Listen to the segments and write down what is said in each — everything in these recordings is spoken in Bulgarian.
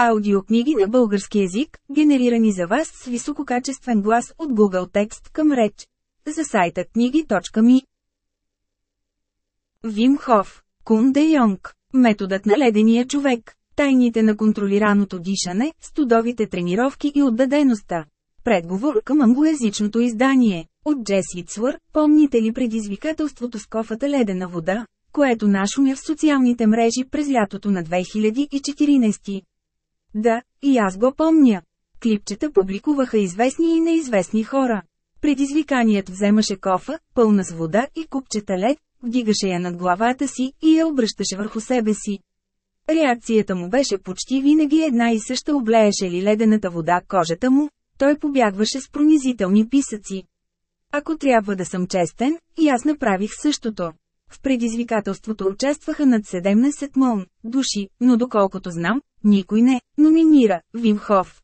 Аудиокниги на български език, генерирани за вас с висококачествен глас от Google Текст към реч. За сайта книги.ми Вим Хоф, Кун Де Йонг, Методът на ледения човек, Тайните на контролираното дишане, студовите тренировки и отдадеността. Предговор към англоязичното издание. От Джес Ицвър, помните ли предизвикателството с кофата ледена вода, което нашумя в социалните мрежи през лятото на 2014? Да, и аз го помня. Клипчета публикуваха известни и неизвестни хора. Предизвиканият вземаше кофа, пълна с вода и купчета лед, вдигаше я над главата си и я обръщаше върху себе си. Реакцията му беше почти винаги една и съща облееше ли ледената вода кожата му, той побягваше с пронизителни писъци. Ако трябва да съм честен, и аз направих същото. В предизвикателството участваха над 17 мон души, но доколкото знам, никой не номинира Вимхов.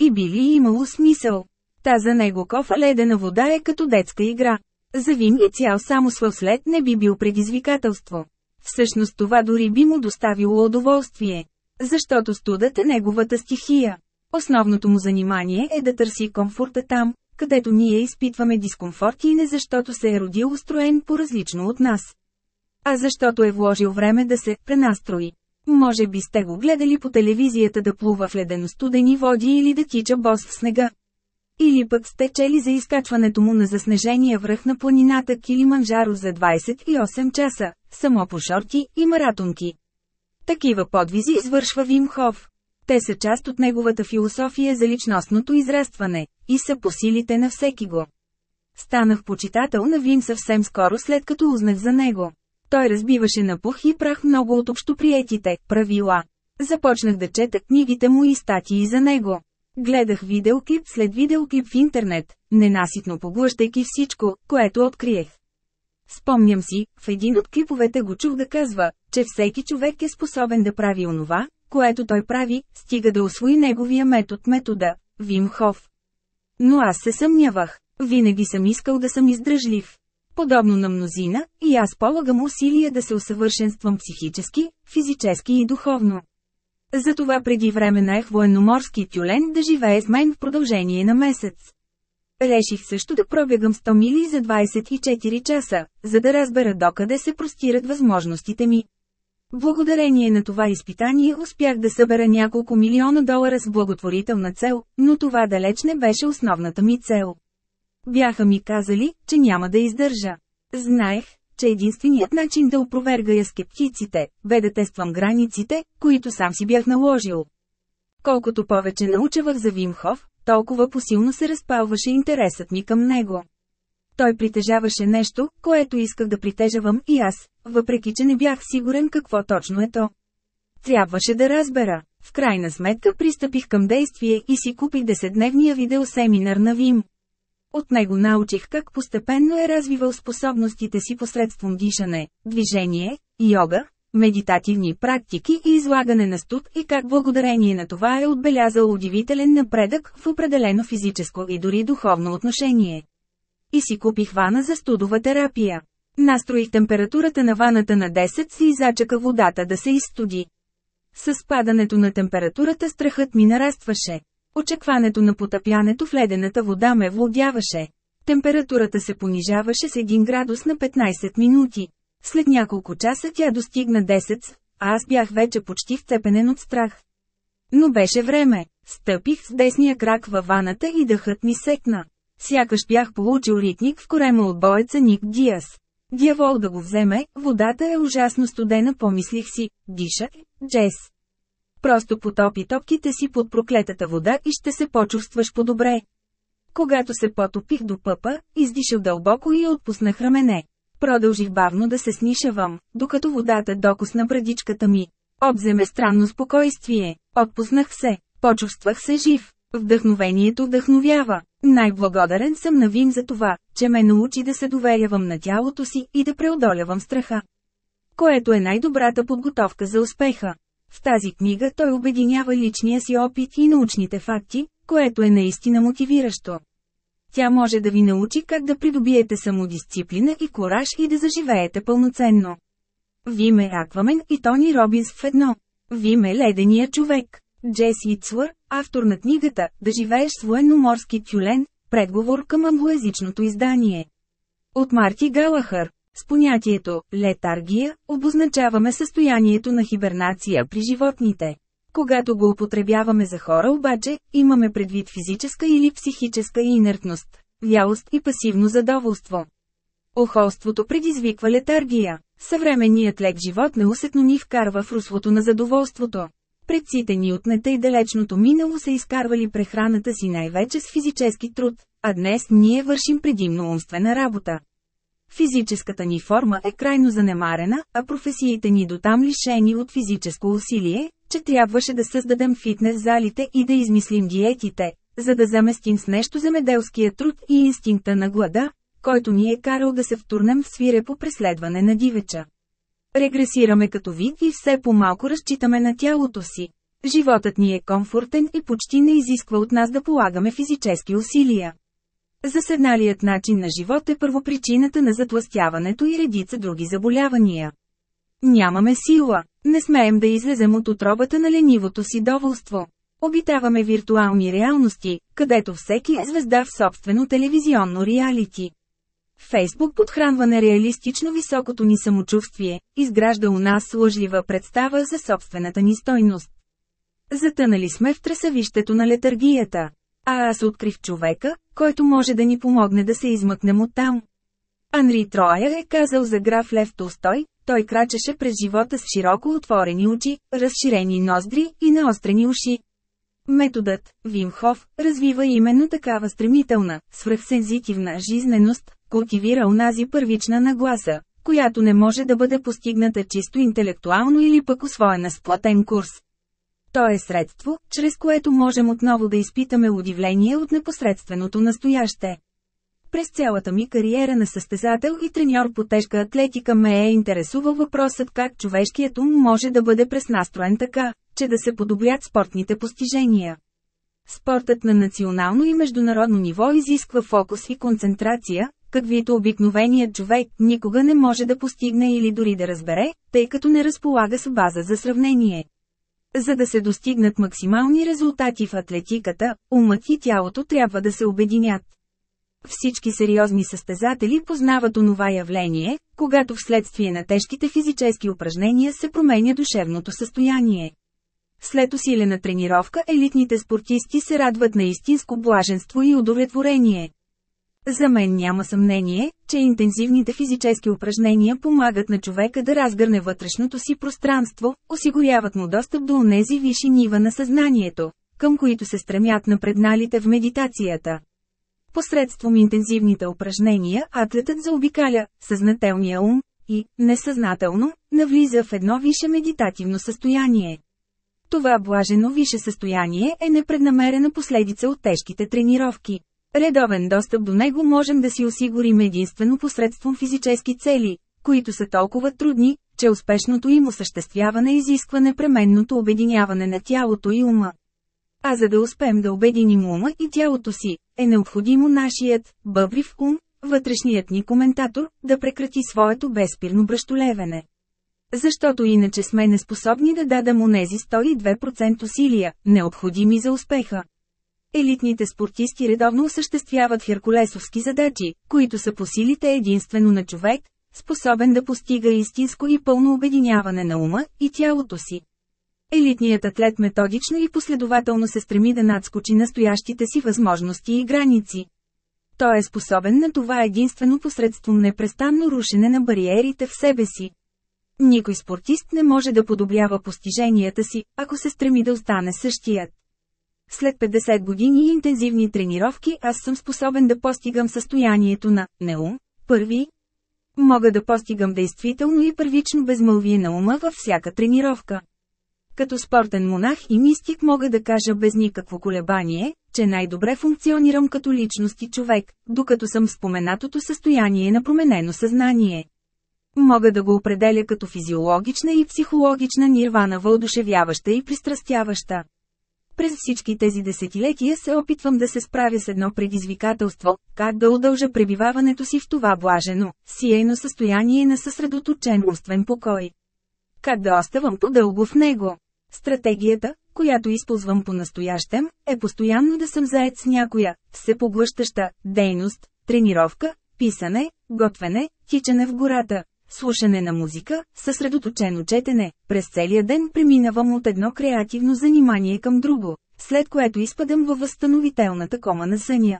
И би ли имало смисъл? Та за него кофа ледена вода е като детска игра. За Вим и цял само след не би бил предизвикателство. Всъщност това дори би му доставило удоволствие. Защото студът е неговата стихия. Основното му занимание е да търси комфорта там, където ние изпитваме дискомфорт и не защото се е родил устроен по-различно от нас. А защото е вложил време да се пренастрои. Може би сте го гледали по телевизията да плува в ледено-студени води или да тича бос в снега. Или пък сте чели за изкачването му на заснежения връх на планината Килиманджаро за 28 часа, само по шорти и маратонки. Такива подвизи извършва Вимхов. Те са част от неговата философия за личностното израстване, и са по силите на всеки го. Станах почитател на Вим съвсем скоро след като узнах за него. Той разбиваше на пух и прах много от общоприетите правила. Започнах да чета книгите му и статии за него. Гледах видеоклип след видеоклип в интернет, ненаситно поглъщайки всичко, което откриех. Спомням си, в един от клиповете го чух да казва, че всеки човек е способен да прави онова, което той прави, стига да освои неговия метод метода, Вим Хоф. Но аз се съмнявах. Винаги съм искал да съм издръжлив. Подобно на мнозина, и аз полагам усилия да се усъвършенствам психически, физически и духовно. Затова преди време наех военноморски тюлен да живее с мен в продължение на месец. Реших също да пробегам 100 мили за 24 часа, за да разбера докъде се простират възможностите ми. Благодарение на това изпитание успях да събера няколко милиона долара с благотворителна цел, но това далеч не беше основната ми цел. Бяха ми казали, че няма да издържа. Знаех, че единственият начин да опровергая скептиците, бе да тествам границите, които сам си бях наложил. Колкото повече научавах за Вимхов, толкова посилно се разпалваше интересът ми към него. Той притежаваше нещо, което исках да притежавам и аз, въпреки че не бях сигурен какво точно е то. Трябваше да разбера. В крайна сметка пристъпих към действие и си купих 10-дневния видеосеминар на Вим. От него научих как постепенно е развивал способностите си посредством дишане, движение, йога, медитативни практики и излагане на студ и как благодарение на това е отбелязал удивителен напредък в определено физическо и дори духовно отношение. И си купих вана за студова терапия. Настроих температурата на ваната на 10 си и зачака водата да се изстуди. С падането на температурата страхът ми нарастваше. Очакването на потъпянето в ледената вода ме владяваше. Температурата се понижаваше с 1 градус на 15 минути. След няколко часа тя достигна 10, а аз бях вече почти вцепенен от страх. Но беше време. Стъпих с десния крак във ваната и дъхът ми секна. Сякаш бях получил ритник в корема от боеца Ник Диас. Дявол да го вземе, водата е ужасно студена помислих си, диша, Джес. Просто потопи топките си под проклетата вода и ще се почувстваш по-добре. Когато се потопих до пъпа, издишах дълбоко и отпуснах рамене. Продължих бавно да се снишавам, докато водата докосна брадичката ми. Обземе странно спокойствие. Отпуснах се. Почувствах се жив. Вдъхновението вдъхновява. Най-благодарен съм на Вим за това, че ме научи да се доверявам на тялото си и да преодолявам страха. Което е най-добрата подготовка за успеха. В тази книга той обединява личния си опит и научните факти, което е наистина мотивиращо. Тя може да ви научи как да придобиете самодисциплина и кораж и да заживеете пълноценно. Вим е Аквамен и Тони Робинс в едно. Вим е ледения човек. Джеси Цвър, автор на книгата «Да живееш с военноморски тюлен», предговор към англоязичното издание. От Марти Галахър. С понятието «летаргия» обозначаваме състоянието на хибернация при животните. Когато го употребяваме за хора обаче, имаме предвид физическа или психическа инертност, вялост и пасивно задоволство. Охолството предизвиква летаргия. Съвременният лек живот неусетно ни вкарва в руслото на задоволството. Предците ни от нета и далечното минало са изкарвали прехраната си най-вече с физически труд, а днес ние вършим предимно умствена работа. Физическата ни форма е крайно занемарена, а професиите ни дотам лишени от физическо усилие, че трябваше да създадем фитнес залите и да измислим диетите, за да заместим с нещо земеделския труд и инстинкта на глада, който ни е карал да се втурнем в свирепо преследване на дивеча. Регресираме като вид и все по-малко разчитаме на тялото си. Животът ни е комфортен и почти не изисква от нас да полагаме физически усилия. Заседналият начин на живот е първопричината на затластяването и редица други заболявания. Нямаме сила, не смеем да излезем от отробата на ленивото си доволство. Обитаваме виртуални реалности, където всеки е звезда в собствено телевизионно реалити. Фейсбук подхранва нереалистично високото ни самочувствие, изгражда у нас лъжлива представа за собствената ни стойност. Затънали сме в тресавището на летаргията. А аз открих човека, който може да ни помогне да се измъкнем оттам. Анри Троя е казал за граф Лев Толстой, той крачеше през живота с широко отворени очи, разширени ноздри и наострени уши. Методът, Вимхов, развива именно такава стремителна, свръхсензитивна жизненост, култивира унази първична нагласа, която не може да бъде постигната чисто интелектуално или пък освоена с платен курс. То е средство, чрез което можем отново да изпитаме удивление от непосредственото настояще. През цялата ми кариера на състезател и треньор по тежка атлетика ме е интересувал въпросът как човешкият ум може да бъде преснастроен така, че да се подобрят спортните постижения. Спортът на национално и международно ниво изисква фокус и концентрация, каквито обикновеният човек никога не може да постигне или дори да разбере, тъй като не разполага с база за сравнение. За да се достигнат максимални резултати в атлетиката, умът и тялото трябва да се обединят. Всички сериозни състезатели познават онова явление, когато вследствие на тежките физически упражнения се променя душевното състояние. След усилена тренировка елитните спортисти се радват на истинско блаженство и удовлетворение. За мен няма съмнение, че интензивните физически упражнения помагат на човека да разгърне вътрешното си пространство, осигуряват му достъп до онези висши нива на съзнанието, към които се стремят напредналите в медитацията. Посредством интензивните упражнения атлетът заобикаля съзнателния ум и, несъзнателно, навлиза в едно висше медитативно състояние. Това блажено висше състояние е непреднамерена последица от тежките тренировки. Редовен достъп до него можем да си осигурим единствено посредством физически цели, които са толкова трудни, че успешното им осъществяване изисква непременното обединяване на тялото и ума. А за да успеем да обединим ума и тялото си, е необходимо нашият, бъбрив ум, вътрешният ни коментатор, да прекрати своето безпирно бръщолевене. Защото иначе сме неспособни да дадем онези 102% усилия, необходими за успеха. Елитните спортисти редовно осъществяват херкулесовски задачи, които са по силите единствено на човек, способен да постига истинско и пълно обединяване на ума и тялото си. Елитният атлет методично и последователно се стреми да надскочи настоящите си възможности и граници. Той е способен на това единствено посредством непрестанно рушене на бариерите в себе си. Никой спортист не може да подобрява постиженията си, ако се стреми да остане същият. След 50 години интензивни тренировки аз съм способен да постигам състоянието на неум, първи. Мога да постигам действително и първично безмълвие на ума във всяка тренировка. Като спортен монах и мистик мога да кажа без никакво колебание, че най-добре функционирам като личност и човек, докато съм в споменатото състояние на променено съзнание. Мога да го определя като физиологична и психологична нирвана въодушевяваща и пристрастяваща. През всички тези десетилетия се опитвам да се справя с едно предизвикателство, как да удължа пребиваването си в това блажено, сиейно състояние на съсредоточен умствен покой. Как да оставам по-дълго в него? Стратегията, която използвам по-настоящем, е постоянно да съм заед с някоя, всепоглъщаща, дейност, тренировка, писане, готвене, тичане в гората, слушане на музика, съсредоточено четене. През целия ден преминавам от едно креативно занимание към друго, след което изпадам във възстановителната кома на съня.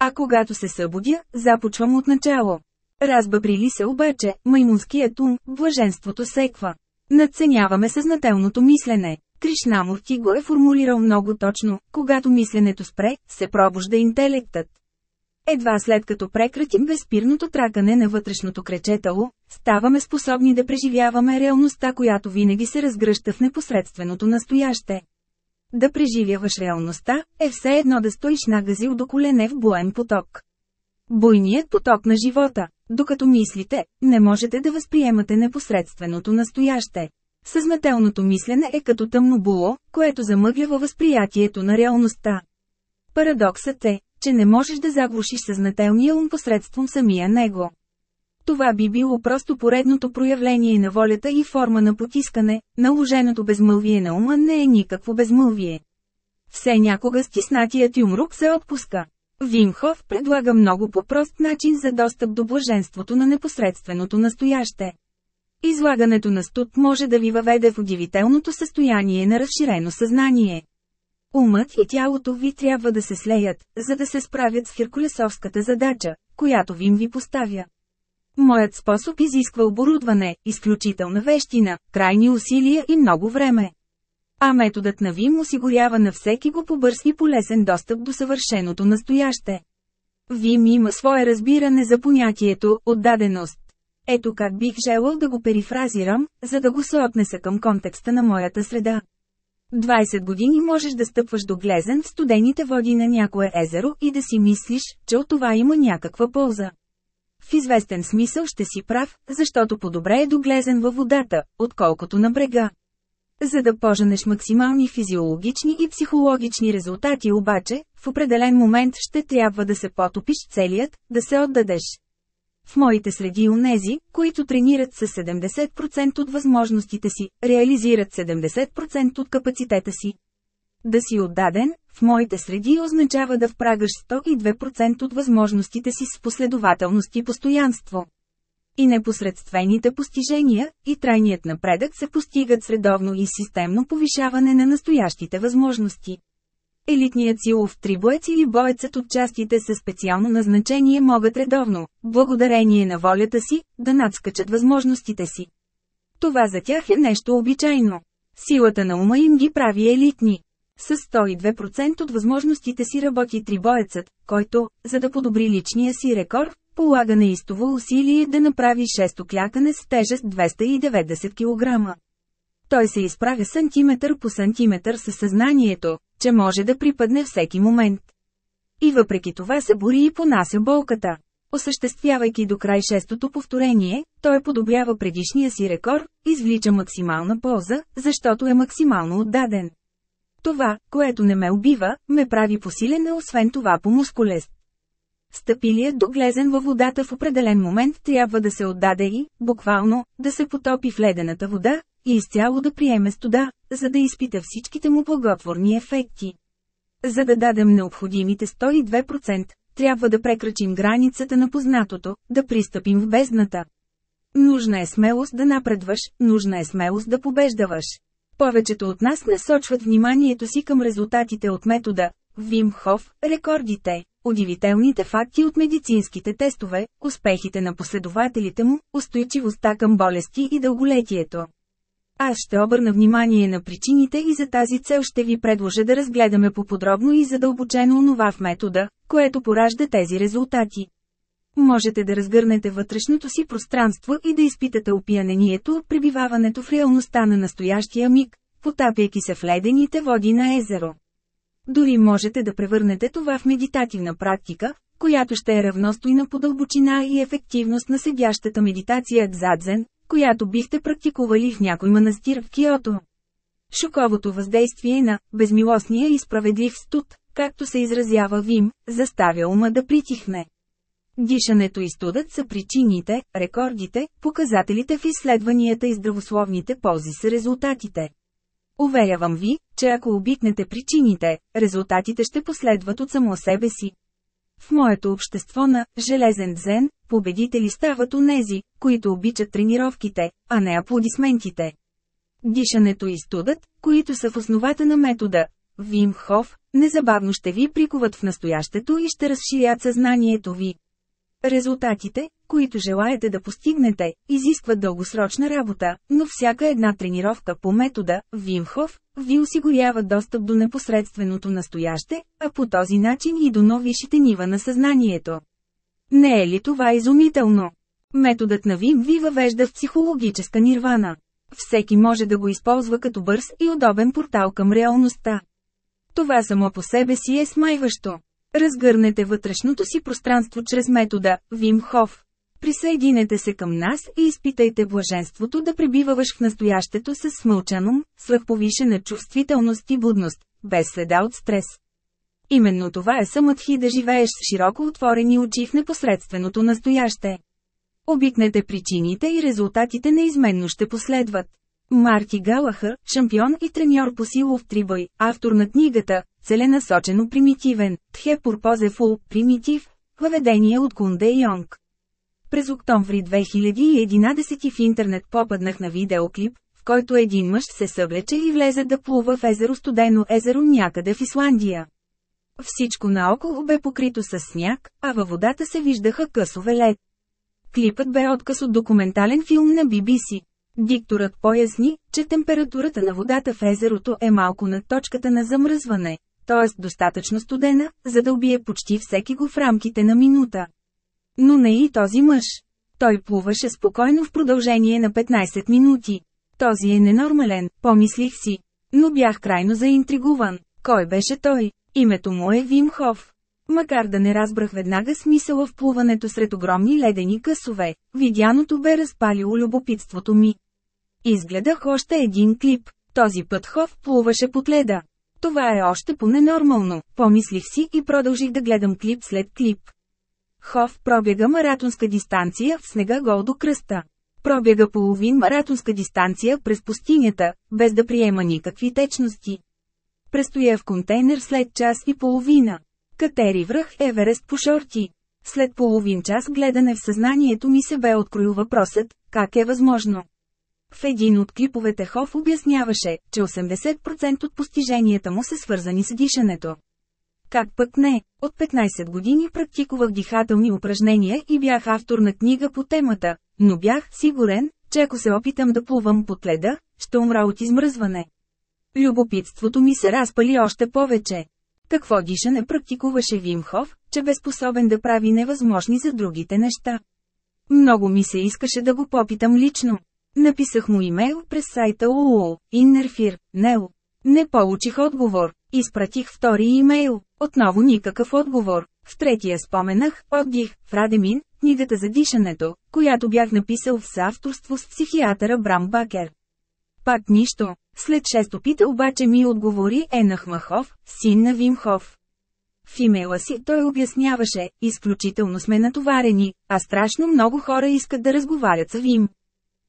А когато се събудя, започвам от начало. Разбабрили се обаче, маймунският ум, блаженството секва. Надценяваме съзнателното мислене. Кришнамурти го е формулирал много точно, когато мисленето спре, се пробужда интелектът. Едва след като прекратим безспирното тракане на вътрешното кречетало, ставаме способни да преживяваме реалността, която винаги се разгръща в непосредственото настояще. Да преживяваш реалността, е все едно да стоиш нагазил до колене в буен поток. Буйният поток на живота, докато мислите, не можете да възприемате непосредственото настояще. Съзнателното мислене е като тъмно було, което замъглява възприятието на реалността. Парадоксът е, че не можеш да заглушиш съзнателния ум посредством самия него. Това би било просто поредното проявление на волята и форма на потискане, наложеното безмълвие на ума не е никакво безмълвие. Все някога стиснатият юмрук се отпуска. Вимхов предлага много по-прост начин за достъп до блаженството на непосредственото настояще. Излагането на студ може да ви въведе в удивителното състояние на разширено съзнание. Умът и тялото ви трябва да се слеят, за да се справят с херкулесовската задача, която Вим ви поставя. Моят способ изисква оборудване, изключителна вещина, крайни усилия и много време. А методът на Вим осигурява на всеки го побърз и полезен достъп до съвършеното настояще. Вим има свое разбиране за понятието «отдаденост». Ето как бих желал да го перифразирам, за да го съотнеса към контекста на моята среда. 20 години можеш да стъпваш до глезен в студените води на някое езеро и да си мислиш, че от това има някаква полза. В известен смисъл ще си прав, защото по-добре е доглезен във водата, отколкото на брега. За да поженеш максимални физиологични и психологични резултати обаче, в определен момент ще трябва да се потопиш целият, да се отдадеш. В моите среди унези, които тренират с 70% от възможностите си, реализират 70% от капацитета си. Да си отдаден, в моите среди означава да впрагаш 102% от възможностите си с последователност и постоянство. И непосредствените постижения, и трайният напредък се постигат средовно и системно повишаване на настоящите възможности. Елитният силов трибоец или боецът от частите със специално назначение могат редовно, благодарение на волята си, да надскачат възможностите си. Това за тях е нещо обичайно. Силата на ума им ги прави елитни. С 102% от възможностите си работи трибоецът, който, за да подобри личния си рекорд, полага неистово усилие да направи 6 клякане с тежест 290 кг. Той се изправя сантиметър по сантиметър със съзнанието, че може да припадне всеки момент. И въпреки това се бори и понася болката. Осъществявайки до край шестото повторение, той подобрява предишния си рекорд, извлича максимална полза, защото е максимално отдаден. Това, което не ме убива, ме прави посилен, а освен това по-мускулест. Стъпилият доглезен във водата в определен момент трябва да се отдаде и, буквално, да се потопи в ледената вода, и изцяло да приеме студа, за да изпита всичките му благотворни ефекти. За да дадем необходимите 102%, трябва да прекрачим границата на познатото, да пристъпим в бездната. Нужна е смелост да напредваш, нужна е смелост да побеждаваш. Повечето от нас насочват вниманието си към резултатите от метода Вим Хоф, рекордите, удивителните факти от медицинските тестове, успехите на последователите му, устойчивостта към болести и дълголетието. Аз ще обърна внимание на причините и за тази цел ще ви предложа да разгледаме по-подробно и задълбочено онова в метода, което поражда тези резултати. Можете да разгърнете вътрешното си пространство и да изпитате опиянението от пребиваването в реалността на настоящия миг, потапяйки се в ледените води на езеро. Дори можете да превърнете това в медитативна практика, която ще е равностойна по дълбочина и ефективност на седящата медитация Гзадзен, която бихте практикували в някой манастир в Киото. Шоковото въздействие на безмилостния и справедлив студ, както се изразява Вим, заставя ума да притихне. Дишането и студът са причините, рекордите, показателите в изследванията и здравословните ползи са резултатите. Уверявам ви, че ако обикнете причините, резултатите ще последват от само себе си. В моето общество на «железен дзен», победители стават онези, които обичат тренировките, а не аплодисментите. Дишането и студът, които са в основата на метода Вим Хоф, незабавно ще ви прикуват в настоящето и ще разширят съзнанието ви. Резултатите, които желаете да постигнете, изискват дългосрочна работа, но всяка една тренировка по метода Вимхов ви осигурява достъп до непосредственото настояще, а по този начин и до новишите нива на съзнанието. Не е ли това изумително? Методът на Вим ви въвежда в психологическа нирвана. Всеки може да го използва като бърз и удобен портал към реалността. Това само по себе си е смайващо. Разгърнете вътрешното си пространство чрез метода Вим Хоф. Присъединете се към нас и изпитайте блаженството да пребиваваш в настоящето с смълчаном, свръхповишена чувствителност и будност, без следа от стрес. Именно това е самътхи да живееш с широко отворени очи в непосредственото настояще. Обикнете причините и резултатите неизменно ще последват. Марти Галахър, шампион и треньор по силов трибой, автор на книгата «Целенасочено примитивен», Тхе Пурпозефул, примитив, въведение от Кунде Йонг. През октомври 2011 в интернет попаднах на видеоклип, в който един мъж се съблече и влезе да плува в езеро Студено езеро някъде в Исландия. Всичко наоколо бе покрито с сняг, а във водата се виждаха късове лед. Клипът бе отказ от документален филм на BBC. Дикторът поясни, че температурата на водата в езерото е малко над точката на замръзване, т.е. достатъчно студена, за да убие почти всеки го в рамките на минута. Но не и този мъж. Той плуваше спокойно в продължение на 15 минути. Този е ненормален, помислих си. Но бях крайно заинтригуван. Кой беше той? Името му е Вим Хоф. Макар да не разбрах веднага смисъла в плуването сред огромни ледени късове, видяното бе разпалило любопитството ми. Изгледах още един клип. Този път Хоф плуваше под леда. Това е още по-ненормално, помислих си и продължих да гледам клип след клип. Хоф пробяга маратонска дистанция в снега гол до кръста. Пробяга половин маратонска дистанция през пустинята, без да приема никакви течности. Престоя в контейнер след час и половина. Катери връх Еверест по шорти. След половин час гледане в съзнанието ми се бе откроил въпросът, как е възможно. В един от клиповете Хоф обясняваше, че 80% от постиженията му са свързани с дишането. Как пък не? От 15 години практикувах дихателни упражнения и бях автор на книга по темата, но бях сигурен, че ако се опитам да плувам под леда, ще умра от измръзване. Любопитството ми се разпали още повече. Какво дишане практикуваше Вимхов, че бе способен да прави невъзможни за другите неща. Много ми се искаше да го попитам лично. Написах му имейл през сайта УУЛ, Иннерфир, НЕО. Не получих отговор. Изпратих втори имейл. Отново никакъв отговор. В третия споменах, отдих, в Радемин, книгата за дишането, която бях написал в съавторство с психиатъра Брам Бакер. Пак нищо. След шест опита обаче ми отговори Енах Махов, син на Вимхов. В имейла си той обясняваше, изключително сме натоварени, а страшно много хора искат да разговарят с Вим.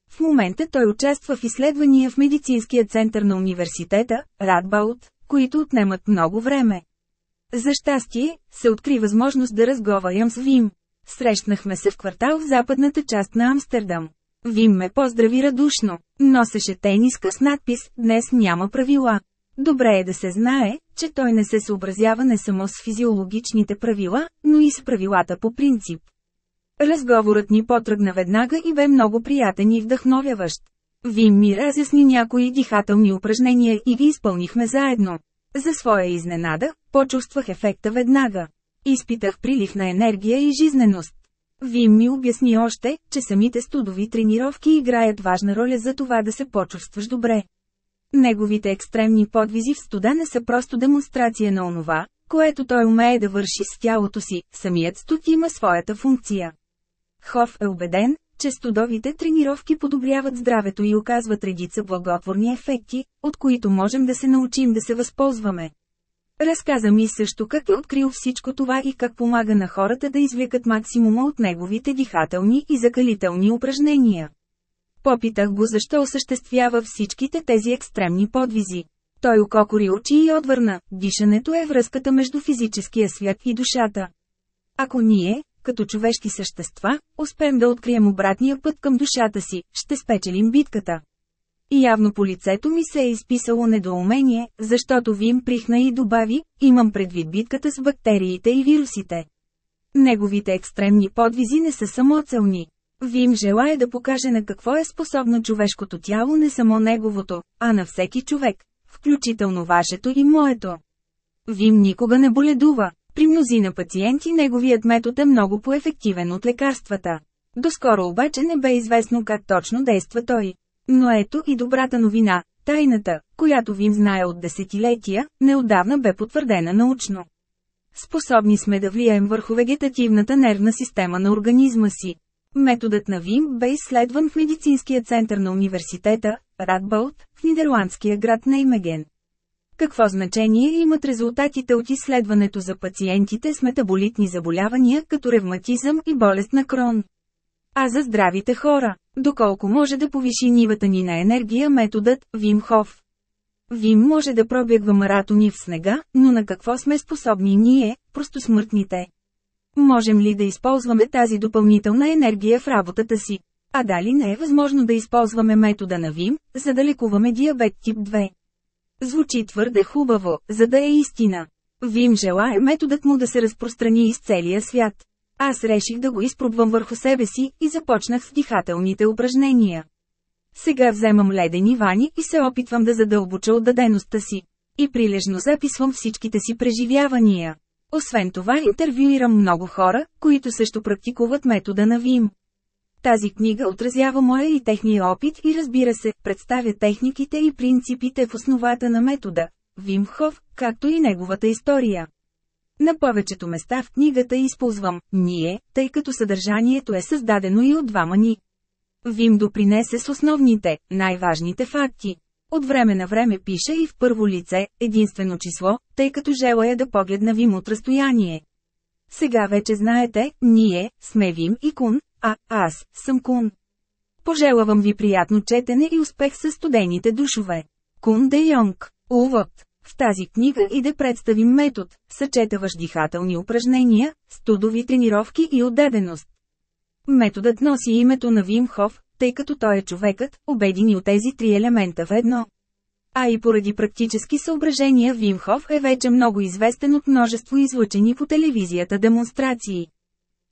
В момента той участва в изследвания в медицинския център на университета, Радбаут, които отнемат много време. За щастие, се откри възможност да разговарям с Вим. Срещнахме се в квартал в западната част на Амстердам. Вим ме поздрави радушно. Носеше тениска с надпис «Днес няма правила». Добре е да се знае, че той не се съобразява не само с физиологичните правила, но и с правилата по принцип. Разговорът ни потръгна веднага и бе много приятен и вдъхновяващ. Вим ми разясни някои дихателни упражнения и ги изпълнихме заедно. За своя изненада, почувствах ефекта веднага. Изпитах прилив на енергия и жизненост. Вим ми обясни още, че самите студови тренировки играят важна роля за това да се почувстваш добре. Неговите екстремни подвизи в студа не са просто демонстрация на онова, което той умее да върши с тялото си, самият студ има своята функция. Хоф е убеден, че студовите тренировки подобряват здравето и оказват редица благотворни ефекти, от които можем да се научим да се възползваме. Разказа ми също как е открил всичко това и как помага на хората да извлекат максимума от неговите дихателни и закалителни упражнения. Попитах го защо осъществява всичките тези екстремни подвизи. Той ококори очи и отвърна, дишането е връзката между физическия свят и душата. Ако ние, като човешки същества, успеем да открием обратния път към душата си, ще спечелим битката. И явно по лицето ми се е изписало недоумение, защото Вим прихна и добави, имам предвид битката с бактериите и вирусите. Неговите екстремни подвизи не са самоцелни. Вим желая да покаже на какво е способно човешкото тяло не само неговото, а на всеки човек, включително вашето и моето. Вим никога не боледува. При мнозина пациенти неговият метод е много по-ефективен от лекарствата. Доскоро обаче не бе известно как точно действа той. Но ето и добрата новина, тайната, която Вим знае от десетилетия, неодавна бе потвърдена научно. Способни сме да влияем върху вегетативната нервна система на организма си. Методът на Вим бе изследван в медицинския център на университета, Радболт, в нидерландския град Неймеген. Какво значение имат резултатите от изследването за пациентите с метаболитни заболявания като ревматизъм и болест на крон? А за здравите хора, доколко може да повиши нивата ни на енергия методът Вим Хоф? Вим може да пробягва маратони в снега, но на какво сме способни ние, просто смъртните? Можем ли да използваме тази допълнителна енергия в работата си? А дали не е възможно да използваме метода на ВИМ, за да лекуваме диабет тип 2? Звучи твърде хубаво, за да е истина. Вим желая методът му да се разпространи из целия свят. Аз реших да го изпробвам върху себе си и започнах с дихателните упражнения. Сега вземам ледени вани и се опитвам да задълбоча отдадеността си. И прилежно записвам всичките си преживявания. Освен това интервюирам много хора, които също практикуват метода на ВИМ. Тази книга отразява моя и техния опит и разбира се, представя техниките и принципите в основата на метода, Вимхов, както и неговата история. На повечето места в книгата използвам «ние», тъй като съдържанието е създадено и от двама ни. Вим допринесе с основните, най-важните факти. От време на време пиша и в първо лице, единствено число, тъй като желая да погледна Вим от разстояние. Сега вече знаете, ние сме Вим и Кун, а аз съм Кун. Пожелавам ви приятно четене и успех с студените душове. Кун Де Йонг. Увод. В тази книга и да представим метод, съчетаваш дихателни упражнения, студови тренировки и отдаденост. Методът носи името на Вим Хоф, тъй като той е човекът, обедини от тези три елемента в едно. А и поради практически съображения Вимхов е вече много известен от множество излъчени по телевизията демонстрации.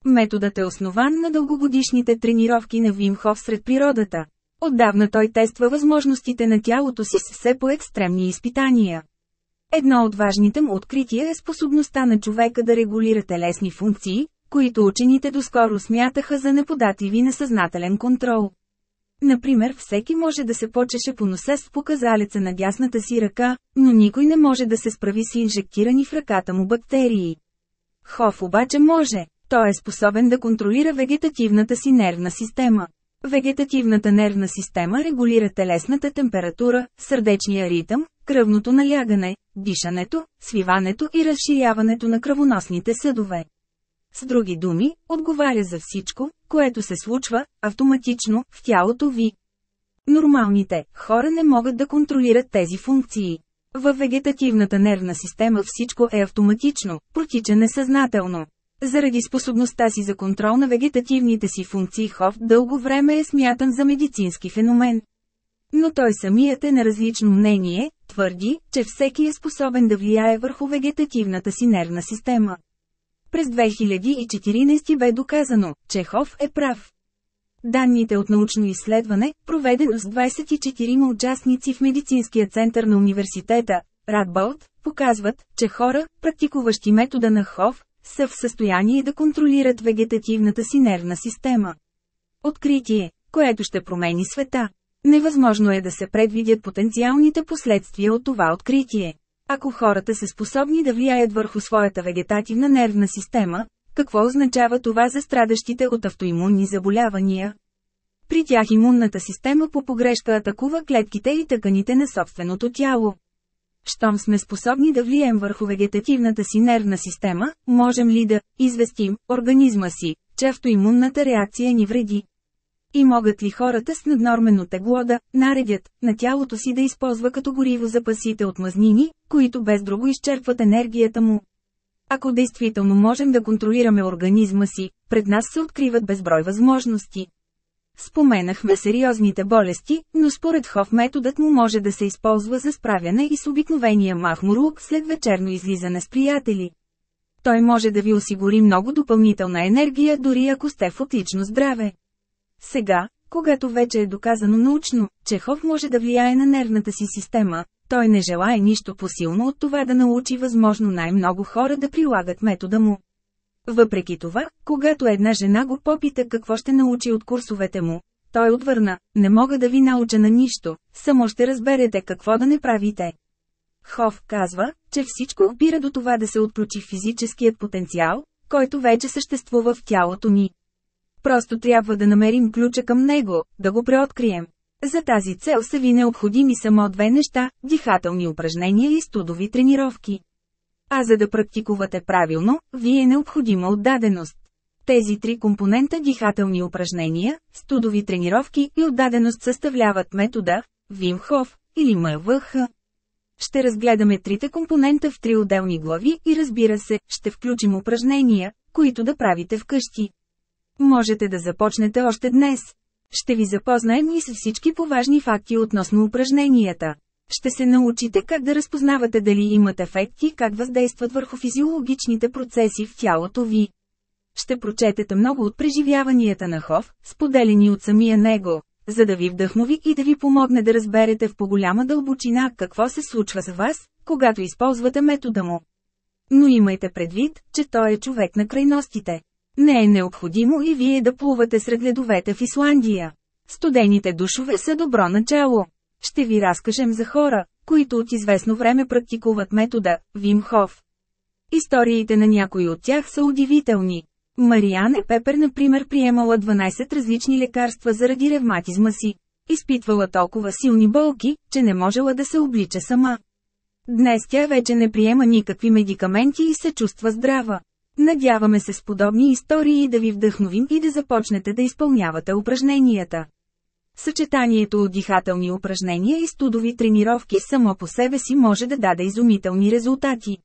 Методът е основан на дългогодишните тренировки на Вимхов сред природата. Отдавна той тества възможностите на тялото си с все по-екстремни изпитания. Едно от важните му открития е способността на човека да регулира телесни функции, които учените доскоро смятаха за неподатливи на съзнателен контрол. Например, всеки може да се почеше по носа с показалеца на дясната си ръка, но никой не може да се справи с инжектирани в ръката му бактерии. Хоф обаче може. Той е способен да контролира вегетативната си нервна система. Вегетативната нервна система регулира телесната температура, сърдечния ритъм, кръвното налягане, дишането, свиването и разширяването на кръвоносните съдове. С други думи, отговаря за всичко, което се случва, автоматично, в тялото ви. Нормалните хора не могат да контролират тези функции. В вегетативната нервна система всичко е автоматично, протича несъзнателно. Заради способността си за контрол на вегетативните си функции Хов дълго време е смятан за медицински феномен. Но той самият е на различно мнение, твърди, че всеки е способен да влияе върху вегетативната си нервна система. През 2014 бе доказано, че Хов е прав. Данните от научно изследване, проведено с 24 участници в медицинския център на университета, Радболт, показват, че хора, практикуващи метода на Хов, са в състояние да контролират вегетативната си нервна система. Откритие, което ще промени света. Невъзможно е да се предвидят потенциалните последствия от това откритие. Ако хората са способни да влияят върху своята вегетативна нервна система, какво означава това за страдащите от автоимунни заболявания? При тях имунната система по погрешка атакува клетките и тъканите на собственото тяло. Щом сме способни да влияем върху вегетативната си нервна система, можем ли да известим организма си, че автоимунната реакция ни вреди? И могат ли хората с наднормено тегло да наредят на тялото си да използва като гориво запасите от мазнини, които без друго изчерпват енергията му? Ако действително можем да контролираме организма си, пред нас се откриват безброй възможности. Споменахме сериозните болести, но според Хоф методът му може да се използва за справяне и с обикновения махмурук след вечерно излизане с приятели. Той може да ви осигури много допълнителна енергия, дори ако сте в отлично здраве. Сега, когато вече е доказано научно, че Хоф може да влияе на нервната си система, той не желая нищо посилно от това да научи възможно най-много хора да прилагат метода му. Въпреки това, когато една жена го попита какво ще научи от курсовете му, той отвърна, не мога да ви науча на нищо, само ще разберете какво да не правите. Хоф казва, че всичко опира до това да се отключи физическият потенциал, който вече съществува в тялото ни. Просто трябва да намерим ключа към него, да го преоткрием. За тази цел са ви необходими само две неща – дихателни упражнения и студови тренировки. А за да практикувате правилно, ви е необходима отдаденост. Тези три компонента дихателни упражнения, студови тренировки и отдаденост съставляват метода Вим Хоф или МВХ. Ще разгледаме трите компонента в три отделни глави и разбира се, ще включим упражнения, които да правите вкъщи. Можете да започнете още днес. Ще ви запознаем и с всички поважни факти относно упражненията. Ще се научите как да разпознавате дали имат ефект и как въздействат върху физиологичните процеси в тялото ви. Ще прочетете много от преживяванията на Хов, споделени от самия него, за да ви вдъхнови и да ви помогне да разберете в по-голяма дълбочина какво се случва с вас, когато използвате метода му. Но имайте предвид, че той е човек на крайностите. Не е необходимо и вие да плувате сред ледовете в Исландия. Студените душове са добро начало. Ще ви разкажем за хора, които от известно време практикуват метода Вим Хоф. Историите на някои от тях са удивителни. Мариане Пепер например приемала 12 различни лекарства заради ревматизма си. Изпитвала толкова силни болки, че не можела да се облича сама. Днес тя вече не приема никакви медикаменти и се чувства здрава. Надяваме се с подобни истории да ви вдъхновим и да започнете да изпълнявате упражненията. Съчетанието от дихателни упражнения и студови тренировки само по себе си може да даде изумителни резултати.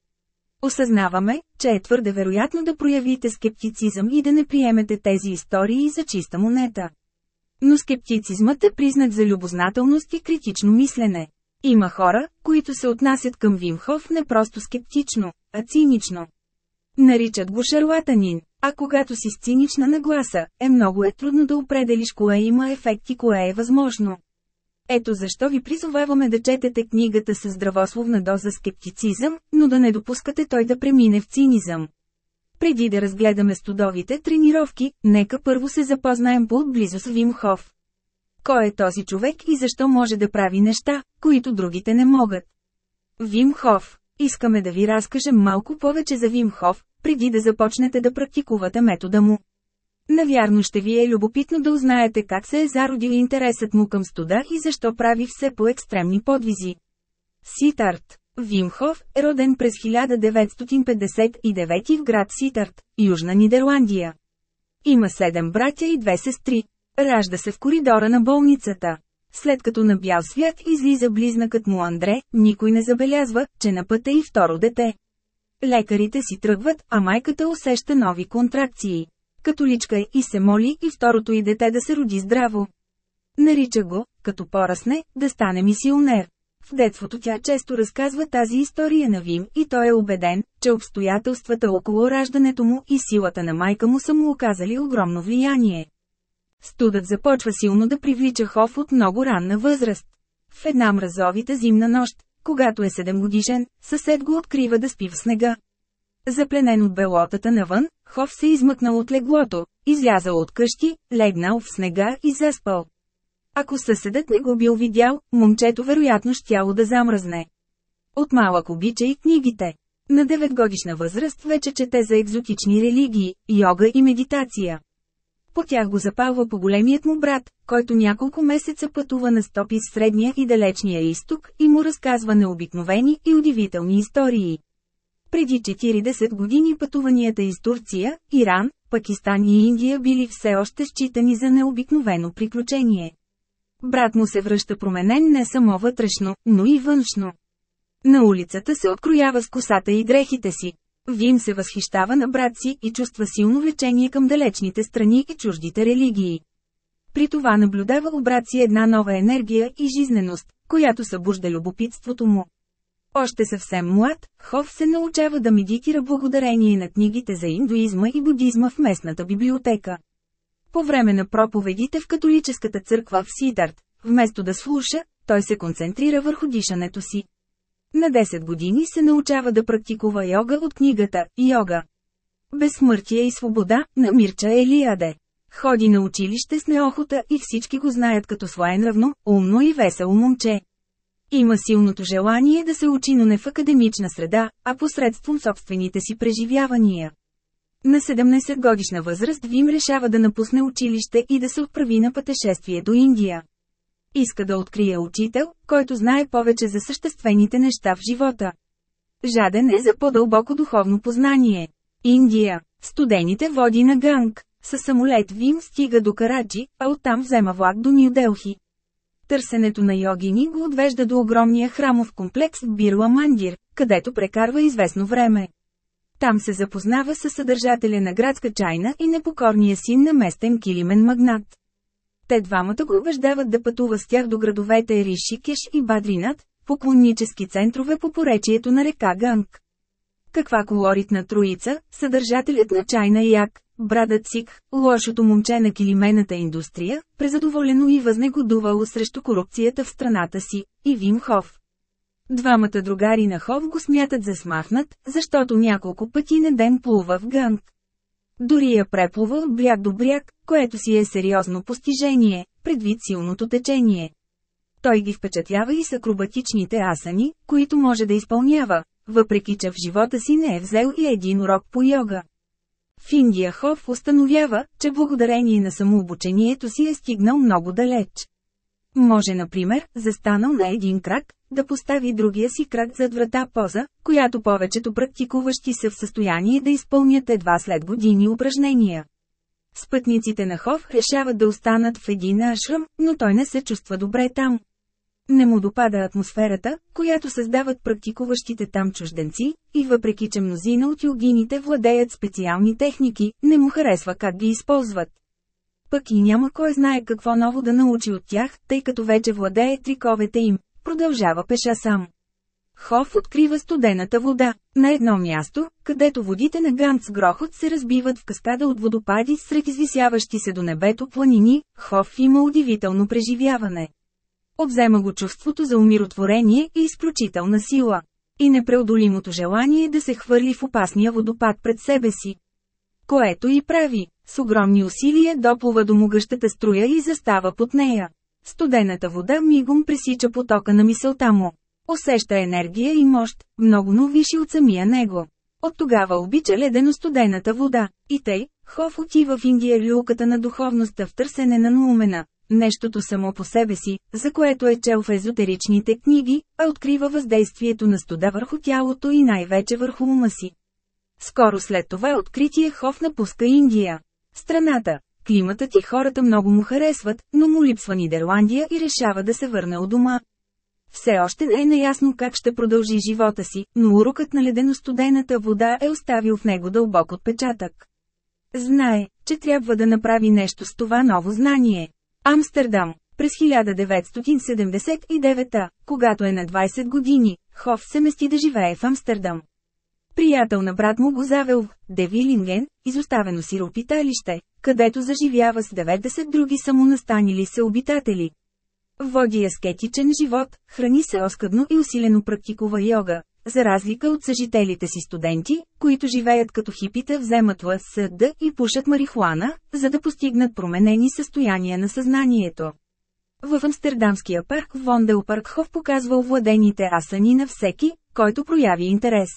Осъзнаваме, че е твърде вероятно да проявите скептицизъм и да не приемете тези истории за чиста монета. Но скептицизмът е признак за любознателност и критично мислене. Има хора, които се отнасят към Вимхов не просто скептично, а цинично. Наричат го шарлатанин, а когато си с цинична нагласа, е много е трудно да определиш кое има ефект и кое е възможно. Ето защо ви призоваваме да четете книгата с здравословна доза скептицизъм, но да не допускате той да премине в цинизъм. Преди да разгледаме студовите тренировки, нека първо се запознаем по-отблизо с Вим Хоф. Кой е този човек и защо може да прави неща, които другите не могат? Вим Хоф. Искаме да ви разкажем малко повече за Вим Хоф, преди да започнете да практикувате метода му. Навярно ще ви е любопитно да узнаете как се е зародил интересът му към студа и защо прави все по екстремни подвизи. Ситарт Вимхов е роден през 1959 в град Ситарт, Южна Нидерландия. Има седем братя и две сестри. Ражда се в коридора на болницата. След като на бял свят излиза близнакът му Андре, никой не забелязва, че на пътя и второ дете. Лекарите си тръгват, а майката усеща нови контракции. Католичка е и се моли и второто и дете да се роди здраво. Нарича го, като порасне, да стане мисионер. В детството тя често разказва тази история на Вим и той е убеден, че обстоятелствата около раждането му и силата на майка му са му оказали огромно влияние. Студът започва силно да привлича Хоф от много ранна възраст. В една мразовита зимна нощ, когато е 7 годишен, съсед го открива да спи в снега. Запленен от белотата навън, Хов се измъкнал от леглото, излязал от къщи, легнал в снега и заспал. Ако съседът не го бил видял, момчето вероятно щяло да замръзне. От малък обича и книгите. На 9 годишна възраст вече чете за екзотични религии, йога и медитация. По тях го запалва по големият му брат, който няколко месеца пътува на стопи с средния и далечния изток и му разказва необикновени и удивителни истории. Преди 40 години пътуванията из Турция, Иран, Пакистан и Индия били все още считани за необикновено приключение. Брат му се връща променен не само вътрешно, но и външно. На улицата се откроява с косата и дрехите си. Вим се възхищава на брат си и чувства силно влечение към далечните страни и чуждите религии. При това наблюдава у брат си една нова енергия и жизненост, която събужда любопитството му. Още съвсем млад, Хов се научава да медитира благодарение на книгите за индуизма и будизма в местната библиотека. По време на проповедите в католическата църква в Сидарт, вместо да слуша, той се концентрира върху дишането си. На 10 години се научава да практикува йога от книгата «Йога». Безсмъртие и свобода на Мирча Елиаде. Ходи на училище с неохота и всички го знаят като своенравно, умно и весело момче. Има силното желание да се учи, но не в академична среда, а посредством собствените си преживявания. На 17 годишна възраст Вим решава да напусне училище и да се отправи на пътешествие до Индия. Иска да открие учител, който знае повече за съществените неща в живота. Жаден е за по-дълбоко духовно познание. Индия. Студените води на Ганг. Със самолет Вим стига до Караджи, а оттам взема влак до Нью Делхи. Търсенето на йогини го отвежда до огромния храмов комплекс в Бирла Мандир, където прекарва известно време. Там се запознава с съдържателя на градска чайна и непокорния син на местен килимен магнат. Те двамата го убеждават да пътува с тях до градовете Ришикеш и Бадринат, поклоннически центрове по поречието на река Ганг. Каква колоритна троица, съдържателят на чайна як, брадът Сик, лошото момче на килимената индустрия, презадоволено и възнегодувало срещу корупцията в страната си, и Вим Хоф. Двамата другари на Хов го смятат за смахнат, защото няколко пъти на ден плува в Ганг. Дори я преплува от бряг до бряг, което си е сериозно постижение, предвид силното течение. Той ги впечатлява и с акробатичните асани, които може да изпълнява, въпреки че в живота си не е взел и един урок по йога. В Хов установява, че благодарение на самообучението си е стигнал много далеч. Може, например, застанал на един крак, да постави другия си крак зад врата поза, която повечето практикуващи са в състояние да изпълнят едва след години упражнения. Спътниците на Хов решават да останат в един ашрам, но той не се чувства добре там. Не му допада атмосферата, която създават практикуващите там чужденци, и въпреки че мнозина от йогините владеят специални техники, не му харесва как ги използват. Пък и няма кой знае какво ново да научи от тях, тъй като вече владее триковете им. Продължава пеша сам. Хоф открива студената вода. На едно място, където водите на Ганц грохот се разбиват в каскада от водопади сред извисяващи се до небето планини, Хоф има удивително преживяване. Обзема го чувството за умиротворение и изключителна сила. И непреодолимото желание да се хвърли в опасния водопад пред себе си. Което и прави. С огромни усилия доплува до могъщата струя и застава под нея. Студената вода мигом пресича потока на мисълта му. Усеща енергия и мощ, много но виши от самия него. От тогава обича ледено студената вода. И тъй, Хоф отива в Индия люката на духовността в търсене на наумена, нещото само по себе си, за което е чел в езотеричните книги, а открива въздействието на студа върху тялото и най-вече върху ума си. Скоро след това откритие Хоф напуска Индия. Страната, климатът и хората много му харесват, но му липсва Нидерландия и решава да се върне от дома. Все още не е наясно как ще продължи живота си, но урокът на ледено-студената вода е оставил в него дълбок отпечатък. Знае, че трябва да направи нещо с това ново знание. Амстердам. През 1979, когато е на 20 години, Хоф се мести да живее в Амстердам. Приятел на брат му го завел в Девилинген, изоставено сиропиталище, където заживява с 90 други самонастанили се обитатели. Води аскетичен живот, храни се оскъдно и усилено практикува йога, за разлика от съжителите си студенти, които живеят като хипита вземат ЛСД и пушат марихуана, за да постигнат променени състояния на съзнанието. В Амстердамския парк Вондел Паркхов показва овладените асани на всеки, който прояви интерес.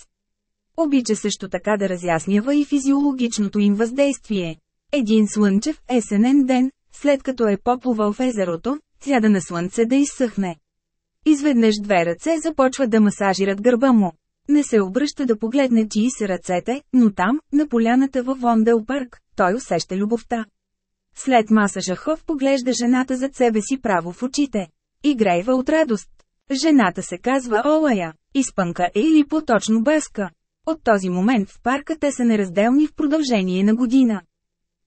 Обича също така да разяснява и физиологичното им въздействие. Един слънчев, есенен ден, след като е поплувал в езерото, сяда на слънце да изсъхне. Изведнъж две ръце започват да масажират гърба му. Не се обръща да погледне чии са ръцете, но там, на поляната във Вондел парк, той усеща любовта. След масажа Хов поглежда жената зад себе си право в очите. Играйва от радост. Жената се казва Олая, изпънка е или по-точно Баска. От този момент в парка те са неразделни в продължение на година.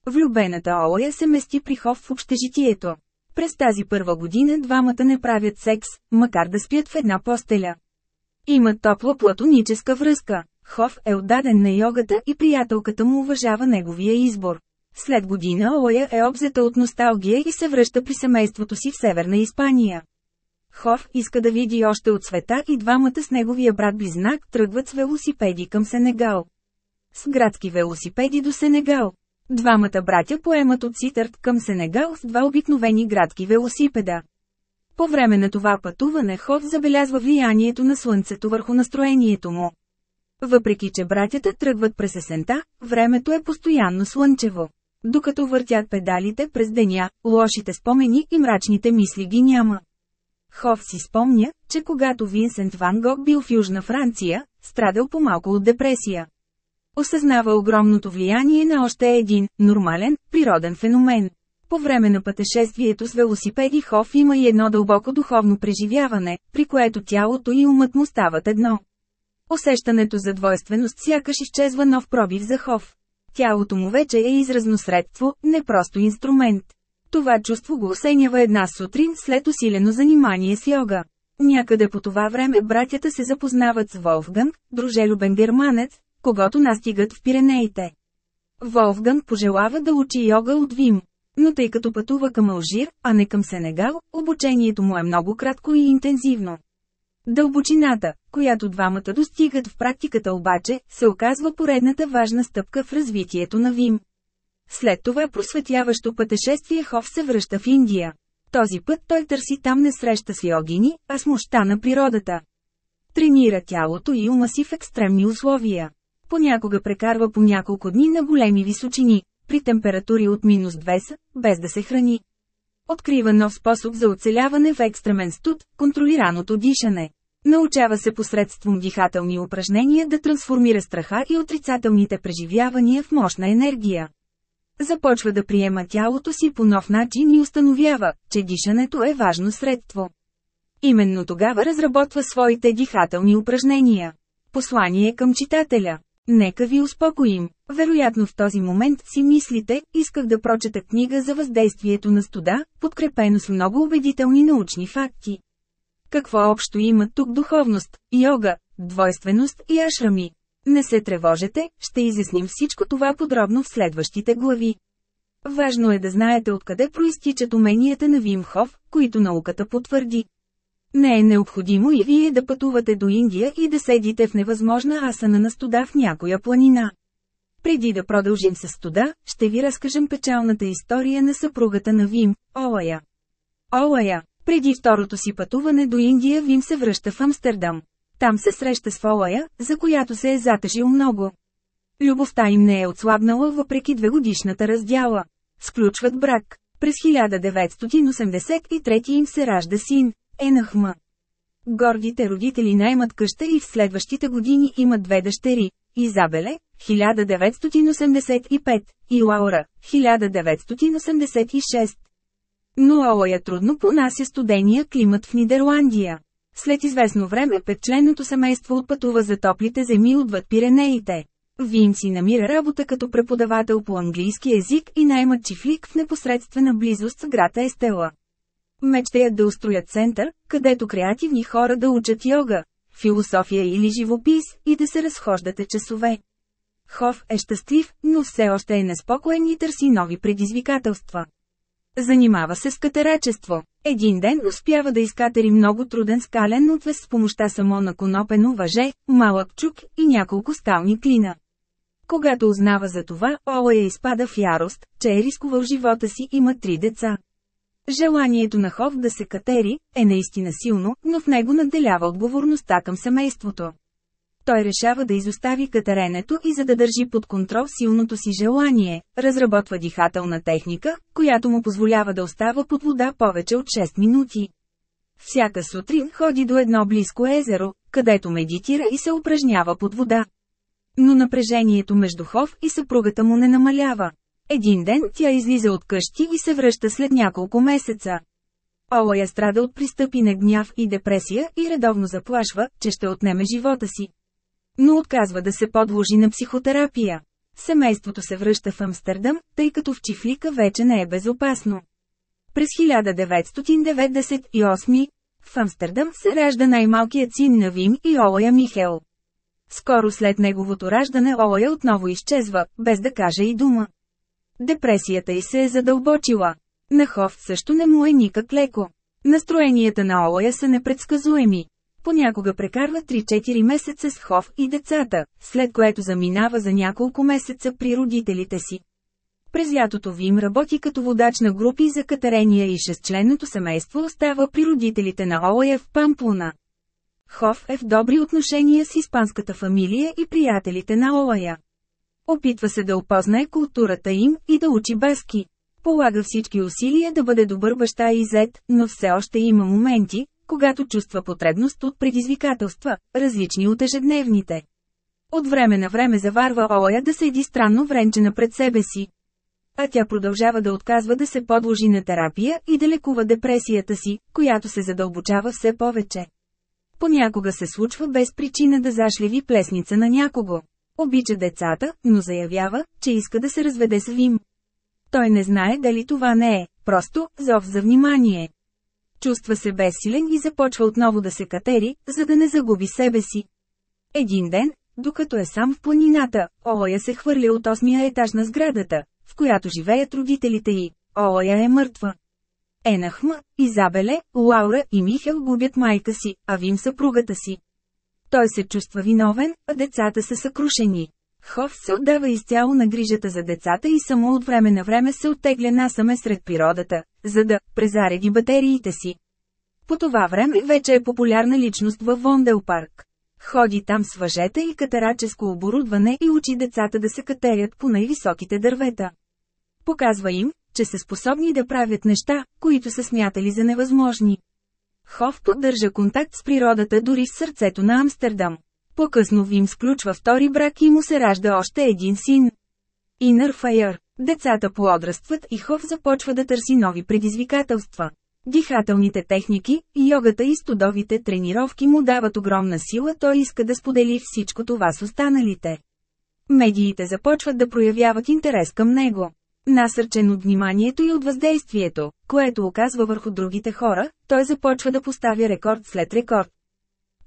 Влюбената Олая се мести при Хов в общежитието. През тази първа година двамата не правят секс, макар да спят в една постеля. Имат топла платоническа връзка. Хов е отдаден на йогата и приятелката му уважава неговия избор. След година Олая е обзета от носталгия и се връща при семейството си в Северна Испания. Хов иска да види още от света и двамата с неговия брат-близнак тръгват с велосипеди към Сенегал. С градски велосипеди до Сенегал. Двамата братя поемат от Ситърт към Сенегал с два обикновени градски велосипеда. По време на това пътуване Хов забелязва влиянието на слънцето върху настроението му. Въпреки че братята тръгват през есента, времето е постоянно слънчево. Докато въртят педалите през деня, лошите спомени и мрачните мисли ги няма. Хов си спомня, че когато Винсент Ван Гог бил в Южна Франция, страдал по-малко от депресия. Осъзнава огромното влияние на още един, нормален, природен феномен. По време на пътешествието с велосипеди Хоф има и едно дълбоко духовно преживяване, при което тялото и умът му стават едно. Усещането за двойственост сякаш изчезва нов пробив за Хов. Тялото му вече е изразно средство, не просто инструмент. Това чувство го осенява една сутрин след усилено занимание с йога. Някъде по това време братята се запознават с Волфганг, дружелюбен германец, когато настигат в Пиренеите. Волфганг пожелава да учи йога от Вим. Но тъй като пътува към Алжир, а не към Сенегал, обучението му е много кратко и интензивно. Дълбочината, която двамата достигат в практиката обаче, се оказва поредната важна стъпка в развитието на Вим. След това просветяващо пътешествие Хов се връща в Индия. Този път той търси там не среща с йогини, а с мощта на природата. Тренира тялото и ума си в екстремни условия. Понякога прекарва по няколко дни на големи височини, при температури от минус 2, без да се храни. Открива нов способ за оцеляване в екстремен студ – контролираното дишане. Научава се посредством дихателни упражнения да трансформира страха и отрицателните преживявания в мощна енергия. Започва да приема тялото си по нов начин и установява, че дишането е важно средство. Именно тогава разработва своите дихателни упражнения. Послание към читателя. Нека ви успокоим. Вероятно в този момент си мислите, исках да прочета книга за въздействието на студа, подкрепено с много убедителни научни факти. Какво общо има тук духовност, йога, двойственост и ашрами? Не се тревожете, ще изясним всичко това подробно в следващите глави. Важно е да знаете откъде проистичат уменията на Вимхов, които науката потвърди. Не е необходимо и вие да пътувате до Индия и да седите в невъзможна асана на студа в някоя планина. Преди да продължим с студа, ще ви разкажем печалната история на съпругата на Вим, Олая. Олая, преди второто си пътуване до Индия Вим се връща в Амстердам. Там се среща с Олая, за която се е затъжил много. Любовта им не е отслабнала въпреки двегодишната раздяла. Сключват брак. През 1983 им се ражда син, Енахма. Гордите родители наймат къща и в следващите години имат две дъщери – Изабеле, 1985, и Лаура, 1986. Но Олая трудно понася студения климат в Нидерландия. След известно време петчленото семейство отпътува за топлите земи отвъд Пиренеите. Си намира работа като преподавател по английски език и наймат чифлик в непосредствена близост с град Естела. Мечтаят да устроят център, където креативни хора да учат йога, философия или живопис и да се разхождате часове. Хов е щастлив, но все още е неспокоен и търси нови предизвикателства. Занимава се с катерачество. Един ден успява да изкатери много труден скален отвес с помощта само на конопено въже, малък чук и няколко скални клина. Когато узнава за това, Олая изпада в ярост, че е рискувал живота си има три деца. Желанието на Хов да се катери е наистина силно, но в него наделява отговорността към семейството. Той решава да изостави катеренето и за да държи под контрол силното си желание, разработва дихателна техника, която му позволява да остава под вода повече от 6 минути. Всяка сутрин ходи до едно близко езеро, където медитира и се упражнява под вода. Но напрежението между Хов и съпругата му не намалява. Един ден тя излиза от къщи и се връща след няколко месеца. Олая страда от пристъпи на гняв и депресия и редовно заплашва, че ще отнеме живота си. Но отказва да се подложи на психотерапия. Семейството се връща в Амстердам, тъй като в Чифлика вече не е безопасно. През 1998 в Амстердам се ражда най-малкият син на Вим и Олая Михел. Скоро след неговото раждане Олая отново изчезва, без да каже и дума. Депресията й се е задълбочила. На Хов също не му е никак леко. Настроенията на Олая са непредсказуеми. Понякога прекарва 3-4 месеца с Хов и децата, след което заминава за няколко месеца при родителите си. През лятото Вим работи като водач на групи за катерения и шестчленното семейство остава при родителите на Олая в Памплуна. Хов е в добри отношения с испанската фамилия и приятелите на Олая. Опитва се да опознае културата им и да учи баски. Полага всички усилия да бъде добър баща и зет, но все още има моменти, когато чувства потребност от предизвикателства, различни от ежедневните. От време на време заварва Олая да седи странно вренчена пред себе си. А тя продължава да отказва да се подложи на терапия и да лекува депресията си, която се задълбочава все повече. Понякога се случва без причина да зашлеви плесница на някого. Обича децата, но заявява, че иска да се разведе с Вим. Той не знае дали това не е, просто зов за внимание. Чувства се безсилен и започва отново да се катери, за да не загуби себе си. Един ден, докато е сам в планината, Олая се хвърля от осмия етаж на сградата, в която живеят родителите й. Олая е мъртва. Енахма, Изабеле, Лаура и Михел губят майка си, а Вим съпругата си. Той се чувства виновен, а децата са съкрушени. Хов се отдава изцяло на грижата за децата и само от време на време се оттегля насаме сред природата, за да презареди батериите си. По това време вече е популярна личност във Вондел парк. Ходи там с въжета и катераческо оборудване и учи децата да се катерят по най-високите дървета. Показва им, че са способни да правят неща, които са смятали за невъзможни. Хов поддържа контакт с природата дори в сърцето на Амстердам. По-късно Вим сключва втори брак и му се ражда още един син. Инър Файер. Децата поодрастват и Хов започва да търси нови предизвикателства. Дихателните техники, йогата и студовите тренировки му дават огромна сила, той иска да сподели всичко това с останалите. Медиите започват да проявяват интерес към него. Насърчен от вниманието и от въздействието, което оказва върху другите хора, той започва да поставя рекорд след рекорд.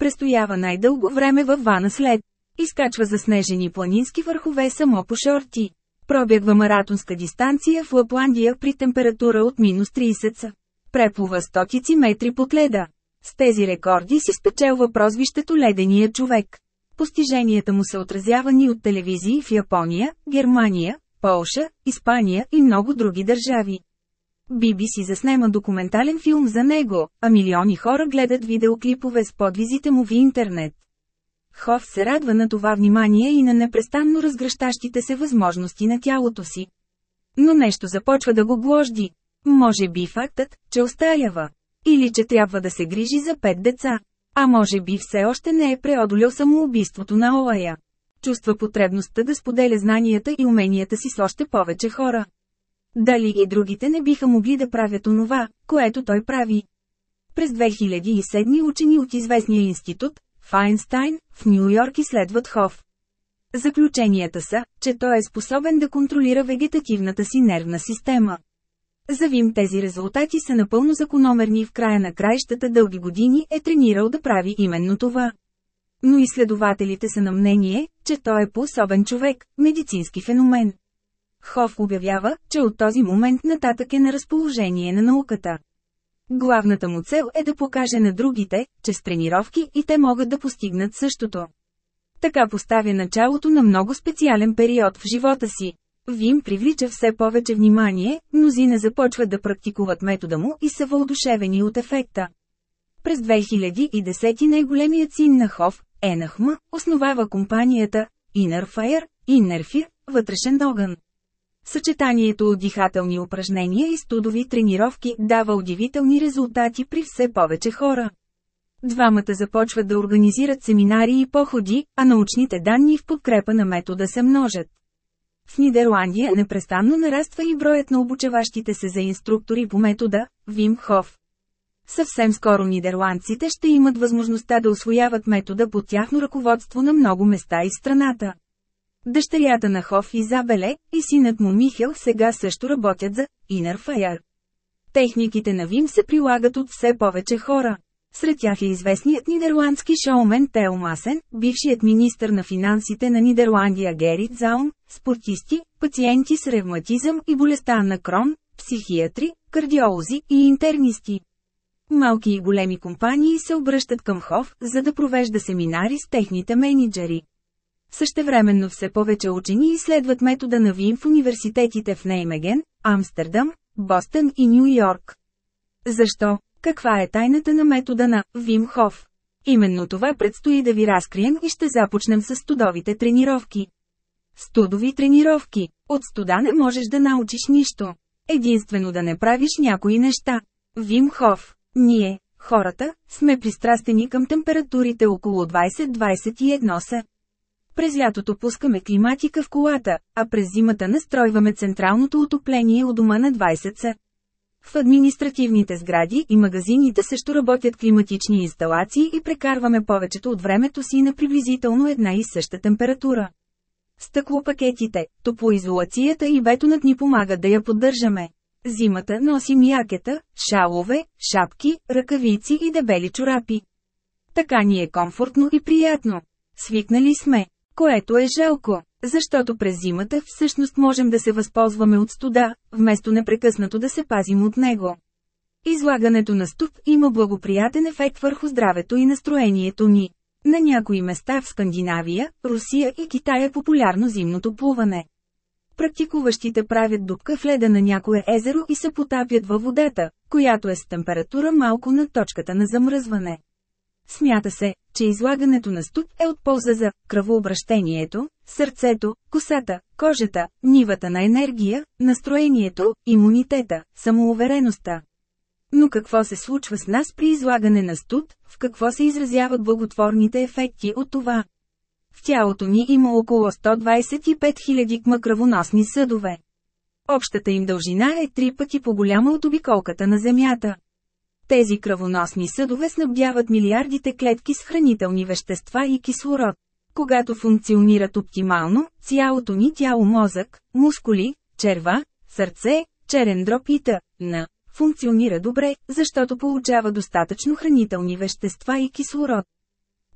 Престоява най-дълго време във вана след. Изкачва заснежени планински върхове само по шорти. Пробягва маратонска дистанция в Лапландия при температура от минус 30 Преплува стотици метри под леда. С тези рекорди си спечелва прозвището Ледения човек. Постиженията му са отразявани от телевизии в Япония, Германия, Полша, Испания и много други държави. BBC заснема документален филм за него, а милиони хора гледат видеоклипове с подвизите му в интернет. Хов се радва на това внимание и на непрестанно разгръщащите се възможности на тялото си. Но нещо започва да го гложди. Може би фактът, че остарява. Или че трябва да се грижи за пет деца. А може би все още не е преодолял самоубийството на Олая. Чувства потребността да споделя знанията и уменията си с още повече хора. Дали и другите не биха могли да правят онова, което той прави. През 2007 учени от известния институт, Файнстайн, в Нью Йорк изследват Хоф. Заключенията са, че той е способен да контролира вегетативната си нервна система. Завим тези резултати са напълно закономерни в края на краищата дълги години е тренирал да прави именно това. Но изследователите са на мнение, че той е по-особен човек, медицински феномен. Хоф обявява, че от този момент нататък е на разположение на науката. Главната му цел е да покаже на другите, че с тренировки и те могат да постигнат същото. Така поставя началото на много специален период в живота си. Вим привлича все повече внимание, мнозина започват да практикуват метода му и са въодушевени от ефекта. През 2010 най-големият син на Хоф, Енахма, основава компанията Inner Fire, Inner вътрешен огън. Съчетанието от дихателни упражнения и студови тренировки дава удивителни резултати при все повече хора. Двамата започват да организират семинари и походи, а научните данни в подкрепа на метода се множат. В Нидерландия непрестанно нараства и броят на обучаващите се за инструктори по метода Вим Хоф. Съвсем скоро нидерландците ще имат възможността да освояват метода под тяхно ръководство на много места из страната. Дъщерята на Хоф Изабеле и синът му Михел сега също работят за Inner Fire. Техниките на Вим се прилагат от все повече хора. Сред тях е известният нидерландски шоумен Тео Масен, бившият министър на финансите на Нидерландия Герит Заун, спортисти, пациенти с ревматизъм и болестта на крон, психиатри, кардиолози и интернисти. Малки и големи компании се обръщат към ХОВ, за да провежда семинари с техните менеджери. Същевременно все повече учени изследват метода на ВИМ в университетите в Неймеген, Амстердам, Бостън и Нью Йорк. Защо? Каква е тайната на метода на Вим Хоф? Именно това предстои да ви разкрием и ще започнем с студовите тренировки. Студови тренировки. От студа не можеш да научиш нищо. Единствено да не правиш някои неща. Вим Хоф. Ние, хората, сме пристрастени към температурите около 20-21 са. През лятото пускаме климатика в колата, а през зимата настройваме централното отопление у дома на 20 са. В административните сгради и магазините също работят климатични инсталации и прекарваме повечето от времето си на приблизително една и съща температура. Стъклопакетите, топлоизолацията и бетонът ни помагат да я поддържаме. Зимата носим якета, шалове, шапки, ръкавици и дебели чорапи. Така ни е комфортно и приятно. Свикнали сме, което е жалко, защото през зимата всъщност можем да се възползваме от студа, вместо непрекъснато да се пазим от него. Излагането на ступ има благоприятен ефект върху здравето и настроението ни. На някои места в Скандинавия, Русия и Китай е популярно зимното плуване. Практикуващите правят дупка в леда на някое езеро и се потапят във водата, която е с температура малко над точката на замръзване. Смята се, че излагането на студ е от полза за кръвообращението, сърцето, косата, кожата, нивата на енергия, настроението, имунитета, самоувереността. Но какво се случва с нас при излагане на студ, в какво се изразяват благотворните ефекти от това? В тялото ни има около 125 000 кма кръвоносни съдове. Общата им дължина е три пъти по-голяма от обиколката на Земята. Тези кръвоносни съдове снабдяват милиардите клетки с хранителни вещества и кислород. Когато функционират оптимално, цялото ни тяло мозък, мускули, черва, сърце, черен дроб и т.н. функционира добре, защото получава достатъчно хранителни вещества и кислород.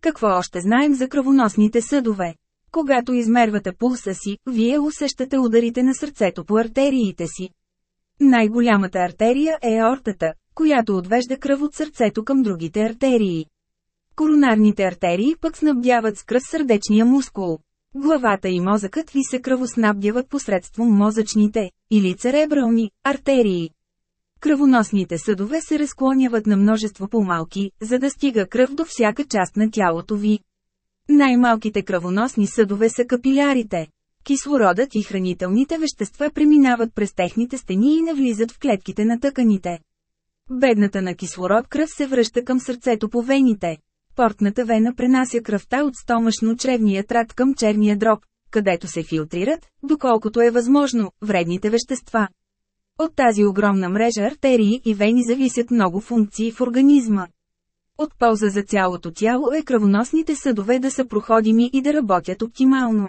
Какво още знаем за кръвоносните съдове? Когато измервате пулса си, вие усещате ударите на сърцето по артериите си. Най-голямата артерия е аортата, която отвежда кръв от сърцето към другите артерии. Коронарните артерии пък снабдяват с кръв сърдечния мускул. Главата и мозъкът ви се кръвоснабдяват посредством мозъчните, или церебрални, артерии. Кръвоносните съдове се разклоняват на множество по-малки, за да стига кръв до всяка част на тялото ви. Най-малките кръвоносни съдове са капилярите. Кислородът и хранителните вещества преминават през техните стени и навлизат в клетките на тъканите. Бедната на кислород кръв се връща към сърцето по вените. Портната вена пренася кръвта от стомашно-чревния тракт към черния дроб, където се филтрират, доколкото е възможно, вредните вещества. От тази огромна мрежа артерии и вени зависят много функции в организма. От полза за цялото тяло е кръвоносните съдове да са проходими и да работят оптимално.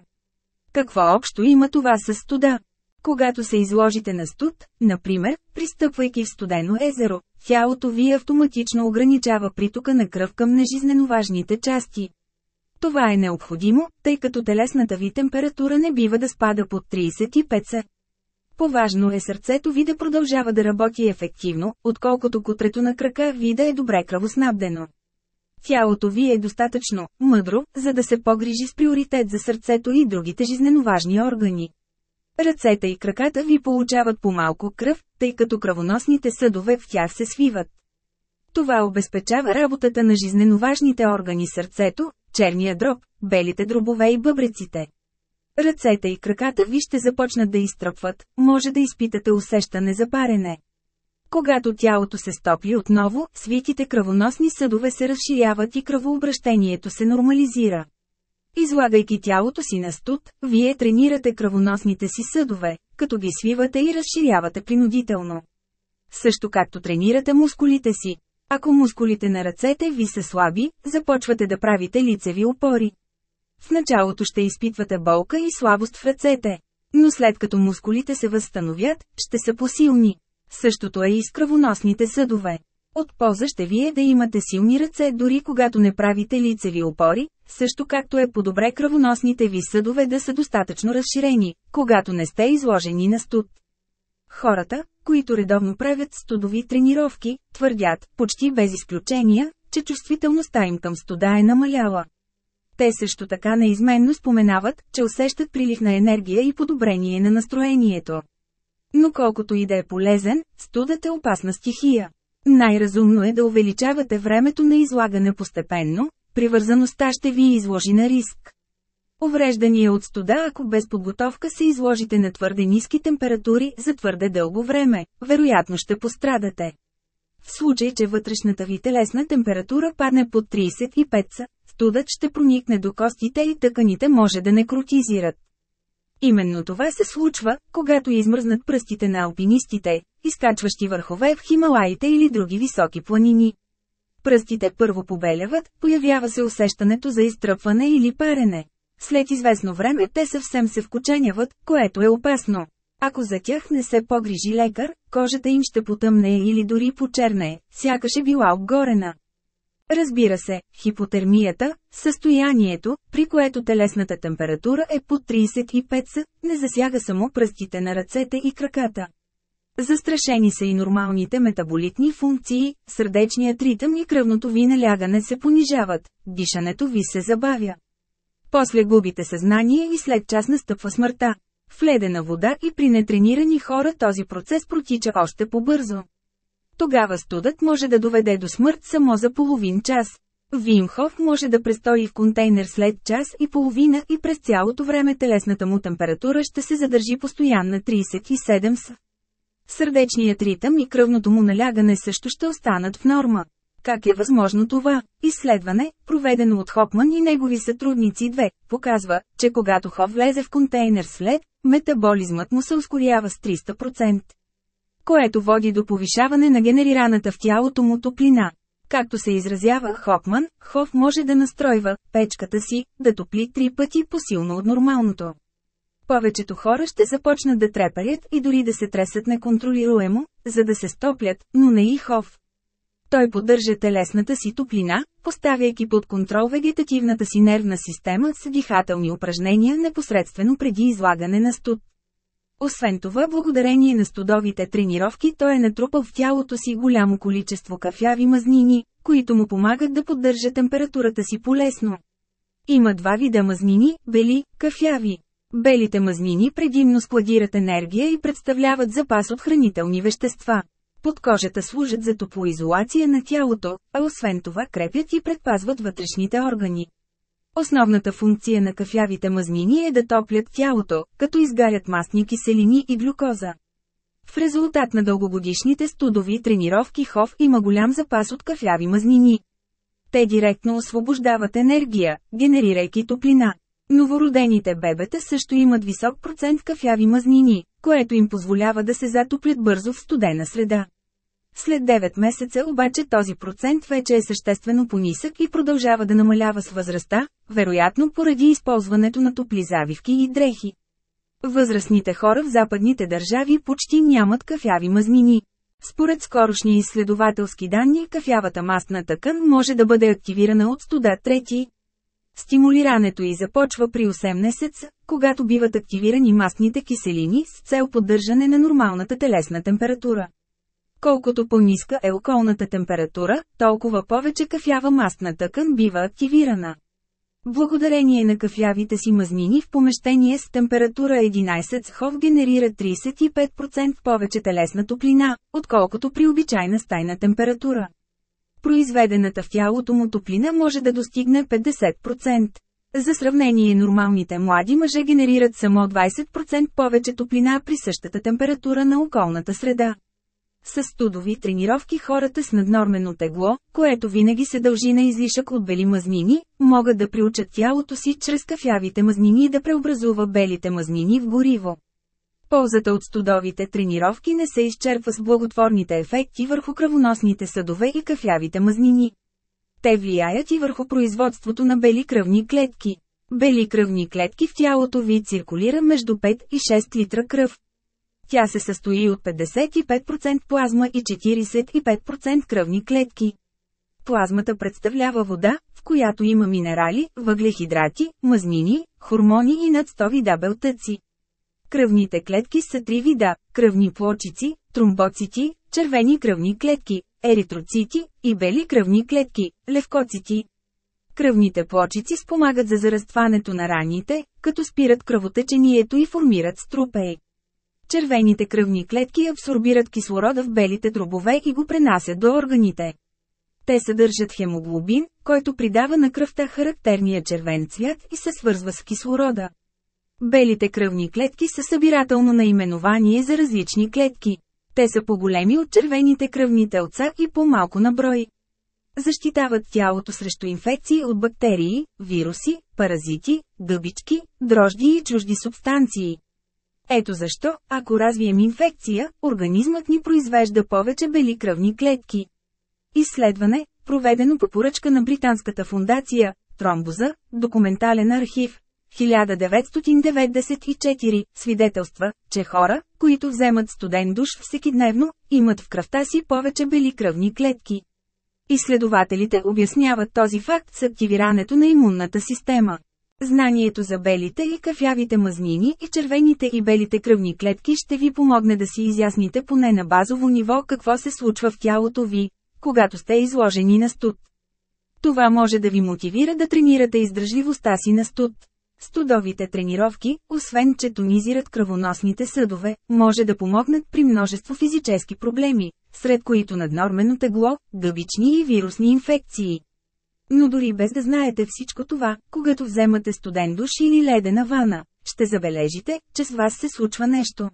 Какво общо има това с студа? Когато се изложите на студ, например, пристъпвайки в студено езеро, тялото ви автоматично ограничава притока на кръв към нежизненоважните части. Това е необходимо, тъй като телесната ви температура не бива да спада под 35 се. Поважно е сърцето ви да продължава да работи ефективно, отколкото кутрето на крака ви да е добре кръвоснабдено. Тялото ви е достатъчно мъдро, за да се погрижи с приоритет за сърцето и другите жизненоважни органи. Ръцете и краката ви получават по-малко кръв, тъй като кръвоносните съдове в тях се свиват. Това обезпечава работата на жизненоважните органи сърцето, черния дроб, белите дробове и бъбреците. Ръцете и краката ви ще започнат да изтръпват, може да изпитате усещане за парене. Когато тялото се стопи отново, свитите кръвоносни съдове се разширяват и кръвообращението се нормализира. Излагайки тялото си на студ, вие тренирате кръвоносните си съдове, като ги свивате и разширявате принудително. Също както тренирате мускулите си. Ако мускулите на ръцете ви са слаби, започвате да правите лицеви опори. В началото ще изпитвате болка и слабост в ръцете. Но след като мускулите се възстановят, ще са посилни. Същото е и с кръвоносните съдове. От полза ще ви е да имате силни ръце дори когато не правите лицеви опори, също както е по-добре кръвоносните ви съдове да са достатъчно разширени, когато не сте изложени на студ. Хората, които редовно правят студови тренировки, твърдят, почти без изключения, че чувствителността им към студа е намаляла. Те също така неизменно споменават, че усещат прилив на енергия и подобрение на настроението. Но колкото и да е полезен, студът е опасна стихия. Най-разумно е да увеличавате времето на излагане постепенно, привързаността ще ви изложи на риск. Увреждания от студа ако без подготовка се изложите на твърде ниски температури за твърде дълго време, вероятно ще пострадате. В случай, че вътрешната ви телесна температура падне под 35 са, студът ще проникне до костите и тъканите може да некротизират. Именно това се случва, когато измръзнат пръстите на алпинистите, изкачващи върхове в Хималаите или други високи планини. Пръстите първо побеляват, появява се усещането за изтръпване или парене. След известно време те съвсем се вкученяват, което е опасно. Ако за тях не се погрижи лекар, кожата им ще потъмне или дори почерне, сякаш е била обгорена. Разбира се, хипотермията, състоянието, при което телесната температура е под 35 с, не засяга само пръстите на ръцете и краката. Застрашени са и нормалните метаболитни функции, сърдечният ритъм и кръвното ви налягане се понижават, дишането ви се забавя. После губите съзнание и след час настъпва смъртта. В ледена вода и при нетренирани хора този процес протича още по-бързо. Тогава студът може да доведе до смърт само за половин час. Вимхов може да престои в контейнер след час и половина и през цялото време телесната му температура ще се задържи постоянна 37 с. Сърдечният ритъм и кръвното му налягане също ще останат в норма. Как е възможно това? Изследване, проведено от Хопман и негови сътрудници 2, показва, че когато Хоп влезе в контейнер с лед, метаболизмът му се ускорява с 300%. Което води до повишаване на генерираната в тялото му топлина. Както се изразява Хопман, Хоф може да настройва печката си, да топли три пъти по-силно от нормалното. Повечето хора ще започнат да трепарят и дори да се тресат неконтролируемо, за да се стоплят, но не и Хоф. Той поддържа телесната си топлина, поставяйки под контрол вегетативната си нервна система с дихателни упражнения непосредствено преди излагане на студ. Освен това, благодарение на студовите тренировки той е натрупал в тялото си голямо количество кафяви мазнини, които му помагат да поддържа температурата си полесно. Има два вида мазнини – бели, кафяви. Белите мазнини предимно складират енергия и представляват запас от хранителни вещества. Под кожата служат за топлоизолация на тялото, а освен това крепят и предпазват вътрешните органи. Основната функция на кафявите мазнини е да топлят тялото, като изгарят мастни киселини и глюкоза. В резултат на дългогодишните студови тренировки Хов има голям запас от кафяви мазнини. Те директно освобождават енергия, генерирайки топлина. Новородените бебета също имат висок процент кафяви мазнини, което им позволява да се затоплят бързо в студена среда. След 9 месеца обаче този процент вече е съществено понисък и продължава да намалява с възрастта, вероятно поради използването на топли завивки и дрехи. Възрастните хора в западните държави почти нямат кафяви мазнини. Според скорошни изследователски данни кафявата мастна тъкан може да бъде активирана от студа трети. Стимулирането й започва при 8 месеца, когато биват активирани мастните киселини с цел поддържане на нормалната телесна температура. Колкото по-ниска е околната температура, толкова повече кафява мастна тъкан бива активирана. Благодарение на кафявите си мазнини в помещение с температура 11 Хов генерира 35% повече телесна топлина, отколкото при обичайна стайна температура. Произведената в тялото му топлина може да достигне 50%. За сравнение нормалните млади мъже генерират само 20% повече топлина при същата температура на околната среда. С студови тренировки хората с наднормено тегло, което винаги се дължи на излишък от бели мазнини, могат да приучат тялото си чрез кафявите мазнини да преобразува белите мазнини в гориво. Ползата от студовите тренировки не се изчерпва с благотворните ефекти върху кръвоносните съдове и кафявите мазнини. Те влияят и върху производството на бели кръвни клетки. Бели кръвни клетки в тялото ви циркулира между 5 и 6 литра кръв. Тя се състои от 55% плазма и 45% кръвни клетки. Плазмата представлява вода, в която има минерали, въглехидрати, мазнини, хормони и над 100 вида белтъци. Кръвните клетки са три вида – кръвни плочици, тромбоцити, червени кръвни клетки, еритроцити и бели кръвни клетки, левкоцити. Кръвните плочици спомагат за зарастването на раните, като спират кръвотечението и формират струпей. Червените кръвни клетки абсорбират кислорода в белите дробове и го пренасят до органите. Те съдържат хемоглобин, който придава на кръвта характерния червен цвят и се свързва с кислорода. Белите кръвни клетки са събирателно наименование за различни клетки. Те са по-големи от червените кръвни телца и по-малко на брой. Защитават тялото срещу инфекции от бактерии, вируси, паразити, гъбички, дрожди и чужди субстанции. Ето защо, ако развием инфекция, организмът ни произвежда повече бели кръвни клетки. Изследване, проведено по поръчка на Британската фундация, Тромбоза, документален архив, 1994, свидетелства, че хора, които вземат студен душ всекидневно, имат в кръвта си повече бели кръвни клетки. Изследователите обясняват този факт с активирането на имунната система. Знанието за белите и кафявите мазнини и червените и белите кръвни клетки ще ви помогне да си изясните поне на базово ниво какво се случва в тялото ви, когато сте изложени на студ. Това може да ви мотивира да тренирате издръжливостта си на студ. Студовите тренировки, освен че тонизират кръвоносните съдове, може да помогнат при множество физически проблеми, сред които наднормено тегло, гъбични и вирусни инфекции. Но дори без да знаете всичко това, когато вземате студен душ или ледена вана, ще забележите, че с вас се случва нещо.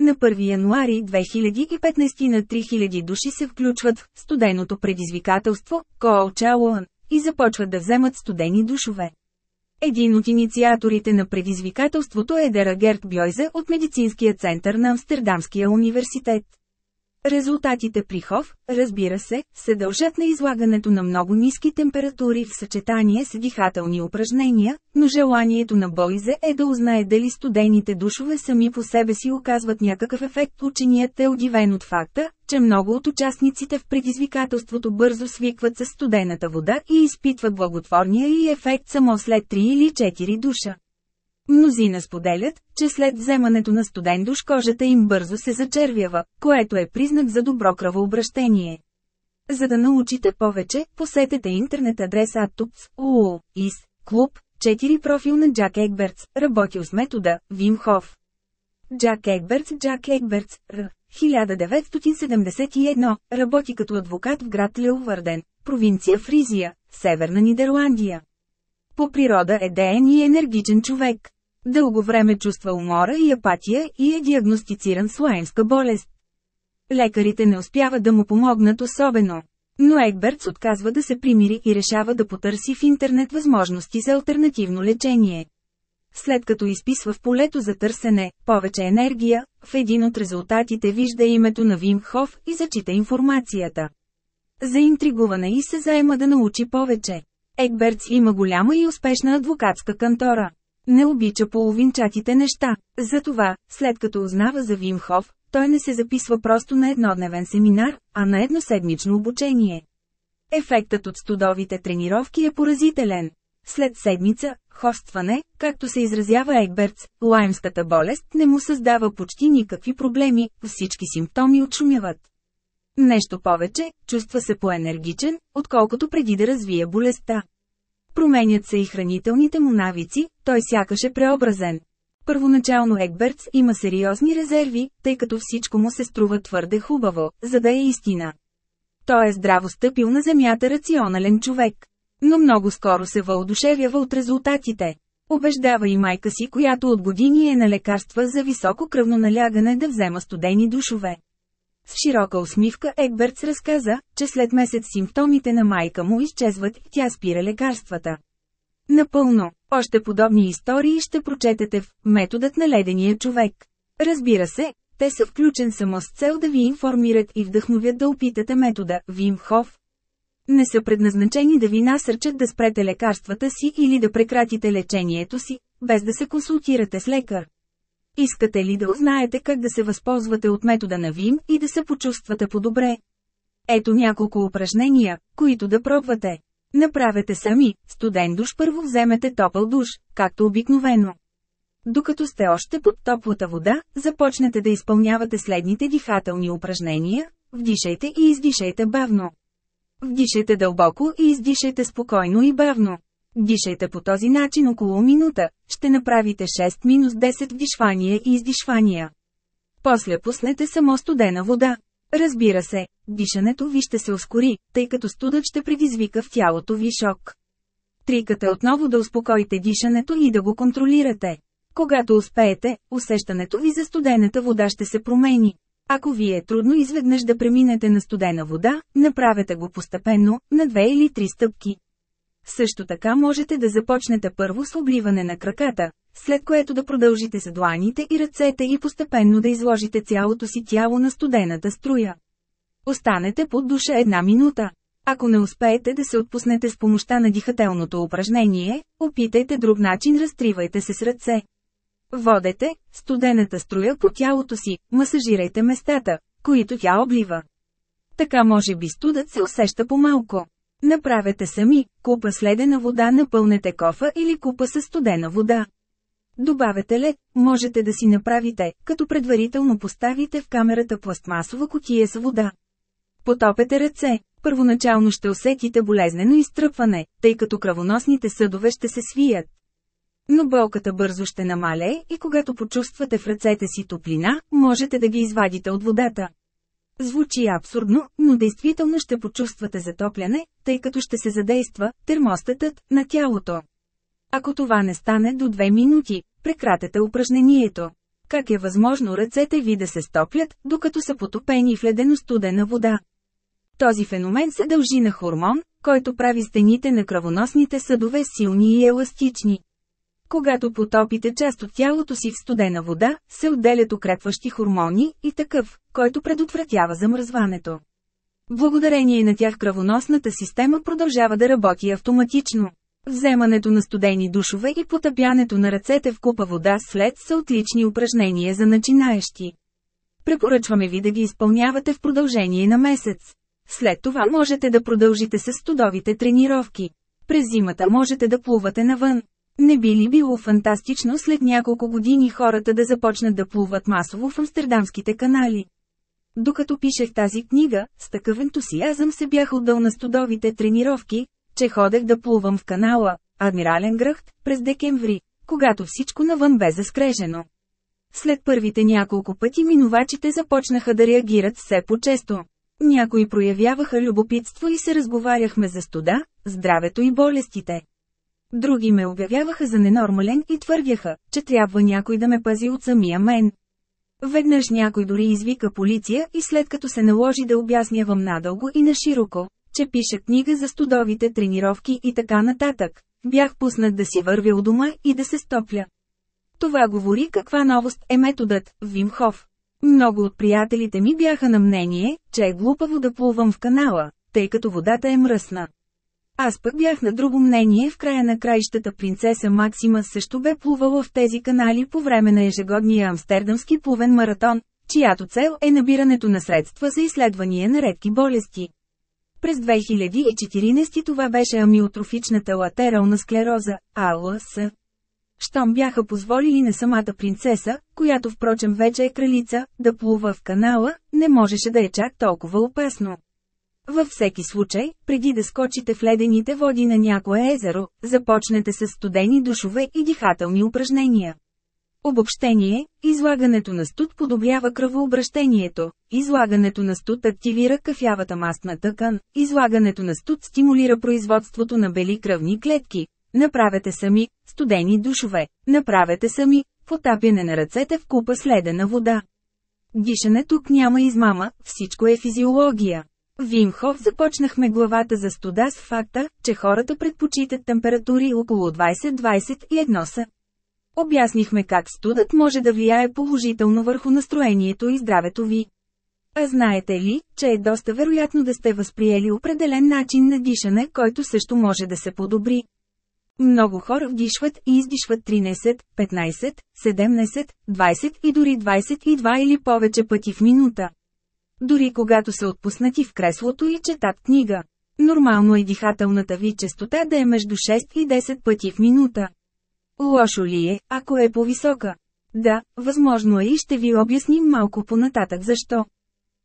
На 1 януари 2015 на 3000 души се включват в студеното предизвикателство, Коал и започват да вземат студени душове. Един от инициаторите на предизвикателството е Дера Герт Бьойзе от Медицинския център на Амстердамския университет. Резултатите при ХОВ, разбира се, се дължат на излагането на много ниски температури в съчетание с дихателни упражнения, но желанието на Бойзе е да узнае дали студените душове сами по себе си оказват някакъв ефект. Ученият е удивен от факта, че много от участниците в предизвикателството бързо свикват с студената вода и изпитват благотворния и ефект само след 3 или 4 душа. Мнозина споделят, че след вземането на студен душ кожата им бързо се зачервява, което е признак за добро кръвообращение. За да научите повече, посетете интернет адрес atups, is, клуб, 4 профил на Джак Егбертс, работил с метода, Вим Хоф. Джак Егбертс Джак Егбертс, Р. 1971, работи като адвокат в град Лилвърден, провинция Фризия, Северна Нидерландия. По природа е деен и енергичен човек. Дълго време чувства умора и апатия и е диагностициран с лаемска болест. Лекарите не успяват да му помогнат особено. Но Егбертс отказва да се примири и решава да потърси в интернет възможности за альтернативно лечение. След като изписва в полето за търсене повече енергия, в един от резултатите вижда името на Вим Хоф и зачита информацията. Заинтригувана и се заема да научи повече. Егбертс има голяма и успешна адвокатска кантора. Не обича половинчатите неща. Затова, след като узнава за Вимхов, той не се записва просто на еднодневен семинар, а на едноседмично обучение. Ефектът от студовите тренировки е поразителен. След седмица, хостване, както се изразява Егбертс, лаймската болест не му създава почти никакви проблеми, всички симптоми отшумяват. Нещо повече, чувства се по-енергичен, отколкото преди да развие болестта. Променят се и хранителните му навици, той сякаш е преобразен. Първоначално Егбертс има сериозни резерви, тъй като всичко му се струва твърде хубаво, за да е истина. Той е здраво стъпил на земята рационален човек. Но много скоро се въодушевява от резултатите. Обеждава и майка си, която от години е на лекарства за високо кръвно налягане да взема студени душове. С широка усмивка Егбертс разказа, че след месец симптомите на майка му изчезват и тя спира лекарствата. Напълно. Още подобни истории ще прочетете в «Методът на ледения човек». Разбира се, те са включен само с цел да ви информират и вдъхновят да опитате метода Вим Хоф. Не са предназначени да ви насърчат да спрете лекарствата си или да прекратите лечението си, без да се консултирате с лекар. Искате ли да узнаете как да се възползвате от метода на ВИМ и да се почувствате по-добре? Ето няколко упражнения, които да пробвате. Направете сами, студен душ първо вземете топъл душ, както обикновено. Докато сте още под топлата вода, започнете да изпълнявате следните дихателни упражнения, вдишайте и издишайте бавно. Вдишайте дълбоко и издишайте спокойно и бавно. Дишайте по този начин около минута, ще направите 6-10 вдишвания и издишвания. После пуснете само студена вода. Разбира се, дишането ви ще се ускори, тъй като студът ще предизвика в тялото ви шок. Триката отново да успокоите дишането и да го контролирате. Когато успеете, усещането ви за студената вода ще се промени. Ако ви е трудно изведнъж да преминете на студена вода, направете го постепенно, на две или три стъпки. Също така можете да започнете първо с обливане на краката, след което да продължите с дланите и ръцете и постепенно да изложите цялото си тяло на студената струя. Останете под душа една минута. Ако не успеете да се отпуснете с помощта на дихателното упражнение, опитайте друг начин разтривайте се с ръце. Водете студената струя по тялото си, масажирайте местата, които тя облива. Така може би студът се усеща по-малко. Направете сами, купа следена вода напълнете кофа или купа със студена вода. Добавете лед, можете да си направите, като предварително поставите в камерата пластмасова котия с вода. Потопете ръце. Първоначално ще усетите болезнено изтръпване, тъй като кръвоносните съдове ще се свият. Но болката бързо ще намалее и когато почувствате в ръцете си топлина, можете да ги извадите от водата. Звучи абсурдно, но действително ще почувствате затопляне, тъй като ще се задейства термостатът на тялото. Ако това не стане до 2 минути, прекратете упражнението. Как е възможно ръцете ви да се стоплят, докато са потопени в ледено-студена вода? Този феномен се дължи на хормон, който прави стените на кръвоносните съдове силни и еластични. Когато потопите част от тялото си в студена вода, се отделят укрепващи хормони и такъв, който предотвратява замръзването. Благодарение на тях кръвоносната система продължава да работи автоматично. Вземането на студени душове и потъпянето на ръцете в купа вода след са отлични упражнения за начинаещи. Препоръчваме ви да ги изпълнявате в продължение на месец. След това можете да продължите с студовите тренировки. През зимата можете да плувате навън. Не би ли било фантастично след няколко години хората да започнат да плуват масово в амстердамските канали? Докато пишех тази книга, с такъв ентусиазъм се бях отдал на студовите тренировки, че ходех да плувам в канала, Адмирален гръхт, през декември, когато всичко навън бе заскрежено. След първите няколко пъти минувачите започнаха да реагират все по-често. Някои проявяваха любопитство и се разговаряхме за студа, здравето и болестите. Други ме обявяваха за ненормален и твърдяха, че трябва някой да ме пази от самия мен. Веднъж някой дори извика полиция и след като се наложи да обяснявам надълго и на широко, че пиша книга за студовите тренировки и така нататък, бях пуснат да си вървя у дома и да се стопля. Това говори каква новост е методът Вимхов. Много от приятелите ми бяха на мнение, че е глупаво да плувам в канала, тъй като водата е мръсна. Аз пък бях на друго мнение в края на краищата принцеса Максима също бе плувала в тези канали по време на ежегодния амстердамски плувен маратон, чиято цел е набирането на средства за изследвания на редки болести. През 2014 това беше амиотрофичната латерална склероза, АЛС. Щом бяха позволили на самата принцеса, която впрочем вече е кралица, да плува в канала, не можеше да е чак толкова опасно. Във всеки случай, преди да скочите в ледените води на някое езеро, започнете с студени душове и дихателни упражнения. Обобщение – излагането на студ подобрява кръвообращението, излагането на студ активира кафявата мастна тъкан, излагането на студ стимулира производството на бели кръвни клетки. Направете сами, студени душове, направете сами, потапяне на ръцете в купа следена вода. Дишане тук няма измама, всичко е физиология. Вим Хоф започнахме главата за студа с факта, че хората предпочитат температури около 20-21 са. Обяснихме как студът може да влияе положително върху настроението и здравето ви. А знаете ли, че е доста вероятно да сте възприели определен начин на дишане, който също може да се подобри. Много хора вдишват и издишват 13, 15, 17, 20 и дори 22 или повече пъти в минута. Дори когато са отпуснати в креслото и четат книга. Нормално е дихателната ви частота да е между 6 и 10 пъти в минута. Лошо ли е, ако е по-висока? Да, възможно е и ще ви обясним малко понататък защо.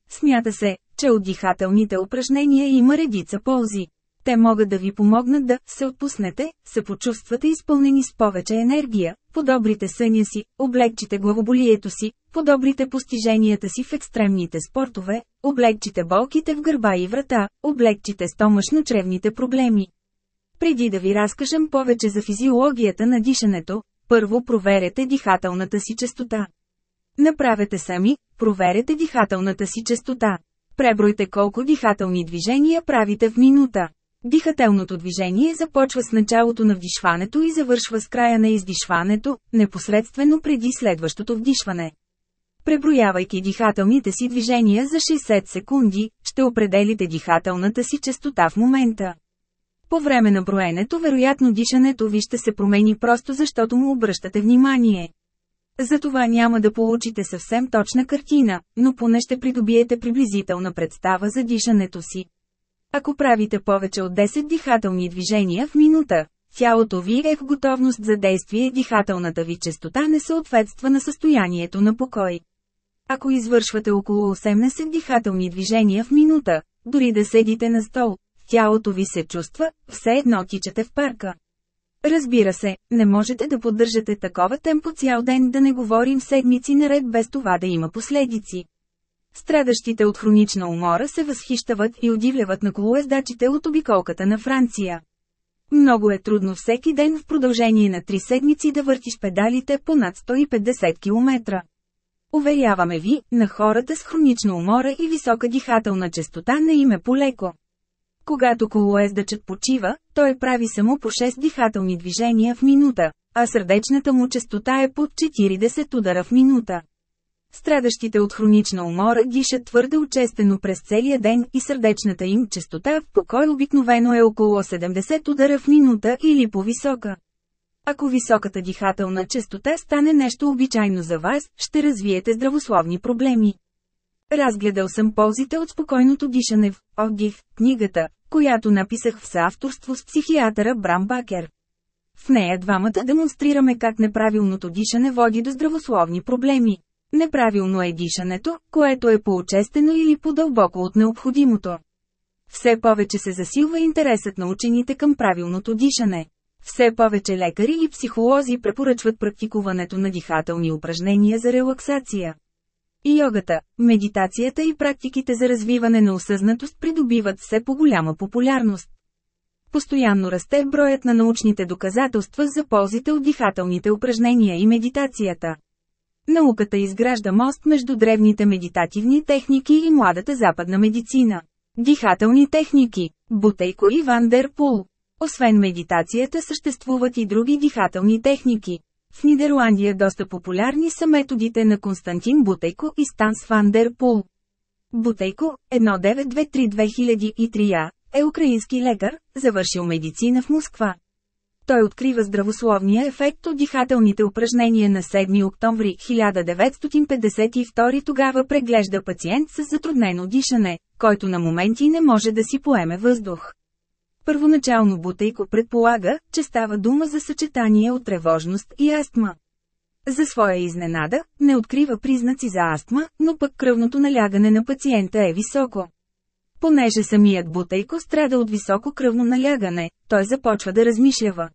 Смята се, че от дихателните упражнения има редица ползи. Те могат да ви помогнат да се отпуснете, се почувствате изпълнени с повече енергия, подобрите съня си, облегчите главоболието си, подобрите постиженията си в екстремните спортове, облегчите болките в гърба и врата, облегчите стомашно-чревните проблеми. Преди да ви разкажем повече за физиологията на дишането, първо проверете дихателната си частота. Направете сами, проверете дихателната си частота. Пребройте колко дихателни движения правите в минута. Дихателното движение започва с началото на вдишването и завършва с края на издишването, непосредствено преди следващото вдишване. Преброявайки дихателните си движения за 60 секунди, ще определите дихателната си частота в момента. По време на броенето вероятно дишането ви ще се промени просто защото му обръщате внимание. Затова няма да получите съвсем точна картина, но поне ще придобиете приблизителна представа за дишането си. Ако правите повече от 10 дихателни движения в минута, тялото ви е в готовност за действие дихателната ви частота не съответства на състоянието на покой. Ако извършвате около 18 дихателни движения в минута, дори да седите на стол, тялото ви се чувства, все едно тичате в парка. Разбира се, не можете да поддържате такова темпо цял ден да не говорим седмици наред без това да има последици. Страдащите от хронична умора се възхищават и удивляват на колоездачите от обиколката на Франция. Много е трудно всеки ден в продължение на три седмици да въртиш педалите по над 150 км. Уверяваме ви, на хората с хронична умора и висока дихателна частота не им е полеко. Когато колоездачът почива, той прави само по 6 дихателни движения в минута, а сърдечната му частота е под 40 удара в минута. Страдащите от хронична умора дишат твърде очестено през целия ден и сърдечната им частота в покой обикновено е около 70 удара в минута или по-висока. Ако високата дихателна частота стане нещо обичайно за вас, ще развиете здравословни проблеми. Разгледал съм ползите от спокойното дишане в «Отдих», книгата, която написах в съавторство с психиатъра Брам Бакер. В нея двамата демонстрираме как неправилното дишане води до здравословни проблеми. Неправилно е дишането, което е по-очестено или по-дълбоко от необходимото. Все повече се засилва интересът на учените към правилното дишане. Все повече лекари и психолози препоръчват практикуването на дихателни упражнения за релаксация. Йогата, медитацията и практиките за развиване на осъзнатост придобиват все по-голяма популярност. Постоянно расте броят на научните доказателства за ползите от дихателните упражнения и медитацията. Науката изгражда мост между древните медитативни техники и младата западна медицина. Дихателни техники – Бутейко и Вандерпул. Освен медитацията съществуват и други дихателни техники. В Нидерландия доста популярни са методите на Константин Бутейко и Станс Вандерпул. Бутейко, 1923-2003 е украински лекар, завършил медицина в Москва. Той открива здравословния ефект от дихателните упражнения на 7 октомври 1952 тогава преглежда пациент с затруднено дишане, който на моменти не може да си поеме въздух. Първоначално Бутейко предполага, че става дума за съчетание от тревожност и астма. За своя изненада, не открива признаци за астма, но пък кръвното налягане на пациента е високо. Понеже самият Бутейко страда от високо кръвно налягане, той започва да размишлява.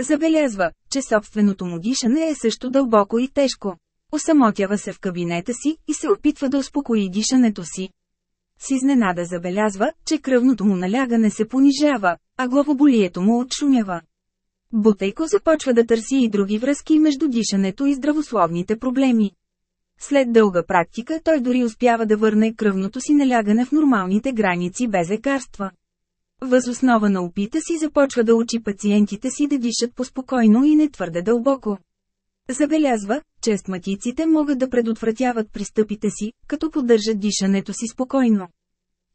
Забелязва, че собственото му дишане е също дълбоко и тежко. Осамотява се в кабинета си и се опитва да успокои дишането си. С изненада забелязва, че кръвното му налягане се понижава, а главоболието му отшумява. Бутейко започва да търси и други връзки между дишането и здравословните проблеми. След дълга практика той дори успява да върне кръвното си налягане в нормалните граници без лекарства. Въз основа на опита си започва да учи пациентите си да дишат поспокойно и не твърде дълбоко. Забелязва, че астматиците могат да предотвратяват пристъпите си, като поддържат дишането си спокойно.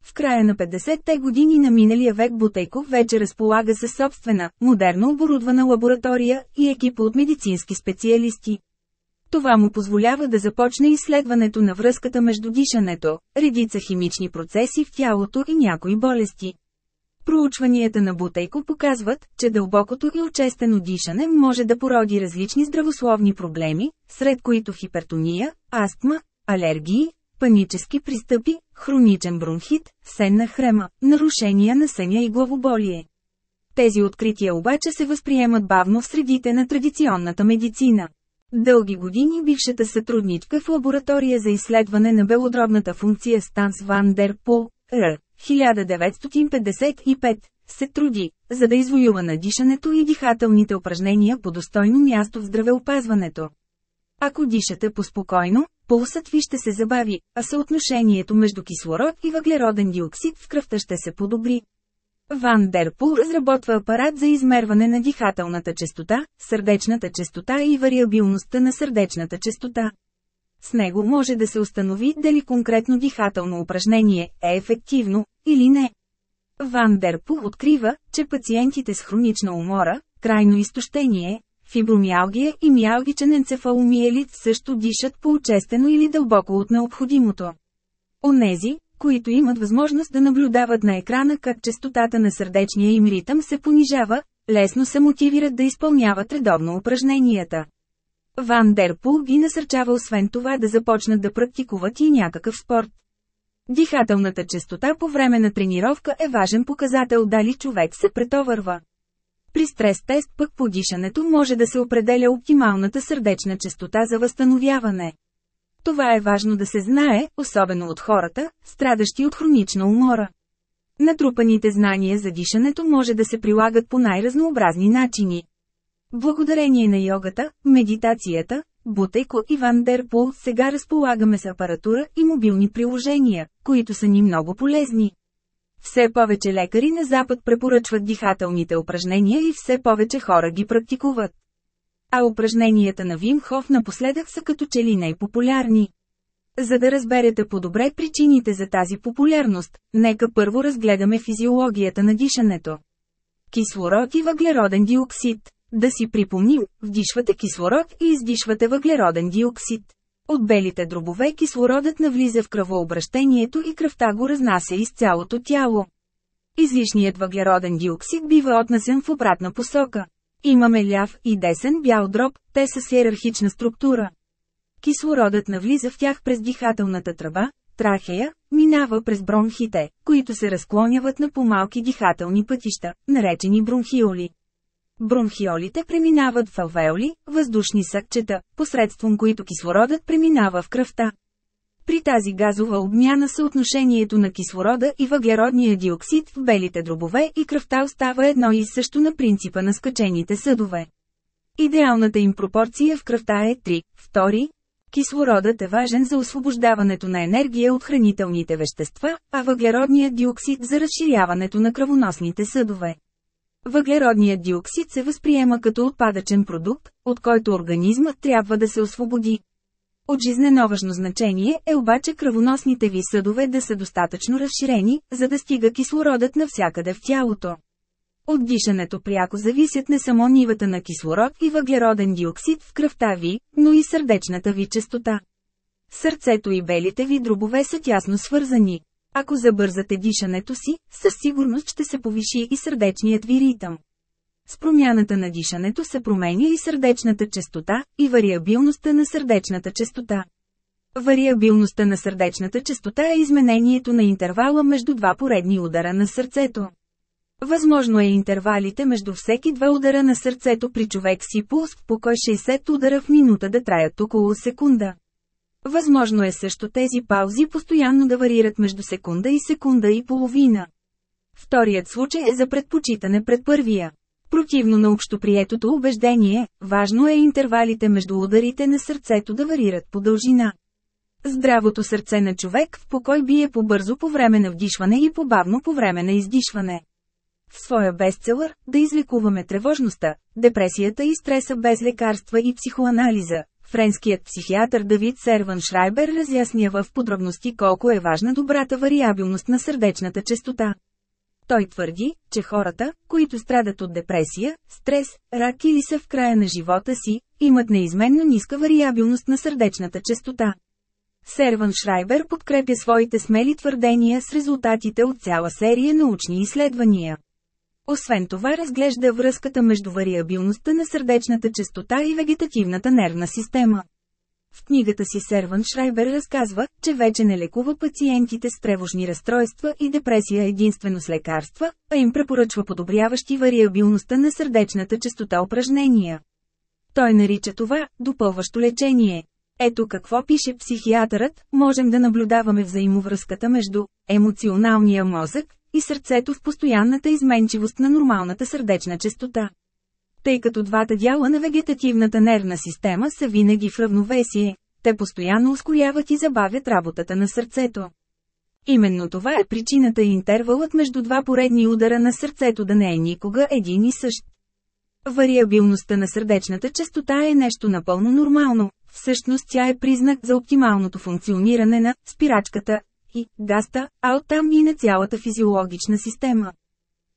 В края на 50-те години на миналия век Бутейков вече разполага със собствена, модерно оборудвана лаборатория и екипа от медицински специалисти. Това му позволява да започне изследването на връзката между дишането, редица химични процеси в тялото и някои болести. Проучванията на Бутейко показват, че дълбокото и очестено дишане може да породи различни здравословни проблеми, сред които хипертония, астма, алергии, панически пристъпи, хроничен бронхит, сенна хрема, нарушения на съня и главоболие. Тези открития обаче се възприемат бавно в средите на традиционната медицина. Дълги години бившата сътрудничка в лаборатория за изследване на белодробната функция Станс Ван Дер Пул, Р. 1955, се труди, за да извоюва надишането и дихателните упражнения по достойно място в здравеопазването. Ако дишате поспокойно, пулсът ви ще се забави, а съотношението между кислород и въглероден диоксид в кръвта ще се подобри. Ван Дерпул разработва апарат за измерване на дихателната частота, сърдечната частота и вариабилността на сърдечната частота. С него може да се установи дали конкретно дихателно упражнение е ефективно или не. Ван Дерпул открива, че пациентите с хронична умора, крайно изтощение, фибромиалгия и миалгичен енцефаломиелит също дишат по-очестено или дълбоко от необходимото. Онези, които имат възможност да наблюдават на екрана как частотата на сърдечния им ритъм се понижава, лесно се мотивират да изпълняват редовно упражненията. Ван Дерпул ги насърчава освен това да започнат да практикуват и някакъв спорт. Дихателната частота по време на тренировка е важен показател дали човек се претовърва. При стрес-тест пък по дишането може да се определя оптималната сърдечна частота за възстановяване. Това е важно да се знае, особено от хората, страдащи от хронична умора. Натрупаните знания за дишането може да се прилагат по най-разнообразни начини. Благодарение на йогата, медитацията, Бутейко и Ван Дерпул сега разполагаме с апаратура и мобилни приложения, които са ни много полезни. Все повече лекари на Запад препоръчват дихателните упражнения и все повече хора ги практикуват. А упражненията на Вим Хоф напоследък са като че ли най-популярни. За да разберете по-добре причините за тази популярност, нека първо разгледаме физиологията на дишането. Кислород и въглероден диоксид. Да си припомним, вдишвате кислород и издишвате въглероден диоксид. От белите дробове кислородът навлиза в кръвообращението и кръвта го разнася из цялото тяло. Излишният въглероден диоксид бива отнесен в обратна посока. Имаме ляв и десен бял дроб, те са с иерархична структура. Кислородът навлиза в тях през дихателната тръба, трахея, минава през бронхите, които се разклоняват на по-малки дихателни пътища, наречени бронхиоли. Бронхиолите преминават в алвеоли, въздушни съкчета, посредством които кислородът преминава в кръвта. При тази газова обмяна съотношението на кислорода и въглеродния диоксид в белите дробове и кръвта остава едно и също на принципа на скачените съдове. Идеалната им пропорция в кръвта е 3, втори. Кислородът е важен за освобождаването на енергия от хранителните вещества, а въглеродният диоксид за разширяването на кръвоносните съдове. Въглеродният диоксид се възприема като отпадъчен продукт, от който организмът трябва да се освободи. От жизнено важно значение е обаче кръвоносните ви съдове да са достатъчно разширени, за да стига кислородът навсякъде в тялото. От дишането пряко зависят не само нивата на кислород и въглероден диоксид в кръвта ви, но и сърдечната ви частота. Сърцето и белите ви дробове са тясно свързани. Ако забързате дишането си, със сигурност ще се повиши и сърдечният ви ритъм. С промяната на дишането се променя и сърдечната частота, и вариабилността на сърдечната частота. Вариабилността на сърдечната частота е изменението на интервала между два поредни удара на сърцето. Възможно е интервалите между всеки два удара на сърцето при човек си пулс в покой 60 удара в минута да траят около секунда. Възможно е също тези паузи постоянно да варират между секунда и секунда и половина. Вторият случай е за предпочитане пред първия. Противно на общоприетото убеждение, важно е интервалите между ударите на сърцето да варират по дължина. Здравото сърце на човек в покой бие по-бързо по време на вдишване и по-бавно по време на издишване. В своя бестселър «Да излекуваме тревожността, депресията и стреса без лекарства и психоанализа», френският психиатър Давид Серван Шрайбер разяснява в подробности колко е важна добрата вариабилност на сърдечната частота. Той твърди, че хората, които страдат от депресия, стрес, рак или са в края на живота си, имат неизменно ниска вариабилност на сърдечната частота. Серван Шрайбер подкрепя своите смели твърдения с резултатите от цяла серия научни изследвания. Освен това разглежда връзката между вариабилността на сърдечната частота и вегетативната нервна система. В книгата си Серван Шрайбер разказва, че вече не лекува пациентите с тревожни разстройства и депресия единствено с лекарства, а им препоръчва подобряващи вариабилността на сърдечната частота упражнения. Той нарича това допълващо лечение. Ето какво пише психиатърът, можем да наблюдаваме взаимовръзката между емоционалния мозък и сърцето в постоянната изменчивост на нормалната сърдечна частота. Тъй като двата дяла на вегетативната нервна система са винаги в равновесие, те постоянно ускоряват и забавят работата на сърцето. Именно това е причината интервалът между два поредни удара на сърцето да не е никога един и същ. Вариабилността на сърдечната частота е нещо напълно нормално, всъщност тя е признак за оптималното функциониране на спирачката и гаста, а оттам и на цялата физиологична система.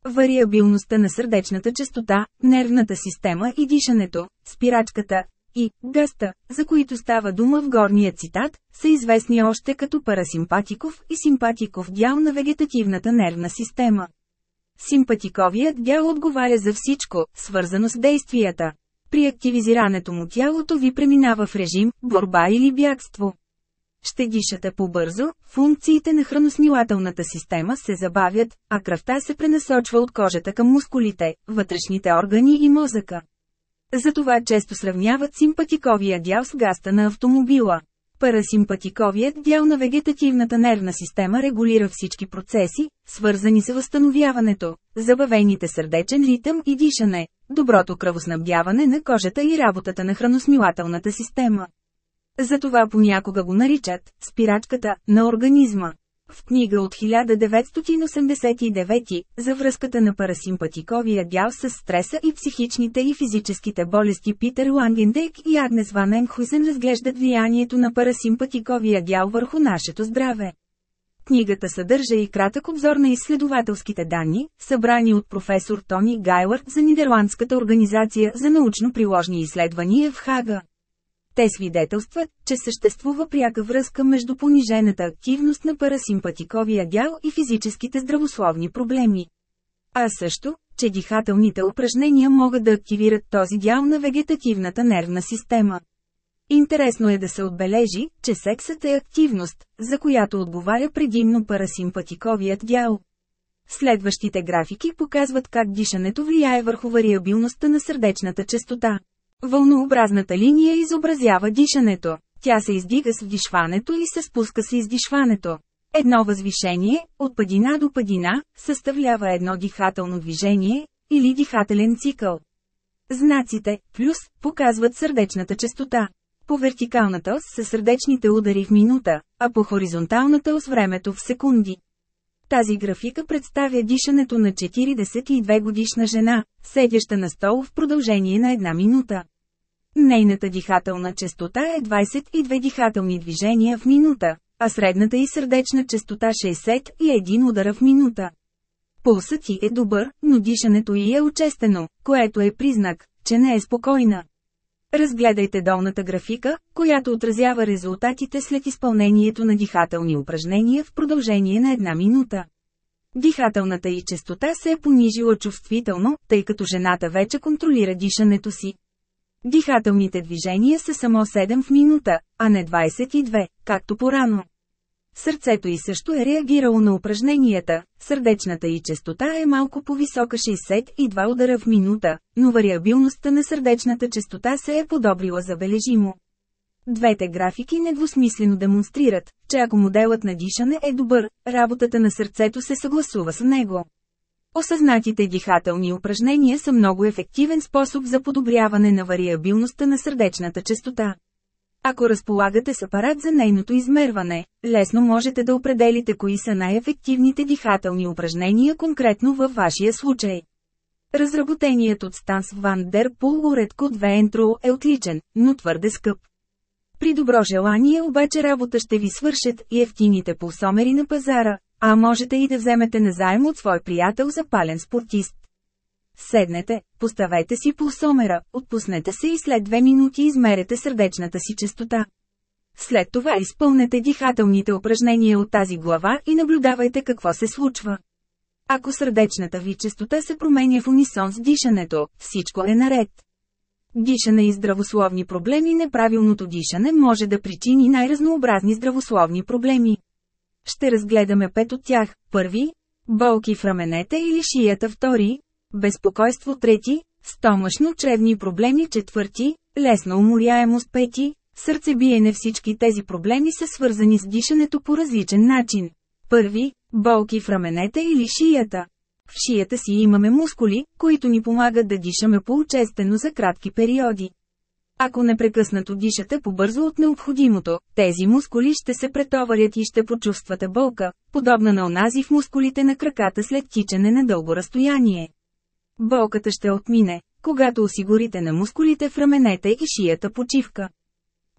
Вариабилността на сърдечната частота, нервната система и дишането, спирачката и гаста, за които става дума в горния цитат, са известни още като парасимпатиков и симпатиков дял на вегетативната нервна система. Симпатиковият дял отговаря за всичко, свързано с действията. При активизирането му тялото ви преминава в режим борба или бягство. Ще дишате по-бързо, функциите на храносмилателната система се забавят, а кръвта се пренасочва от кожата към мускулите, вътрешните органи и мозъка. Затова често сравняват симпатиковия дял с гаста на автомобила. Парасимпатиковият дял на вегетативната нервна система регулира всички процеси, свързани с възстановяването, забавените сърдечен ритъм и дишане, доброто кръвоснабдяване на кожата и работата на храносмилателната система. Затова понякога го наричат «спирачката» на организма. В книга от 1989 за връзката на парасимпатиковия дял с стреса и психичните и физическите болести Питер Лангендек и Агнес Ван Енхуйсен разглеждат влиянието на парасимпатиковия дял върху нашето здраве. Книгата съдържа и кратък обзор на изследователските данни, събрани от професор Тони Гайлърд за Нидерландската организация за научно-приложни изследвания в Хага. Те свидетелстват, че съществува пряка връзка между понижената активност на парасимпатиковия дял и физическите здравословни проблеми. А също, че дихателните упражнения могат да активират този дял на вегетативната нервна система. Интересно е да се отбележи, че сексът е активност, за която отговаря предимно парасимпатиковият дял. Следващите графики показват как дишането влияе върху вариабилността на сърдечната частота. Вълнообразната линия изобразява дишането. Тя се издига с вдишването и се спуска с издишването. Едно възвишение, от падина до падина, съставлява едно дихателно движение, или дихателен цикъл. Знаците, плюс, показват сърдечната частота. По вертикалната ос са сърдечните удари в минута, а по хоризонталната ос времето в секунди. Тази графика представя дишането на 42 годишна жена, седяща на стол в продължение на една минута. Нейната дихателна частота е 22 дихателни движения в минута, а средната и сърдечна частота 61 удара в минута. Пулсът ти е добър, но дишането й е очестено, което е признак, че не е спокойна. Разгледайте долната графика, която отразява резултатите след изпълнението на дихателни упражнения в продължение на една минута. Дихателната й частота се е понижила чувствително, тъй като жената вече контролира дишането си. Дихателните движения са само 7 в минута, а не 22, както порано. Сърцето й също е реагирало на упражненията, сърдечната й частота е малко по-висока 62 удара в минута, но вариабилността на сърдечната частота се е подобрила забележимо. Двете графики недвусмислено демонстрират, че ако моделът на дишане е добър, работата на сърцето се съгласува с него. Осъзнатите дихателни упражнения са много ефективен способ за подобряване на вариабилността на сърдечната частота. Ако разполагате с апарат за нейното измерване, лесно можете да определите кои са най-ефективните дихателни упражнения конкретно във вашия случай. Разработеният от Станс Ван Дер Пул уредко 2 Ентро е отличен, но твърде скъп. При добро желание обаче работа ще ви свършат и ефтините пулсомери на пазара, а можете и да вземете назаем от свой приятел запален спортист. Седнете, поставете си пулсомера, отпуснете се и след две минути измерете сърдечната си частота. След това изпълнете дихателните упражнения от тази глава и наблюдавайте какво се случва. Ако сърдечната ви частота се променя в унисон с дишането, всичко е наред. Дишане и здравословни проблеми Неправилното дишане може да причини най-разнообразни здравословни проблеми. Ще разгледаме пет от тях. Първи – болки в раменете или шията. Втори – безпокойство. Трети – стомашно-чревни проблеми. Четвърти – лесна уморяемост. Пети – сърцебиене. Всички тези проблеми са свързани с дишането по различен начин. Първи – болки в раменете или шията. В шията си имаме мускули, които ни помагат да дишаме по-учестено за кратки периоди. Ако непрекъснато дишате по-бързо от необходимото, тези мускули ще се претоварят и ще почувствате болка, подобна на онази в мускулите на краката след тичане на дълго разстояние. Болката ще отмине, когато осигурите на мускулите в раменете и шията почивка.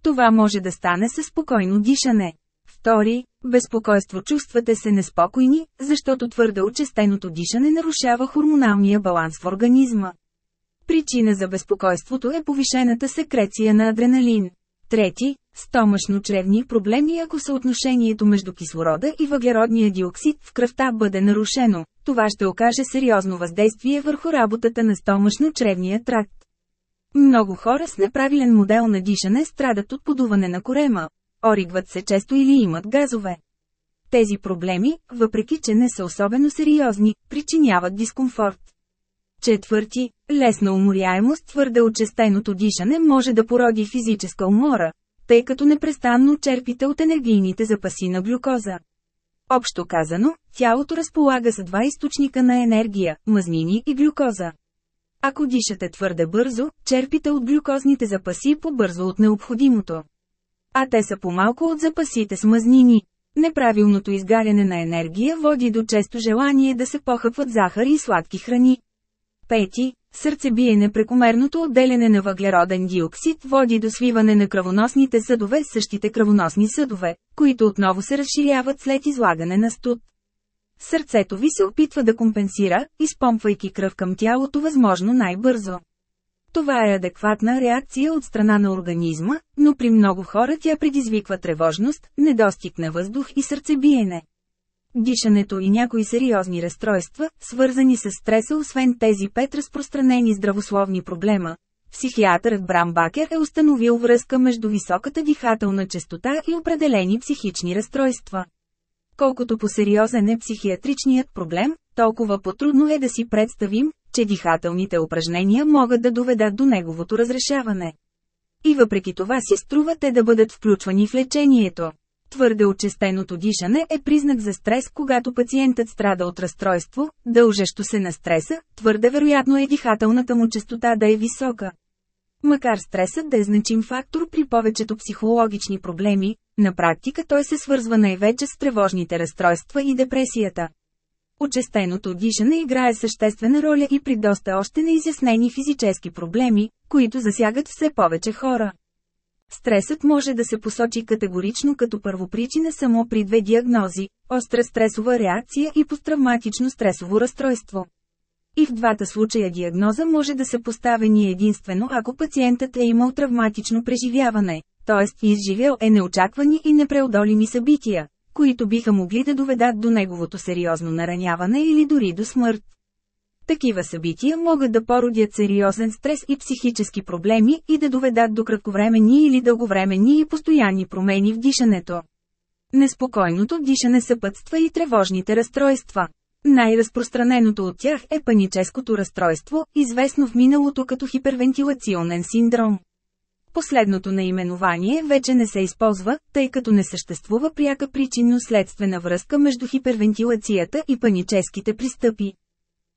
Това може да стане със спокойно дишане. Втори, безпокойство чувствате се неспокойни, защото твърде очестеното дишане нарушава хормоналния баланс в организма. Причина за безпокойството е повишената секреция на адреналин. Трети, стомашно-чревни проблеми ако съотношението между кислорода и въглеродния диоксид в кръвта бъде нарушено, това ще окаже сериозно въздействие върху работата на стомашно-чревния тракт. Много хора с неправилен модел на дишане страдат от подуване на корема, оригват се често или имат газове. Тези проблеми, въпреки че не са особено сериозни, причиняват дискомфорт. Четвърти, лесна уморяемост твърде очестеното дишане може да породи физическа умора, тъй като непрестанно черпите от енергийните запаси на глюкоза. Общо казано, тялото разполага с два източника на енергия – мазнини и глюкоза. Ако дишате твърде бързо, черпите от глюкозните запаси по-бързо от необходимото. А те са по-малко от запасите с мазнини. Неправилното изгаряне на енергия води до често желание да се похъпват захар и сладки храни. Пети, сърцебиене прекомерното отделяне на въглероден диоксид води до свиване на кръвоносните съдове, същите кръвоносни съдове, които отново се разширяват след излагане на студ. Сърцето ви се опитва да компенсира, изпомпвайки кръв към тялото възможно най-бързо. Това е адекватна реакция от страна на организма, но при много хора тя предизвиква тревожност, недостиг на въздух и сърцебиене. Дишането и някои сериозни разстройства, свързани с стреса освен тези пет разпространени здравословни проблема. Психиатърът Брам Бакер е установил връзка между високата дихателна частота и определени психични разстройства. Колкото по-сериозен е психиатричният проблем, толкова по-трудно е да си представим, че дихателните упражнения могат да доведат до неговото разрешаване. И въпреки това си струва те да бъдат включвани в лечението. Твърде очестеното дишане е признак за стрес, когато пациентът страда от разстройство, дължещо се на стреса, твърде вероятно е дихателната му частота да е висока. Макар стресът да е значим фактор при повечето психологични проблеми, на практика той се свързва най-вече с тревожните разстройства и депресията. Очестеното дишане играе съществена роля и при доста още неизяснени физически проблеми, които засягат все повече хора. Стресът може да се посочи категорично като първопричина само при две диагнози – остра стресова реакция и посттравматично стресово разстройство. И в двата случая диагноза може да се поставени единствено ако пациентът е имал травматично преживяване, т.е. изживял е неочаквани и непреодолими събития, които биха могли да доведат до неговото сериозно нараняване или дори до смърт. Такива събития могат да породят сериозен стрес и психически проблеми и да доведат до кратковременни или дълговременни и постоянни промени в дишането. Неспокойното дишане съпътства и тревожните разстройства. Най-разпространеното от тях е паническото разстройство, известно в миналото като хипервентилационен синдром. Последното наименование вече не се използва, тъй като не съществува пряка причинно-следствена връзка между хипервентилацията и паническите пристъпи.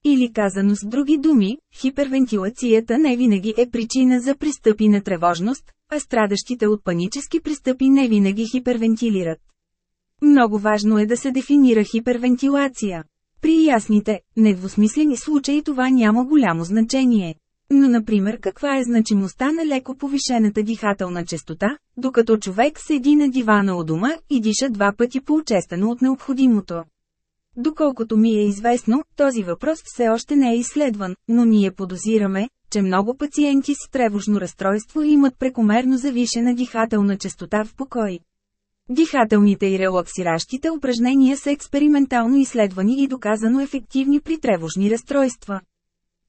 Или казано с други думи, хипервентилацията не винаги е причина за пристъпи на тревожност, а страдащите от панически пристъпи не винаги хипервентилират. Много важно е да се дефинира хипервентилация. При ясните, недвусмислени случаи това няма голямо значение. Но например каква е значимостта на леко повишената дихателна частота, докато човек седи на дивана у дома и диша два пъти по-честено от необходимото. Доколкото ми е известно, този въпрос все още не е изследван, но ние подозираме, че много пациенти с тревожно разстройство имат прекомерно завишена дихателна частота в покой. Дихателните и релаксиращите упражнения са експериментално изследвани и доказано ефективни при тревожни разстройства.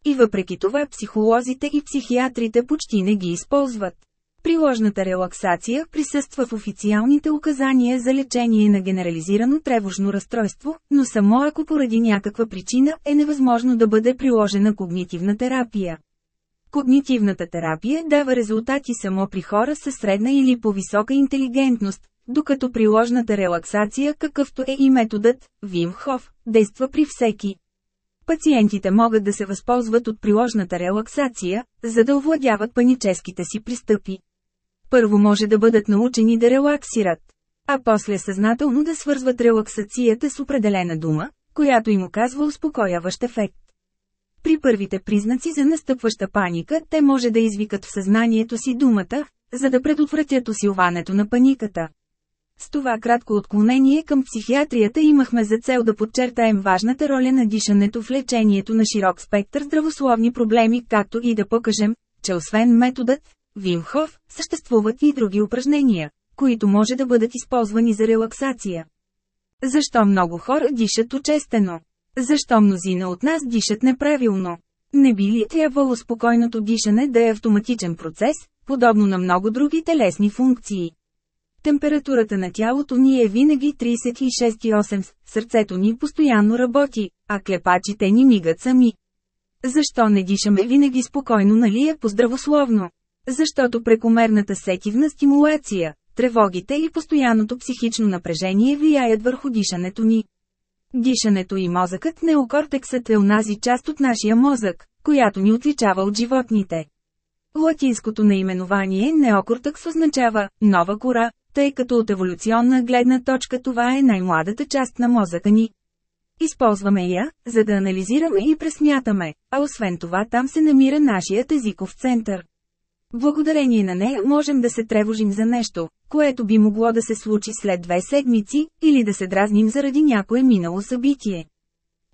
И въпреки това психолозите и психиатрите почти не ги използват. Приложната релаксация присъства в официалните указания за лечение на генерализирано тревожно разстройство, но само ако поради някаква причина е невъзможно да бъде приложена когнитивна терапия. Когнитивната терапия дава резултати само при хора със средна или по-висока интелигентност, докато приложната релаксация, какъвто е и методът, Вим Хоф, действа при всеки. Пациентите могат да се възползват от приложната релаксация, за да овладяват паническите си пристъпи. Първо може да бъдат научени да релаксират, а после съзнателно да свързват релаксацията с определена дума, която им оказва успокояващ ефект. При първите признаци за настъпваща паника, те може да извикат в съзнанието си думата, за да предотвратят усилването на паниката. С това кратко отклонение към психиатрията имахме за цел да подчертаем важната роля на дишането в лечението на широк спектър здравословни проблеми, както и да покажем, че освен методът, Вимхов, съществуват и други упражнения, които може да бъдат използвани за релаксация. Защо много хора дишат очестено? Защо мнозина от нас дишат неправилно? Не би ли трябвало спокойното дишане да е автоматичен процес, подобно на много други телесни функции? Температурата на тялото ни е винаги 36,8, сърцето ни постоянно работи, а клепачите ни мигат сами. Защо не дишаме винаги спокойно нали е поздравословно? Защото прекомерната сетивна стимулация, тревогите и постоянното психично напрежение влияят върху дишането ни. Дишането и мозъкът неокортексът е унази част от нашия мозък, която ни отличава от животните. Латинското наименование неокортекс означава «нова кора», тъй като от еволюционна гледна точка това е най-младата част на мозъка ни. Използваме я, за да анализираме и пресмятаме, а освен това там се намира нашият езиков център. Благодарение на нея можем да се тревожим за нещо, което би могло да се случи след две седмици, или да се дразним заради някое минало събитие.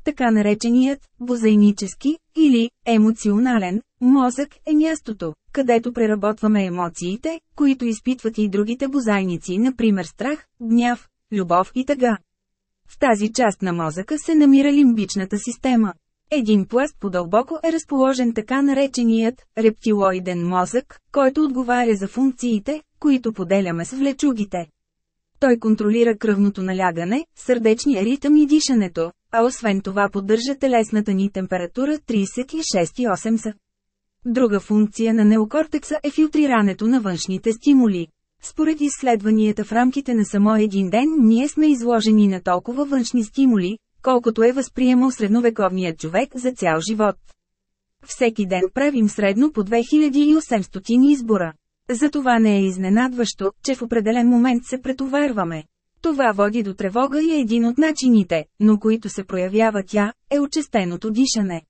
Така нареченият бозайнически или емоционален мозък е мястото, където преработваме емоциите, които изпитват и другите бозайници, например страх, гняв, любов и тъга. В тази част на мозъка се намира лимбичната система. Един пласт по-дълбоко е разположен така нареченият рептилоиден мозък, който отговаря за функциите, които поделяме с влечугите. Той контролира кръвното налягане, сърдечния ритъм и дишането, а освен това поддържа телесната ни температура 36,8 са. Друга функция на неокортекса е филтрирането на външните стимули. Според изследванията в рамките на само един ден ние сме изложени на толкова външни стимули, колкото е възприемал средновековният човек за цял живот. Всеки ден правим средно по 2800 избора. Затова не е изненадващо, че в определен момент се претоварваме. Това води до тревога и е един от начините, но които се проявява тя, е очестеното дишане.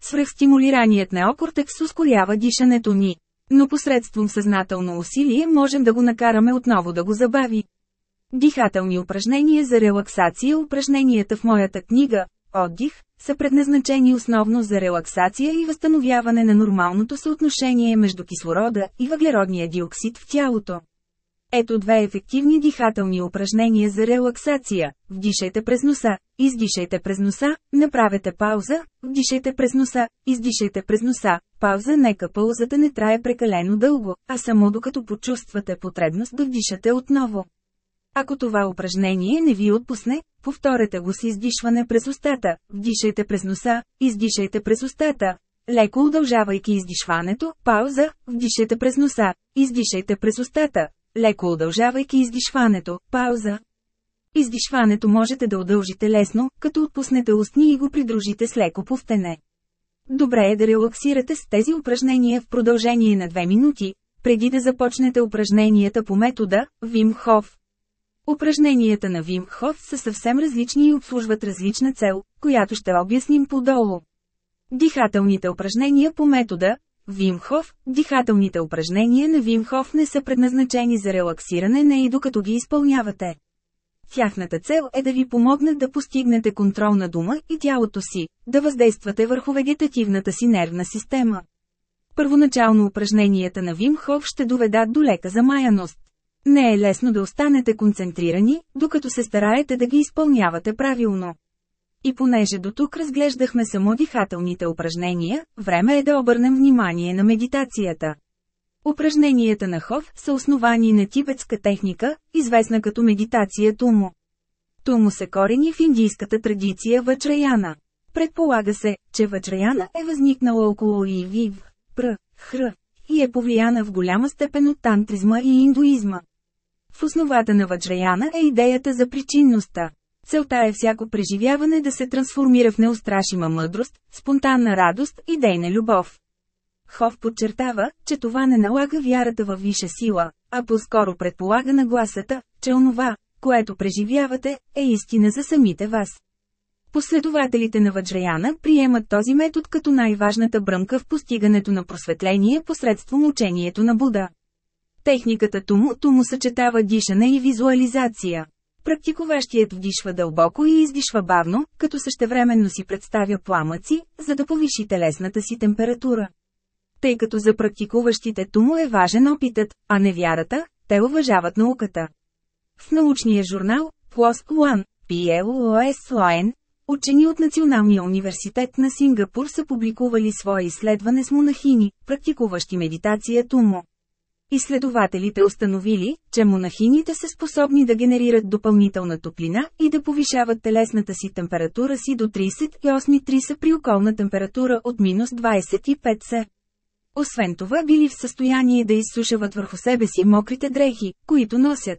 Свръхстимулираният неокортекс ускорява дишането ни. Но посредством съзнателно усилие можем да го накараме отново да го забави. Дихателни упражнения за релаксация Упражненията в моята книга «Отдих» са предназначени основно за релаксация и възстановяване на нормалното съотношение между кислорода и въглеродния диоксид в тялото. Ето две ефективни дихателни упражнения за релаксация. Вдишайте през носа, издишайте през носа, направете пауза, вдишайте през носа, издишайте през носа. Пауза нека паузата не трае прекалено дълго, а само докато почувствате потребност да вдишате отново. Ако това упражнение не ви отпусне, повторете го с издишване през устата, вдишайте през носа, издишайте през устата, леко удължавайки издишването, пауза, вдишайте през носа, издишайте през устата, леко удължавайки издишването, пауза. Издишването можете да удължите лесно, като отпуснете устни и го придружите с леко повтене. Добре е да релаксирате с тези упражнения в продължение на 2 минути, преди да започнете упражненията по метода Вим Хоф. Упражненията на Вим Хоф са съвсем различни и обслужват различна цел, която ще обясним по-долу. Дихателните упражнения по метода Вимхов, дихателните упражнения на Вимхов не са предназначени за релаксиране не и докато ги изпълнявате. Тяхната цел е да ви помогнат да постигнете контрол на дума и тялото си, да въздействате върху вегетативната си нервна система. Първоначално упражненията на Вимхов ще доведат до лека замаяност. Не е лесно да останете концентрирани, докато се стараете да ги изпълнявате правилно. И понеже до тук разглеждахме само дихателните упражнения, време е да обърнем внимание на медитацията. Упражненията на Хов са основани на тибетска техника, известна като медитация Тумо. Тумо се корени в индийската традиция Вачраяна. Предполага се, че Вачраяна е възникнала около Ивив, Пр, Хр, и е повлияна в голяма степен от тантризма и индуизма. В основата на Вачраяна е идеята за причинността. Целта е всяко преживяване да се трансформира в неустрашима мъдрост, спонтанна радост и дейна любов. Хов подчертава, че това не налага вярата във виша сила, а по-скоро предполага нагласата, че онова, което преживявате, е истина за самите вас. Последователите на Ваджраяна приемат този метод като най-важната бръмка в постигането на просветление посредством учението на Буда. Техниката Туму съчетава дишане и визуализация. Практикуващият вдишва дълбоко и издишва бавно, като същевременно си представя пламъци, за да повиши телесната си температура. Тъй като за практикуващите му е важен опитът, а не вярата, те уважават науката. В научния журнал PLOS One, PLOS Loen, учени от Националния университет на Сингапур са публикували свое изследване с монахини, практикуващи медитация Тумо. Изследователите установили, че монахините са способни да генерират допълнителна топлина и да повишават телесната си температура си до 38 са при околна температура от минус 25 се. Освен това били в състояние да изсушават върху себе си мокрите дрехи, които носят.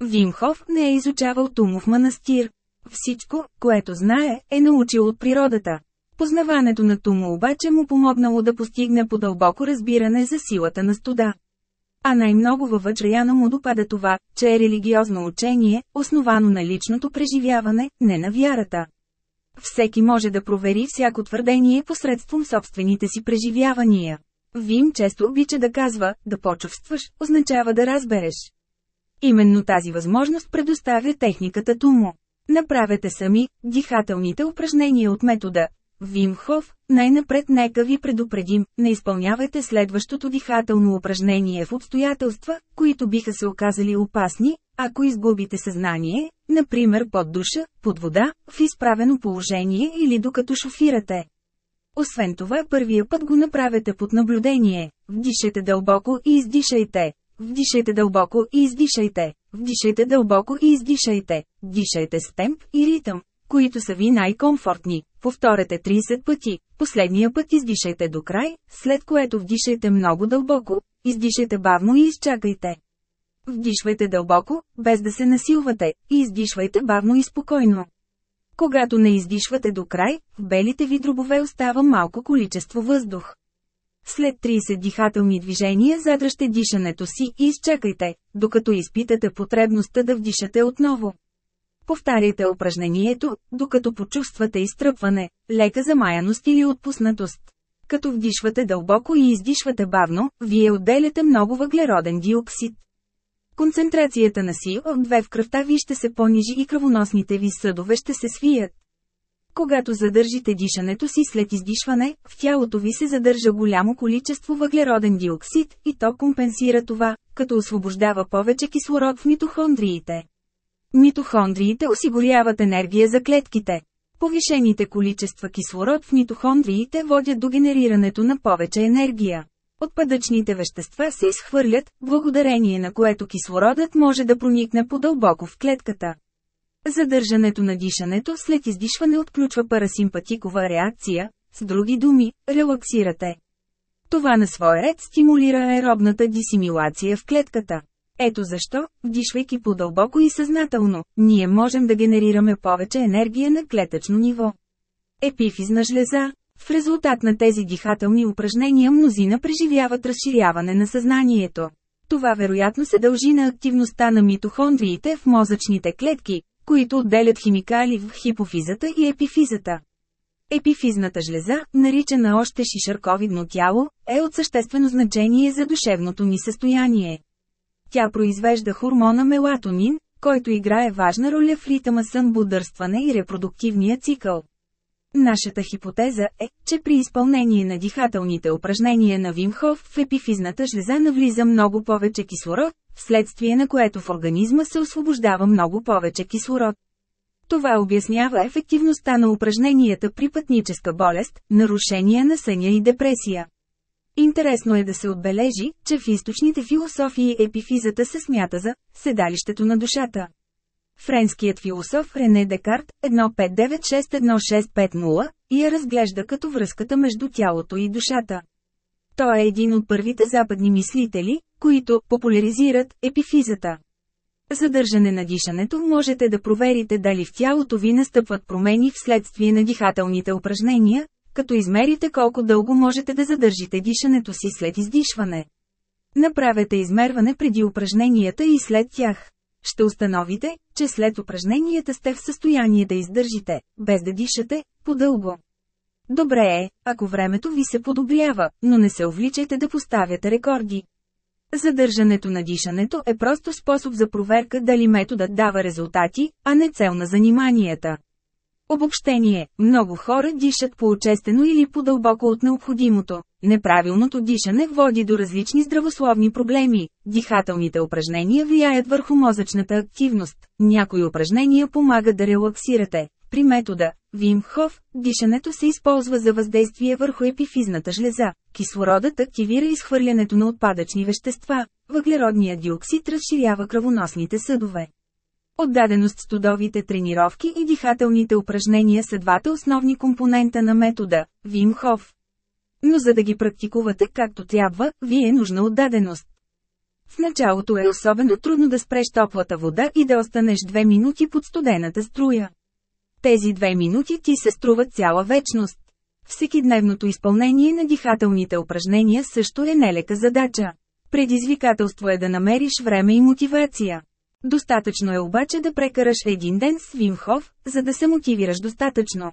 Вимхов не е изучавал Тумов манастир. Всичко, което знае, е научил от природата. Познаването на Тумо обаче му помогнало да постигне по-дълбоко разбиране за силата на студа. А най-много във Ваджраяна му допада това, че е религиозно учение, основано на личното преживяване, не на вярата. Всеки може да провери всяко твърдение посредством собствените си преживявания. Вим често обича да казва, да почувстваш, означава да разбереш. Именно тази възможност предоставя техниката Тумо. Направете сами дихателните упражнения от метода Вимхов, най-напред нека ви предупредим, не изпълнявайте следващото дихателно упражнение в обстоятелства, които биха се оказали опасни, ако изгубите съзнание, например под душа, под вода, в изправено положение или докато шофирате. Освен това първия път го направете под наблюдение, вдишайте дълбоко и издишайте, вдишайте дълбоко и издишайте, вдишайте дълбоко и издишайте, дишайте с темп и ритъм, които са ви най-комфортни. Повторете 30 пъти, последния път издишайте до край, след което вдишайте много дълбоко, издишайте бавно и изчакайте. Вдишвайте дълбоко, без да се насилвате, и издишвайте бавно и спокойно. Когато не издишвате до край, в белите ви дробове остава малко количество въздух. След 30 дихателни движения задръжте дишането си и изчакайте, докато изпитате потребността да вдишате отново. Повтаряйте упражнението, докато почувствате изтръпване, лека замаяност или отпуснатост. Като вдишвате дълбоко и издишвате бавно, вие отделяте много въглероден диоксид. Концентрацията на CO2 в кръвта ви ще се понижи и кръвоносните ви съдове ще се свият. Когато задържите дишането си след издишване, в тялото ви се задържа голямо количество въглероден диоксид и то компенсира това, като освобождава повече кислород в митохондриите. Митохондриите осигуряват енергия за клетките. Повишените количества кислород в митохондриите водят до генерирането на повече енергия. Отпадъчните вещества се изхвърлят, благодарение на което кислородът може да проникне по-дълбоко в клетката. Задържането на дишането след издишване отключва парасимпатикова реакция, с други думи, релаксирате. Това на свой ред стимулира аеробната дисимилация в клетката. Ето защо, вдишвайки по-дълбоко и съзнателно, ние можем да генерираме повече енергия на клетъчно ниво. Епифизна жлеза В резултат на тези дихателни упражнения мнозина преживяват разширяване на съзнанието. Това вероятно се дължи на активността на митохондриите в мозъчните клетки, които отделят химикали в хипофизата и епифизата. Епифизната жлеза, наричана още шишарковидно тяло, е от съществено значение за душевното ни състояние. Тя произвежда хормона мелатонин, който играе важна роля в ритъма сън-будърстване и репродуктивния цикъл. Нашата хипотеза е, че при изпълнение на дихателните упражнения на Вимхов в епифизната жлеза навлиза много повече кислород, вследствие на което в организма се освобождава много повече кислород. Това обяснява ефективността на упражненията при пътническа болест, нарушения на съня и депресия. Интересно е да се отбележи, че в източните философии епифизата се смята за седалището на душата. Френският философ Рене Декарт, 15961650, я разглежда като връзката между тялото и душата. Той е един от първите западни мислители, които популяризират епифизата. Задържане на дишането можете да проверите дали в тялото ви настъпват промени вследствие на дихателните упражнения, като измерите колко дълго можете да задържите дишането си след издишване. Направете измерване преди упражненията и след тях. Ще установите, че след упражненията сте в състояние да издържите, без да дишате, по-дълго. Добре е, ако времето ви се подобрява, но не се увличайте да поставяте рекорди. Задържането на дишането е просто способ за проверка дали методът дава резултати, а не цел на заниманията. Обобщение – много хора дишат по-очестено или по-дълбоко от необходимото. Неправилното дишане води до различни здравословни проблеми. Дихателните упражнения влияят върху мозъчната активност. Някои упражнения помагат да релаксирате. При метода Вим Хоф, дишането се използва за въздействие върху епифизната жлеза. Кислородът активира изхвърлянето на отпадъчни вещества. Въглеродният диоксид разширява кръвоносните съдове. Отдаденост студовите тренировки и дихателните упражнения са двата основни компонента на метода – Вим Хоф. Но за да ги практикувате както трябва, ви е нужна отдаденост. В началото е особено трудно да спреш топлата вода и да останеш две минути под студената струя. Тези две минути ти се струват цяла вечност. Всекидневното изпълнение на дихателните упражнения също е нелека задача. Предизвикателство е да намериш време и мотивация. Достатъчно е обаче да прекараш един ден с Вимхов, за да се мотивираш достатъчно.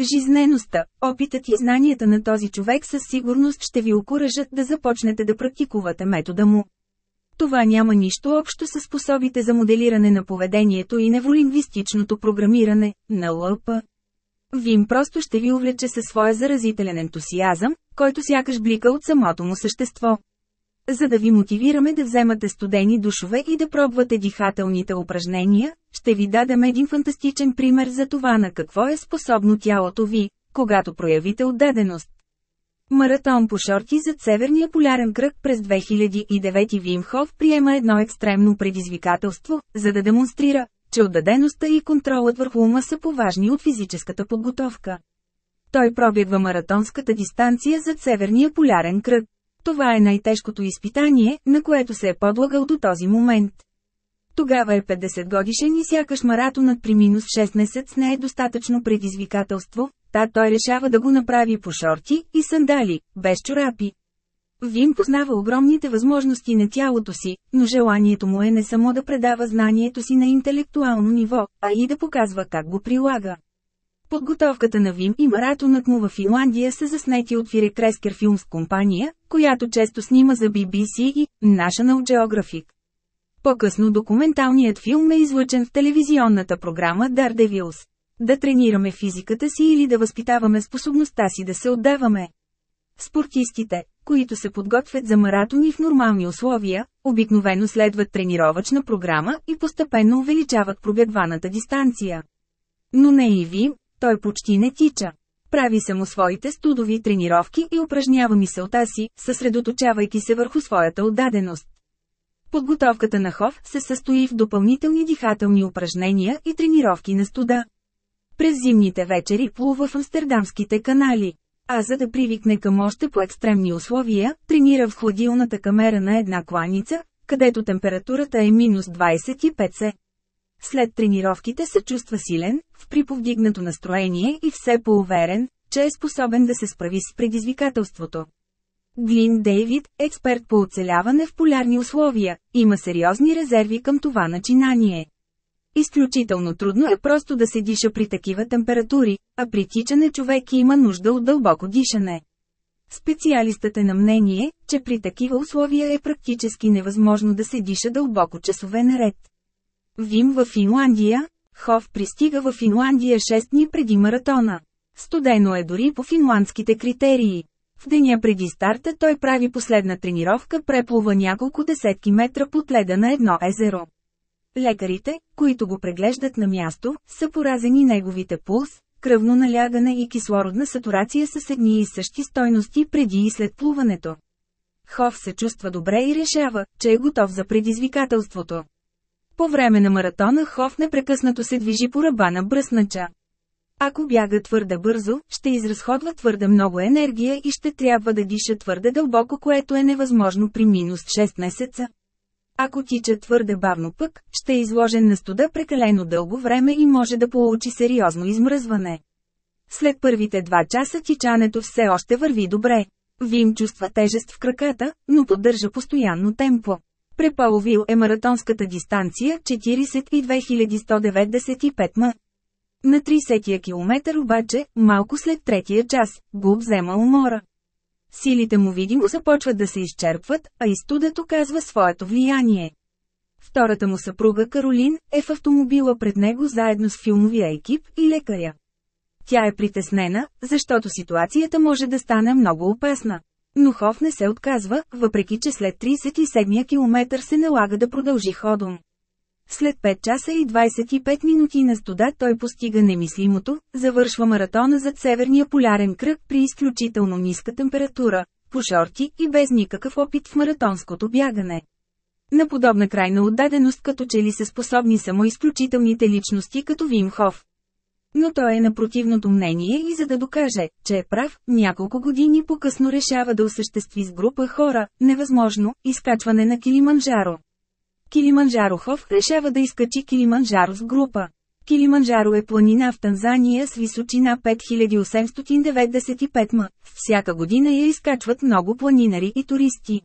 Жизнеността, опитът и знанията на този човек със сигурност ще ви окоръжат да започнете да практикувате метода му. Това няма нищо общо с способите за моделиране на поведението и невролингвистичното програмиране, на ЛП. Вим просто ще ви увлече със своя заразителен ентусиазъм, който сякаш блика от самото му същество. За да ви мотивираме да вземате студени душове и да пробвате дихателните упражнения, ще ви дадем един фантастичен пример за това на какво е способно тялото ви, когато проявите отдаденост. Маратон по шорти зад Северния полярен кръг през 2009 Вимхов приема едно екстремно предизвикателство, за да демонстрира, че отдадеността и контролът върху ума са поважни от физическата подготовка. Той пробягва маратонската дистанция зад Северния полярен кръг. Това е най-тежкото изпитание, на което се е подлагал до този момент. Тогава е 50 годишен и сякаш маратонът при минус 6 месец не е достатъчно предизвикателство, та той решава да го направи по шорти и сандали, без чорапи. Вим познава огромните възможности на тялото си, но желанието му е не само да предава знанието си на интелектуално ниво, а и да показва как го прилага. Подготовката на Вим и маратонът му в Финландия са заснети от Фире Крескер Филмс компания, която често снима за BBC и National Geographic. По-късно документалният филм е излъчен в телевизионната програма Daredevils. Да тренираме физиката си или да възпитаваме способността си да се отдаваме. Спортистите, които се подготвят за маратони в нормални условия, обикновено следват тренировъчна програма и постепенно увеличават пробягваната дистанция. Но не и ви, той почти не тича. Прави само своите студови тренировки и упражнява мисълта си, съсредоточавайки се върху своята отдаденост. Подготовката на Хов се състои в допълнителни дихателни упражнения и тренировки на студа. През зимните вечери плува в амстердамските канали. А за да привикне към още по-екстремни условия, тренира в хладилната камера на една кланица, където температурата е минус 25 се. След тренировките се чувства силен, в приповдигнато настроение и все по-уверен, че е способен да се справи с предизвикателството. Глин Дейвид, експерт по оцеляване в полярни условия, има сериозни резерви към това начинание. Изключително трудно е просто да се диша при такива температури, а при тичане човек има нужда от дълбоко дишане. Специалистът е на мнение, че при такива условия е практически невъзможно да се диша дълбоко часове наред. Вим в Финландия, Хов пристига в Финландия 6 дни преди маратона. Студено е дори по финландските критерии. В деня преди старта той прави последна тренировка, преплува няколко десетки метра под леда на едно езеро. Лекарите, които го преглеждат на място, са поразени неговите пулс, кръвно налягане и кислородна сатурация с едни и същи стойности преди и след плуването. Хов се чувства добре и решава, че е готов за предизвикателството. По време на маратона Хов непрекъснато се движи по ръба на бръснача. Ако бяга твърде бързо, ще изразходва твърде много енергия и ще трябва да диша твърде дълбоко, което е невъзможно при минус 6 месеца. Ако тича твърде бавно пък, ще е изложен на студа прекалено дълго време и може да получи сериозно измръзване. След първите два часа тичането все още върви добре. Вим чувства тежест в краката, но поддържа постоянно темпо. Преполовил е маратонската дистанция 42195 м. На 30-я километър обаче, малко след третия час, го взема умора. Силите му видимо започват да се изчерпват, а и студето казва своето влияние. Втората му съпруга Каролин е в автомобила пред него заедно с филмовия екип и лекаря. Тя е притеснена, защото ситуацията може да стане много опасна. Но Хов не се отказва, въпреки че след 37-я километър се налага да продължи ходом. След 5 часа и 25 минути на студа той постига немислимото, завършва маратона зад Северния полярен кръг при изключително ниска температура, по шорти и без никакъв опит в маратонското бягане. На подобна крайна отдаденост като че ли са способни само изключителните личности като Вим Хоф. Но той е на противното мнение и за да докаже, че е прав, няколко години по-късно решава да осъществи с група хора, невъзможно, изкачване на Килиманджаро. Килиманджарохов решава да изкачи Килиманджаро с група. Килиманджаро е планина в Танзания с височина 5895 м. Всяка година я изкачват много планинари и туристи.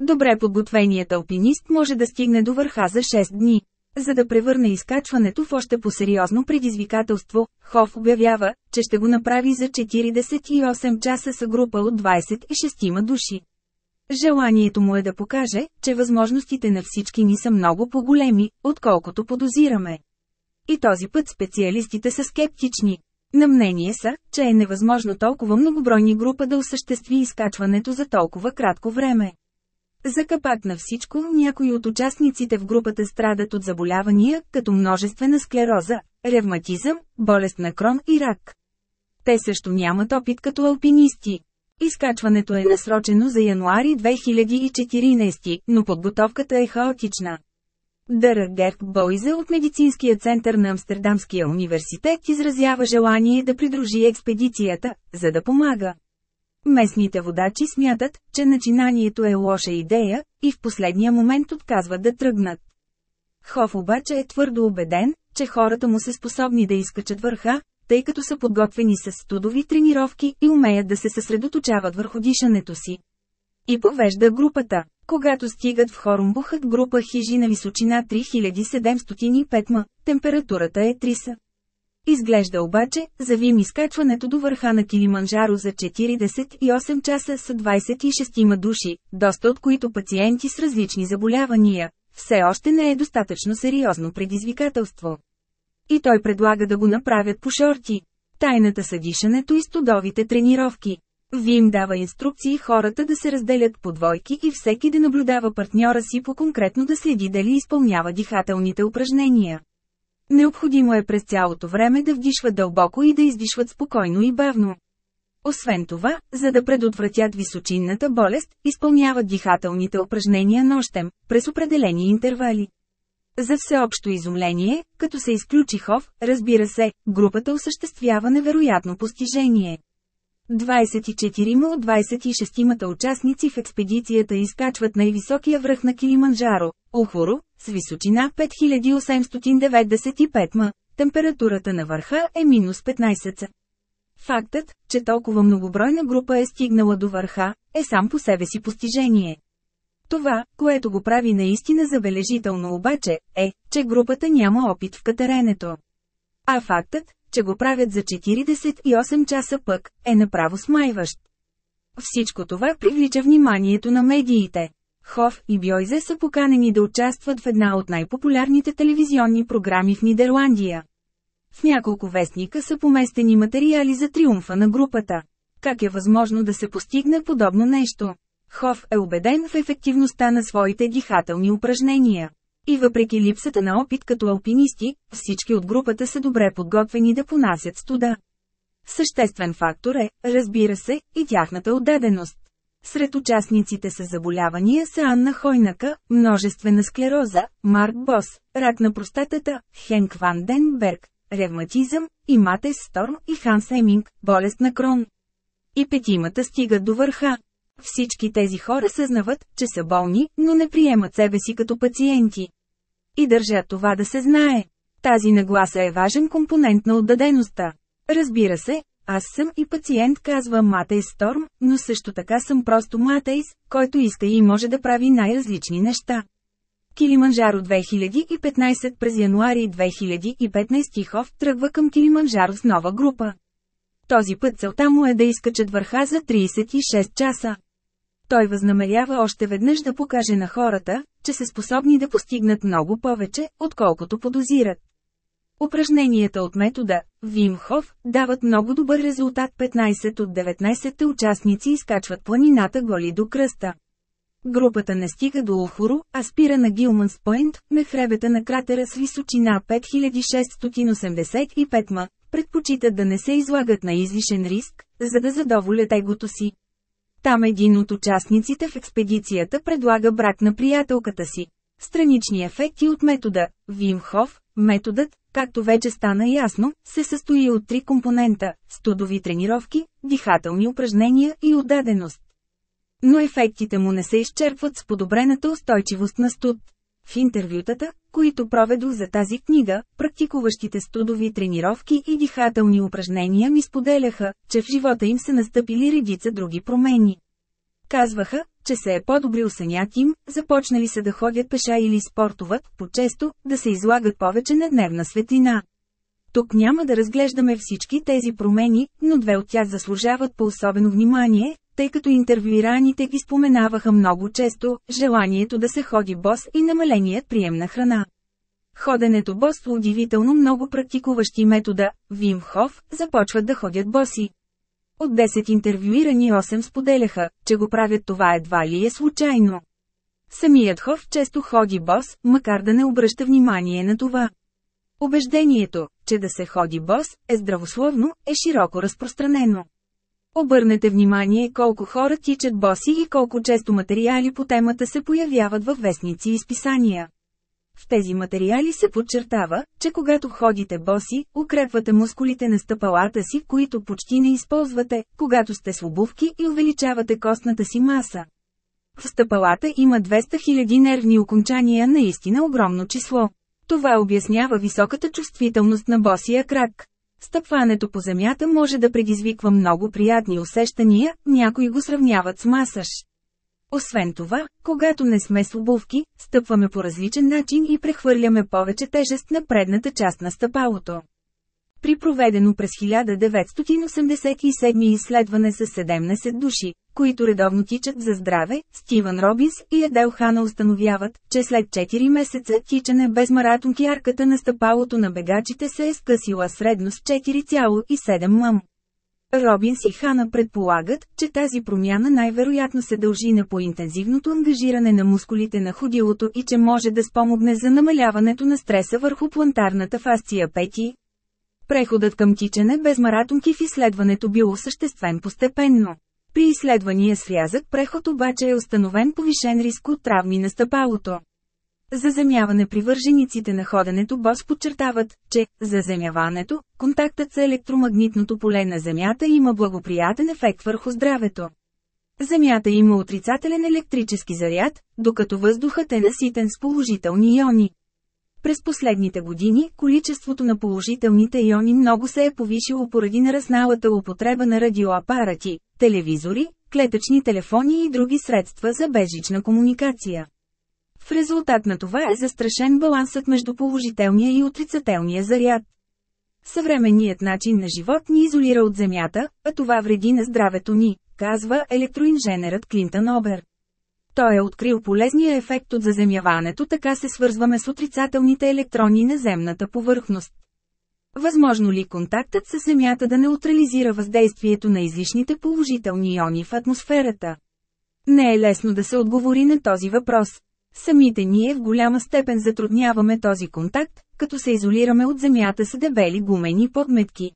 Добре подготвеният алпинист може да стигне до върха за 6 дни. За да превърне изкачването в още по-сериозно предизвикателство, Хоф обявява, че ще го направи за 48 часа с група от 26 души. Желанието му е да покаже, че възможностите на всички ни са много по-големи, отколкото подозираме. И този път специалистите са скептични. На мнение са, че е невъзможно толкова многобройни група да осъществи изкачването за толкова кратко време. За капак на всичко, някои от участниците в групата страдат от заболявания, като множествена склероза, ревматизъм, болест на крон и рак. Те също нямат опит като алпинисти. Изкачването е насрочено за януари 2014, но подготовката е хаотична. Дъра Герк Бойзе от Медицинския център на Амстердамския университет изразява желание да придружи експедицията, за да помага. Местните водачи смятат, че начинанието е лоша идея, и в последния момент отказват да тръгнат. Хоф обаче е твърдо убеден, че хората му са способни да изкачат върха, тъй като са подготвени с студови тренировки и умеят да се съсредоточават върху дишането си. И повежда групата. Когато стигат в Хорумбухът група хижи на височина 3705 м, температурата е 3 Изглежда обаче, завим изкачването до върха на Килиманджаро за 48 часа с 26 души, доста от които пациенти с различни заболявания, все още не е достатъчно сериозно предизвикателство. И той предлага да го направят по шорти. Тайната са дишането и студовите тренировки. Вим дава инструкции хората да се разделят по двойки и всеки да наблюдава партньора си по конкретно да следи дали изпълнява дихателните упражнения. Необходимо е през цялото време да вдишват дълбоко и да издишват спокойно и бавно. Освен това, за да предотвратят височинната болест, изпълняват дихателните упражнения нощем, през определени интервали. За всеобщо изумление, като се изключи Хов, разбира се, групата осъществява невероятно постижение. 24 от 26-мата участници в експедицията изкачват най-високия връх на Килиманджаро, Охоро, с височина 5895 м. Температурата на върха е минус 15. Фактът, че толкова многобройна група е стигнала до върха, е сам по себе си постижение. Това, което го прави наистина забележително обаче, е, че групата няма опит в катеренето. А фактът, че го правят за 48 часа пък, е направо смайващ. Всичко това привлича вниманието на медиите. Хоф и Бьойзе са поканени да участват в една от най-популярните телевизионни програми в Нидерландия. В няколко вестника са поместени материали за триумфа на групата. Как е възможно да се постигне подобно нещо? Хоф е убеден в ефективността на своите дихателни упражнения. И въпреки липсата на опит като алпинисти, всички от групата са добре подготвени да понасят студа. Съществен фактор е, разбира се, и тяхната отдаденост. Сред участниците с заболявания са Анна Хойнака, множествена склероза, Марк Бос, рак на простатата, Хенк Ван Денберг, ревматизъм, и Матес Сторм и Ханс Еминг, болест на Крон. И петимата стигат до върха. Всички тези хора съзнават, че са болни, но не приемат себе си като пациенти. И държат това да се знае. Тази нагласа е важен компонент на отдадеността. Разбира се, аз съм и пациент, казва Матейс Сторм, но също така съм просто Матейс, който иска и може да прави най-различни неща. Килиманжаро 2015 през януари 2015 Хов тръгва към Килиманжаро с нова група. Този път целта му е да изкачат върха за 36 часа. Той възнамерява още веднъж да покаже на хората, че са способни да постигнат много повече, отколкото подозират. Упражненията от метода Вим Хоф дават много добър резултат 15 от 19 участници изкачват планината голи до кръста. Групата не стига до Охуру, а спира на Гилманс Пойнт, на хребета на кратера с височина 5685 м, предпочитат да не се излагат на излишен риск, за да задоволят егото си. Там един от участниците в експедицията предлага брак на приятелката си. Странични ефекти от метода Вимхов, методът, както вече стана ясно, се състои от три компонента – студови тренировки, дихателни упражнения и отдаденост. Но ефектите му не се изчерпват с подобрената устойчивост на студ. В интервютата, които проведох за тази книга, практикуващите студови тренировки и дихателни упражнения ми споделяха, че в живота им са настъпили редица други промени. Казваха, че се е подобрил сънят им, започнали са да ходят пеша или спортуват, по-често, да се излагат повече на дневна светлина. Тук няма да разглеждаме всички тези промени, но две от тях заслужават по особено внимание, тъй като интервюираните ги споменаваха много често, желанието да се ходи бос и намаленият прием на храна. Ходенето бос удивително много практикуващи метода, Вим Хоф, започват да ходят боси. От 10 интервюирани 8 споделяха, че го правят това едва ли е случайно. Самият Хоф често ходи бос, макар да не обръща внимание на това. Убеждението, че да се ходи бос, е здравословно, е широко разпространено. Обърнете внимание колко хора тичат боси и колко често материали по темата се появяват във вестници и списания. В тези материали се подчертава, че когато ходите боси, укрепвате мускулите на стъпалата си, които почти не използвате, когато сте с обувки и увеличавате костната си маса. В стъпалата има 200 000 нервни окончания наистина огромно число. Това обяснява високата чувствителност на босия крак. Стъпването по земята може да предизвиква много приятни усещания, някои го сравняват с масаж. Освен това, когато не сме с обувки, стъпваме по различен начин и прехвърляме повече тежест на предната част на стъпалото. При проведено през 1987 изследване с 17 души, които редовно тичат за здраве, Стивън Робинс и Едел Хана установяват, че след 4 месеца тичане без маратонки арката на стъпалото на бегачите се е скъсила средно с 4,7 мъм. Робинс и Хана предполагат, че тази промяна най-вероятно се дължи на по-интензивното ангажиране на мускулите на ходилото и че може да спомогне за намаляването на стреса върху плантарната фасция пети. Преходът към тичане без маратонки в изследването бил осъществен постепенно. При изследвания с рязък преход обаче е установен повишен риск от травми на стъпалото. Заземяване привържениците на ходенето БОС подчертават, че заземяването, контактът с електромагнитното поле на Земята има благоприятен ефект върху здравето. Земята има отрицателен електрически заряд, докато въздухът е наситен с положителни иони. През последните години, количеството на положителните иони много се е повишило поради нарасналата употреба на радиоапарати, телевизори, клетъчни телефони и други средства за безжична комуникация. В резултат на това е застрашен балансът между положителния и отрицателния заряд. Съвременният начин на живот ни изолира от Земята, а това вреди на здравето ни, казва електроинженерът Клинтън Обер. Той е открил полезния ефект от заземяването, така се свързваме с отрицателните електрони на земната повърхност. Възможно ли контактът с Земята да неутрализира въздействието на излишните положителни иони в атмосферата? Не е лесно да се отговори на този въпрос. Самите ние в голяма степен затрудняваме този контакт, като се изолираме от Земята с дебели гумени подметки.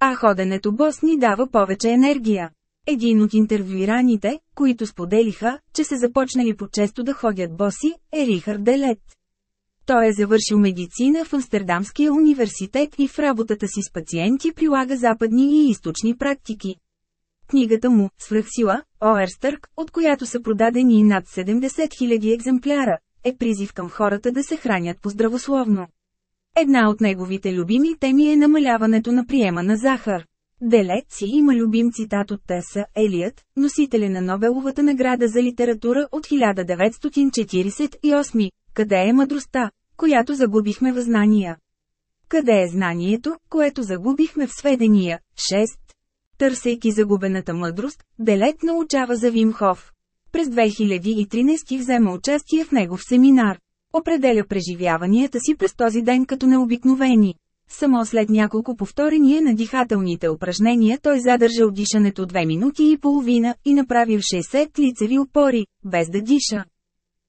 А ходенето бос ни дава повече енергия. Един от интервюираните, които споделиха, че се започнали по-често да ходят боси, е Рихард Делет. Той е завършил медицина в Амстердамския университет и в работата си с пациенти прилага западни и източни практики. Книгата му, Свръхсила, Оерстърк, от която са продадени над 70 000 екземпляра, е призив към хората да се хранят поздравословно. Една от неговите любими теми е намаляването на приема на захар. Делет си има любим цитат от Теса Елият, носителя на Нобеловата награда за литература от 1948, къде е мъдростта, която загубихме в знания? Къде е знанието, което загубихме в сведения? 6. Търсейки загубената мъдрост, Делет научава за Вимхов. През 2013 взема участие в негов семинар. Определя преживяванията си през този ден като необикновени. Само след няколко повторения на дихателните упражнения той задържал дишането 2 минути и половина и направил 60 лицеви опори, без да диша.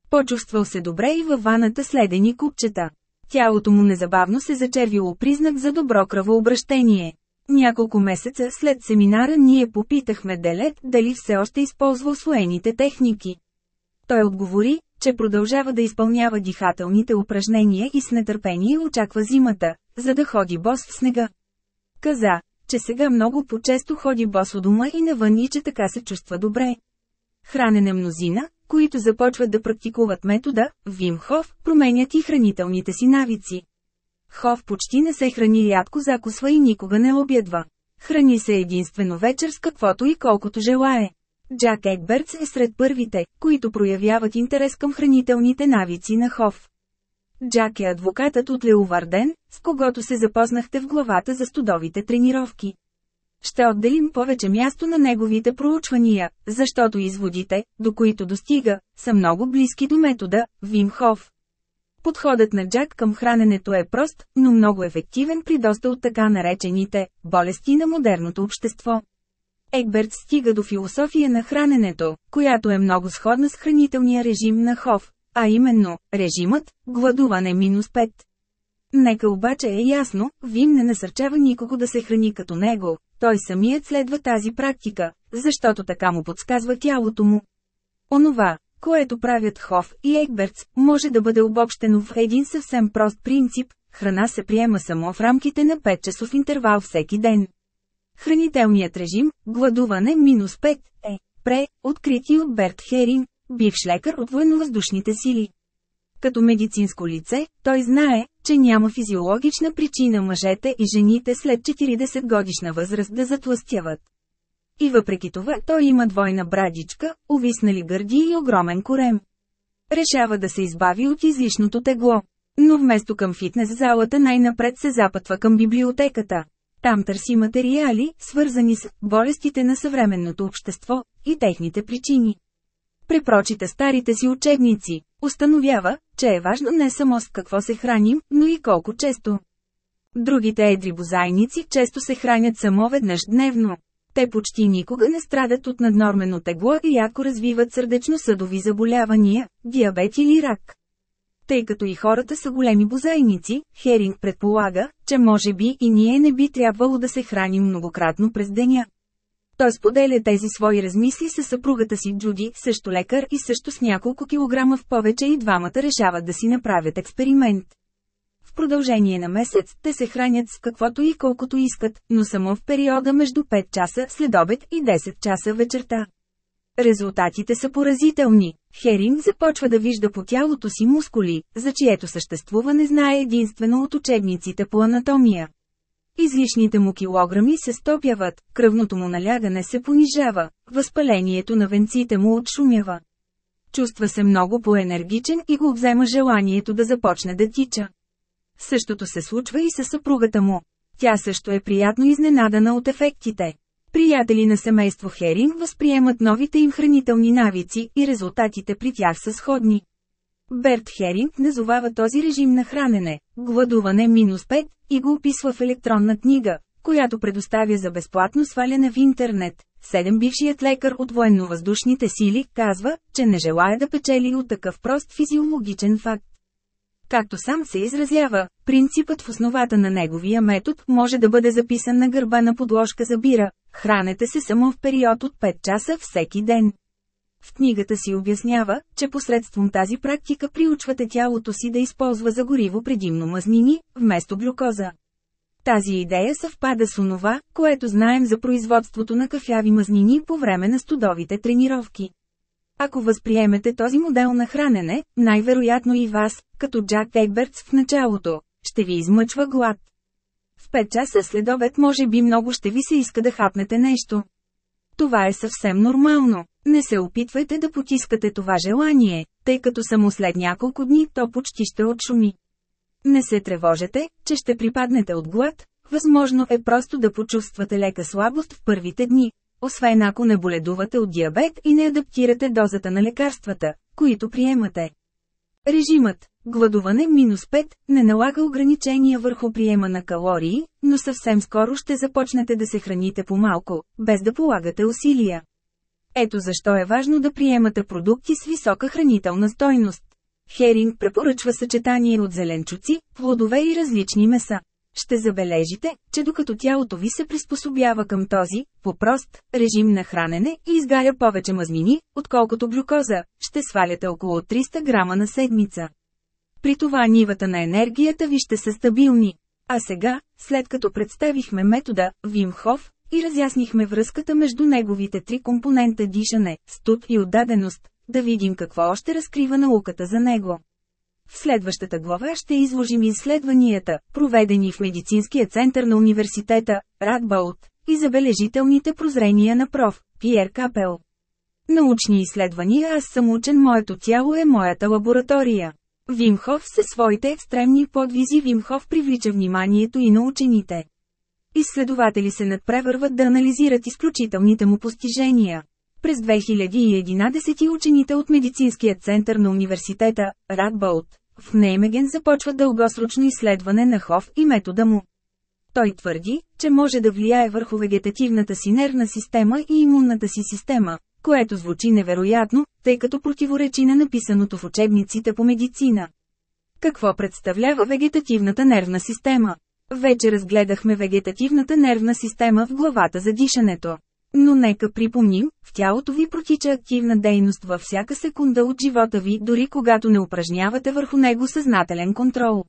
Почувствал се добре и във ваната следени купчета. Тялото му незабавно се зачервило признак за добро кръвообращение. Няколко месеца след семинара ние попитахме Делет дали все още използва освоените техники. Той отговори, че продължава да изпълнява дихателните упражнения и с нетърпение очаква зимата, за да ходи бос в снега. Каза, че сега много по-често ходи бос у дома и навън и че така се чувства добре. Хранене мнозина, които започват да практикуват метода, Вим Хов, променят и хранителните си навици. Хов почти не се храни рядко закусва и никога не обядва. Храни се единствено вечер с каквото и колкото желае. Джак Екбертс е сред първите, които проявяват интерес към хранителните навици на Хов. Джак е адвокатът от Леоварден, с когото се запознахте в главата за студовите тренировки. Ще отделим повече място на неговите проучвания, защото изводите, до които достига, са много близки до метода Вим Хоф. Подходът на Джак към храненето е прост, но много ефективен при доста от така наречените болести на модерното общество. Егберт стига до философия на храненето, която е много сходна с хранителния режим на Хоф, а именно, режимът – гладуване минус 5. Нека обаче е ясно, Вим не насърчава никого да се храни като него, той самият следва тази практика, защото така му подсказва тялото му. Онова, което правят Хоф и Егбертс, може да бъде обобщено в един съвсем прост принцип – храна се приема само в рамките на 5 часов интервал всеки ден. Хранителният режим, гладуване минус 5, е пре, открити от Берт Херин, бивш лекар от военновъздушните сили. Като медицинско лице, той знае, че няма физиологична причина мъжете и жените след 40 годишна възраст да затластяват. И въпреки това той има двойна брадичка, увиснали гърди и огромен корем. Решава да се избави от излишното тегло. Но вместо към фитнес залата най-напред се запътва към библиотеката. Там търси материали, свързани с болестите на съвременното общество и техните причини. Препрочита старите си учебници, установява, че е важно не само с какво се храним, но и колко често. Другите едри бозайници често се хранят само веднъж дневно. Те почти никога не страдат от наднормено тегло и яко развиват сърдечно-съдови заболявания, диабет или рак. Тъй като и хората са големи бозайници, Херинг предполага, че може би и ние не би трябвало да се храним многократно през деня. Той споделя тези свои размисли с съпругата си Джуди, също лекар и също с няколко килограма в повече и двамата решават да си направят експеримент. В продължение на месец те се хранят с каквото и колкото искат, но само в периода между 5 часа след обед и 10 часа вечерта. Резултатите са поразителни. Херинг започва да вижда по тялото си мускули, за чието съществуване знае единствено от учебниците по анатомия. Излишните му килограми се стопяват, кръвното му налягане се понижава, възпалението на венците му отшумява. Чувства се много по-енергичен и го обзема желанието да започне да тича. Същото се случва и със съпругата му. Тя също е приятно изненадана от ефектите. Приятели на семейство Херинг възприемат новите им хранителни навици и резултатите при тях са сходни. Берт Херинг назовава този режим на хранене – гладуване минус 5 и го описва в електронна книга, която предоставя за безплатно сваляне в интернет. Седем бившият лекар от военновъздушните сили казва, че не желая да печели от такъв прост физиологичен факт. Както сам се изразява, принципът в основата на неговия метод може да бъде записан на гърба на подложка за бира. Хранете се само в период от 5 часа всеки ден. В книгата си обяснява, че посредством тази практика приучвате тялото си да използва за гориво предимно мазнини, вместо глюкоза. Тази идея съвпада с онова, което знаем за производството на кафяви мазнини по време на студовите тренировки. Ако възприемете този модел на хранене, най-вероятно и вас, като Джак Ейбертс в началото, ще ви измъчва глад. В 5 часа след обед може би много ще ви се иска да хапнете нещо. Това е съвсем нормално. Не се опитвайте да потискате това желание, тъй като само след няколко дни то почти ще отшуми. Не се тревожете, че ще припаднете от глад, възможно е просто да почувствате лека слабост в първите дни, освен ако не боледувате от диабет и не адаптирате дозата на лекарствата, които приемате. Режимът Гладуване минус 5 не налага ограничения върху приема на калории, но съвсем скоро ще започнете да се храните по-малко, без да полагате усилия. Ето защо е важно да приемате продукти с висока хранителна стойност. Херинг препоръчва съчетание от зеленчуци, плодове и различни меса. Ще забележите, че докато тялото ви се приспособява към този, по-прост, режим на хранене и изгаря повече мазнини, отколкото глюкоза, ще сваляте около 300 грама на седмица. При това нивата на енергията ви ще са стабилни. А сега, след като представихме метода, Вим Хоф, и разяснихме връзката между неговите три компонента дишане, студ и отдаденост, да видим какво още разкрива науката за него. В следващата глава ще изложим изследванията, проведени в медицинския център на университета, Радбаут, и забележителните прозрения на проф. Пиер Капел. Научни изследвания Аз съм учен Моето тяло е моята лаборатория. Вимхов със своите екстремни подвизи Вимхов привлича вниманието и на учените. Изследователи се надпревърват да анализират изключителните му постижения. През 2011 учените от Медицинския център на университета, Радбаут, в Неймеген започват дългосрочно изследване на Хов и метода му. Той твърди, че може да влияе върху вегетативната си нервна система и имунната си система, което звучи невероятно, тъй като противоречи на написаното в учебниците по медицина. Какво представлява вегетативната нервна система? Вече разгледахме вегетативната нервна система в главата за дишането. Но нека припомним, в тялото ви протича активна дейност във всяка секунда от живота ви, дори когато не упражнявате върху него съзнателен контрол.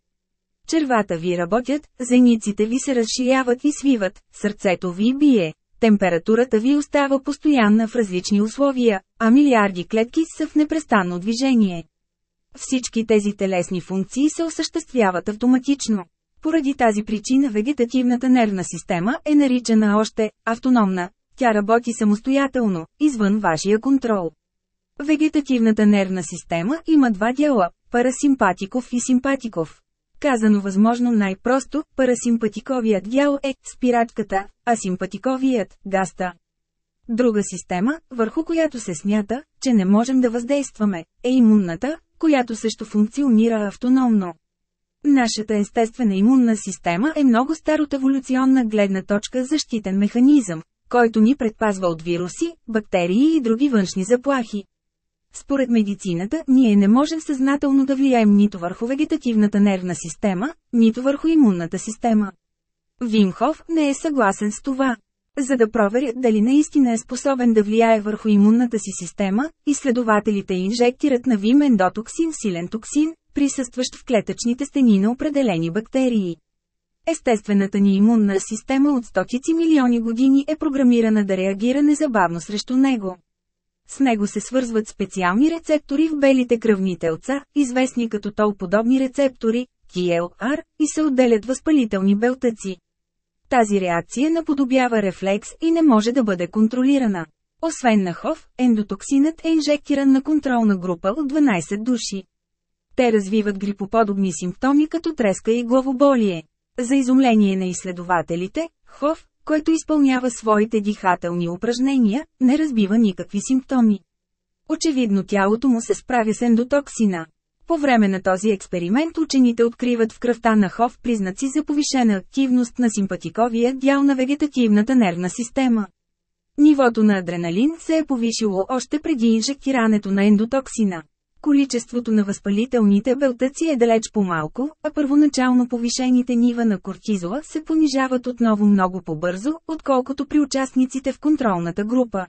Червата ви работят, зениците ви се разширяват и свиват, сърцето ви бие, температурата ви остава постоянна в различни условия, а милиарди клетки са в непрестанно движение. Всички тези телесни функции се осъществяват автоматично. Поради тази причина вегетативната нервна система е наричана още автономна, тя работи самостоятелно, извън вашия контрол. Вегетативната нервна система има два дела – парасимпатиков и симпатиков. Казано възможно най-просто, парасимпатиковият дял е спирачката, а симпатиковият – гаста. Друга система, върху която се смята, че не можем да въздействаме, е имунната, която също функционира автономно. Нашата естествена имунна система е много стар от еволюционна гледна точка защитен механизъм, който ни предпазва от вируси, бактерии и други външни заплахи. Според медицината, ние не можем съзнателно да влияем нито върху вегетативната нервна система, нито върху имунната система. Вимхов не е съгласен с това. За да проверят дали наистина е способен да влияе върху имунната си система, изследователите инжектират на вим ендотоксин силен токсин, присъстващ в клетъчните стени на определени бактерии. Естествената ни имунна система от стотици милиони години е програмирана да реагира незабавно срещу него. С него се свързват специални рецептори в белите кръвни телца, известни като тол-подобни рецептори, TLR, и се отделят възпалителни белтъци. Тази реакция наподобява рефлекс и не може да бъде контролирана. Освен на ХОВ, ендотоксинът е инжектиран на контролна група от 12 души. Те развиват грипоподобни симптоми като треска и главоболие. За изумление на изследователите, ХОВ, който изпълнява своите дихателни упражнения, не разбива никакви симптоми. Очевидно тялото му се справя с ендотоксина. По време на този експеримент учените откриват в кръвта на Хов признаци за повишена активност на симпатиковия дял на вегетативната нервна система. Нивото на адреналин се е повишило още преди инжектирането на ендотоксина. Количеството на възпалителните белтъци е далеч по-малко, а първоначално повишените нива на кортизола се понижават отново много по-бързо, отколкото при участниците в контролната група.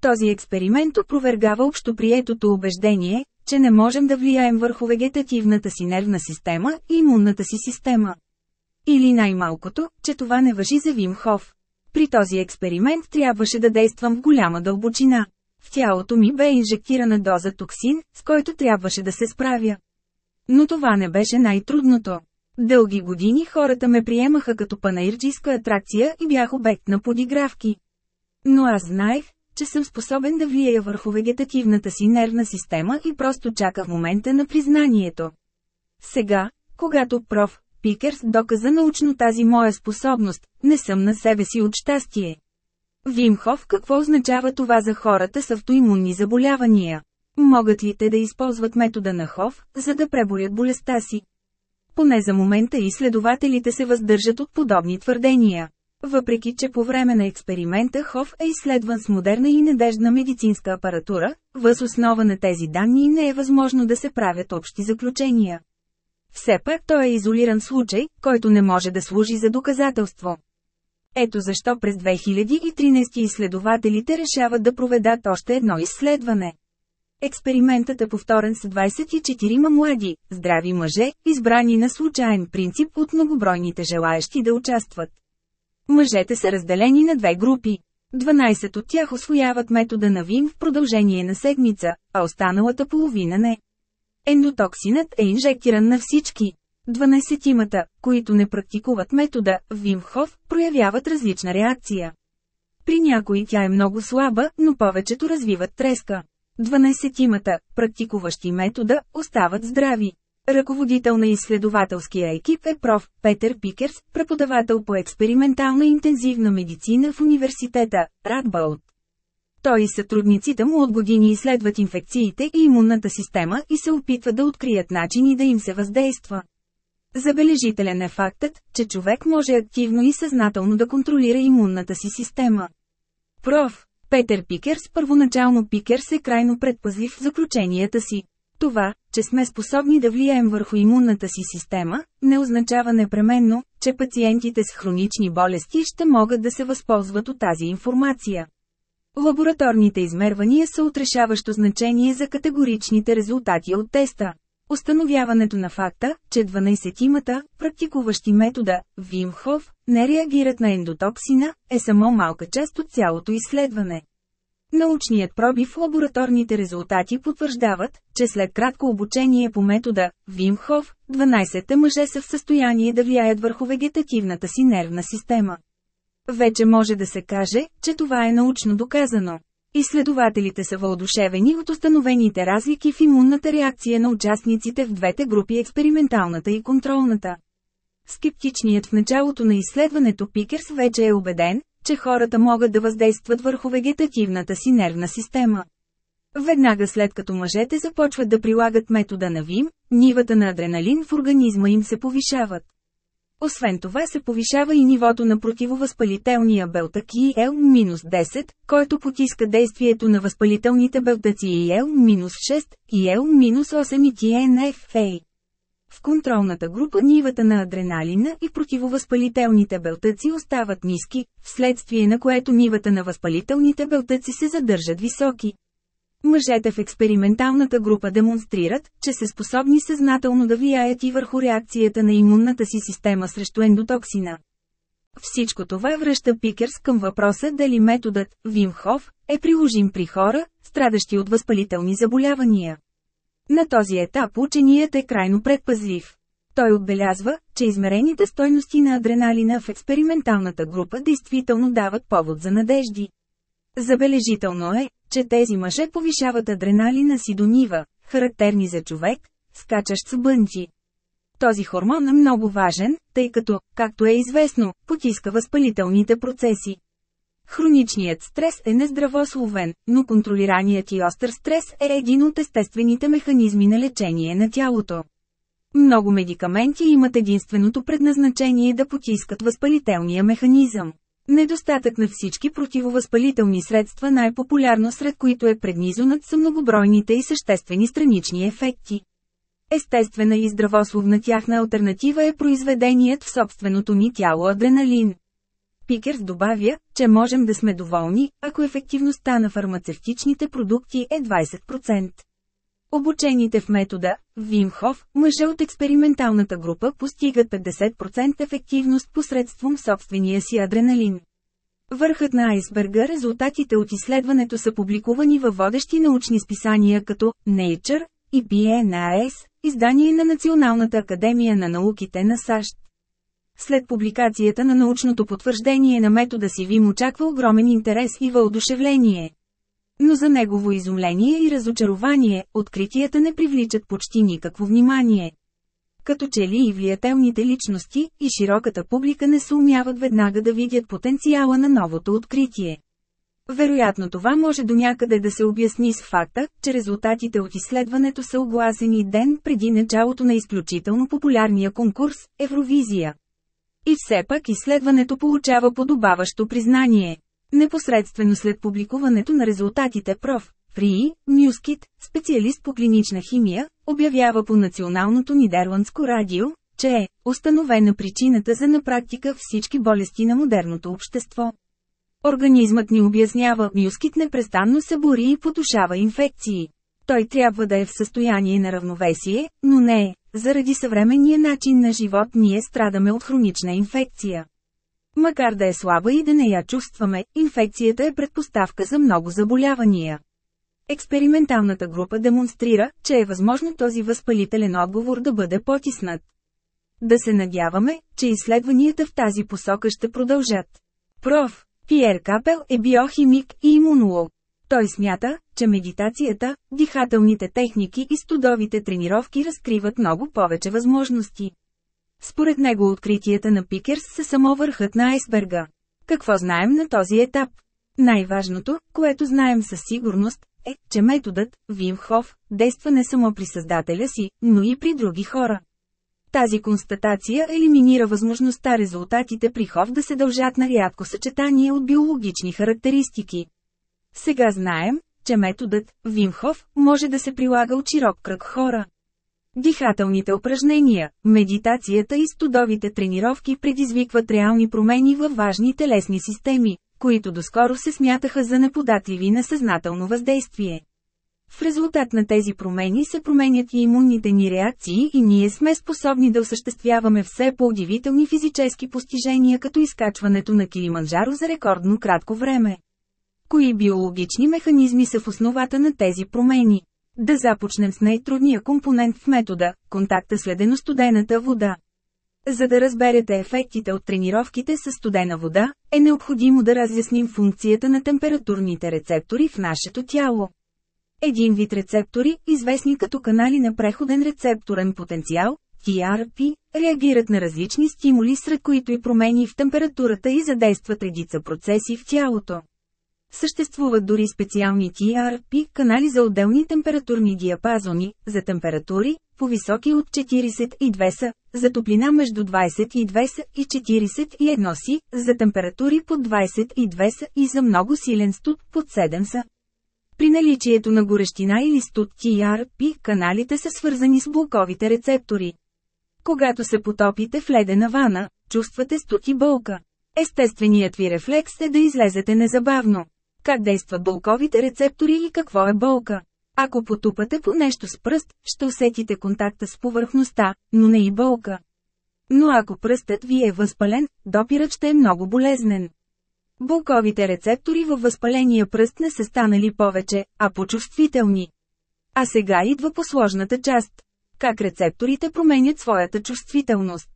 Този експеримент опровергава общоприетото убеждение, че не можем да влияем върху вегетативната си нервна система и имунната си система. Или най-малкото, че това не въжи за Вим Хоф. При този експеримент трябваше да действам в голяма дълбочина. В тялото ми бе инжектирана доза токсин, с който трябваше да се справя. Но това не беше най-трудното. Дълги години хората ме приемаха като панаирджийска атракция и бях обект на подигравки. Но аз знаех, че съм способен да влияя върху вегетативната си нервна система и просто чаках момента на признанието. Сега, когато проф. Пикерс доказа научно тази моя способност, не съм на себе си от щастие. Вимхов какво означава това за хората с автоимунни заболявания? Могат ли те да използват метода на Хов, за да преборят болестта си? Поне за момента изследователите се въздържат от подобни твърдения. Въпреки че по време на експеримента Хов е изследван с модерна и надежна медицинска апаратура, въз основа на тези данни не е възможно да се правят общи заключения. Все пак той е изолиран случай, който не може да служи за доказателство. Ето защо през 2013 изследователите решават да проведат още едно изследване. Експериментът е повторен с 24 млади, здрави мъже, избрани на случайен принцип от многобройните желаящи да участват. Мъжете са разделени на две групи. 12 от тях освояват метода на ВИМ в продължение на седмица, а останалата половина не. Ендотоксинът е инжектиран на всички. 12-тимата, които не практикуват метода, Вимхов, проявяват различна реакция. При някои тя е много слаба, но повечето развиват треска. 12-тимата, практикуващи метода, остават здрави. Ръководител на изследователския екип е проф. Петър Пикерс, преподавател по експериментална интензивна медицина в университета Радбаут. Той и сътрудниците му от години изследват инфекциите и имунната система и се опитват да открият начини да им се въздейства. Забележителен е фактът, че човек може активно и съзнателно да контролира имунната си система. Проф. Петър Пикерс Първоначално Пикерс е крайно предпазлив в заключенията си. Това, че сме способни да влияем върху имунната си система, не означава непременно, че пациентите с хронични болести ще могат да се възползват от тази информация. Лабораторните измервания са отрешаващо значение за категоричните резултати от теста. Установяването на факта, че 12-тимата, практикуващи метода, Вимхов, не реагират на ендотоксина, е само малка част от цялото изследване. Научният проби в лабораторните резултати потвърждават, че след кратко обучение по метода Вимхов, 12-те мъже са в състояние да влияят върху вегетативната си нервна система. Вече може да се каже, че това е научно доказано. Изследователите са въодушевени от установените разлики в имунната реакция на участниците в двете групи експерименталната и контролната. Скептичният в началото на изследването Пикерс вече е убеден, че хората могат да въздействат върху вегетативната си нервна система. Веднага след като мъжете започват да прилагат метода на ВИМ, нивата на адреналин в организма им се повишават. Освен това се повишава и нивото на противовъзпалителния белтък IL-10, който потиска действието на възпалителните белтъци IL-6, IL-8 и TNFA. В контролната група нивата на адреналина и противовъзпалителните белтъци остават ниски, вследствие на което нивата на възпалителните белтъци се задържат високи. Мъжете в експерименталната група демонстрират, че са способни съзнателно да влияят и върху реакцията на имунната си система срещу ендотоксина. Всичко това връща Пикерс към въпроса дали методът Вимхов е приложим при хора, страдащи от възпалителни заболявания. На този етап ученият е крайно предпазлив. Той отбелязва, че измерените стойности на адреналина в експерименталната група действително дават повод за надежди. Забележително е, че тези мъже повишават адреналина си до нива, характерни за човек, скачащ с бънчи. Този хормон е много важен, тъй като, както е известно, потиска възпалителните процеси. Хроничният стрес е нездравословен, но контролираният и остър стрес е един от естествените механизми на лечение на тялото. Много медикаменти имат единственото предназначение да потискат възпалителния механизъм. Недостатък на всички противовъзпалителни средства най-популярно сред които е преднизонът са многобройните и съществени странични ефекти. Естествена и здравословна тяхна альтернатива е произведеният в собственото ни тяло адреналин. Пикерс добавя, че можем да сме доволни, ако ефективността на фармацевтичните продукти е 20%. Обучените в метода, Вимхов, мъже от експерименталната група постигат 50% ефективност посредством собствения си адреналин. Върхът на айсберга резултатите от изследването са публикувани във водещи научни списания като Nature и PNAS, издание на Националната академия на науките на САЩ. След публикацията на научното потвърждение на метода си Вим очаква огромен интерес и въодушевление. Но за негово изумление и разочарование, откритията не привличат почти никакво внимание. Като че ли и влиятелните личности, и широката публика не сумяват веднага да видят потенциала на новото откритие. Вероятно това може до някъде да се обясни с факта, че резултатите от изследването са огласени ден преди началото на изключително популярния конкурс – Евровизия. И все пак изследването получава подобаващо признание. Непосредствено след публикуването на резултатите проф. Фри, Мюскит, специалист по клинична химия, обявява по националното нидерландско радио, че е установена причината за на практика всички болести на модерното общество. Организмът ни обяснява, Мюскит непрестанно се бори и потушава инфекции. Той трябва да е в състояние на равновесие, но не е. Заради съвременния начин на живот ние страдаме от хронична инфекция. Макар да е слаба и да не я чувстваме, инфекцията е предпоставка за много заболявания. Експерименталната група демонстрира, че е възможно този възпалителен отговор да бъде потиснат. Да се надяваме, че изследванията в тази посока ще продължат. Проф. Пиер Капел е биохимик и имунолог. Той смята, че медитацията, дихателните техники и студовите тренировки разкриват много повече възможности. Според него откритията на Пикерс са само върхът на айсберга. Какво знаем на този етап? Най-важното, което знаем със сигурност, е, че методът, Вимхов, действа не само при създателя си, но и при други хора. Тази констатация елиминира възможността резултатите при Хов да се дължат на рядко съчетание от биологични характеристики. Сега знаем, че методът, Вимхов, може да се прилага от широк кръг хора. Дихателните упражнения, медитацията и студовите тренировки предизвикват реални промени във важни телесни системи, които доскоро се смятаха за неподатливи на съзнателно въздействие. В резултат на тези промени се променят и имунните ни реакции и ние сме способни да осъществяваме все по-удивителни физически постижения като изкачването на Килиманджаро за рекордно кратко време. Кои биологични механизми са в основата на тези промени? Да започнем с най-трудния компонент в метода – контакта с ледено-студената вода. За да разберете ефектите от тренировките с студена вода, е необходимо да разясним функцията на температурните рецептори в нашето тяло. Един вид рецептори, известни като канали на преходен рецепторен потенциал, TRP, реагират на различни стимули, сред които и промени в температурата и задействат редица процеси в тялото. Съществуват дори специални TRP канали за отделни температурни диапазони, за температури, по-високи от 42 са, за топлина между 22 са и 41 си, за температури под 22 са и за много силен студ под 7 са. При наличието на горещина или студ TRP каналите са свързани с блоковите рецептори. Когато се потопите в ледена вана, чувствате стук и болка. Естественият ви рефлекс е да излезете незабавно. Как действат болковите рецептори и какво е болка? Ако потупате по нещо с пръст, ще усетите контакта с повърхността, но не и болка. Но ако пръстът ви е възпален, допирът ще е много болезнен. Болковите рецептори във възпаления пръст не са станали повече, а почувствителни. А сега идва по сложната част. Как рецепторите променят своята чувствителност?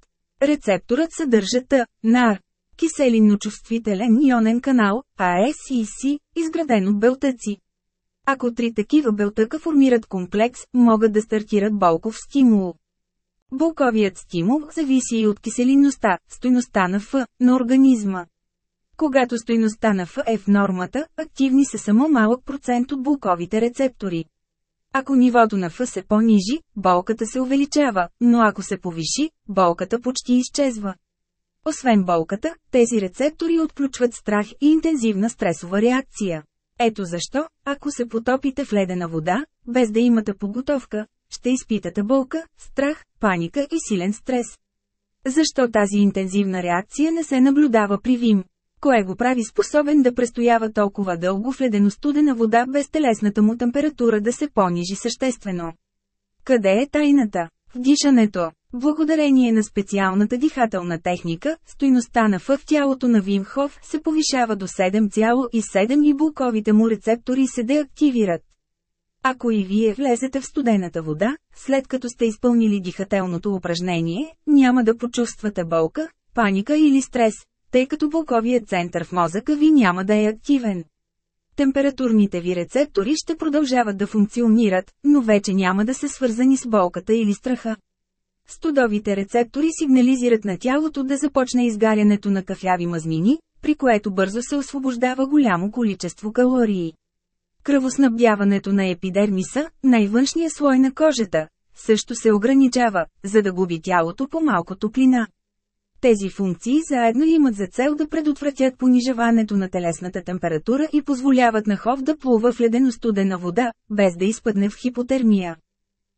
Рецепторът съдържа Т, НАР, киселинно-чувствителен ионен канал, ASEC, изграден от белтъци. Ако три такива белтъка формират комплекс, могат да стартират болков стимул. Болковият стимул зависи и от киселинността, стойността на Ф, на организма. Когато стойността на Ф е в нормата, активни са само малък процент от болковите рецептори. Ако нивото на Ф се понижи, болката се увеличава, но ако се повиши, болката почти изчезва. Освен болката, тези рецептори отключват страх и интензивна стресова реакция. Ето защо, ако се потопите в ледена вода, без да имате подготовка, ще изпитате болка, страх, паника и силен стрес. Защо тази интензивна реакция не се наблюдава при Вим? Кое го прави способен да престоява толкова дълго в ледено-студена вода без телесната му температура да се понижи съществено? Къде е тайната? В дишането. Благодарение на специалната дихателна техника, стойността на в тялото на Вимхов се повишава до 7,7 и булковите му рецептори се деактивират. Ако и вие влезете в студената вода, след като сте изпълнили дихателното упражнение, няма да почувствате болка, паника или стрес, тъй като болковият център в мозъка ви няма да е активен. Температурните ви рецептори ще продължават да функционират, но вече няма да се свързани с болката или страха. Студовите рецептори сигнализират на тялото да започне изгарянето на кафяви мазнини, при което бързо се освобождава голямо количество калории. Кръвоснабдяването на епидермиса, най-външния слой на кожата, също се ограничава, за да губи тялото по малко топлина. Тези функции заедно имат за цел да предотвратят понижаването на телесната температура и позволяват на хов да плува в ледено-студена вода, без да изпадне в хипотермия.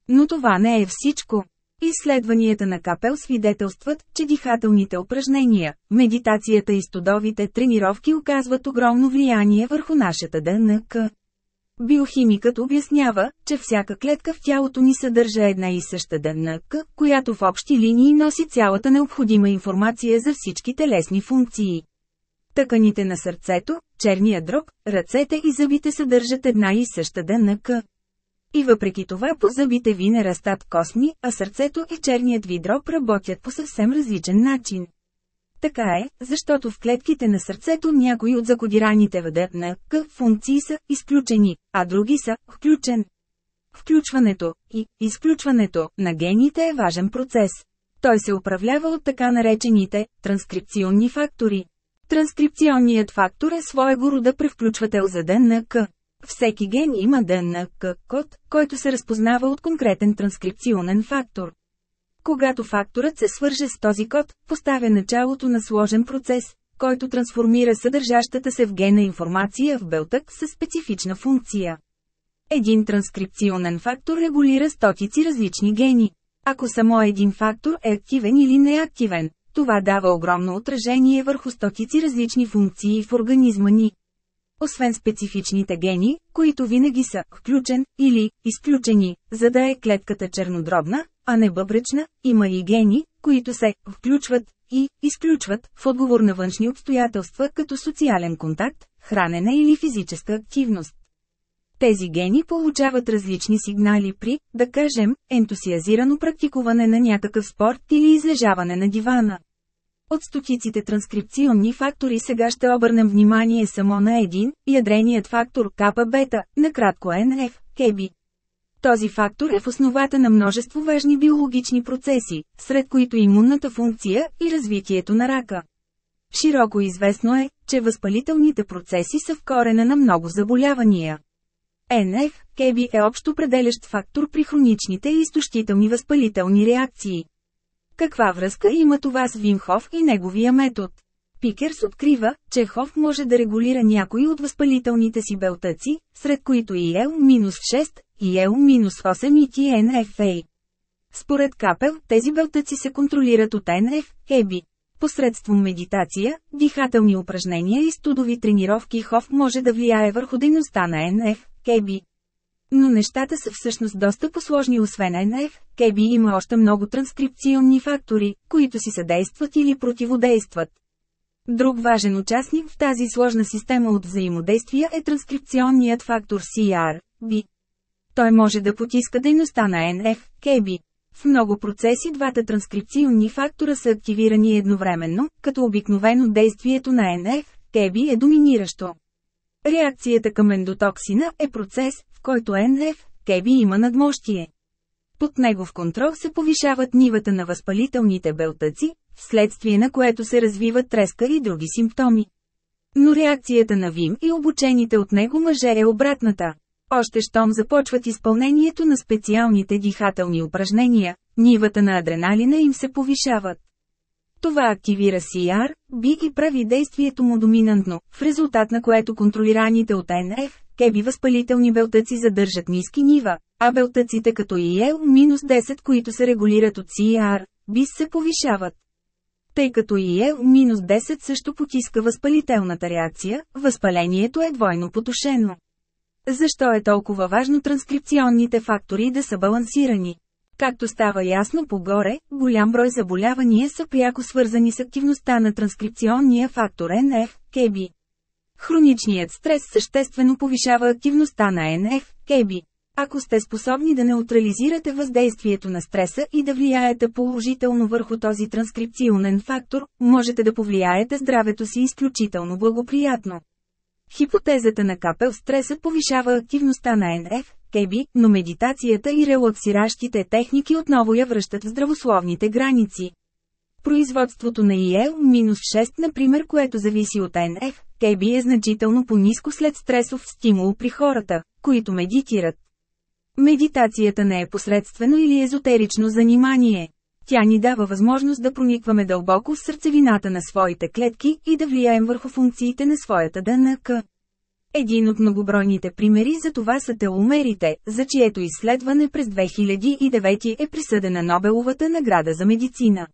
Но това не е всичко. Изследванията на Капел свидетелстват, че дихателните упражнения, медитацията и студовите тренировки оказват огромно влияние върху нашата ДНК. Биохимикът обяснява, че всяка клетка в тялото ни съдържа една и съща ДНК, която в общи линии носи цялата необходима информация за всички телесни функции. Тъканите на сърцето, черния дрог, ръцете и зъбите съдържат една и съща ДНК. И въпреки това по зъбите ви не растат косми, а сърцето и черният ви дроб работят по съвсем различен начин. Така е, защото в клетките на сърцето някои от закодираните в на К функции са изключени, а други са включен. Включването и изключването на гените е важен процес. Той се управлява от така наречените транскрипционни фактори. Транскрипционният фактор е своего рода превключвател за ДНК. Всеки ген има ДНК код, който се разпознава от конкретен транскрипционен фактор. Когато факторът се свърже с този код, поставя началото на сложен процес, който трансформира съдържащата се в гена информация в белтък със специфична функция. Един транскрипционен фактор регулира стотици различни гени. Ако само един фактор е активен или неактивен, това дава огромно отражение върху стотици различни функции в организма ни. Освен специфичните гени, които винаги са включен или изключени, за да е клетката чернодробна, а не бъбречна, има и гени, които се включват и изключват в отговор на външни обстоятелства като социален контакт, хранене или физическа активност. Тези гени получават различни сигнали при, да кажем, ентусиазирано практикуване на някакъв спорт или излежаване на дивана. От стотиците транскрипционни фактори сега ще обърнем внимание само на един, ядреният фактор капа-бета, накратко НФ, КЕБИ. Този фактор е в основата на множество важни биологични процеси, сред които имунната функция и развитието на рака. Широко известно е, че възпалителните процеси са в корена на много заболявания. НФ, КЕБИ е общо определящ фактор при хроничните и изтощителни възпалителни реакции. Каква връзка има това с Вимхов и неговия метод? Пикерс открива, че Хоф може да регулира някои от възпалителните си белтъци, сред които и L-6, и L-8 и TNFA. Според Капел, тези белтъци се контролират от НФ, ЕБИ. Посредством медитация, дихателни упражнения и студови тренировки Хоф може да влияе върху дейността на НФ, КЕБИ. Но нещата са всъщност доста посложни освен НФ, КЕБИ има още много транскрипционни фактори, които си съдействат или противодействат. Друг важен участник в тази сложна система от взаимодействия е транскрипционният фактор CR, B. Той може да потиска дейността на НФ, КЕБИ. В много процеси двата транскрипционни фактора са активирани едновременно, като обикновено действието на НФ, КЕБИ е доминиращо. Реакцията към ендотоксина е процес, в който НФ, КЕБИ има надмощие. Под негов контрол се повишават нивата на възпалителните белтъци, вследствие на което се развиват треска и други симптоми. Но реакцията на Вим и обучените от него мъже е обратната. Още щом започват изпълнението на специалните дихателни упражнения, нивата на адреналина им се повишават. Това активира CR, би и прави действието му доминантно, в резултат на което контролираните от НФ, кеби възпалителни белтъци задържат ниски нива, а белтъците като IL-10, които се регулират от CR, бис се повишават. Тъй като IL-10 също потиска възпалителната реакция, възпалението е двойно потушено. Защо е толкова важно транскрипционните фактори да са балансирани? Както става ясно по-горе, голям брой заболявания са пряко свързани с активността на транскрипционния фактор NF, КЕБИ. Хроничният стрес съществено повишава активността на NF, КЕБИ. Ако сте способни да неутрализирате въздействието на стреса и да влияете положително върху този транскрипционен фактор, можете да повлияете здравето си изключително благоприятно. Хипотезата на капел стресът повишава активността на НФ, КЕБИ, но медитацията и релаксиращите техники отново я връщат в здравословните граници. Производството на ИЕЛ-6, например, което зависи от НФ, КЕБИ е значително по-низко след стресов стимул при хората, които медитират. Медитацията не е посредствено или езотерично занимание. Тя ни дава възможност да проникваме дълбоко в сърцевината на своите клетки и да влияем върху функциите на своята ДНК. Един от многобройните примери за това са теломерите, за чието изследване през 2009 е присъдена Нобеловата награда за медицина.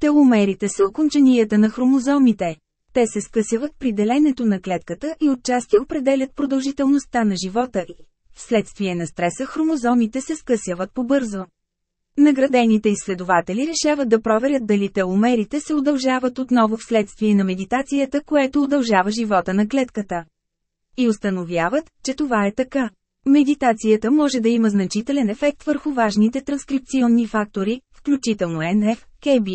Теломерите са окончанията на хромозомите. Те се скъсяват при деленето на клетката и отчасти определят продължителността на живота и, вследствие на стреса хромозомите се скъсяват побързо. Наградените изследователи решават да проверят дали теломерите се удължават отново вследствие на медитацията, което удължава живота на клетката. И установяват, че това е така. Медитацията може да има значителен ефект върху важните транскрипционни фактори, включително НФ, КБ.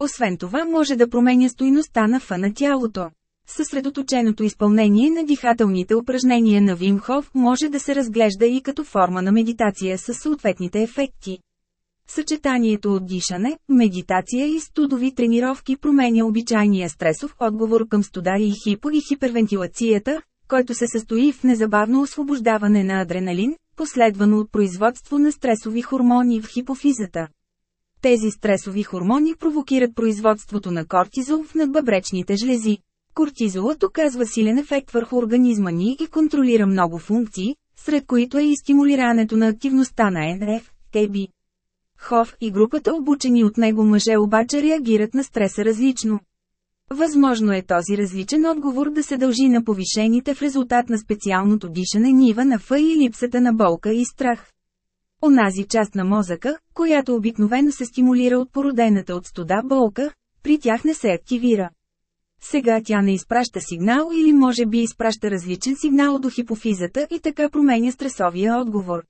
Освен това може да променя стойността на фа на тялото. Съсредоточеното изпълнение на дихателните упражнения на Вимхов може да се разглежда и като форма на медитация с съответните ефекти. Съчетанието от дишане, медитация и студови тренировки променя обичайния стресов отговор към студа и хипо и хипервентилацията, който се състои в незабавно освобождаване на адреналин, последвано от производство на стресови хормони в хипофизата. Тези стресови хормони провокират производството на кортизол в надбъбречните жлези. Кортизолът оказва силен ефект върху организма ни и контролира много функции, сред които е и стимулирането на активността на НРФ, КБ. Хов и групата обучени от него мъже обаче реагират на стреса различно. Възможно е този различен отговор да се дължи на повишените в резултат на специалното дишане нива на фа и липсата на болка и страх. Онази част на мозъка, която обикновено се стимулира от породената от студа болка, при тях не се активира. Сега тя не изпраща сигнал или може би изпраща различен сигнал до хипофизата и така променя стресовия отговор.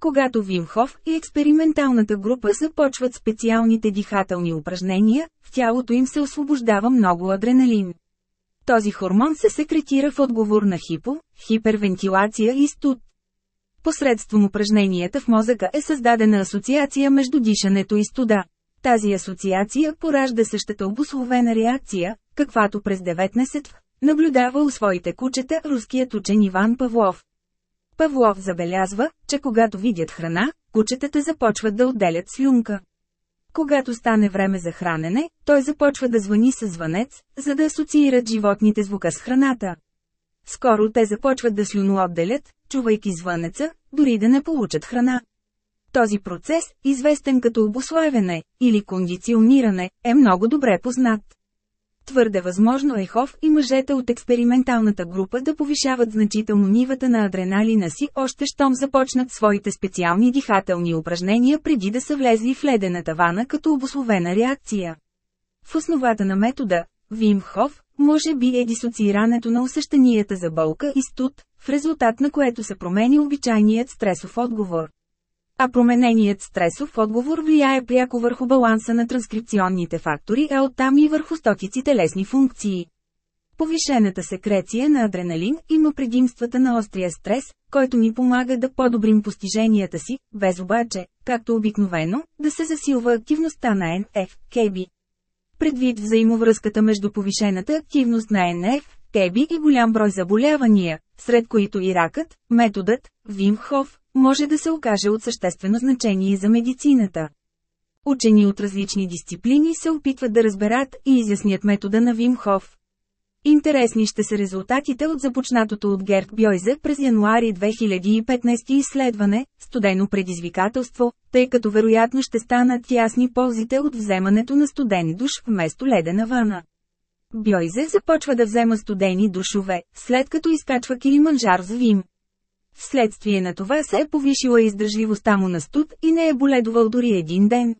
Когато Вимхов и експерименталната група започват специалните дихателни упражнения, в тялото им се освобождава много адреналин. Този хормон се секретира в отговор на хипо, хипервентилация и студ. Посредством упражненията в мозъка е създадена асоциация между дишането и студа. Тази асоциация поражда същата обусловена реакция, каквато през 19 наблюдава у своите кучета руският учен Иван Павлов. Павлов забелязва, че когато видят храна, кучетата започват да отделят слюнка. Когато стане време за хранене, той започва да звъни със звънец, за да асоциират животните звука с храната. Скоро те започват да слюно отделят, чувайки звънеца, дори да не получат храна. Този процес, известен като обославяне или кондициониране, е много добре познат. Твърде възможно е Хов и мъжете от експерименталната група да повишават значително нивата на адреналина си, още щом започнат своите специални дихателни упражнения преди да са влезли в ледената вана като обословена реакция. В основата на метода, Вим Хов, може би е дисоциирането на усещанията за болка и студ, в резултат на което се промени обичайният стресов отговор. А промененият стресов отговор влияе пряко върху баланса на транскрипционните фактори, а оттам и върху стотиците лесни функции. Повишената секреция на адреналин има предимствата на острия стрес, който ни помага да подобрим постиженията си, без обаче, както обикновено, да се засилва активността на NF-KB. Предвид взаимовръзката между повишената активност на NF, Теби и голям брой заболявания, сред които и ракът, методът, Вимхов, може да се окаже от съществено значение за медицината. Учени от различни дисциплини се опитват да разберат и изяснят метода на Вимхов. Интересни ще са резултатите от започнатото от Герт Бьойзе през януари 2015 изследване, студено предизвикателство, тъй като вероятно ще станат ясни ползите от вземането на студен душ вместо ледена вана. Бьойзе започва да взема студени душове, след като изкачва килиманжар с Вим. Вследствие на това се е повишила издържливостта му на студ и не е боледувал дори един ден.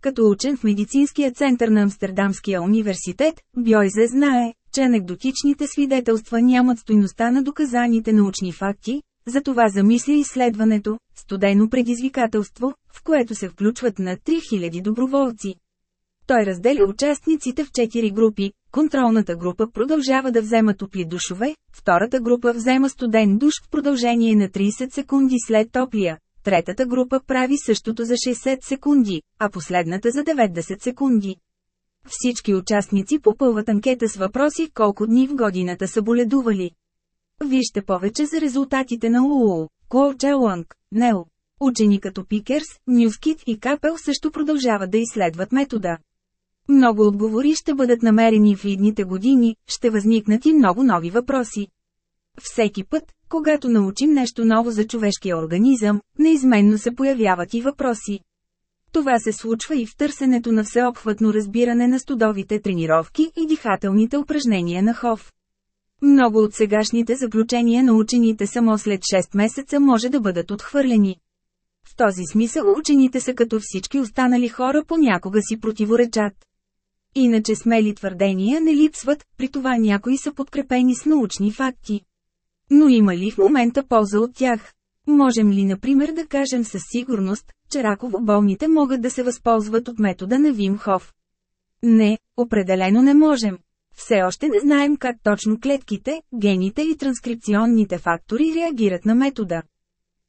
Като учен в медицинския център на Амстердамския университет, Бьойзе знае, че анекдотичните свидетелства нямат стойността на доказаните научни факти, затова замисли изследването «Студено предизвикателство», в което се включват на 3000 доброволци. Той разделя участниците в 4 групи, контролната група продължава да взема топли душове, втората група взема студен душ в продължение на 30 секунди след топлия, третата група прави същото за 60 секунди, а последната за 90 секунди. Всички участници попълват анкета с въпроси колко дни в годината са боледували. Вижте повече за резултатите на УУ, Коучеланг, НЕЛ. Учени като Пикерс, Нюскит и Капел също продължават да изследват метода. Много отговори ще бъдат намерени в идните години, ще възникнат и много нови въпроси. Всеки път, когато научим нещо ново за човешкия организъм, неизменно се появяват и въпроси. Това се случва и в търсенето на всеобхватно разбиране на студовите тренировки и дихателните упражнения на Хов. Много от сегашните заключения на учените само след 6 месеца може да бъдат отхвърлени. В този смисъл учените са като всички останали хора понякога си противоречат. Иначе смели твърдения не липсват, при това някои са подкрепени с научни факти. Но има ли в момента полза от тях? Можем ли например да кажем със сигурност, че раково болните могат да се възползват от метода на Вим Хоф? Не, определено не можем. Все още не знаем как точно клетките, гените и транскрипционните фактори реагират на метода.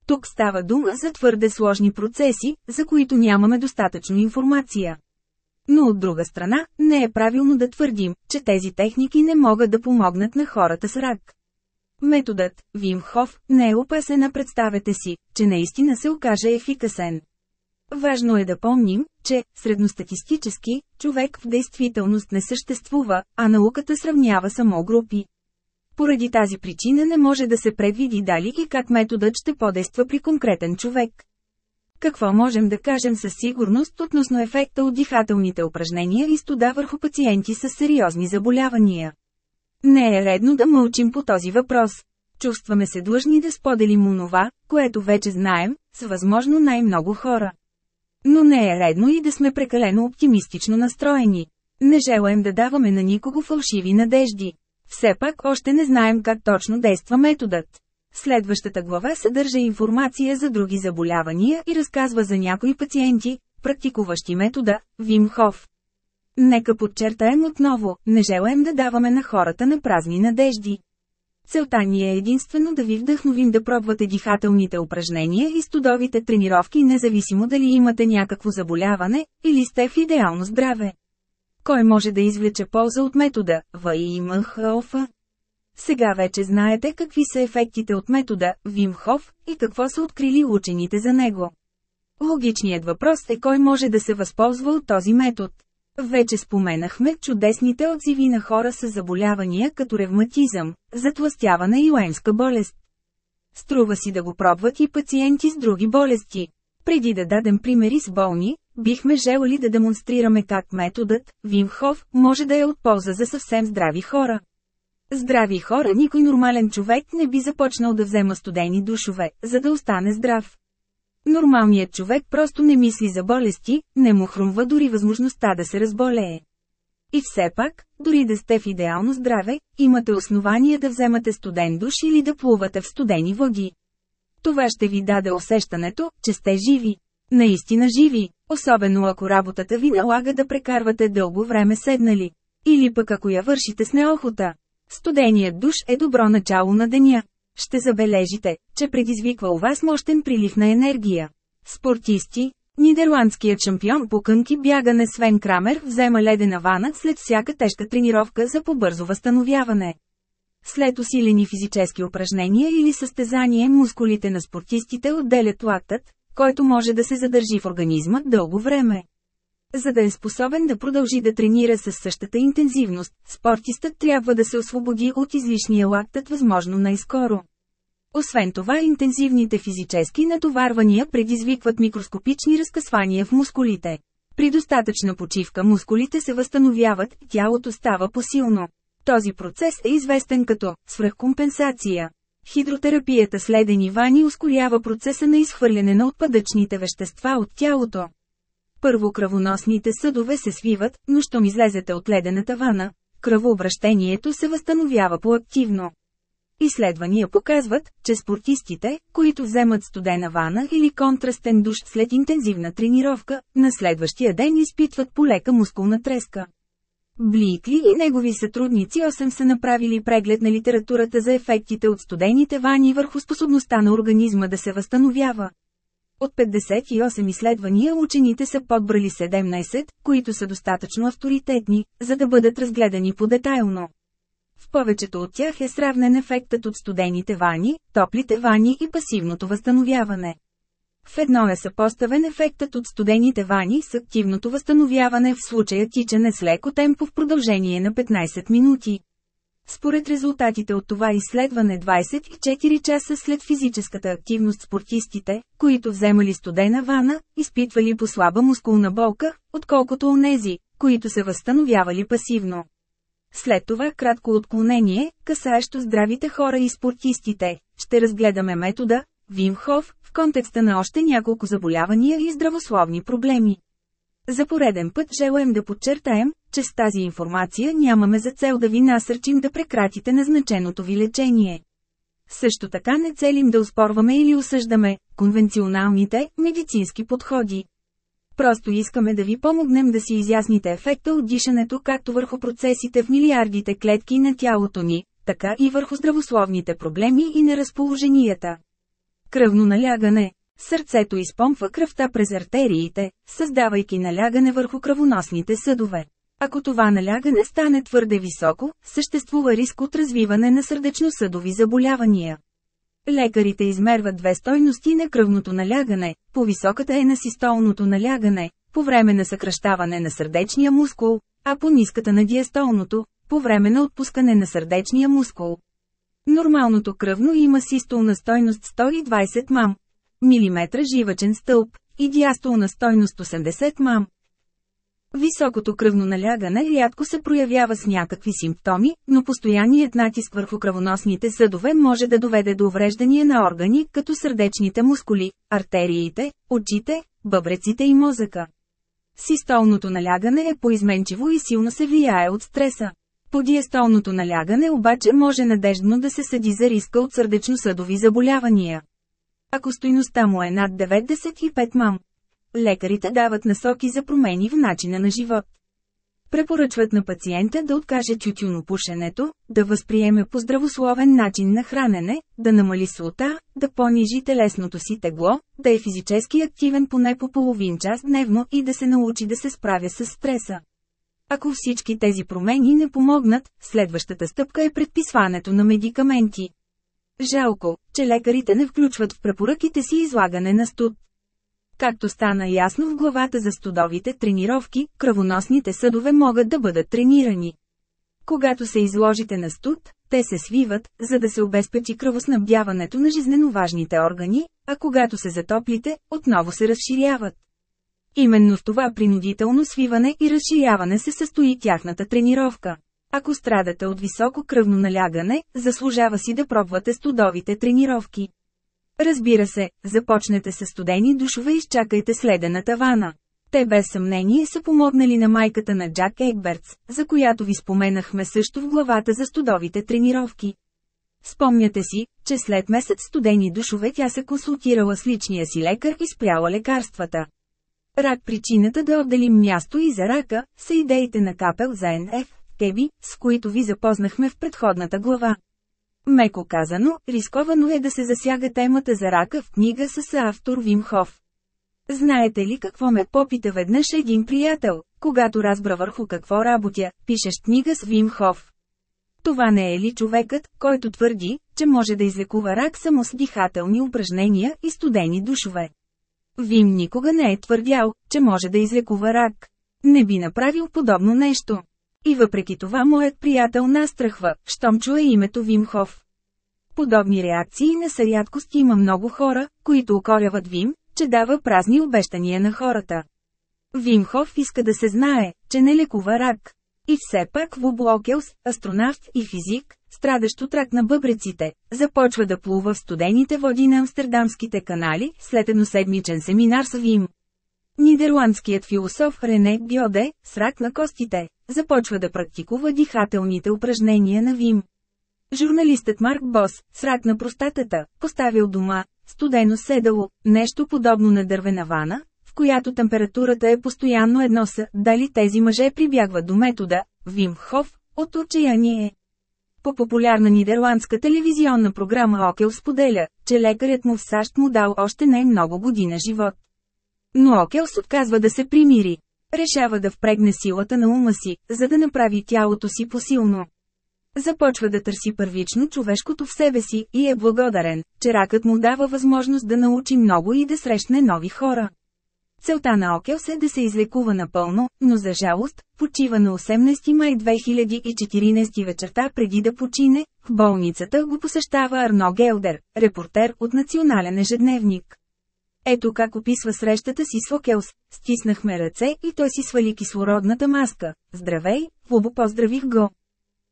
Тук става дума за твърде сложни процеси, за които нямаме достатъчно информация. Но от друга страна, не е правилно да твърдим, че тези техники не могат да помогнат на хората с рак. Методът, Вимхов, не е опасен, а представете си, че наистина се окаже ефикасен. Важно е да помним, че, средностатистически, човек в действителност не съществува, а науката сравнява само групи. Поради тази причина не може да се предвиди дали и как методът ще подейства при конкретен човек. Какво можем да кажем със сигурност относно ефекта от дихателните упражнения и студа върху пациенти с сериозни заболявания? Не е редно да мълчим по този въпрос. Чувстваме се длъжни да споделим онова, което вече знаем, с възможно най-много хора. Но не е редно и да сме прекалено оптимистично настроени. Не желаем да даваме на никого фалшиви надежди. Все пак още не знаем как точно действа методът. Следващата глава съдържа информация за други заболявания и разказва за някои пациенти, практикуващи метода, Вим Хоф. Нека подчертаем отново, не желаем да даваме на хората на празни надежди. Целта ни е единствено да ви вдъхновим да пробвате дихателните упражнения и студовите тренировки независимо дали имате някакво заболяване, или сте в идеално здраве. Кой може да извлече полза от метода ВИМХОФ? Сега вече знаете какви са ефектите от метода Вимхов и какво са открили учените за него. Логичният въпрос е кой може да се възползва от този метод. Вече споменахме чудесните отзиви на хора с заболявания като ревматизъм, затластяване и уемска болест. Струва си да го пробват и пациенти с други болести. Преди да дадем примери с болни, бихме желали да демонстрираме как методът, Вимхов, може да е от полза за съвсем здрави хора. Здрави хора никой нормален човек не би започнал да взема студени душове, за да остане здрав. Нормалният човек просто не мисли за болести, не му хрумва дори възможността да се разболее. И все пак, дори да сте в идеално здраве, имате основания да вземате студен душ или да плувате в студени води. Това ще ви даде усещането, че сте живи. Наистина живи, особено ако работата ви налага да прекарвате дълго време седнали. Или пък ако я вършите с неохота. Студеният душ е добро начало на деня. Ще забележите, че предизвиква у вас мощен прилив на енергия. Спортисти, Нидерландският шампион по кънки бягане Свен Крамер взема ледена вана след всяка тежка тренировка за побързо възстановяване. След усилени физически упражнения или състезание мускулите на спортистите отделят лактът, който може да се задържи в организма дълго време. За да е способен да продължи да тренира с същата интензивност, спортистът трябва да се освободи от излишния лактът възможно най-скоро. Освен това интензивните физически натоварвания предизвикват микроскопични разкъсвания в мускулите. При достатъчна почивка мускулите се възстановяват тялото става посилно. Този процес е известен като свръхкомпенсация. Хидротерапията с ледени вани ускорява процеса на изхвърляне на отпадъчните вещества от тялото. Първо кръвоносните съдове се свиват, но щом излезете от ледената вана, кръвообращението се възстановява по-активно. Изследвания показват, че спортистите, които вземат студена вана или контрастен душ след интензивна тренировка, на следващия ден изпитват полека мускулна треска. Бликли и негови сътрудници 8 са направили преглед на литературата за ефектите от студените вани върху способността на организма да се възстановява. От 58 изследвания учените са подбрали 17, които са достатъчно авторитетни, за да бъдат разгледани по-детайлно. В повечето от тях е сравнен ефектът от студените вани, топлите вани и пасивното възстановяване. В едно е съпоставен ефектът от студените вани с активното възстановяване в случая тичане с леко темпо в продължение на 15 минути. Според резултатите от това изследване 24 часа след физическата активност спортистите, които вземали студена вана, изпитвали по слаба мускулна болка, отколкото онези, които се възстановявали пасивно. След това кратко отклонение, касаещо здравите хора и спортистите, ще разгледаме метода, Вимхов, в контекста на още няколко заболявания и здравословни проблеми. За пореден път желаем да подчертаем, че с тази информация нямаме за цел да ви насърчим да прекратите назначеното ви лечение. Също така не целим да успорваме или осъждаме конвенционалните медицински подходи. Просто искаме да ви помогнем да си изясните ефекта от дишането както върху процесите в милиардите клетки на тялото ни, така и върху здравословните проблеми и неразположенията. Кръвно налягане. Сърцето изпомпва кръвта през артериите, създавайки налягане върху кръвоносните съдове. Ако това налягане стане твърде високо, съществува риск от развиване на сърдечно-съдови заболявания. Лекарите измерват две стойности на кръвното налягане, по-високата е на систолното налягане, по време на съкръщаване на сърдечния мускул, а по-ниската на диастолното, по време на отпускане на сърдечния мускул. Нормалното кръвно има систолна стойност 120 мам, милиметра живъчен стълб, и диастолна стойност 80 мам, Високото кръвно налягане рядко се проявява с някакви симптоми, но постоянният натиск върху кръвоносните съдове може да доведе до увреждания на органи, като сърдечните мускули, артериите, очите, бъбреците и мозъка. Систолното налягане е поизменчиво и силно се влияе от стреса. По диастолното налягане обаче може надеждно да се съди за риска от сърдечно-съдови заболявания. Ако стойността му е над 95 мам, Лекарите дават насоки за промени в начина на живот. Препоръчват на пациента да откаже пушенето, да възприеме по здравословен начин на хранене, да намали солта, да понижи телесното си тегло, да е физически активен поне по половин час дневно и да се научи да се справя с стреса. Ако всички тези промени не помогнат, следващата стъпка е предписването на медикаменти. Жалко, че лекарите не включват в препоръките си излагане на студ. Както стана ясно в главата за студовите тренировки, кръвоносните съдове могат да бъдат тренирани. Когато се изложите на студ, те се свиват, за да се обезпечи кръвоснабдяването на жизненоважните органи, а когато се затоплите, отново се разширяват. Именно в това принудително свиване и разширяване се състои тяхната тренировка. Ако страдате от високо кръвно налягане, заслужава си да пробвате студовите тренировки. Разбира се, започнете с студени душове и изчакайте следената вана. Те без съмнение са помогнали на майката на Джак Егбертс, за която ви споменахме също в главата за студовите тренировки. Спомняте си, че след месец студени душове тя се консултирала с личния си лекар и спряла лекарствата. Рак причината да отделим място и за рака, са идеите на Капел за НФ, Теби, с които ви запознахме в предходната глава. Меко казано, рисковано е да се засяга темата за рака в книга с автор Вим Хоф. Знаете ли какво ме попита веднъж един приятел, когато разбра върху какво работя, пишеш книга с Вим Хоф. Това не е ли човекът, който твърди, че може да излекува рак само с дихателни упражнения и студени душове? Вим никога не е твърдял, че може да излекува рак. Не би направил подобно нещо. И въпреки това моят приятел настрахва, щом чуе името Вимхов. Подобни реакции не са рядкост има много хора, които укоряват Вим, че дава празни обещания на хората. Вимхов иска да се знае, че не лекува рак. И все пак в Облокелс, астронавт и физик, страдащ от рак на бъбреците, започва да плува в студените води на амстердамските канали след едноседмичен семинар с Вим. Нидерландският философ Рене Бьоде, с рак на костите, започва да практикува дихателните упражнения на Вим. Журналистът Марк Бос, с рак на простатата, поставил дома, студено седало, нещо подобно на дървена вана, в която температурата е постоянно едно са, дали тези мъже прибягват до метода, Вим Хоф, от отчаяние. По популярна нидерландска телевизионна програма Окел споделя, че лекарят му в САЩ му дал още най-много година живот. Но Окелс отказва да се примири. Решава да впрегне силата на ума си, за да направи тялото си посилно. Започва да търси първично човешкото в себе си и е благодарен, че ракът му дава възможност да научи много и да срещне нови хора. Целта на Окелс е да се излекува напълно, но за жалост, почива на 18 май 2014 вечерта преди да почине, в болницата го посещава Арно Гелдер, репортер от Национален ежедневник. Ето как описва срещата си с Окелс. Стиснахме ръце и той си свали кислородната маска. Здравей, Лубо поздравих го.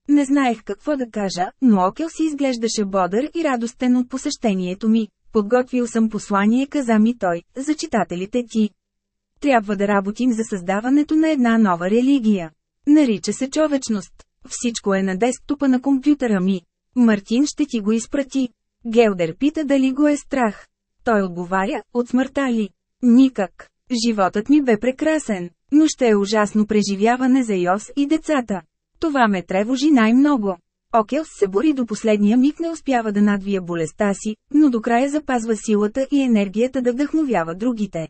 Не знаех какво да кажа, но Окел си изглеждаше бодър и радостен от посещението ми. Подготвил съм послание, каза ми той, за читателите ти. Трябва да работим за създаването на една нова религия. Нарича се човечност. Всичко е на десктопа на компютъра ми. Мартин ще ти го изпрати. Гелдер пита дали го е страх. Той отговаря, от смъртта ли? Никак. Животът ми бе прекрасен, но ще е ужасно преживяване за Йос и децата. Това ме тревожи най-много. Окелс се бори до последния миг не успява да надвия болестта си, но до края запазва силата и енергията да вдъхновява другите.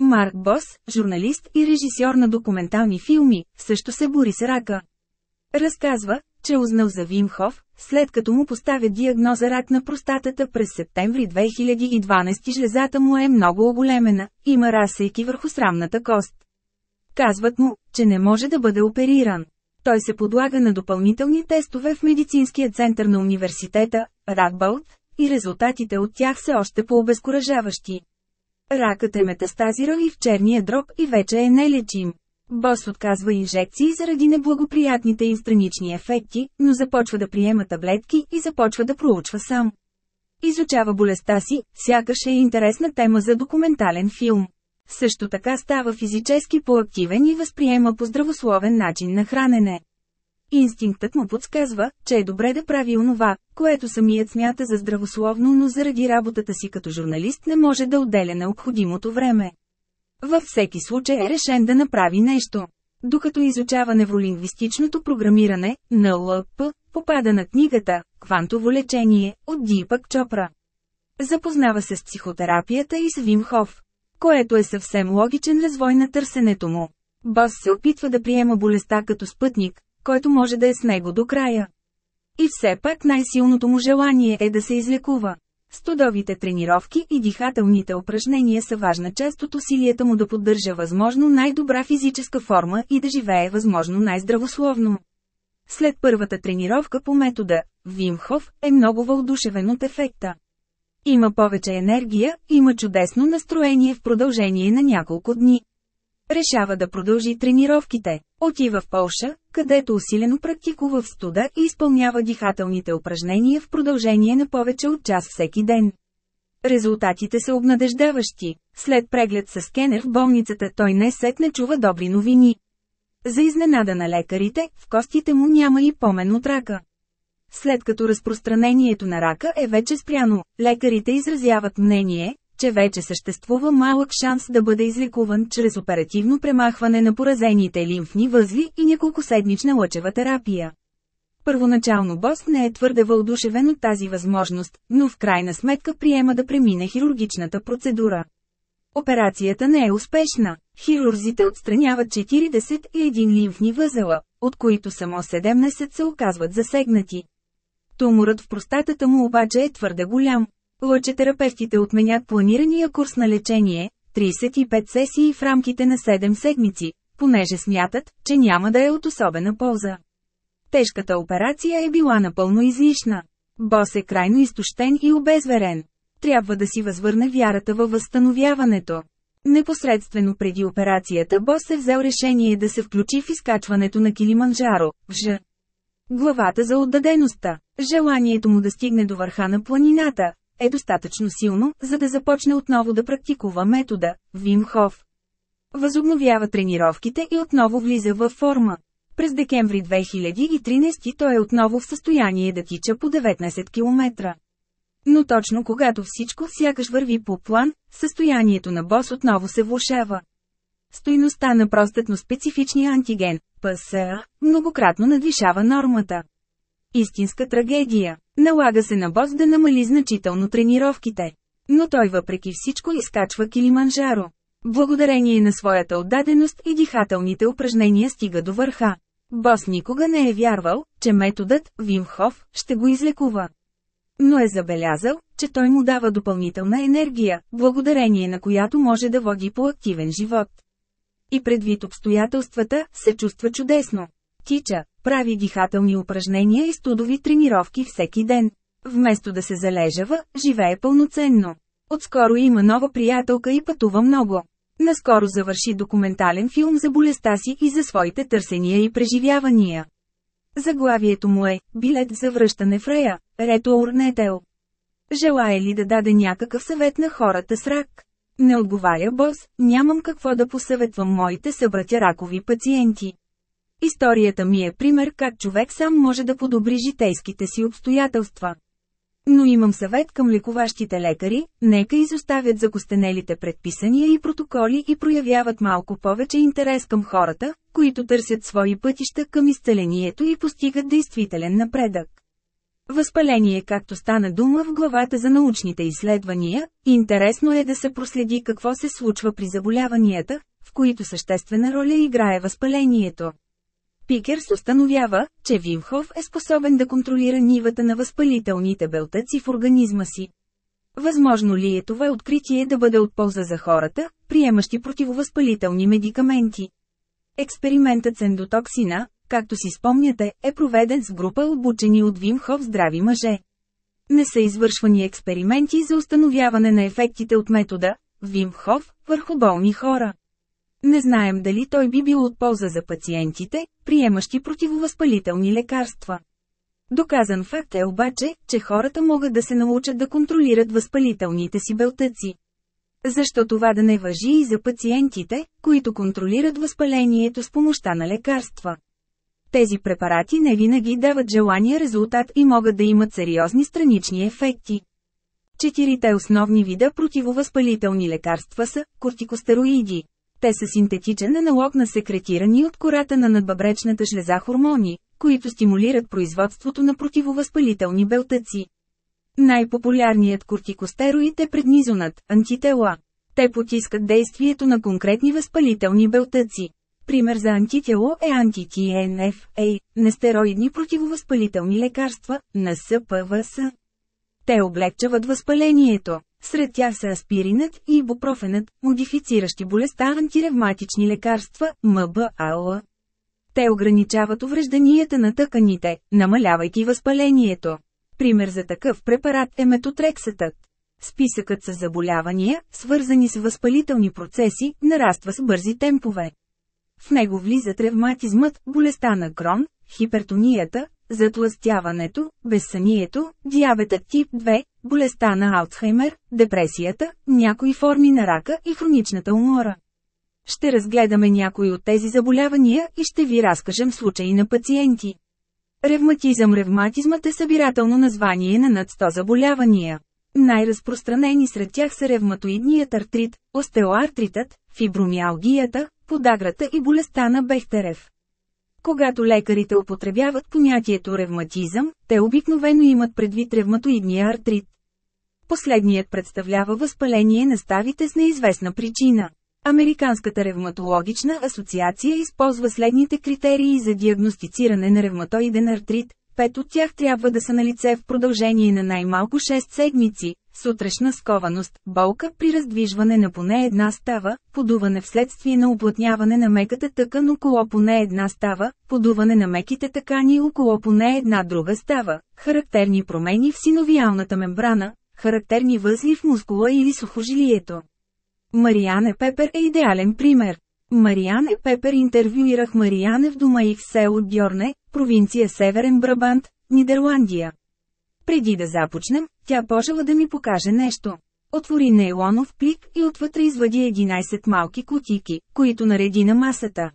Марк Бос, журналист и режисьор на документални филми, също се бори с рака. Разказва, че узнал за Вимхов, след като му поставя диагноза рак на простатата през септември 2012 жлезата му е много оголемена, има разсейки върху срамната кост. Казват му, че не може да бъде опериран. Той се подлага на допълнителни тестове в медицинския център на университета, Радбаут, и резултатите от тях са още по-обезкуражаващи. Ракът е метастазирал и в черния дроб и вече е нелечим. Бос отказва инжекции заради неблагоприятните им странични ефекти, но започва да приема таблетки и започва да проучва сам. Изучава болестта си, сякаш е интересна тема за документален филм. Също така става физически по-активен и възприема по здравословен начин на хранене. Инстинктът му подсказва, че е добре да прави онова, което самият смята за здравословно, но заради работата си като журналист не може да отделя необходимото време. Във всеки случай е решен да направи нещо. Докато изучава невролингвистичното програмиране, НЛП, попада на книгата «Квантово лечение» от Дипък Чопра. Запознава се с психотерапията и с Вим Хоф, което е съвсем логичен развой на търсенето му. Бос се опитва да приема болестта като спътник, който може да е с него до края. И все пак най-силното му желание е да се излекува. Студовите тренировки и дихателните упражнения са важна част от усилията му да поддържа възможно най-добра физическа форма и да живее възможно най-здравословно. След първата тренировка по метода, Вимхов е много въодушевен от ефекта. Има повече енергия, има чудесно настроение в продължение на няколко дни. Решава да продължи тренировките. Отива в Полша, където усилено практикува в студа и изпълнява дихателните упражнения в продължение на повече от час всеки ден. Резултатите са обнадеждаващи. След преглед с скенер в болницата той не сетне чува добри новини. За изненада на лекарите, в костите му няма и помен от рака. След като разпространението на рака е вече спряно, лекарите изразяват мнение, че вече съществува малък шанс да бъде излекуван чрез оперативно премахване на поразените лимфни възли и няколкоседмична лъчева терапия. Първоначално Бос не е твърде въодушевен от тази възможност, но в крайна сметка приема да премине хирургичната процедура. Операцията не е успешна. Хирурзите отстраняват 41 лимфни възела, от които само 17 се оказват засегнати. Туморът в простатата му обаче е твърде голям. Лъчетерапевтите отменят планирания курс на лечение, 35 сесии в рамките на 7 седмици, понеже смятат, че няма да е от особена полза. Тежката операция е била напълно излишна. Бос е крайно изтощен и обезверен. Трябва да си възвърне вярата във възстановяването. Непосредствено преди операцията Бос е взел решение да се включи в изкачването на Килиманджаро, в Ж. Главата за отдадеността. Желанието му да стигне до върха на планината е достатъчно силно, за да започне отново да практикува метода Вим Хоф. Възобновява тренировките и отново влиза във форма. През декември 2013 той е отново в състояние да тича по 19 км. Но точно когато всичко сякаш върви по план, състоянието на бос отново се влушава. Стойността на простътно специфичния антиген, ПСА, многократно надвишава нормата. Истинска трагедия. Налага се на бос да намали значително тренировките. Но той въпреки всичко изкачва Килиманджаро. Благодарение на своята отдаденост и дихателните упражнения стига до върха. Бос никога не е вярвал, че методът Вимхов ще го излекува. Но е забелязал, че той му дава допълнителна енергия, благодарение на която може да води по активен живот. И предвид обстоятелствата, се чувства чудесно. Тича, прави дихателни упражнения и студови тренировки всеки ден. Вместо да се залежава, живее пълноценно. Отскоро има нова приятелка и пътува много. Наскоро завърши документален филм за болестта си и за своите търсения и преживявания. Заглавието му е «Билет за връщане в рая», Рето Урнетел. Желая ли да даде някакъв съвет на хората с рак? Не отговаря бос, нямам какво да посъветвам моите събратя ракови пациенти. Историята ми е пример как човек сам може да подобри житейските си обстоятелства. Но имам съвет към лекуващите лекари, нека изоставят закостенелите предписания и протоколи и проявяват малко повече интерес към хората, които търсят свои пътища към изцелението и постигат действителен напредък. Възпаление както стана дума в главата за научните изследвания, интересно е да се проследи какво се случва при заболяванията, в които съществена роля играе възпалението. Пикерс установява, че Вимхов е способен да контролира нивата на възпалителните белтъци в организма си. Възможно ли е това откритие да бъде от полза за хората, приемащи противовъзпалителни медикаменти? Експериментът с ендотоксина, както си спомняте, е проведен с група обучени от Вимхов здрави мъже. Не са извършвани експерименти за установяване на ефектите от метода Вимхов върху болни хора. Не знаем дали той би бил от полза за пациентите, приемащи противовъзпалителни лекарства. Доказан факт е обаче, че хората могат да се научат да контролират възпалителните си белтъци. Защо това да не въжи и за пациентите, които контролират възпалението с помощта на лекарства? Тези препарати не винаги дават желания резултат и могат да имат сериозни странични ефекти. Четирите основни вида противовъзпалителни лекарства са кортикостероиди, те са синтетичен аналог на секретирани от кората на надбъбречната жлеза хормони, които стимулират производството на противовъзпалителни белтъци. Най-популярният кортикостероид е преднизонът – антитела. Те потискат действието на конкретни възпалителни белтъци. Пример за антитело е анти-TNF-A, нестероидни противовъзпалителни лекарства, на СПВС. Те облегчават възпалението. Сред тях са аспиринът и ибупрофенът, модифициращи болестта антиревматични лекарства, МБАЛ. Те ограничават уврежданията на тъканите, намалявайки възпалението. Пример за такъв препарат е метотрексатът. Списъкът с заболявания, свързани с възпалителни процеси, нараства с бързи темпове. В него влизат ревматизмът, болестта на Крон, хипертонията, затластяването, безсънието, диабетът тип 2, болестта на Алцхаймер, депресията, някои форми на рака и хроничната умора. Ще разгледаме някои от тези заболявания и ще ви разкажем случаи на пациенти. Ревматизъм Ревматизмът е събирателно название на над 100 заболявания. Най-разпространени сред тях са ревматоидният артрит, остеоартритът, фибромиалгията, подаграта и болестта на Бехтерев. Когато лекарите употребяват понятието ревматизъм, те обикновено имат предвид ревматоидния артрит. Последният представлява възпаление на ставите с неизвестна причина. Американската ревматологична асоциация използва следните критерии за диагностициране на ревматоиден артрит. Пет от тях трябва да са на лице в продължение на най-малко 6 седмици, сутрешна скованост, болка при раздвижване на поне една става, подуване вследствие на уплътняване на меката тъкан около поне една става, подуване на меките тъкани около поне една друга става, характерни промени в синовиалната мембрана, характерни възли в мускула или сухожилието. Мариане Пепер е идеален пример. Мариане Пепер интервюирах Мариане в дома и в село Дьорне, провинция Северен Брабант, Нидерландия. Преди да започнем, тя пожела да ми покаже нещо. Отвори нейлонов плик и отвътре извади 11 малки кутики, които нареди на масата.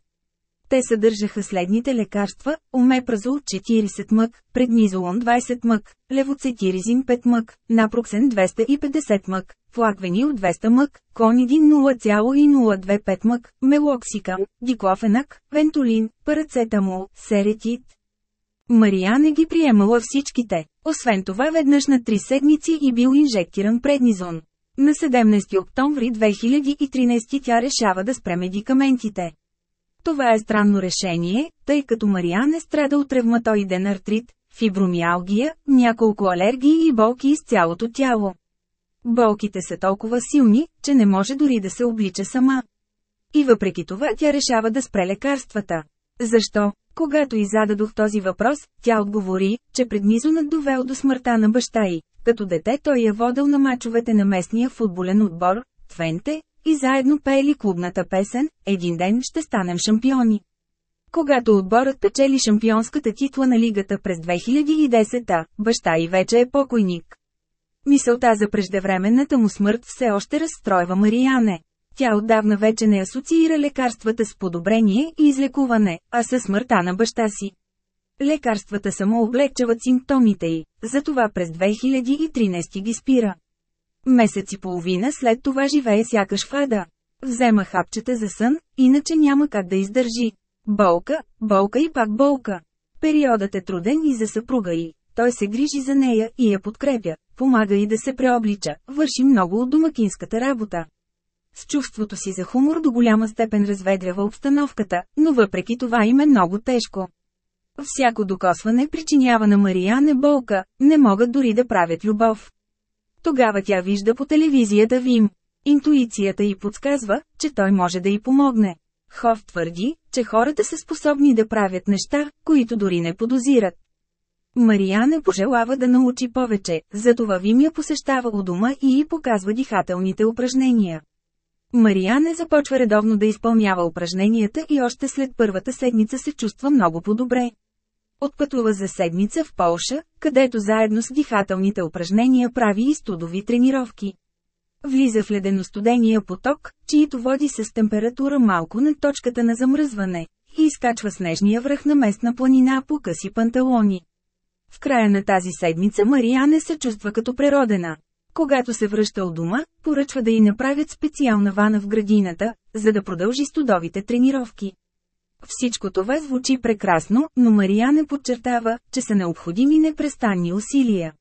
Те съдържаха следните лекарства – омепразол 40 мък, преднизолон 20 мък, левоцетиризин 5 мък, напроксен 250 мък, флагвенил 200 мък, конидин 0,025 мък, мелоксикам, диклофенак, вентолин, парацетамол, серетит. Мария не ги приемала всичките. Освен това веднъж на три седмици и бил инжектиран преднизон. На 17 октомври 2013 тя решава да спре медикаментите. Това е странно решение, тъй като Мариан е страда от ревматоиден артрит, фибромиалгия, няколко алергии и болки из цялото тяло. Болките са толкова силни, че не може дори да се облича сама. И въпреки това тя решава да спре лекарствата. Защо? Когато и зададох този въпрос, тя отговори, че преднизонът довел до смъртта на баща й. Като дете той я водил на мачовете на местния футболен отбор, Твенте, и заедно пеели клубната песен «Един ден ще станем шампиони». Когато отборът печели шампионската титла на лигата през 2010-та, баща й вече е покойник. Мисълта за преждевременната му смърт все още разстройва Мариане. Тя отдавна вече не асоциира лекарствата с подобрение и излекуване, а със смъртта на баща си. Лекарствата само облегчават симптомите й, затова през 2013 ги спира. Месец и половина след това живее сякаш в ада. Взема хапчета за сън, иначе няма как да издържи. Болка, болка и пак болка. Периодът е труден и за съпруга й. Той се грижи за нея и я подкрепя, помага и да се преоблича, върши много от домакинската работа. С чувството си за хумор до голяма степен разведрява обстановката, но въпреки това им е много тежко. Всяко докосване причинява на Марияне болка, не могат дори да правят любов. Тогава тя вижда по телевизията Вим. Интуицията й подсказва, че той може да й помогне. Хов твърди, че хората са способни да правят неща, които дори не подозират. Марияне пожелава да научи повече, затова Вим я посещава у дома и й показва дихателните упражнения. Марияне започва редовно да изпълнява упражненията и още след първата седмица се чувства много по-добре. Отпътува за седмица в Полша, където заедно с дихателните упражнения прави и студови тренировки. Влиза в ледено-студения поток, чието води с температура малко над точката на замръзване, и изкачва снежния връх на местна планина по къси панталони. В края на тази седмица Мариане се чувства като преродена. Когато се връща от дома, поръчва да й направят специална вана в градината, за да продължи студовите тренировки. Всичко това звучи прекрасно, но Мария не подчертава, че са необходими непрестанни усилия.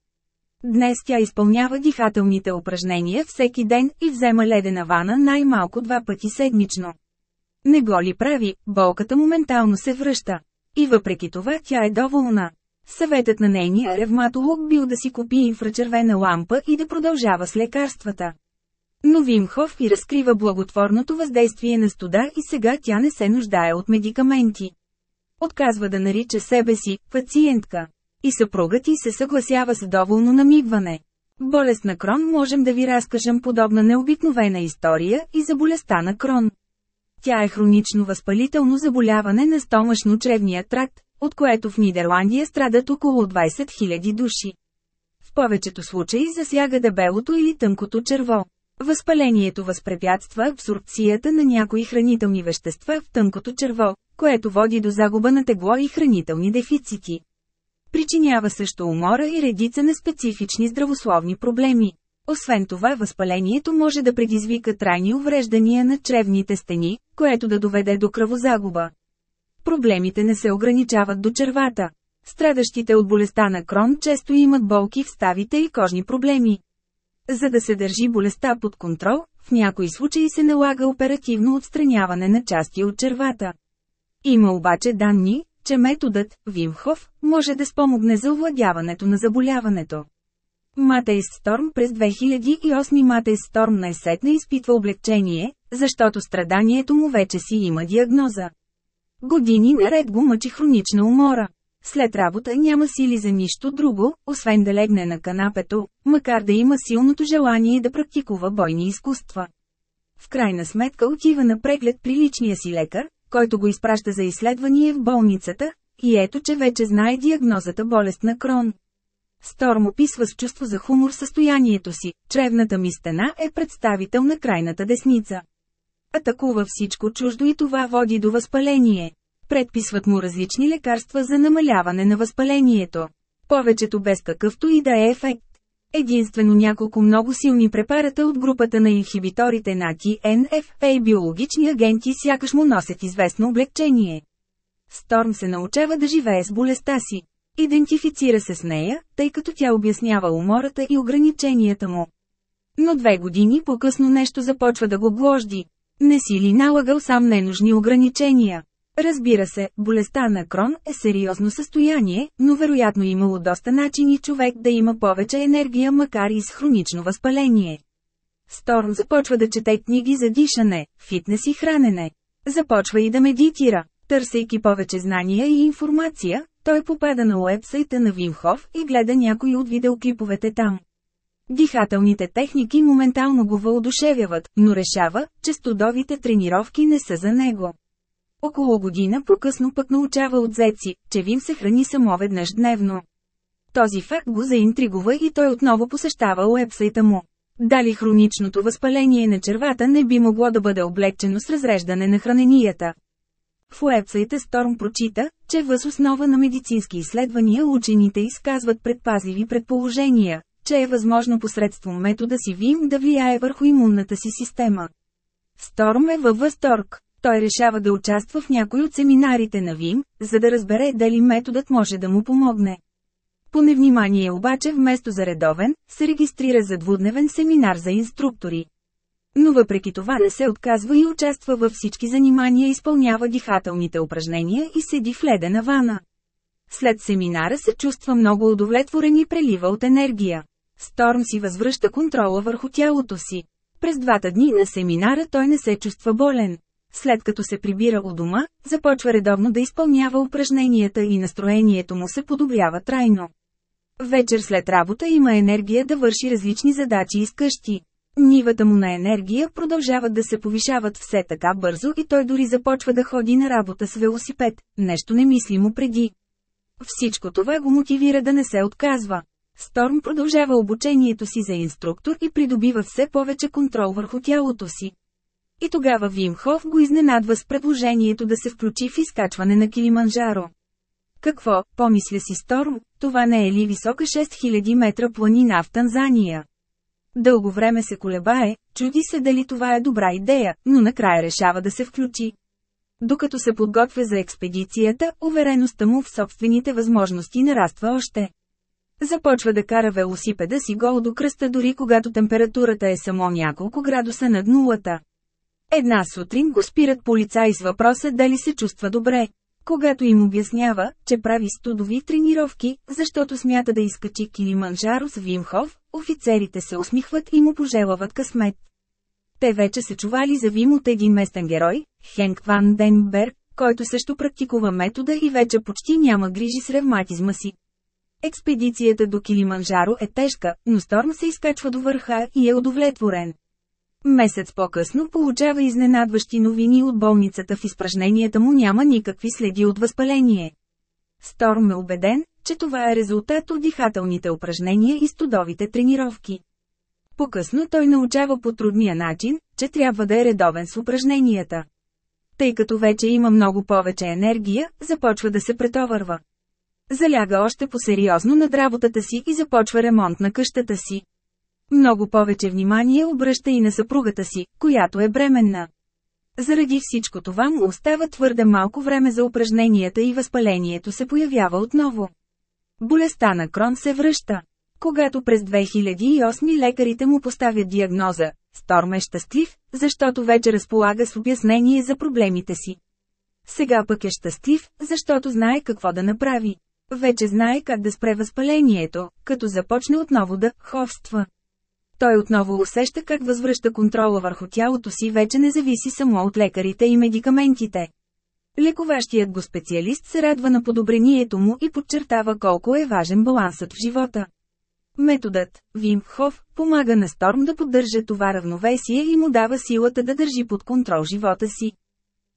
Днес тя изпълнява дихателните упражнения всеки ден и взема ледена вана най-малко два пъти седмично. Не го ли прави, болката моментално се връща. И въпреки това тя е доволна. Съветът на нейния ревматолог бил да си купи инфрачервена лампа и да продължава с лекарствата. Но Вимхов и разкрива благотворното въздействие на студа и сега тя не се нуждае от медикаменти. Отказва да нарича себе си «пациентка». И съпругът ти се съгласява с доволно намигване. Болест на Крон можем да ви разкажем подобна необикновена история и за болестта на Крон. Тя е хронично възпалително заболяване на стомашно-чревния тракт, от което в Нидерландия страдат около 20 000 души. В повечето случаи засяга дебелото или тънкото черво. Възпалението възпрепятства абсорбцията на някои хранителни вещества в тънкото черво, което води до загуба на тегло и хранителни дефицити. Причинява също умора и редица на специфични здравословни проблеми. Освен това възпалението може да предизвика трайни увреждания на чревните стени, което да доведе до кръвозагуба. Проблемите не се ограничават до червата. Страдащите от болестта на крон често имат болки в ставите и кожни проблеми. За да се държи болестта под контрол, в някои случаи се налага оперативно отстраняване на части от червата. Има обаче данни, че методът Вимхов може да спомогне за овладяването на заболяването. Матейс Сторм през 2008 Матейс Сторм най-сетне изпитва облегчение, защото страданието му вече си има диагноза. Години наред го мъчи хронична умора. След работа няма сили за нищо друго, освен да легне на канапето, макар да има силното желание да практикува бойни изкуства. В крайна сметка отива на преглед при личния си лекар, който го изпраща за изследване в болницата, и ето че вече знае диагнозата болест на Крон. Сторм описва с чувство за хумор състоянието си, чревната ми стена е представител на крайната десница. Атакува всичко чуждо и това води до възпаление. Предписват му различни лекарства за намаляване на възпалението. Повечето без какъвто и да е ефект. Единствено няколко много силни препарата от групата на инхибиторите на TNF и биологични агенти сякаш му носят известно облегчение. Сторм се научава да живее с болестта си. Идентифицира се с нея, тъй като тя обяснява умората и ограниченията му. Но две години по-късно нещо започва да го гложди. Не си ли налагал сам ненужни ограничения? Разбира се, болестта на Крон е сериозно състояние, но вероятно имало доста начини човек да има повече енергия макар и с хронично възпаление. Сторм започва да чете книги за дишане, фитнес и хранене. Започва и да медитира. Търсейки повече знания и информация, той попада на уебсайта на Вимхов и гледа някои от видеоклиповете там. Дихателните техники моментално го въодушевяват, но решава, че студовите тренировки не са за него. Около година по-късно пък научава от зеци, че Вим се храни само веднъж дневно. Този факт го заинтригува и той отново посещава уебсайта му. Дали хроничното възпаление на червата не би могло да бъде облегчено с разреждане на храненията. В уебсайта Сторм прочита, че въз основа на медицински изследвания учените изказват предпазливи предположения, че е възможно посредством метода си ВИМ да влияе върху имунната си система. Сторм е във възторг. Той решава да участва в някой от семинарите на ВИМ, за да разбере дали методът може да му помогне. По невнимание обаче вместо за редовен, се регистрира за двудневен семинар за инструктори. Но въпреки това не се отказва и участва във всички занимания изпълнява дихателните упражнения и седи в ледена вана. След семинара се чувства много удовлетворен и прелива от енергия. Сторм си възвръща контрола върху тялото си. През двата дни на семинара той не се чувства болен. След като се прибира у дома, започва редовно да изпълнява упражненията и настроението му се подобрява трайно. Вечер след работа има енергия да върши различни задачи и скъщи. Нивата му на енергия продължават да се повишават все така бързо и той дори започва да ходи на работа с велосипед, нещо немислимо преди. Всичко това го мотивира да не се отказва. Сторм продължава обучението си за инструктор и придобива все повече контрол върху тялото си. И тогава Вимхов го изненадва с предложението да се включи в изкачване на Килиманджаро. Какво, помисля си Сторм, това не е ли висока 6000 метра планина в Танзания? Дълго време се колебае, чуди се дали това е добра идея, но накрая решава да се включи. Докато се подготвя за експедицията, увереността му в собствените възможности нараства още. Започва да кара велосипеда си гол до кръста дори когато температурата е само няколко градуса над нулата. Една сутрин го спират полицаи с въпроса дали се чувства добре. Когато им обяснява, че прави студови тренировки, защото смята да изкачи Килиманджаро с Вимхов, офицерите се усмихват и му пожелават късмет. Те вече се чували за Вим от един местен герой, Хенк Ван Денберг, който също практикува метода и вече почти няма грижи с ревматизма си. Експедицията до Килиманжаро е тежка, но Сторм се изкачва до върха и е удовлетворен. Месец по-късно получава изненадващи новини от болницата в изпражненията му няма никакви следи от възпаление. Сторм е убеден, че това е резултат от дихателните упражнения и студовите тренировки. По-късно той научава по трудния начин, че трябва да е редовен с упражненията. Тъй като вече има много повече енергия, започва да се претовърва. Заляга още по-сериозно над работата си и започва ремонт на къщата си. Много повече внимание обръща и на съпругата си, която е бременна. Заради всичко това му остава твърде малко време за упражненията и възпалението се появява отново. Болестта на Крон се връща. Когато през 2008 лекарите му поставят диагноза, Сторм е щастлив, защото вече разполага с обяснение за проблемите си. Сега пък е щастлив, защото знае какво да направи. Вече знае как да спре възпалението, като започне отново да ховства. Той отново усеща как възвръща контрола върху тялото си вече не зависи само от лекарите и медикаментите. Лековащият го специалист се радва на подобрението му и подчертава колко е важен балансът в живота. Методът, Вим Хоф, помага на Сторм да поддържа това равновесие и му дава силата да държи под контрол живота си.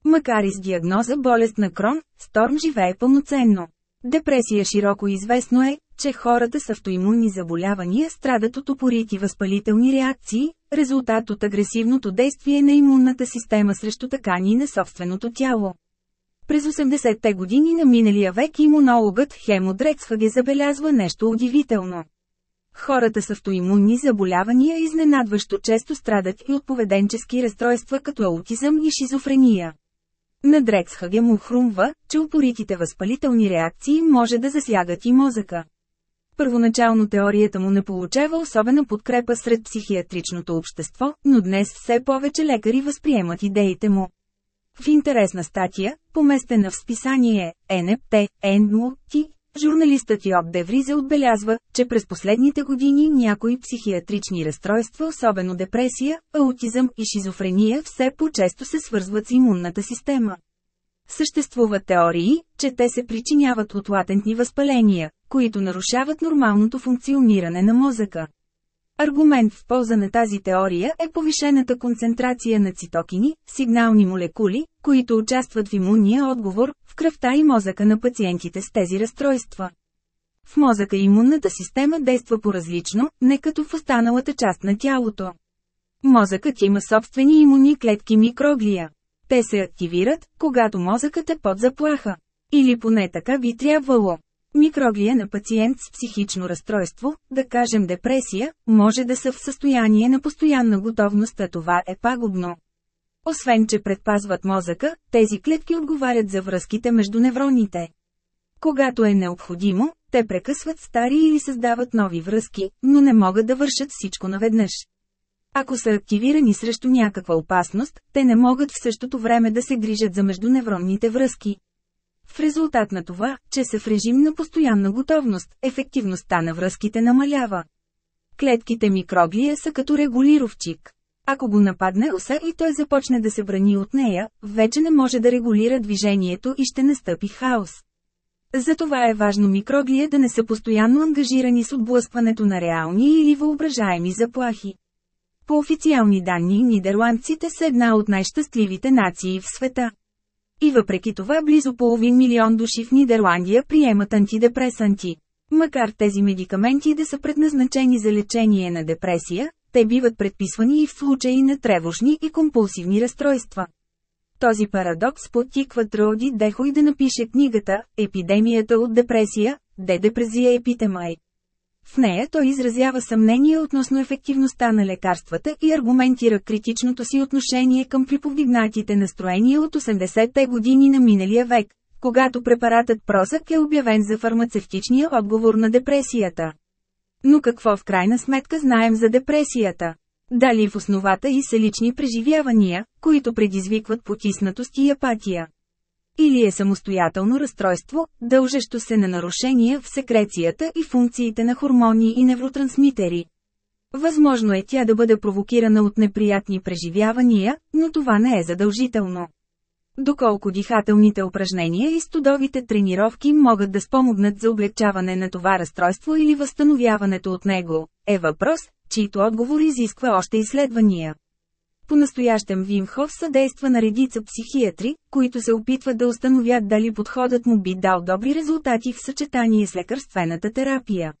Макар и с диагноза болест на Крон, Сторм живее пълноценно. Депресия широко известно е, че хората с автоимунни заболявания страдат от упорити възпалителни реакции, резултат от агресивното действие на имунната система срещу такани на собственото тяло. През 80-те години на миналия век имунологът Хемо Дрексхаге забелязва нещо удивително. Хората с автоимунни заболявания изненадващо често страдат и от поведенчески разстройства като аутизъм и шизофрения. На Дрексхаге му хрумва, че упоритите възпалителни реакции може да засягат и мозъка. Първоначално теорията му не получава особена подкрепа сред психиатричното общество, но днес все повече лекари възприемат идеите му. В интересна статия, поместена в списание НПТ, НМУТИ, журналистът Йоб Девризе отбелязва, че през последните години някои психиатрични разстройства, особено депресия, аутизъм и шизофрения все по-често се свързват с имунната система. Съществуват теории, че те се причиняват от латентни възпаления, които нарушават нормалното функциониране на мозъка. Аргумент в полза на тази теория е повишената концентрация на цитокини, сигнални молекули, които участват в имунния отговор, в кръвта и мозъка на пациентите с тези разстройства. В мозъка имунната система действа по-различно, не като в останалата част на тялото. Мозъкът има собствени имунни клетки микроглия. Те се активират, когато мозъкът е под заплаха. Или поне така би трябвало. Микроглия на пациент с психично разстройство, да кажем депресия, може да са в състояние на постоянна готовност, а това е пагубно. Освен, че предпазват мозъка, тези клетки отговарят за връзките между невроните. Когато е необходимо, те прекъсват стари или създават нови връзки, но не могат да вършат всичко наведнъж. Ако са активирани срещу някаква опасност, те не могат в същото време да се грижат за междуневронните връзки. В резултат на това, че са в режим на постоянна готовност, ефективността на връзките намалява. Клетките микроглия са като регулировчик. Ако го нападне оса и той започне да се брани от нея, вече не може да регулира движението и ще настъпи хаос. Затова е важно микроглия да не са постоянно ангажирани с отблъскването на реални или въображаеми заплахи. По официални данни, нидерландците са една от най-щастливите нации в света. И въпреки това близо половин милион души в Нидерландия приемат антидепресанти. Макар тези медикаменти да са предназначени за лечение на депресия, те биват предписвани и в случаи на тревожни и компулсивни разстройства. Този парадокс подтиква Троди Дехой да напише книгата «Епидемията от депресия» Де депрезия епитемай. В нея той изразява съмнение относно ефективността на лекарствата и аргументира критичното си отношение към приповдигнатите настроения от 80-те години на миналия век, когато препаратът Просък е обявен за фармацевтичния отговор на депресията. Но какво в крайна сметка знаем за депресията? Дали в основата и са лични преживявания, които предизвикват потиснатост и апатия? Или е самостоятелно разстройство, дължещо се на нарушения в секрецията и функциите на хормони и невротрансмитери. Възможно е тя да бъде провокирана от неприятни преживявания, но това не е задължително. Доколко дихателните упражнения и студовите тренировки могат да спомогнат за облегчаване на това разстройство или възстановяването от него, е въпрос, чийто отговор изисква още изследвания. По-настоящем Вимхов съдейства на редица психиатри, които се опитват да установят дали подходът му би дал добри резултати в съчетание с лекарствената терапия.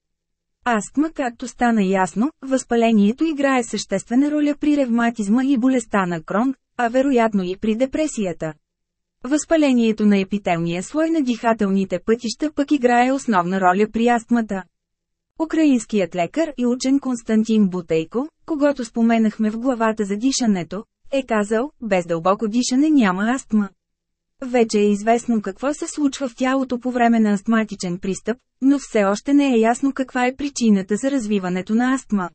Астма, както стана ясно, възпалението играе съществена роля при ревматизма и болестта на крон, а вероятно и при депресията. Възпалението на епителния слой на дихателните пътища пък играе основна роля при астмата. Украинският лекар и учен Константин Бутейко, когато споменахме в главата за дишането, е казал, без дълбоко дишане няма астма. Вече е известно какво се случва в тялото по време на астматичен пристъп, но все още не е ясно каква е причината за развиването на астма.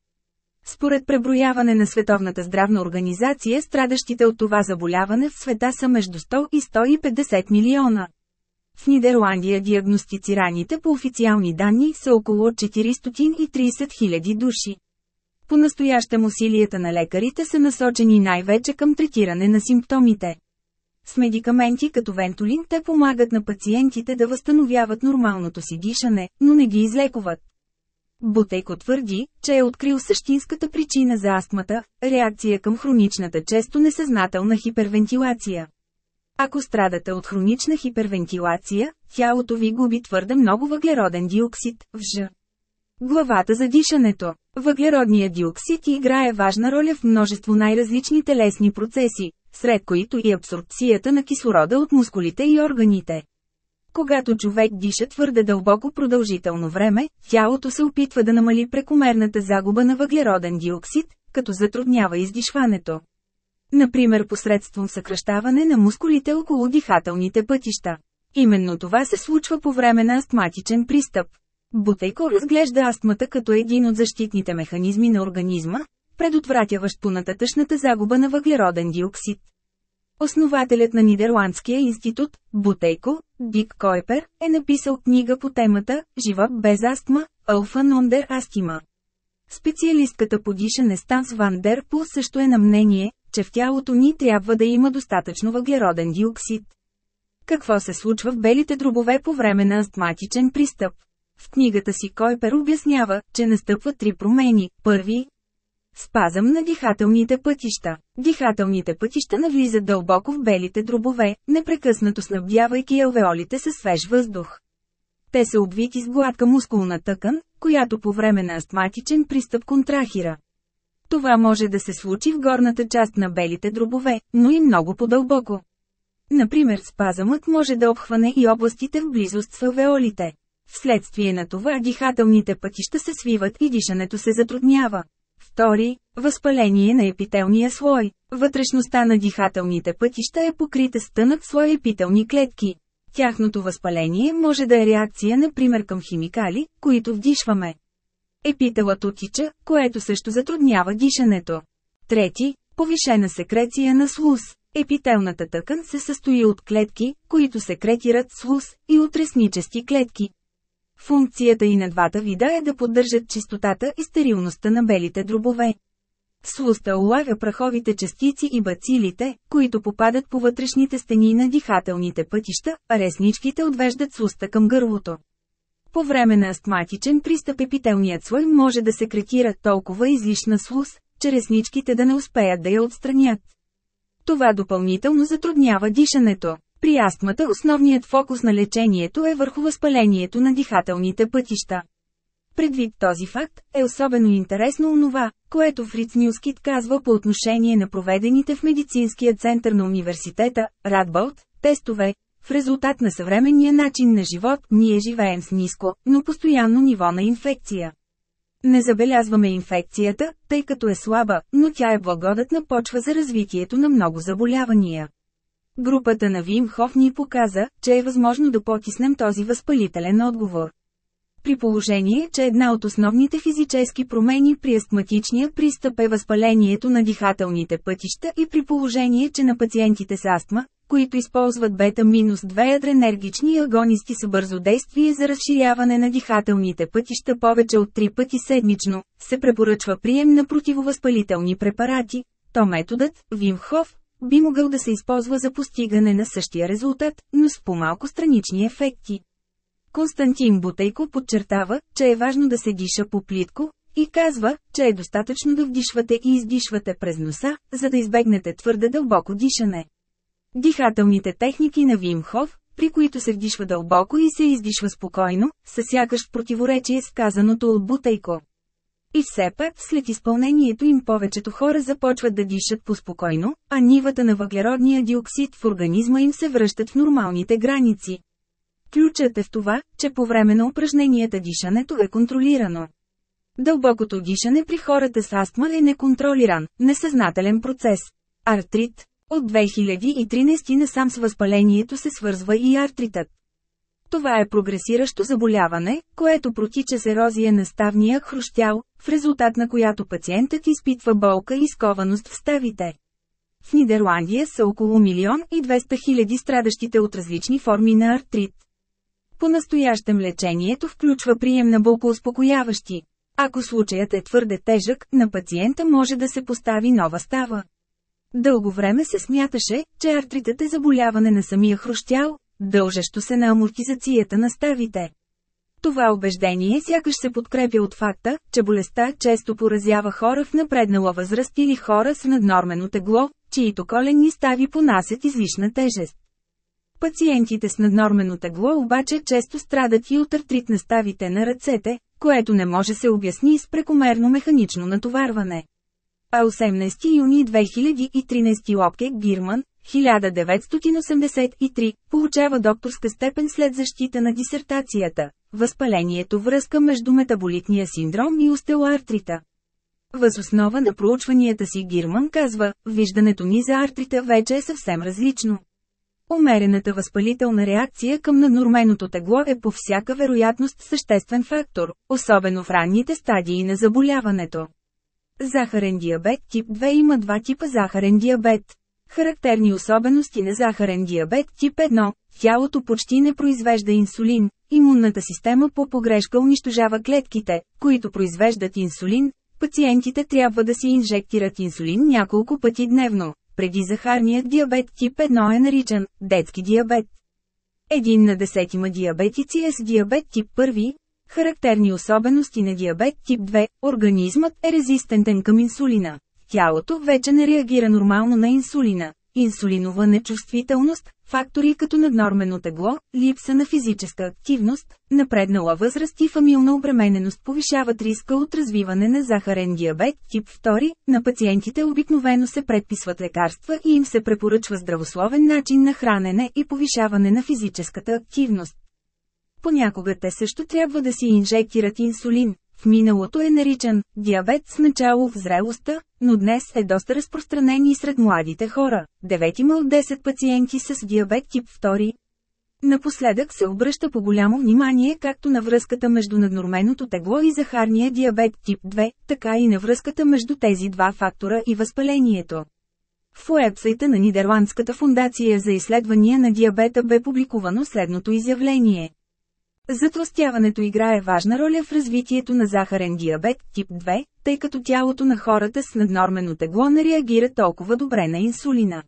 Според преброяване на Световната здравна организация, страдащите от това заболяване в света са между 100 и 150 милиона. В Нидерландия диагностицираните по официални данни са около 430 хиляди души. По-настоящем усилията на лекарите са насочени най-вече към третиране на симптомите. С медикаменти като вентолин те помагат на пациентите да възстановяват нормалното си дишане, но не ги излекуват. Бутейко твърди, че е открил същинската причина за астмата – реакция към хроничната често несъзнателна хипервентилация. Ако страдате от хронична хипервентилация, тялото ви губи твърде много въглероден диоксид, в Главата за дишането. Въглеродният диоксид играе важна роля в множество най-различни телесни процеси, сред които и абсорбцията на кислорода от мускулите и органите. Когато човек диша твърде дълбоко продължително време, тялото се опитва да намали прекомерната загуба на въглероден диоксид, като затруднява издишването. Например посредством съкръщаване на мускулите около дихателните пътища. Именно това се случва по време на астматичен пристъп. Бутейко разглежда астмата като един от защитните механизми на организма, предотвратяващ понататъчната загуба на въглероден диоксид. Основателят на Нидерландския институт, Бутейко, Дик Койпер, е написал книга по темата «Живот без астма, Алфа Нондер Астима». Специалистката по дишане Станс Ван Дер Пул също е на мнение, че в тялото ни трябва да има достатъчно въглероден диоксид. Какво се случва в белите дробове по време на астматичен пристъп? В книгата си Койпер обяснява, че настъпват три промени. Първи Спазъм на дихателните пътища. Дихателните пътища навлизат дълбоко в белите дробове, непрекъснато снабдявайки алвеолите със свеж въздух. Те са обвити с гладка мускулна тъкан, която по време на астматичен пристъп контрахира. Това може да се случи в горната част на белите дробове, но и много по-дълбоко. Например спазъмът може да обхване и областите в близост с алвеолите. Вследствие на това дихателните пътища се свиват и дишането се затруднява. Втори – възпаление на епителния слой. Вътрешността на дихателните пътища е покрита с тънък слой епителни клетки. Тяхното възпаление може да е реакция например към химикали, които вдишваме. Епителът отича, което също затруднява дишането. Трети – повишена секреция на слуз. Епителната тъкан се състои от клетки, които секретират слуз, и от ресничести клетки. Функцията и на двата вида е да поддържат чистотата и стерилността на белите дробове. Слуста улавя праховите частици и бацилите, които попадат по вътрешните стени на дихателните пътища, а ресничките отвеждат слуста към гърлото. По време на астматичен пристъп епителният слой може да секретира толкова излишна слуз, че ресничките да не успеят да я отстранят. Това допълнително затруднява дишането. При астмата основният фокус на лечението е върху възпалението на дихателните пътища. Предвид този факт, е особено интересно онова, което Фриц Нюскит казва по отношение на проведените в медицинския център на университета, Радболт, тестове. В резултат на съвременния начин на живот, ние живеем с ниско, но постоянно ниво на инфекция. Не забелязваме инфекцията, тъй като е слаба, но тя е благодатна почва за развитието на много заболявания. Групата на Вим Хоф ни показа, че е възможно да потиснем този възпалителен отговор. При положение, че една от основните физически промени при астматичния пристъп е възпалението на дихателните пътища и при положение, че на пациентите с астма, които използват бета-2 адренергични агонисти с бързо действие за разширяване на дихателните пътища повече от 3 пъти седмично, се препоръчва прием на противовъзпалителни препарати, то методът, Вимхов, би могъл да се използва за постигане на същия резултат, но с по-малко странични ефекти. Константин Бутейко подчертава, че е важно да се диша по плитко, и казва, че е достатъчно да вдишвате и издишвате през носа, за да избегнете твърде дълбоко дишане. Дихателните техники на Вимхов, при които се вдишва дълбоко и се издишва спокойно, са сякаш в противоречие с казаното от Бутейко. И все пак, след изпълнението им повечето хора започват да дишат поспокойно, а нивата на въглеродния диоксид в организма им се връщат в нормалните граници. Ключът е в това, че по време на упражненията дишането е контролирано. Дълбокото дишане при хората с астма е неконтролиран, несъзнателен процес. Артрит. От 2013 насам с възпалението се свързва и артритът. Това е прогресиращо заболяване, което протича с ерозия на ставния хрущял, в резултат на която пациентът изпитва болка и скованост в ставите. В Нидерландия са около милион и 200 хиляди страдащите от различни форми на артрит. По-настоящем лечението включва прием на болкоуспокояващи. Ако случаят е твърде тежък, на пациента може да се постави нова става. Дълго време се смяташе, че артритът е заболяване на самия хрущял, дължещо се на амортизацията на ставите. Това убеждение сякаш се подкрепя от факта, че болестта често поразява хора в напреднала възраст или хора с наднормено тегло, чието коленни стави понасят излишна тежест. Пациентите с наднормено тегло обаче често страдат и от артрит на ставите на ръцете, което не може се обясни с прекомерно механично натоварване. А 18 юни 2013 Лопке Гирман, 1983, получава докторска степен след защита на дисертацията – възпалението връзка между метаболитния синдром и остеоартрита. Въз основа на проучванията си Гирман казва, виждането ни за артрита вече е съвсем различно. Умерената възпалителна реакция към наднорменото тегло е по всяка вероятност съществен фактор, особено в ранните стадии на заболяването. Захарен диабет тип 2 има два типа захарен диабет. Характерни особености на захарен диабет тип 1 – тялото почти не произвежда инсулин, имунната система по погрешка унищожава клетките, които произвеждат инсулин, пациентите трябва да си инжектират инсулин няколко пъти дневно, преди захарният диабет тип 1 е наричан детски диабет. Един на десетима диабетици е с диабет тип 1. Характерни особености на диабет тип 2 – организмът е резистентен към инсулина. Тялото вече не реагира нормално на инсулина. Инсулинова нечувствителност, фактори като наднормено тегло, липса на физическа активност, напреднала възраст и фамилна обремененост повишават риска от развиване на захарен диабет тип 2. На пациентите обикновено се предписват лекарства и им се препоръчва здравословен начин на хранене и повишаване на физическата активност. Понякога те също трябва да си инжектират инсулин, в миналото е наричан диабет с начало в зрелостта, но днес е доста разпространен и сред младите хора. Деветима от 10 пациенти с диабет тип 2. Напоследък се обръща по голямо внимание както на връзката между наднорменото тегло и захарния диабет тип 2, така и на връзката между тези два фактора и възпалението. В уебсайта на Нидерландската фундация за изследвания на диабета бе публикувано следното изявление. Затластяването играе важна роля в развитието на захарен диабет тип 2, тъй като тялото на хората с наднормено тегло не реагира толкова добре на инсулина.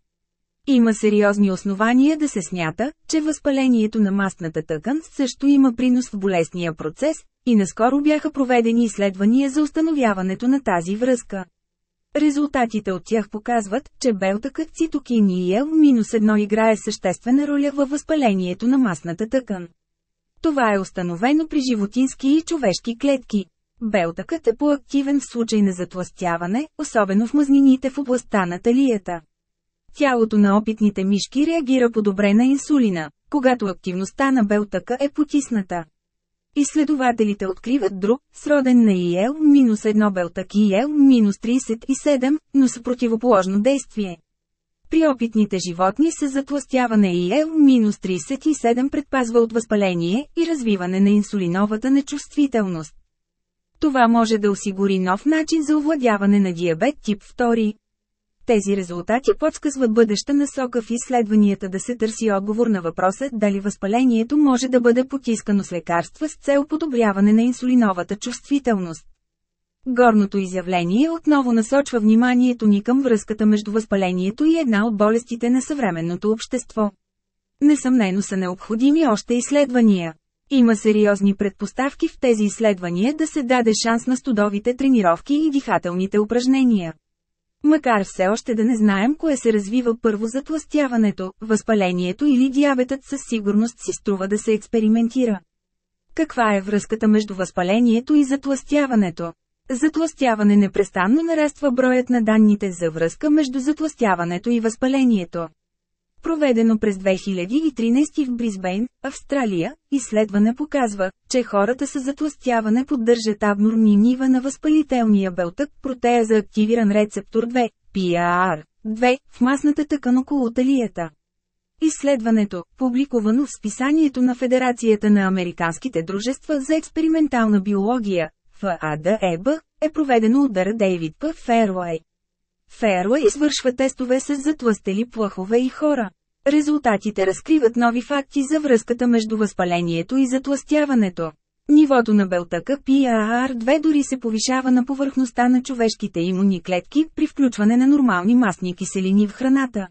Има сериозни основания да се смята, че възпалението на мастната тъкан също има принос в болестния процес, и наскоро бяха проведени изследвания за установяването на тази връзка. Резултатите от тях показват, че белтъкът цитокин и ел-1 играе съществена роля във възпалението на мастната тъкан. Това е установено при животински и човешки клетки. Белтъкът е по-активен в случай на затластяване, особено в мазнините в областта на талията. Тялото на опитните мишки реагира по-добре на инсулина, когато активността на белтъка е потисната. Изследователите откриват друг, сроден на ИЛ-1 белтък ИЛ-37, но с противоположно действие. При опитните животни се затластяване и Ел-37 предпазва от възпаление и развиване на инсулиновата нечувствителност. Това може да осигури нов начин за овладяване на диабет тип 2. Тези резултати подсказват бъдеща насока в изследванията да се търси отговор на въпроса дали възпалението може да бъде потискано с лекарства с цел подобряване на инсулиновата чувствителност. Горното изявление отново насочва вниманието ни към връзката между възпалението и една от болестите на съвременното общество. Несъмнено са необходими още изследвания. Има сериозни предпоставки в тези изследвания да се даде шанс на студовите тренировки и дихателните упражнения. Макар все още да не знаем кое се развива първо затластяването, възпалението или диабетът със сигурност си струва да се експериментира. Каква е връзката между възпалението и затластяването? Затластяване непрестанно нараства броят на данните за връзка между затластяването и възпалението. Проведено през 2013 в Бризбейн, Австралия, изследване показва, че хората с затластяване поддържат абнорни нива на възпалителния белтък протея за активиран рецептор 2, PAR, 2, в масната тъкан около талията. Изследването, публикувано в списанието на Федерацията на Американските дружества за експериментална биология, ФАДЕБ, е проведено от Дейвид П. Фейруей. Фейруей извършва тестове с затластели плахове и хора. Резултатите разкриват нови факти за връзката между възпалението и затластяването. Нивото на белтъка PAR2 дори се повишава на повърхността на човешките имунни клетки при включване на нормални масни киселини в храната.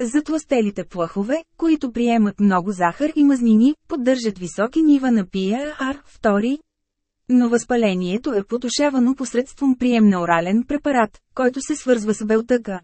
Затластелите плахове, които приемат много захар и мазнини, поддържат високи нива на PAR2. Но възпалението е потушавано посредством прием на орален препарат, който се свързва с белтъка.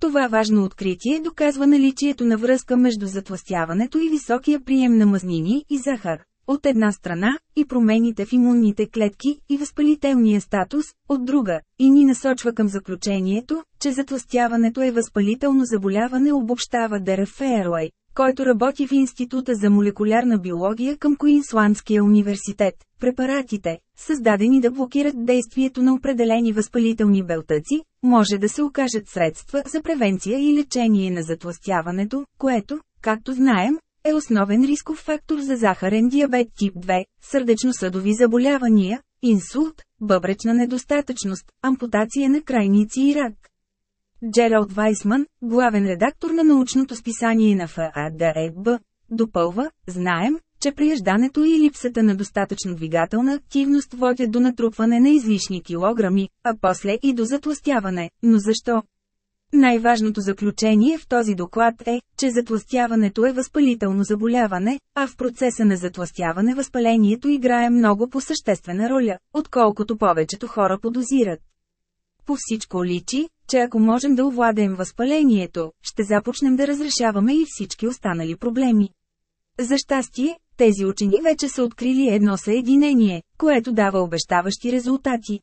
Това важно откритие доказва наличието на връзка между затластяването и високия прием на мазнини и захар, от една страна, и промените в имунните клетки и възпалителния статус, от друга, и ни насочва към заключението, че затластяването е възпалително заболяване обобщава Дереф Фейерлай, който работи в Института за молекулярна биология към Куинсландския университет. Препаратите, създадени да блокират действието на определени възпалителни белтъци, може да се окажат средства за превенция и лечение на затластяването, което, както знаем, е основен рисков фактор за захарен диабет тип 2, сърдечно-съдови заболявания, инсулт, бъбречна недостатъчност, ампутация на крайници и рак. Джералд Вайсман, главен редактор на научното списание на ФАДЕБ, допълва, знаем, че прияждането и липсата на достатъчно двигателна активност водят до натрупване на излишни килограми, а после и до затластяване. Но защо? Най-важното заключение в този доклад е, че затластяването е възпалително заболяване, а в процеса на затластяване възпалението играе много по-съществена роля, отколкото повечето хора подозират. По всичко личи, че ако можем да овладеем възпалението, ще започнем да разрешаваме и всички останали проблеми. За щастие, тези учени вече са открили едно съединение, което дава обещаващи резултати.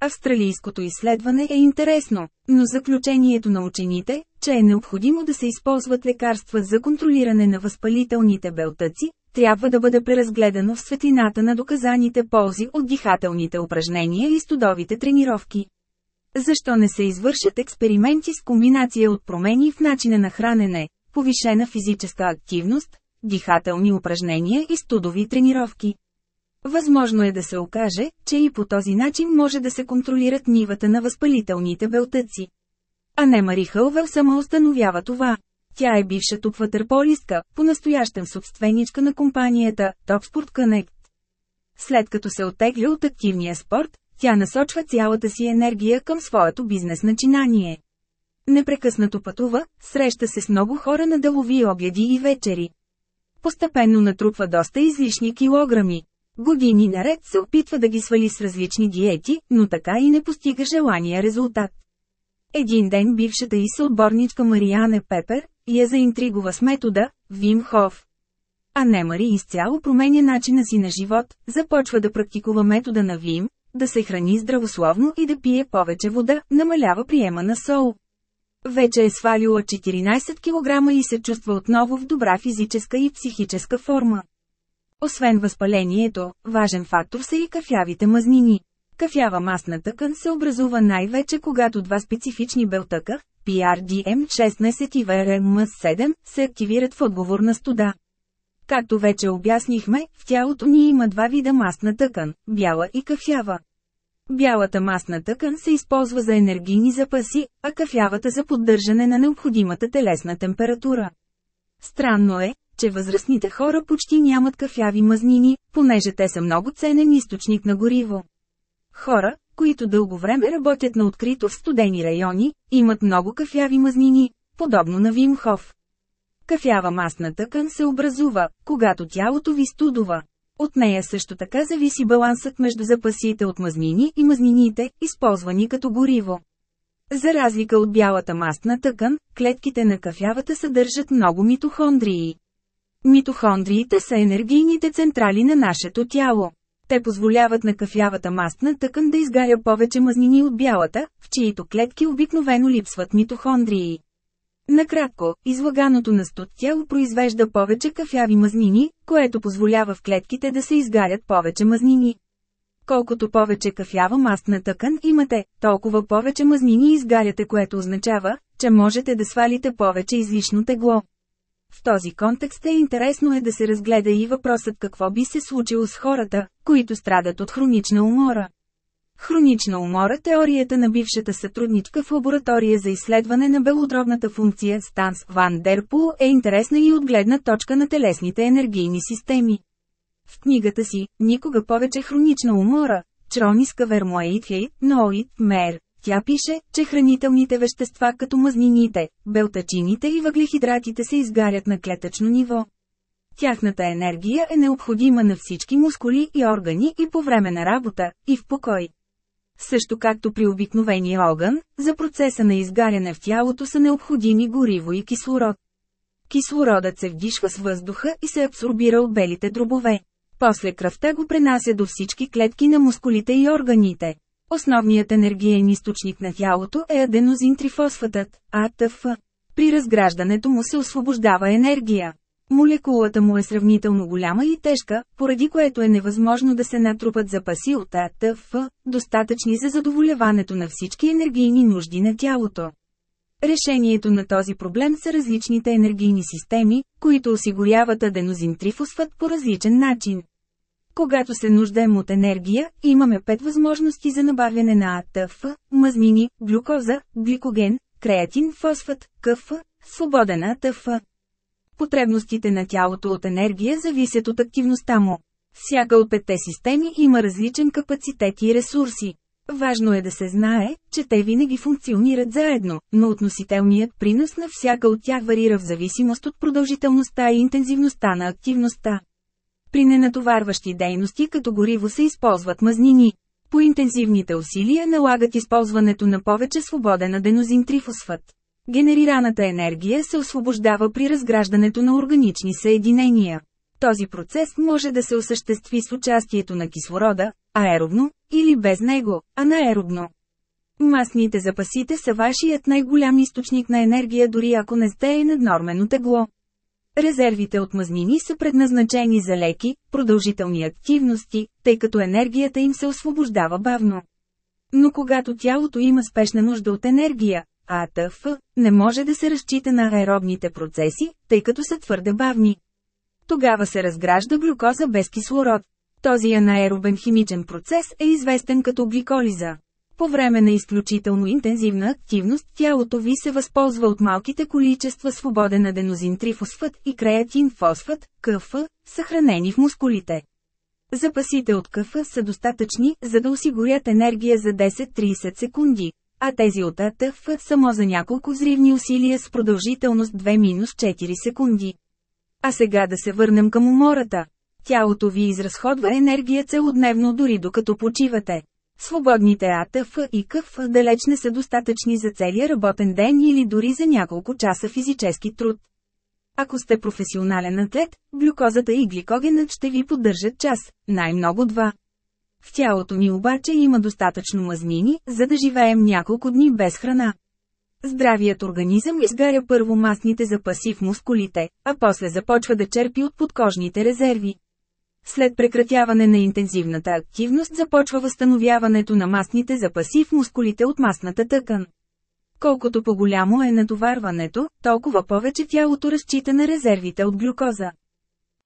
Австралийското изследване е интересно, но заключението на учените, че е необходимо да се използват лекарства за контролиране на възпалителните белтъци, трябва да бъде преразгледано в светлината на доказаните ползи от дихателните упражнения и студовите тренировки. Защо не се извършат експерименти с комбинация от промени в начина на хранене, повишена физическа активност, дихателни упражнения и студови тренировки? Възможно е да се окаже, че и по този начин може да се контролират нивата на възпалителните белтъци. А не Мари Хълвел само установява това. Тя е бивша тупватърполистка, по-настоящем собственичка на компанията Topsport Connect. След като се оттегля от активния спорт, тя насочва цялата си енергия към своето бизнес начинание. Непрекъснато пътува, среща се с много хора на делови обяди и вечери. Постепенно натрупва доста излишни килограми. Години наред се опитва да ги свали с различни диети, но така и не постига желания резултат. Един ден бившата и съотборничка Мариане Пепер я заинтригува с метода Вим Хоф. А не Мари изцяло променя начина си на живот, започва да практикува метода на Вим, да се храни здравословно и да пие повече вода, намалява приема на сол. Вече е свалила 14 кг и се чувства отново в добра физическа и психическа форма. Освен възпалението, важен фактор са и кафявите мазнини. Кафява масна тъкан се образува най-вече когато два специфични белтъка, PRDM16 и VRM7, се активират в отговор на студа. Както вече обяснихме, в тялото ни има два вида масна тъкан – бяла и кафява. Бялата масна тъкан се използва за енергийни запаси, а кафявата за поддържане на необходимата телесна температура. Странно е, че възрастните хора почти нямат кафяви мазнини, понеже те са много ценен източник на гориво. Хора, които дълго време работят на открито в студени райони, имат много кафяви мазнини, подобно на Вимхов. Кафява масна тъкан се образува, когато тялото ви студува. От нея също така зависи балансът между запасите от мазнини и мазнините, използвани като гориво. За разлика от бялата мастна тъкан, клетките на кафявата съдържат много митохондрии. Митохондриите са енергийните централи на нашето тяло. Те позволяват на кафявата мастна тъкан да изгаря повече мазнини от бялата, в чието клетки обикновено липсват митохондрии. Накратко, излаганото на студ тяло произвежда повече кафяви мазнини, което позволява в клетките да се изгарят повече мазнини. Колкото повече кафява мастна тъкан имате, толкова повече мазнини изгаряте, което означава, че можете да свалите повече излишно тегло. В този контекст е интересно е да се разгледа и въпросът какво би се случило с хората, които страдат от хронична умора. Хронична умора теорията на бившата сътрудничка в лаборатория за изследване на белодробната функция Станс Ван Дерпул е интересна и от гледна точка на телесните енергийни системи. В книгата си «Никога повече хронична умора» Чрониска вермоеитхей, ноит, мер, тя пише, че хранителните вещества като мазнините, белтачините и въглехидратите се изгарят на клетъчно ниво. Тяхната енергия е необходима на всички мускули и органи и по време на работа, и в покой. Също както при обикновения огън, за процеса на изгаряне в тялото са необходими гориво и кислород. Кислородът се вдишва с въздуха и се абсорбира от белите дробове. После кръвта го пренася до всички клетки на мускулите и органите. Основният енергиен източник на тялото е аденозин-трифосфатът, АТФ. При разграждането му се освобождава енергия. Молекулата му е сравнително голяма и тежка, поради което е невъзможно да се натрупат запаси от АТФ, достатъчни за задоволяването на всички енергийни нужди на тялото. Решението на този проблем са различните енергийни системи, които осигуряват аденозин-трифосфат по различен начин. Когато се нуждаем от енергия, имаме пет възможности за набавяне на АТФ, мазнини, глюкоза, гликоген, креатин, фосфат, КФ, свободен АТФ. Потребностите на тялото от енергия зависят от активността му. Всяка от петте системи има различен капацитет и ресурси. Важно е да се знае, че те винаги функционират заедно, но относителният принос на всяка от тях варира в зависимост от продължителността и интензивността на активността. При ненатоварващи дейности като гориво се използват мазнини. По интензивните усилия налагат използването на повече свободен аденозин трифосфат. Генерираната енергия се освобождава при разграждането на органични съединения. Този процес може да се осъществи с участието на кислорода, аеробно, или без него, анаеробно. Масните запасите са вашият най-голям източник на енергия дори ако не сте е наднормено тегло. Резервите от мазнини са предназначени за леки, продължителни активности, тъй като енергията им се освобождава бавно. Но когато тялото има спешна нужда от енергия, АТФ, не може да се разчита на аеробните процеси, тъй като са твърде бавни. Тогава се разгражда глюкоза без кислород. Този анаеробен химичен процес е известен като гликолиза. По време на изключително интензивна активност тялото ви се възползва от малките количества свободен аденозин трифосфат и креатин фосфат, КФ, съхранени в мускулите. Запасите от КФ са достатъчни, за да осигурят енергия за 10-30 секунди, а тези от АТФ само за няколко взривни усилия с продължителност 2-4 секунди. А сега да се върнем към умората. Тялото ви изразходва енергия целодневно дори докато почивате. Свободните АТФ и КФ далеч не са достатъчни за целия работен ден или дори за няколко часа физически труд. Ако сте професионален атлет, глюкозата и гликогенът ще ви поддържат час, най-много два. В тялото ни обаче има достатъчно мазнини, за да живеем няколко дни без храна. Здравият организъм изгаря първо масните запаси в мускулите, а после започва да черпи от подкожните резерви. След прекратяване на интензивната активност започва възстановяването на масните запаси в мускулите от масната тъкан. Колкото по-голямо е натоварването, толкова повече тялото разчита на резервите от глюкоза.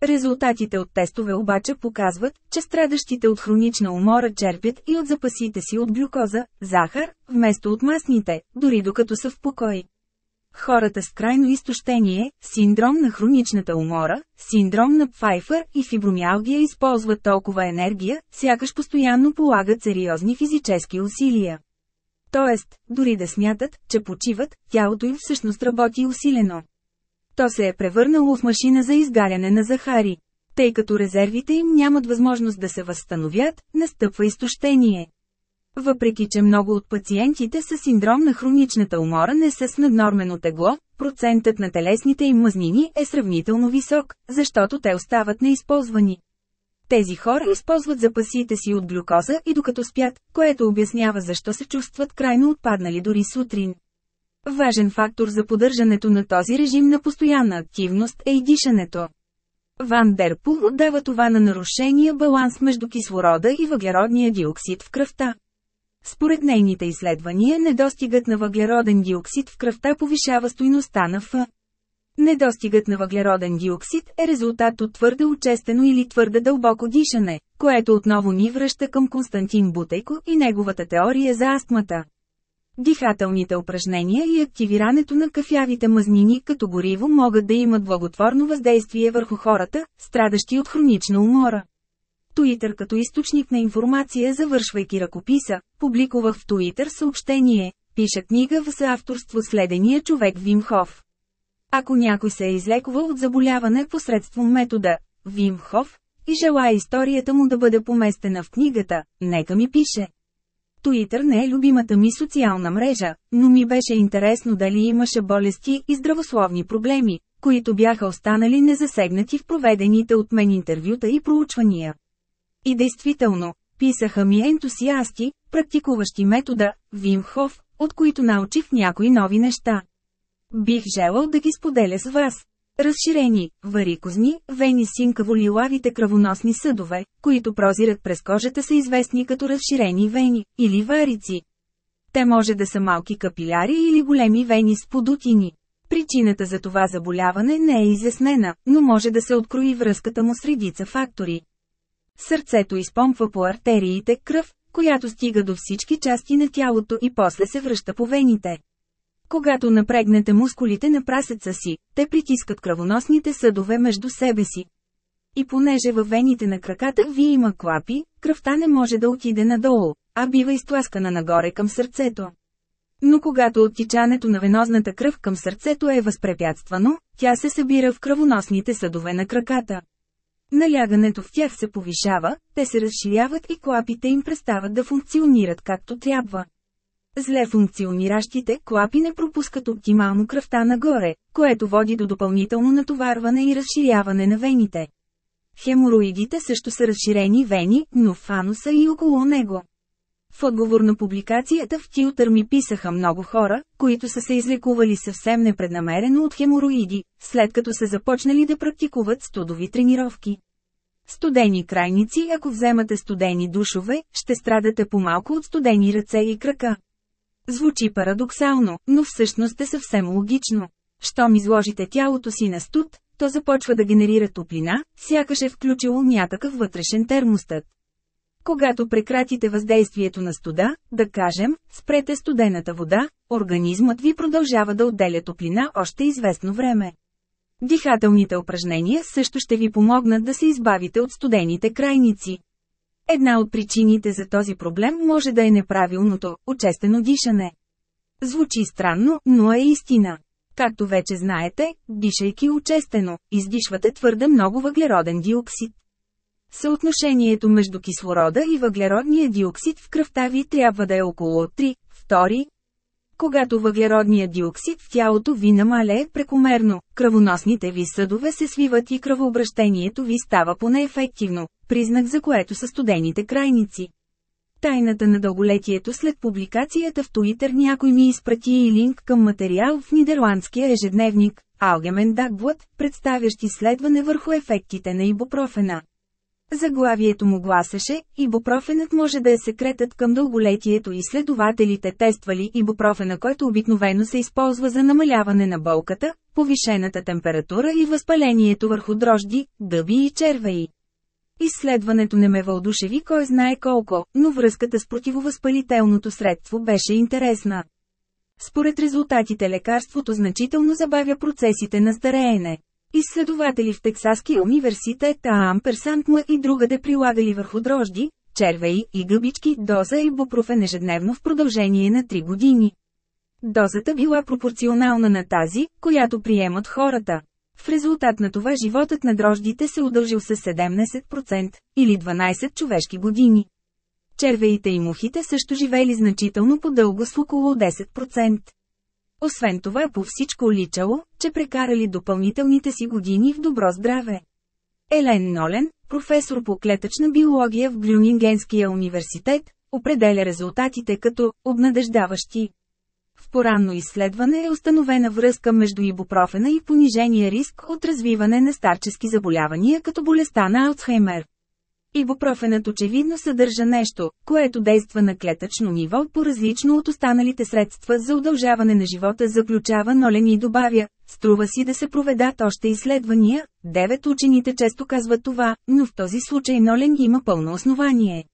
Резултатите от тестове обаче показват, че страдащите от хронична умора черпят и от запасите си от глюкоза, захар, вместо от масните, дори докато са в покой. Хората с крайно изтощение, синдром на хроничната умора, синдром на Пфайфър и фибромиалгия използват толкова енергия, сякаш постоянно полагат сериозни физически усилия. Тоест, дори да смятат, че почиват, тялото им всъщност работи усилено. То се е превърнало в машина за изгаряне на захари. Тъй като резервите им нямат възможност да се възстановят, настъпва изтощение. Въпреки че много от пациентите с синдром на хроничната умора не са с наднормено тегло, процентът на телесните им мазнини е сравнително висок, защото те остават неизползвани. Тези хора използват запасите си от глюкоза и докато спят, което обяснява защо се чувстват крайно отпаднали дори сутрин. Важен фактор за поддържането на този режим на постоянна активност е и дишането. Ван Дерпул дава това на нарушения баланс между кислорода и въглеродния диоксид в кръвта. Според нейните изследвания недостигът на въглероден диоксид в кръвта повишава стойността на Ф. Недостигът на въглероден диоксид е резултат от твърде учестено или твърде дълбоко дишане, което отново ни връща към Константин Бутейко и неговата теория за астмата. Дихателните упражнения и активирането на кафявите мазнини като гориво могат да имат благотворно въздействие върху хората, страдащи от хронична умора. Туитър като източник на информация завършвайки ръкописа, публикувах в Туитър съобщение, пиша книга в съавторство следения човек Вим Хоф. Ако някой се е излекувал от заболяване посредством метода Вим Хоф и желая историята му да бъде поместена в книгата, нека ми пише. Туитър не е любимата ми социална мрежа, но ми беше интересно дали имаше болести и здравословни проблеми, които бяха останали незасегнати в проведените от мен интервюта и проучвания. И действително, писаха ми ентусиасти, практикуващи метода, Вимхов, от които научих някои нови неща. Бих желал да ги споделя с вас. Разширени, варикозни, вени синкаво-лилавите кръвоносни съдове, които прозират през кожата са известни като разширени вени, или варици. Те може да са малки капиляри или големи вени с подутини. Причината за това заболяване не е изяснена, но може да се открои връзката му с редица фактори. Сърцето изпомпва по артериите кръв, която стига до всички части на тялото и после се връща по вените. Когато напрегнете мускулите на прасеца си, те притискат кръвоносните съдове между себе си. И понеже във вените на краката ви има клапи, кръвта не може да отиде надолу, а бива изтласкана нагоре към сърцето. Но когато оттичането на венозната кръв към сърцето е възпрепятствано, тя се събира в кръвоносните съдове на краката. Налягането в тях се повишава, те се разширяват и клапите им престават да функционират както трябва. Зле функциониращите клапи не пропускат оптимално кръвта нагоре, което води до допълнително натоварване и разширяване на вените. Хемороидите също са разширени вени, но в ануса и около него. В отговор на публикацията в Тилтър ми писаха много хора, които са се излекували съвсем непреднамерено от хемороиди, след като са започнали да практикуват студови тренировки. Студени крайници Ако вземате студени душове, ще страдате по-малко от студени ръце и крака. Звучи парадоксално, но всъщност е съвсем логично. Щом изложите тялото си на студ, то започва да генерира топлина, сякаш е включило някакъв вътрешен термостат. Когато прекратите въздействието на студа, да кажем, спрете студената вода, организмът ви продължава да отделя топлина още известно време. Дихателните упражнения също ще ви помогнат да се избавите от студените крайници. Една от причините за този проблем може да е неправилното, очестено дишане. Звучи странно, но е истина. Както вече знаете, дишайки очестено, издишвате твърде много въглероден диоксид. Съотношението между кислорода и въглеродния диоксид в кръвта ви трябва да е около 3, втори. Когато въглеродният диоксид в тялото ви намалее прекомерно, кръвоносните ви съдове се свиват и кръвообращението ви става по-неефективно, признак за което са студените крайници. Тайната на дълголетието след публикацията в Туитър някой ми изпрати и линк към материал в нидерландския ежедневник, Алгемен Дагблад, представящ изследване върху ефектите на ибупрофена. Заглавието му гласеше, ибупрофенът може да е секретът към дълголетието и следователите тествали ибупрофена, който обикновено се използва за намаляване на болката, повишената температура и възпалението върху дрожди, дъби и червеи. Изследването не ме вълдушеви кой знае колко, но връзката с противовъзпалителното средство беше интересна. Според резултатите лекарството значително забавя процесите на стареене. Изследователи в Тексаския университет Амперсантма и другаде прилагали върху дрожди, червеи и гъбички доза ибупрофен ежедневно в продължение на 3 години. Дозата била пропорционална на тази, която приемат хората. В резултат на това животът на дрождите се удължил с 17%, или 12 човешки години. Червеите и мухите също живели значително по-дълго с около 10%. Освен това по всичко личало, че прекарали допълнителните си години в добро здраве. Елен Нолен, професор по клетъчна биология в Грюнингенския университет, определя резултатите като «обнадеждаващи». В поранно изследване е установена връзка между ибупрофена и понижения риск от развиване на старчески заболявания като болестта на Алцхаймер. Ибупрофенът очевидно съдържа нещо, което действа на клетъчно ниво по-различно от останалите средства за удължаване на живота заключава Нолен и добавя, струва си да се проведат още изследвания, девет учените често казват това, но в този случай Нолен има пълно основание.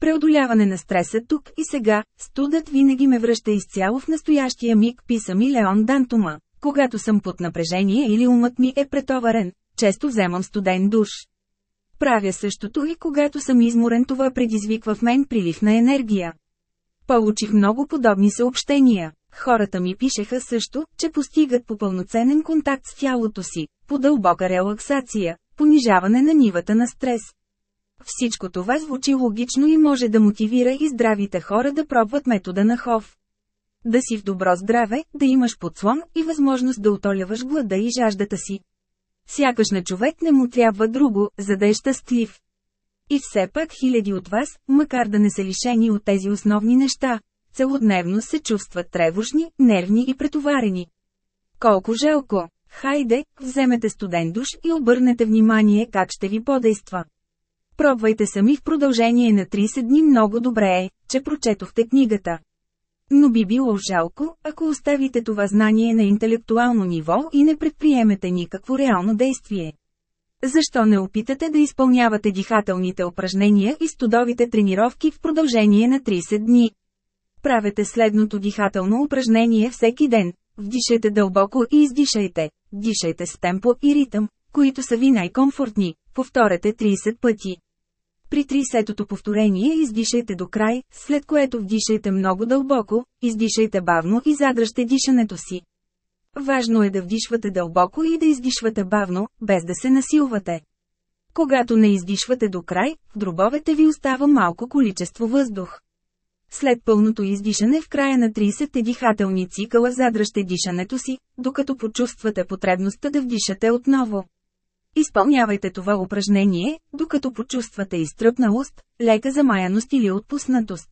Преодоляване на стреса тук и сега, студът винаги ме връща изцяло в настоящия миг, писа ми Леон Дантума. Когато съм под напрежение или умът ми е претоварен, често вземам студен душ. Правя същото и когато съм изморен това предизвиква в мен прилив на енергия. Получих много подобни съобщения. Хората ми пишеха също, че постигат по пълноценен контакт с тялото си, по дълбока релаксация, понижаване на нивата на стрес. Всичко това звучи логично и може да мотивира и здравите хора да пробват метода на Хов. Да си в добро здраве, да имаш подслон и възможност да отоляваш глада и жаждата си. Сякаш на човек не му трябва друго, за да е щастлив. И все пак хиляди от вас, макар да не са лишени от тези основни неща, целодневно се чувстват тревожни, нервни и претоварени. Колко жалко! Хайде, вземете студен душ и обърнете внимание как ще ви подейства. Пробвайте сами в продължение на 30 дни много добре е, че прочетохте книгата. Но би било жалко, ако оставите това знание на интелектуално ниво и не предприемете никакво реално действие. Защо не опитате да изпълнявате дихателните упражнения и студовите тренировки в продължение на 30 дни? Правете следното дихателно упражнение всеки ден. Вдишайте дълбоко и издишайте. Дишайте с темпо и ритъм, които са ви най-комфортни. Повторете 30 пъти. При 30-тото повторение издишайте до край, след което вдишайте много дълбоко, издишайте бавно и задръжте дишането си. Важно е да вдишвате дълбоко и да издишвате бавно, без да се насилвате. Когато не издишвате до край, в дробовете ви остава малко количество въздух. След пълното издишане в края на 30 дихателни цикъла задръжте дишането си, докато почувствате потребността да вдишате отново. Изпълнявайте това упражнение, докато почувствате изтръпналост, лека замаяност или отпуснатост.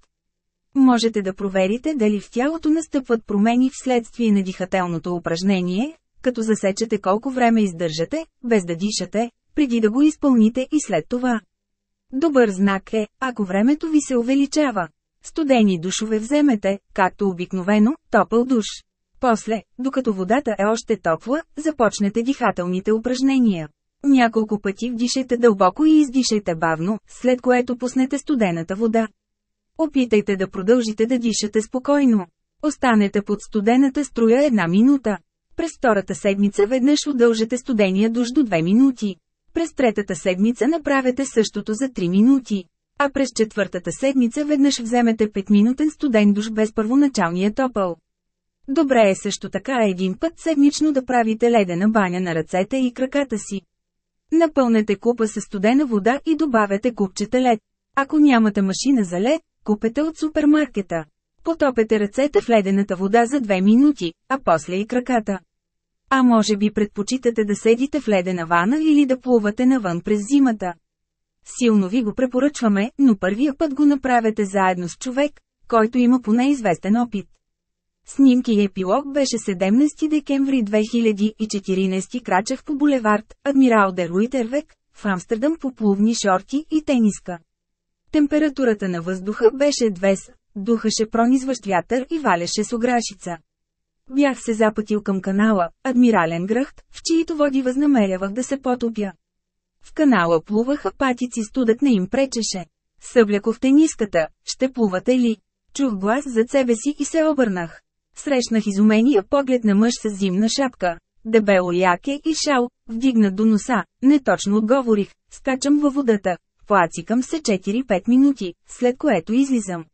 Можете да проверите дали в тялото настъпват промени вследствие на дихателното упражнение, като засечете колко време издържате, без да дишате, преди да го изпълните и след това. Добър знак е, ако времето ви се увеличава. Студени душове вземете, както обикновено, топъл душ. После, докато водата е още топла, започнете дихателните упражнения. Няколко пъти вдишайте дълбоко и издишайте бавно, след което пуснете студената вода. Опитайте да продължите да дишате спокойно. Останете под студената струя една минута. През втората седмица веднъж удължете студения душ до 2 минути. През третата седмица направете същото за 3 минути. А през четвъртата седмица веднъж вземете 5-минутен студен душ без първоначалния топъл. Добре е също така един път седмично да правите ледена баня на ръцете и краката си. Напълнете купа със студена вода и добавете купчета лед. Ако нямате машина за лед, купете от супермаркета. Потопете ръцете в ледената вода за 2 минути, а после и краката. А може би предпочитате да седите в ледена вана или да плувате навън през зимата. Силно ви го препоръчваме, но първия път го направете заедно с човек, който има поне известен опит. Снимки и епилог беше 17 декември 2014 крачах по булевард Адмирал де Руитервек, в Амстердам по плувни шорти и тениска. Температурата на въздуха беше 2 духаше пронизващ вятър и валеше с ограшица. Бях се запътил към канала, Адмирален гръхт, в чието води възнамерявах да се потопя. В канала плуваха патици, студът не им пречеше. Събляко в тениската, ще плувате ли? Чух глас зад себе си и се обърнах. Срещнах изумения поглед на мъж с зимна шапка. Дебело яке и шал, вдигнат до носа, неточно отговорих, скачам във водата, плацикам се 4-5 минути, след което излизам.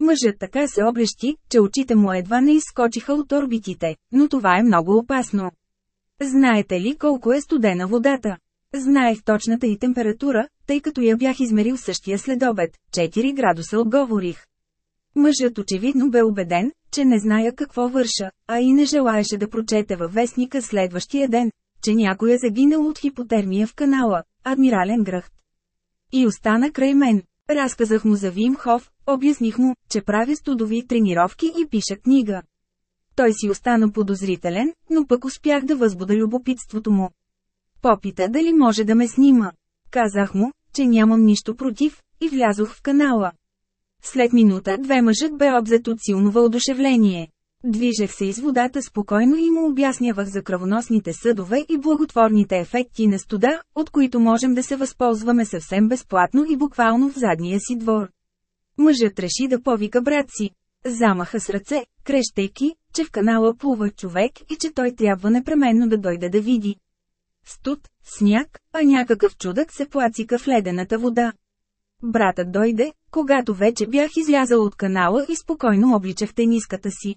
Мъжът така се облещи, че очите му едва не изскочиха от орбитите, но това е много опасно. Знаете ли колко е студена водата? Знаех точната и температура, тъй като я бях измерил същия следобед, 4 градуса отговорих. Мъжът очевидно бе убеден, че не зная какво върша, а и не желаеше да прочете във вестника следващия ден, че някой е загинал от хипотермия в канала, адмирален гръхт. И остана край мен. Разказах му за Вимхов, обясних му, че правя студови тренировки и пиша книга. Той си остана подозрителен, но пък успях да възбуда любопитството му. Попита дали може да ме снима. Казах му, че нямам нищо против, и влязох в канала. След минута две мъжът бе обзет от силно въодушевление. Движех се из водата спокойно и му обяснявах за кръвоносните съдове и благотворните ефекти на студа, от които можем да се възползваме съвсем безплатно и буквално в задния си двор. Мъжът реши да повика брат си. Замаха с ръце, крещейки, че в канала плува човек и че той трябва непременно да дойде да види. Студ, сняг, а някакъв чудък се плацика в ледената вода. Братът дойде, когато вече бях излязал от канала и спокойно обличах тениската си.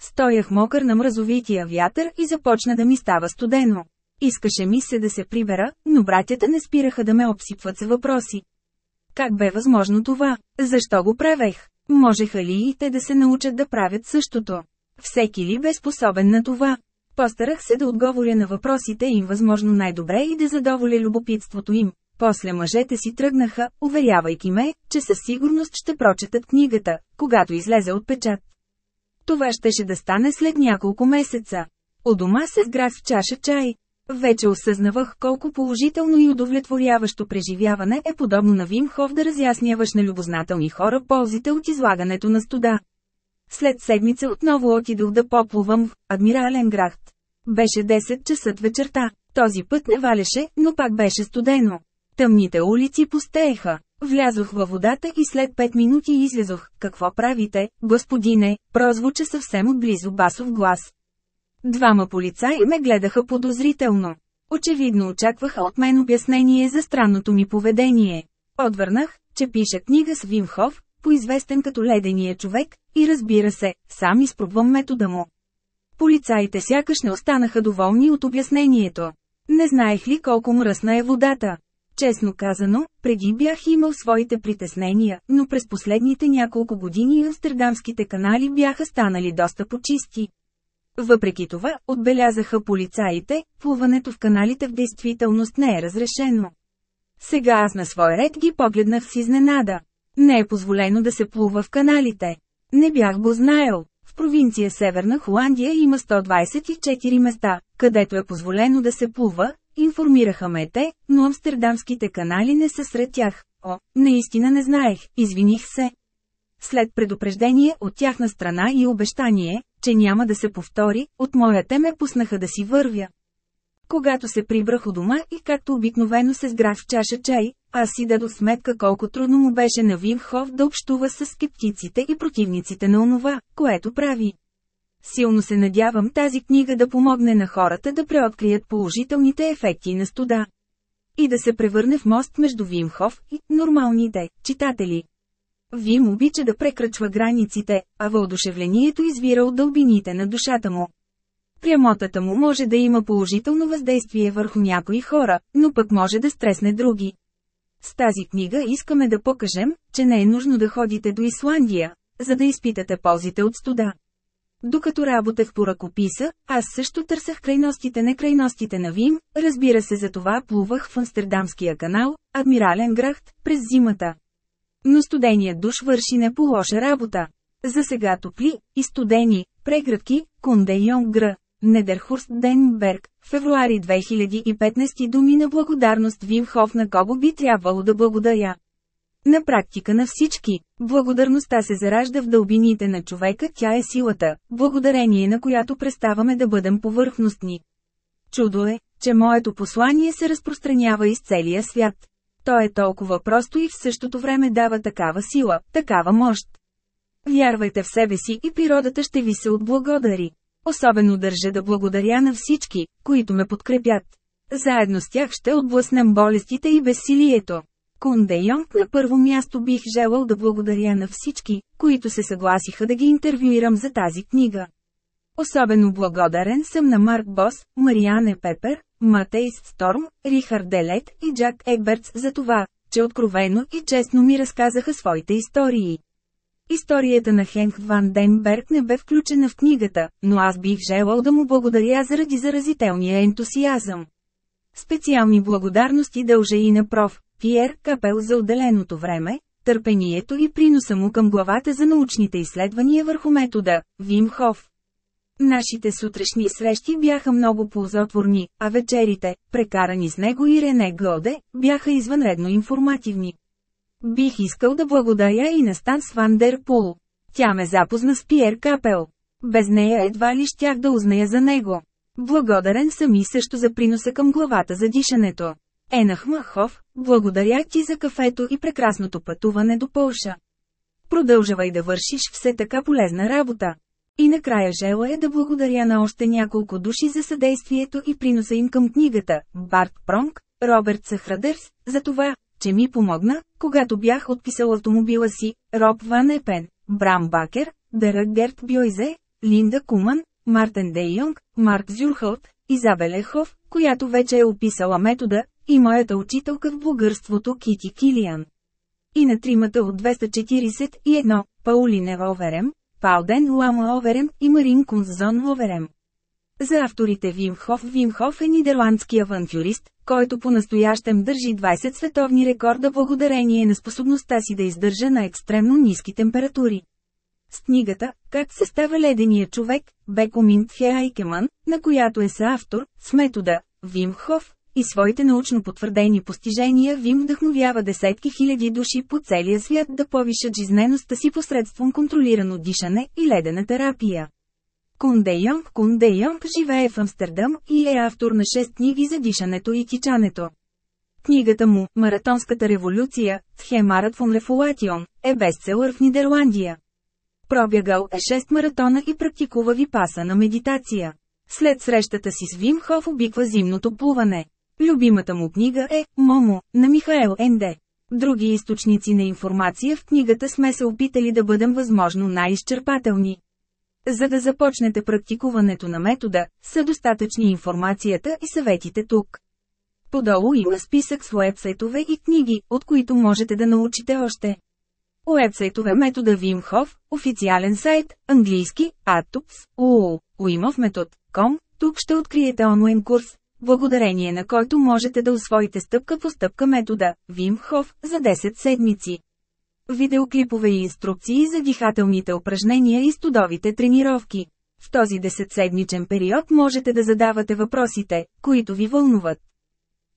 Стоях мокър на мразовития вятър и започна да ми става студено. Искаше ми се да се прибера, но братята не спираха да ме обсипват с въпроси. Как бе възможно това? Защо го правех? Можеха ли и те да се научат да правят същото? Всеки ли бе способен на това? Постарах се да отговоря на въпросите им възможно най-добре и да задоволя любопитството им. После мъжете си тръгнаха, уверявайки ме, че със сигурност ще прочетат книгата, когато излезе от печат. Това щеше да стане след няколко месеца. У дома се сграх в чаша чай. Вече осъзнавах колко положително и удовлетворяващо преживяване е подобно на Вимхов да разясняваш на любознателни хора ползите от излагането на студа. След седмица отново отидох да поплувам в Адмирален град. Беше 10 часа вечерта. Този път не валеше, но пак беше студено. Тъмните улици пустееха. Влязох във водата и след 5 минути излезох. Какво правите, господине? Прозвуча съвсем отблизо басов глас. Двама полицаи ме гледаха подозрително. Очевидно очакваха от мен обяснение за странното ми поведение. Отвърнах, че пиша книга с Вимхов, поизвестен като ледения човек, и разбира се, сам изпробвам метода му. Полицаите сякаш не останаха доволни от обяснението. Не знаех ли колко мръсна е водата. Честно казано, преди бях имал своите притеснения, но през последните няколко години амстердамските канали бяха станали доста почисти. Въпреки това, отбелязаха полицаите, плуването в каналите в действителност не е разрешено. Сега аз на свой ред ги погледнах с изненада. Не е позволено да се плува в каналите. Не бях го знаел. В провинция Северна Холандия има 124 места, където е позволено да се плува, информираха ме те, но амстердамските канали не са сред тях. О, наистина не знаех, извиних се. След предупреждение от тяхна страна и обещание, че няма да се повтори, от моята ме пуснаха да си вървя. Когато се прибрах у дома и както обикновено се сграх в чаша чай, аз си дадох сметка колко трудно му беше на Вимхов да общува с скептиците и противниците на онова, което прави. Силно се надявам тази книга да помогне на хората да преоткрият положителните ефекти на студа. И да се превърне в мост между Вимхов и нормалните читатели. Вим обича да прекрачва границите, а въодушевлението извира от дълбините на душата му. Прямотата му може да има положително въздействие върху някои хора, но пък може да стресне други. С тази книга искаме да покажем, че не е нужно да ходите до Исландия, за да изпитате ползите от студа. Докато работех по ръкописа, аз също търсах крайностите на крайностите на Вим, разбира се за това плувах в Амстердамския канал, Адмирален грахт, през зимата. Но студеният душ върши не по лоша работа. За сега топли и студени, преградки, Кунде Йонггра, Недерхурст Денберг, февруари 2015 думи на благодарност Вимхов на кого би трябвало да благодаря. На практика на всички, благодарността се заражда в дълбините на човека, тя е силата, благодарение на която преставаме да бъдем повърхностни. Чудо е, че моето послание се разпространява из целия свят. То е толкова просто и в същото време дава такава сила, такава мощ. Вярвайте в себе си и природата ще ви се отблагодари. Особено държа да благодаря на всички, които ме подкрепят. Заедно с тях ще отблъснем болестите и безсилието. Кунде Йонг на първо място бих желал да благодаря на всички, които се съгласиха да ги интервюирам за тази книга. Особено благодарен съм на Марк Бос, Мариане Пепер, Матейс Сторм, Рихард Делет и Джак Егбертс за това, че откровено и честно ми разказаха своите истории. Историята на Хенк Ван Денберг не бе включена в книгата, но аз бих желал да му благодаря заради заразителния ентусиазъм. Специални благодарности дължа и на проф. Пиер Капел за отделеното време, търпението и приноса му към главата за научните изследвания върху метода Вим Хоф. Нашите сутрешни срещи бяха много ползотворни, а вечерите, прекарани с него и Рене Глоде, бяха извънредно информативни. Бих искал да благодаря и на Станс Ван Дер Пул. Тя ме запозна с Пиер Капел. Без нея едва ли щях да узная за него. Благодарен съм и също за приноса към главата за дишането. Енах Махов, благодаря ти за кафето и прекрасното пътуване до Полша. Продължавай да вършиш все така полезна работа. И накрая желая да благодаря на още няколко души за съдействието и приноса им към книгата Барт Пронг, Роберт Сахрадърс, за това, че ми помогна, когато бях отписал автомобила си, Роб Ван Епен, Брам Бакер, Дерък Герт Бьойзе, Линда Куман, Мартен Де Йонг, Марк Зюрхолт, Изабел Ехов, която вече е описала метода, и моята учителка в блогърството Кити Килиан. И на тримата от 241, Паулине Оверем, Палден Лама Оверем и Марин Кунзон Оверем. За авторите Вимхов Вимхов е нидерландски авантюрист, който по-настоящем държи 20 световни рекорда благодарение на способността си да издържа на екстремно ниски температури. С книгата «Как се става ледения човек» Бекоминт Хеайкеман, на която е съавтор, с метода Вимхов и своите научно потвърдени постижения Вим вдъхновява десетки хиляди души по целия свят да повишат жизнеността си посредством контролирано дишане и ледена терапия. Кунде Йонг Кунде Йонг живее в Амстердам и е автор на 6 книги за дишането и тичането. Книгата му «Маратонската революция» Тхемарат фон Рефулатион е бестселър в Нидерландия. Пробягал е 6 маратона и практикува випаса на медитация. След срещата си с Вим Хоф обиква зимното плуване. Любимата му книга е «Момо» на Михаел Енде. Други източници на информация в книгата сме се опитали да бъдем възможно най-изчерпателни. За да започнете практикуването на метода, са достатъчни информацията и съветите тук. Подолу има списък с уебсайтове и книги, от които можете да научите още. Уебсайтове метода Вимхов, официален сайт, английски, метод, ком, тук ще откриете онлайн курс, благодарение на който можете да освоите стъпка по стъпка метода Вимхов за 10 седмици. Видеоклипове и инструкции за дихателните упражнения и студовите тренировки. В този 10-седмичен период можете да задавате въпросите, които ви вълнуват.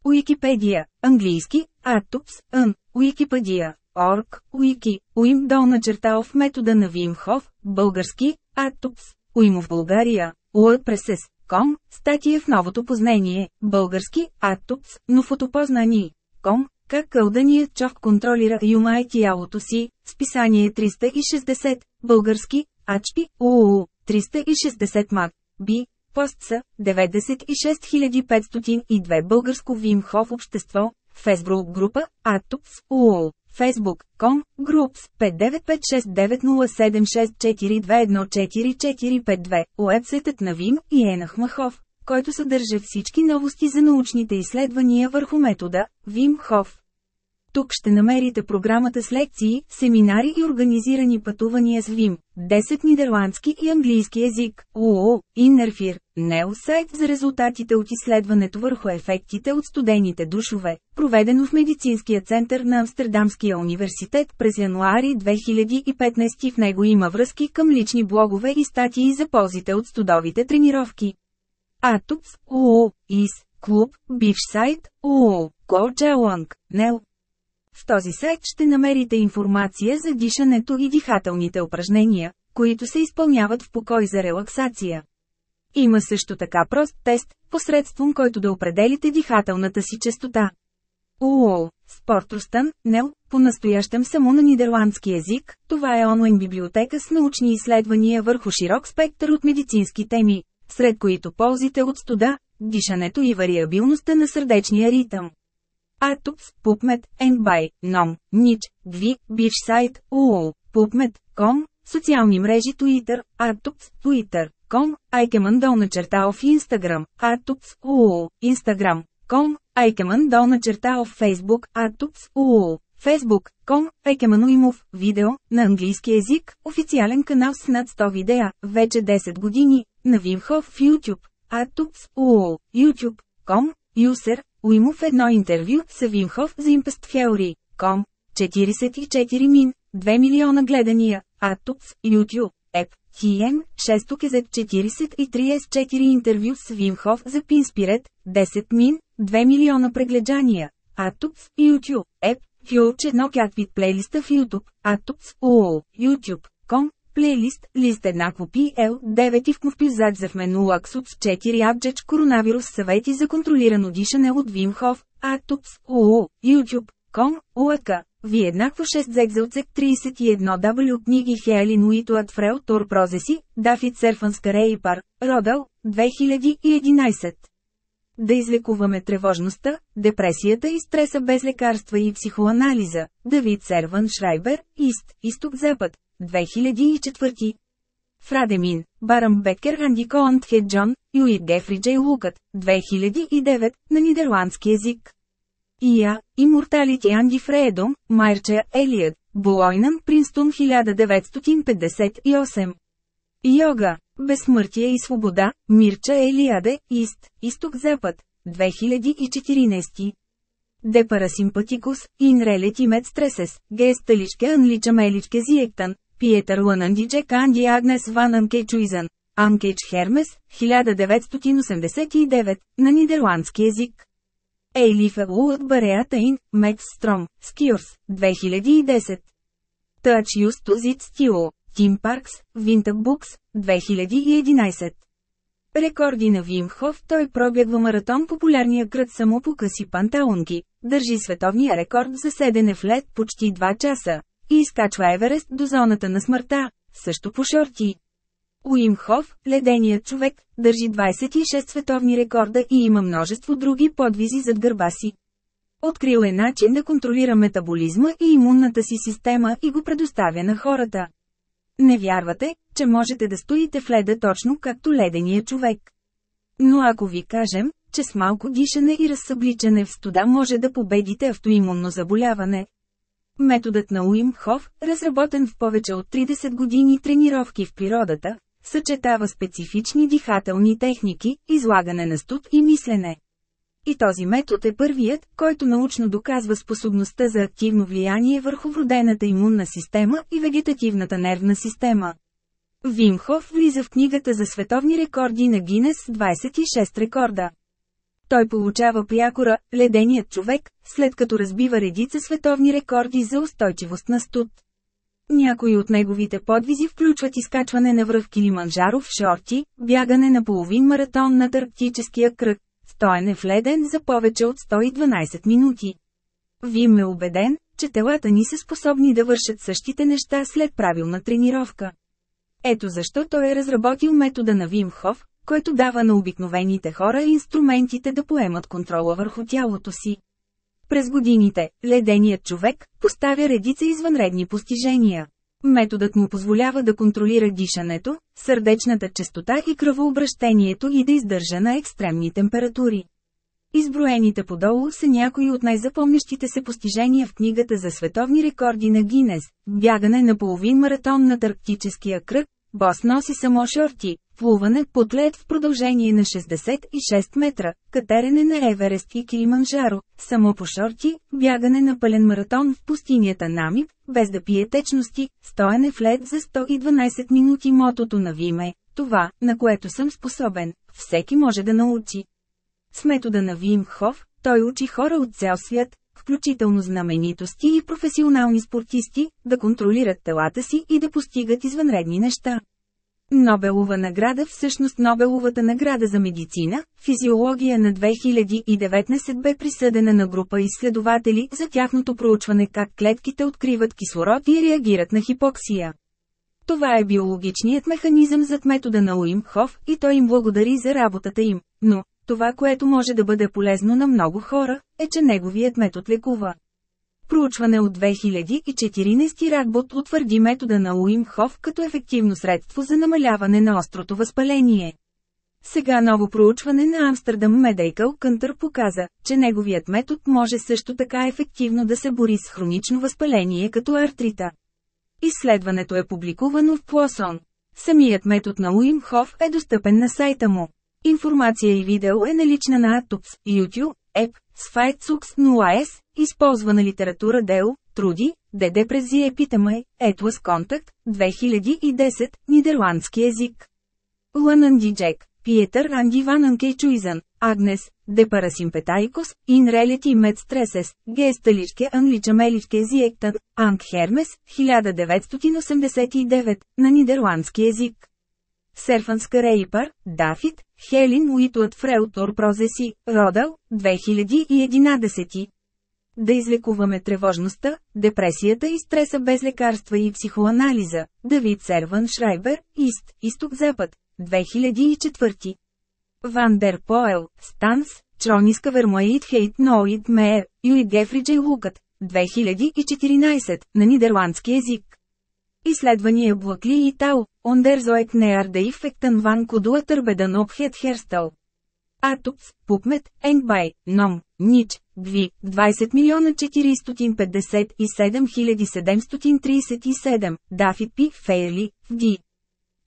Уикипедия, английски, Атупс, Н, Уикипедия, Орг, Уики, Уим долна черта в метода на Вимхов, български, Атупс, Уим в България, WordPress, Ком, статия в новото познание, български, Атупс, но фотопознание, Ком, как кълданият чок контролира юма и тялото си, списание 360, български, Ачпи, УУ, 360 мак, Би, постса, 96502 българско Вимхов общество, Фейсбук група, Атупс, УУ, Facebook.com, Groups, 59567074214452, уебсайтът на Вим и Енах Махов, който съдържа всички новости за научните изследвания върху метода Вим Хоф. Тук ще намерите програмата с лекции, семинари и организирани пътувания с ВИМ, 10 нидерландски и английски език, УО, Иннерфир, НЕО сайт за резултатите от изследването върху ефектите от студените душове, проведено в Медицинския център на Амстердамския университет през януари 2015 в него има връзки към лични блогове и статии за ползите от студовите тренировки. Атупс, УО, ИС, клуб, бивш сайт, УО, Корджаланг, НЕО, в този сайт ще намерите информация за дишането и дихателните упражнения, които се изпълняват в покой за релаксация. Има също така прост тест, посредством който да определите дихателната си частота. УОЛ, Спортростън, НЕЛ, По-настоящем само на нидерландски език, това е онлайн библиотека с научни изследвания върху широк спектър от медицински теми, сред които ползите от студа, дишането и вариабилността на сърдечния ритъм. Атупс, PubMed, NBY, NOM, Нич, GVI, бивш сайт, UOL, PubMed.com, социални мрежи Twitter, Атупс, Twitter, com, Айкеман долна черта в Instagram, Атупс, UOL, Instagram, com, Айкеман долна черта в Facebook, Атупс, UOL, Facebook, com, Айкеман Уимов, видео, на английски език, официален канал с над 100 видеа, вече 10 години, на Вимхов в YouTube, Атупс, UOL, YouTube, com, Юсер, Уимов едно интервю с Вимхов за Impest Theory, com, 44 мин, 2 милиона гледания, Атупс, YouTube, Еп, TM, 6 кезет 43 с 4 интервю с Вимхов за Пинспирет, 10 мин, 2 милиона прегледжания, Атупс, YouTube, Еп, Фюлч едно кятвит плейлиста в YouTube, Атупс, УОЛ, YouTube, com, Плейлист, лист еднакво PL, 9 и в за завменулак с 4 абджеч коронавирус съвети за контролирано дишане от Вимхов, Атупс, УУ, YouTube, ком, УАК. Ви еднакво 6 зекзелцек 31 W книги Хеали Нуито Атфрел Тур Прозеси, Дафит Серфанска Рейпар, Родал, 2011. Да излекуваме тревожността, депресията и стреса без лекарства и психоанализа. Давид Серван Шрайбер, Ист, Изток-Запад, 2004. Фрадемин, Барам Бекер Анди Коантхе Джон, Юит Гефри Джей Лукът, 2009, на нидерландски език. Ия, Имморталити Анди Фредом, Майрче Елият, Буойнан, Принстон 1958. Йога, Безсмъртие и свобода, Мирча Елиаде, Ист, Изток-Запад, 2014. De parasimpaticus, in relatimet stresses, gestališke anličameličke zjektan, Пиетър Ланандидже Канди Агнес Ван Анкейчуизън, Анкейч Хермес, 1989, на нидерландски език. Ейлифе Луът Бареатаин, Мекс Стром, Скиорс, 2010. Тъч Юсто Зит Стило, Тим Паркс, Винтък Букс, 2011. Рекорди на Вимхов, той пробягва маратон популярния кръг само по къси панталонки, държи световния рекорд за седене в лед почти 2 часа, и изкачва Еверест до зоната на смъртта, също по шорти. Уим Хоф, леденият човек, държи 26 световни рекорда и има множество други подвизи зад гърба си. Открил е начин да контролира метаболизма и имунната си система и го предоставя на хората. Не вярвате, че можете да стоите в леда точно както ледения човек. Но ако ви кажем, че с малко дишане и разсъбличане в студа може да победите автоимунно заболяване, Методът на Уим Хоф, разработен в повече от 30 години тренировки в природата, съчетава специфични дихателни техники, излагане на студ и мислене. И този метод е първият, който научно доказва способността за активно влияние върху вродената имунна система и вегетативната нервна система. Вимхов влиза в книгата за световни рекорди на Гинес 26 рекорда. Той получава прякора, леденият човек, след като разбива редица световни рекорди за устойчивост на студ. Някои от неговите подвизи включват изкачване на връх Килиманджаро в шорти, бягане на половин маратон на Арктическия кръг, стоене в леден за повече от 112 минути. Вим е убеден, че телата ни са способни да вършат същите неща след правилна тренировка. Ето защо той е разработил метода на Вим Хоф, който дава на обикновените хора инструментите да поемат контрола върху тялото си. През годините, леденият човек поставя редица извънредни постижения. Методът му позволява да контролира дишането, сърдечната частота и кръвообращението и да издържа на екстремни температури. Изброените подолу са някои от най-запомнящите се постижения в книгата за световни рекорди на Гинес – бягане на половин маратон на Арктическия кръг, бос носи само шорти, плуване под лед в продължение на 66 метра, катерене на Еверест и Килиманджаро, само по шорти, бягане на пълен маратон в пустинята Намиб, без да пие течности, стоене в лед за 112 минути мотото на Виме, това, на което съм способен, всеки може да научи. С метода на Вим Хоф, той учи хора от цял свят, включително знаменитости и професионални спортисти, да контролират телата си и да постигат извънредни неща. Нобелова награда Всъщност Нобеловата награда за медицина, физиология на 2019 бе присъдена на група изследователи за тяхното проучване как клетките откриват кислород и реагират на хипоксия. Това е биологичният механизъм зад метода на Уим Хоф и той им благодари за работата им, но, това което може да бъде полезно на много хора, е че неговият метод лекува. Проучване от 2014 Рагбот утвърди метода на Уим Хоф като ефективно средство за намаляване на острото възпаление. Сега ново проучване на Амстердам Медейкъл Кънтър показа, че неговият метод може също така ефективно да се бори с хронично възпаление като артрита. Изследването е публикувано в Плосон. Самият метод на Уим Хоф е достъпен на сайта му. Информация и видео е налична на Atops, YouTube, App, Sfightsux 0S, използвана литература Дел, Труди, ДД през Епитамай, Етлас Контакт, 2010, нидерландски език. Лананди Джек, Пиетър Анди Ван Анкейчуизън, Агнес, Де Парасимпетайкос, Ин Релети Мед Стресес, Гесталишке Анличамелишке Зиектън, Анг Хермес, 1989, на нидерландски език. Серфанска Рейпар, Дафит, Хелин Уитуът Фреутор Прозеси, Родал, 2011. Да излекуваме тревожността, депресията и стреса без лекарства и психоанализа. Давид Серван Шрайбер, Ист, Изток-Запад, 2004. Ван дер Поел, Станс, Чрониска Вермоид Хейт Ноид Меер, Юи Гефриджей Лукът, 2014, на нидерландски език. Изследвания Блакли и Тау, Ондерзоек Неарда Фектан Ван Кудуа Търбедан Обхет Херстъл. Атупс, Пукмет, Енгбай, Ном, Нич, Гви, 20 милиона 457 737, Дафит Пи, Фейли, Вди.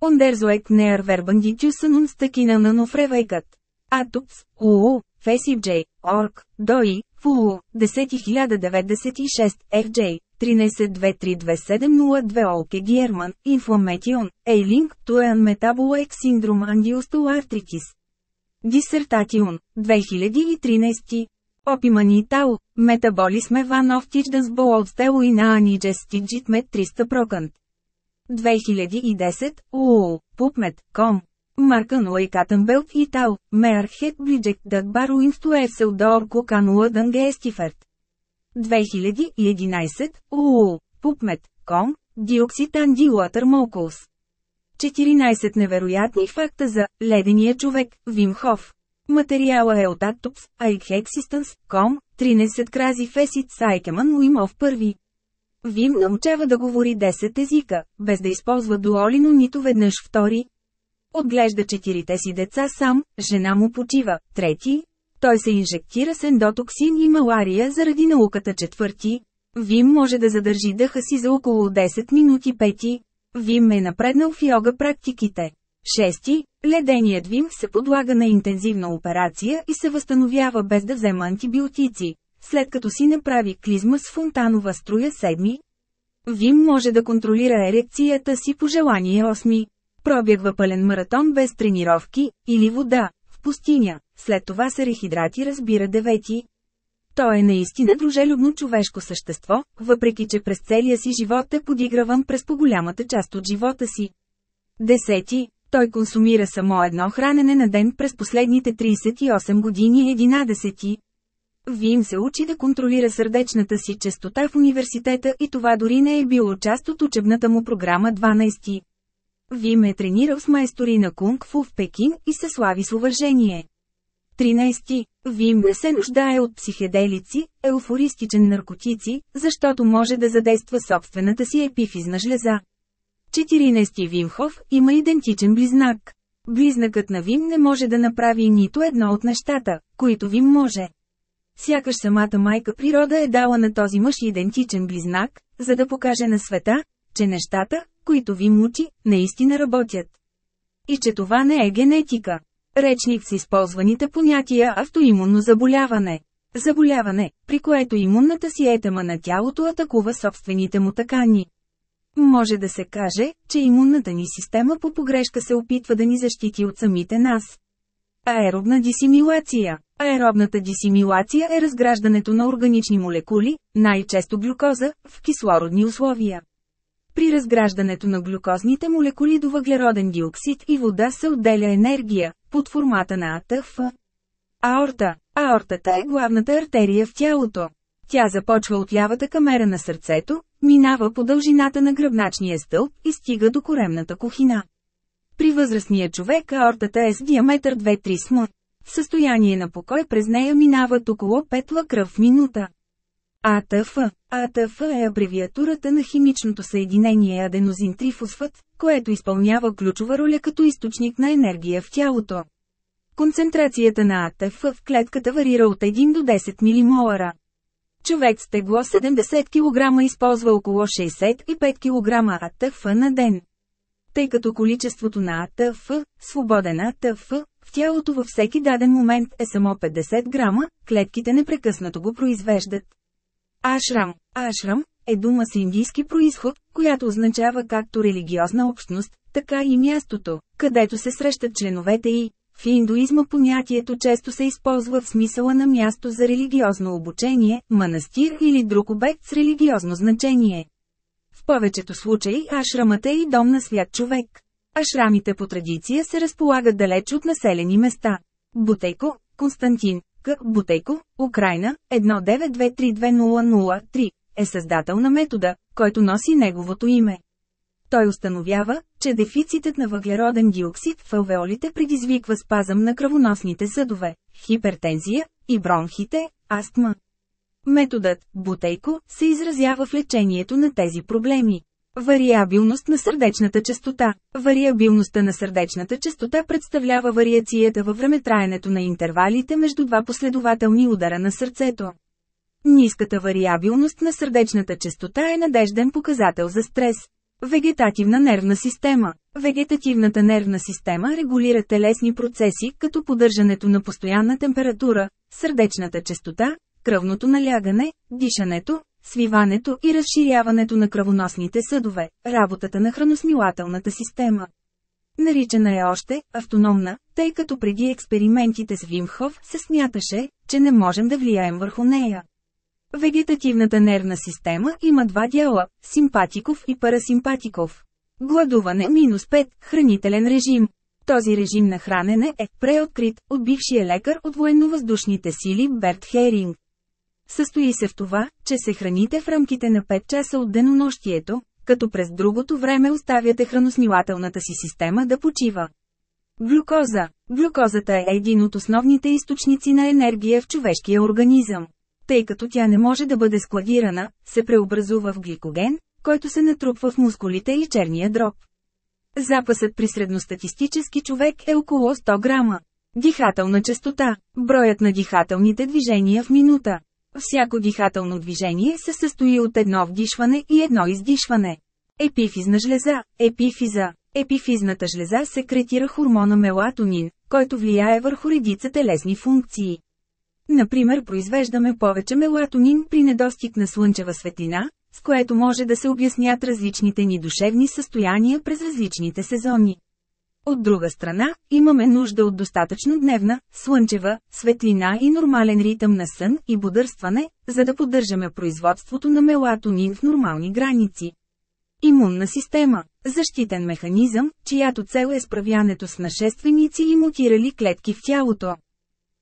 Ондерзоек Неар Вербанди Тюсанун Стакина на Нофревайкът. Атупс, УУ, Фесивджей, Орк, Дои, ФУУ, 10096, FJ, 13232702 Олке Герман, Инфламетион, Ейлинг, Туеан Метаболоек синдром Ангиостолартритис. Дисертатион, 2013. Опимани Тау, Метаболис Меванов Тичдас Боолстело и на Аниджес Тиджит Мет 300 Прокант. 2010, УУ, Пупмет, Ком. Марка Нуай Катенбелт и Тау, Меархет Блиджек Дъгбаро Инстуесел Доорко Кануа Дънгестиферт. 2011, УУ, Пупмет, Ком, Диокситан Дилуатър Молкулс. 14 невероятни факта за «Ледения човек» Вим Хоф. Материала е от Atops, iHexistence.com, 13 крази Фесит Сайкеман Уимов първи. Вим научава да говори 10 езика, без да използва дуолино нито веднъж втори. Отглежда четирите си деца сам, жена му почива, трети. Той се инжектира с ендотоксин и малария заради науката четвърти. Вим може да задържи дъха си за около 10 минути пети. Вим е напреднал в йога практиките. Шести, леденият Вим се подлага на интензивна операция и се възстановява без да взема антибиотици, след като си направи клизма с фонтанова струя седми. Вим може да контролира ерекцията си по желание 8. Пробягва пълен маратон без тренировки, или вода, в пустиня, след това се рехидрати разбира девети. Той е наистина дружелюбно човешко същество, въпреки че през целия си живот е подиграван през по-голямата част от живота си. Десети, той консумира само едно хранене на ден през последните 38 години 11. Вим се учи да контролира сърдечната си частота в университета и това дори не е било част от учебната му програма 12. Вим е тренирал с майстори на кунг-фу в Пекин и се слави с уважение. 13. Вим не се нуждае от психеделици, еуфористичен наркотици, защото може да задейства собствената си епифизна жлеза. 14. Вимхов има идентичен близнак. Близнакът на Вим не може да направи нито едно от нещата, които Вим може. Сякаш самата майка природа е дала на този мъж идентичен близнак, за да покаже на света, че нещата, които Вим учи, наистина работят. И че това не е генетика. Речник с използваните понятия автоимунно заболяване. Заболяване, при което имунната си етема на тялото атакува собствените му такани. Може да се каже, че имунната ни система по погрешка се опитва да ни защити от самите нас. Аеробна дисимилация Аеробната дисимилация е разграждането на органични молекули, най-често глюкоза, в кислородни условия. При разграждането на глюкозните молекули до въглероден диоксид и вода се отделя енергия, под формата на АТФ. Аорта. Аортата е главната артерия в тялото. Тя започва от лявата камера на сърцето, минава по дължината на гръбначния стълб и стига до коремната кухина. При възрастния човек аортата е с диаметър 2-3 см. В състояние на покой през нея минават около 5 ла кръв в минута. АТФ АТФ е абревиатурата на химичното съединение аденозин трифосфат, което изпълнява ключова роля като източник на енергия в тялото. Концентрацията на АТФ в клетката варира от 1 до 10 ммолара. Човек с тегло 70 кг използва около 65 кг АТФ на ден. Тъй като количеството на АТФ, свободен АТФ, в тялото във всеки даден момент е само 50 грама, клетките непрекъснато го произвеждат. Ашрам Ашрам е дума с индийски происход, която означава както религиозна общност, така и мястото, където се срещат членовете и, в индуизма понятието често се използва в смисъла на място за религиозно обучение, манастир или друг обект с религиозно значение. В повечето случаи ашрамът е и дом на свят човек. Ашрамите по традиция се разполагат далеч от населени места. Бутейко, Константин, К. Бутейко, Украина, 19232003, е създател на метода, който носи неговото име. Той установява, че дефицитът на въглероден диоксид в алвеолите предизвиква спазъм на кръвоносните съдове, хипертензия и бронхите, астма. Методът Бутейко се изразява в лечението на тези проблеми. Вариабилност на сърдечната частота Вариабилността на сърдечната частота представлява вариацията във времетраенето на интервалите между два последователни удара на сърцето. Ниската вариабилност на сърдечната частота е надежден показател за стрес. Вегетативна нервна система Вегетативната нервна система регулира телесни процеси, като поддържането на постоянна температура, сърдечната частота, кръвното налягане, дишането, свиването и разширяването на кръвоносните съдове, работата на храносмилателната система. Наричана е още автономна, тъй като преди експериментите с Вимхов се смяташе, че не можем да влияем върху нея. Вегетативната нервна система има два дяла – симпатиков и парасимпатиков. Гладуване минус 5 – хранителен режим. Този режим на хранене е преоткрит от бившия лекар от военновъздушните сили Берт Херинг. Състои се в това, че се храните в рамките на 5 часа от денонощието, като през другото време оставяте храносмилателната си система да почива. Глюкоза Глюкозата е един от основните източници на енергия в човешкия организъм. Тъй като тя не може да бъде складирана, се преобразува в гликоген, който се натрупва в мускулите и черния дроб. Запасът при средностатистически човек е около 100 грама. Дихателна частота – броят на дихателните движения в минута. Всяко дихателно движение се състои от едно вдишване и едно издишване. Епифизна жлеза, епифиза. Епифизната жлеза секретира хормона мелатонин, който влияе върху редица телесни функции. Например произвеждаме повече мелатонин при недостиг на слънчева светлина, с което може да се обяснят различните ни душевни състояния през различните сезони. От друга страна, имаме нужда от достатъчно дневна, слънчева, светлина и нормален ритъм на сън и бодърстване, за да поддържаме производството на мелатонин в нормални граници. Имунна система – защитен механизъм, чиято цел е справянето с нашественици и мутирали клетки в тялото.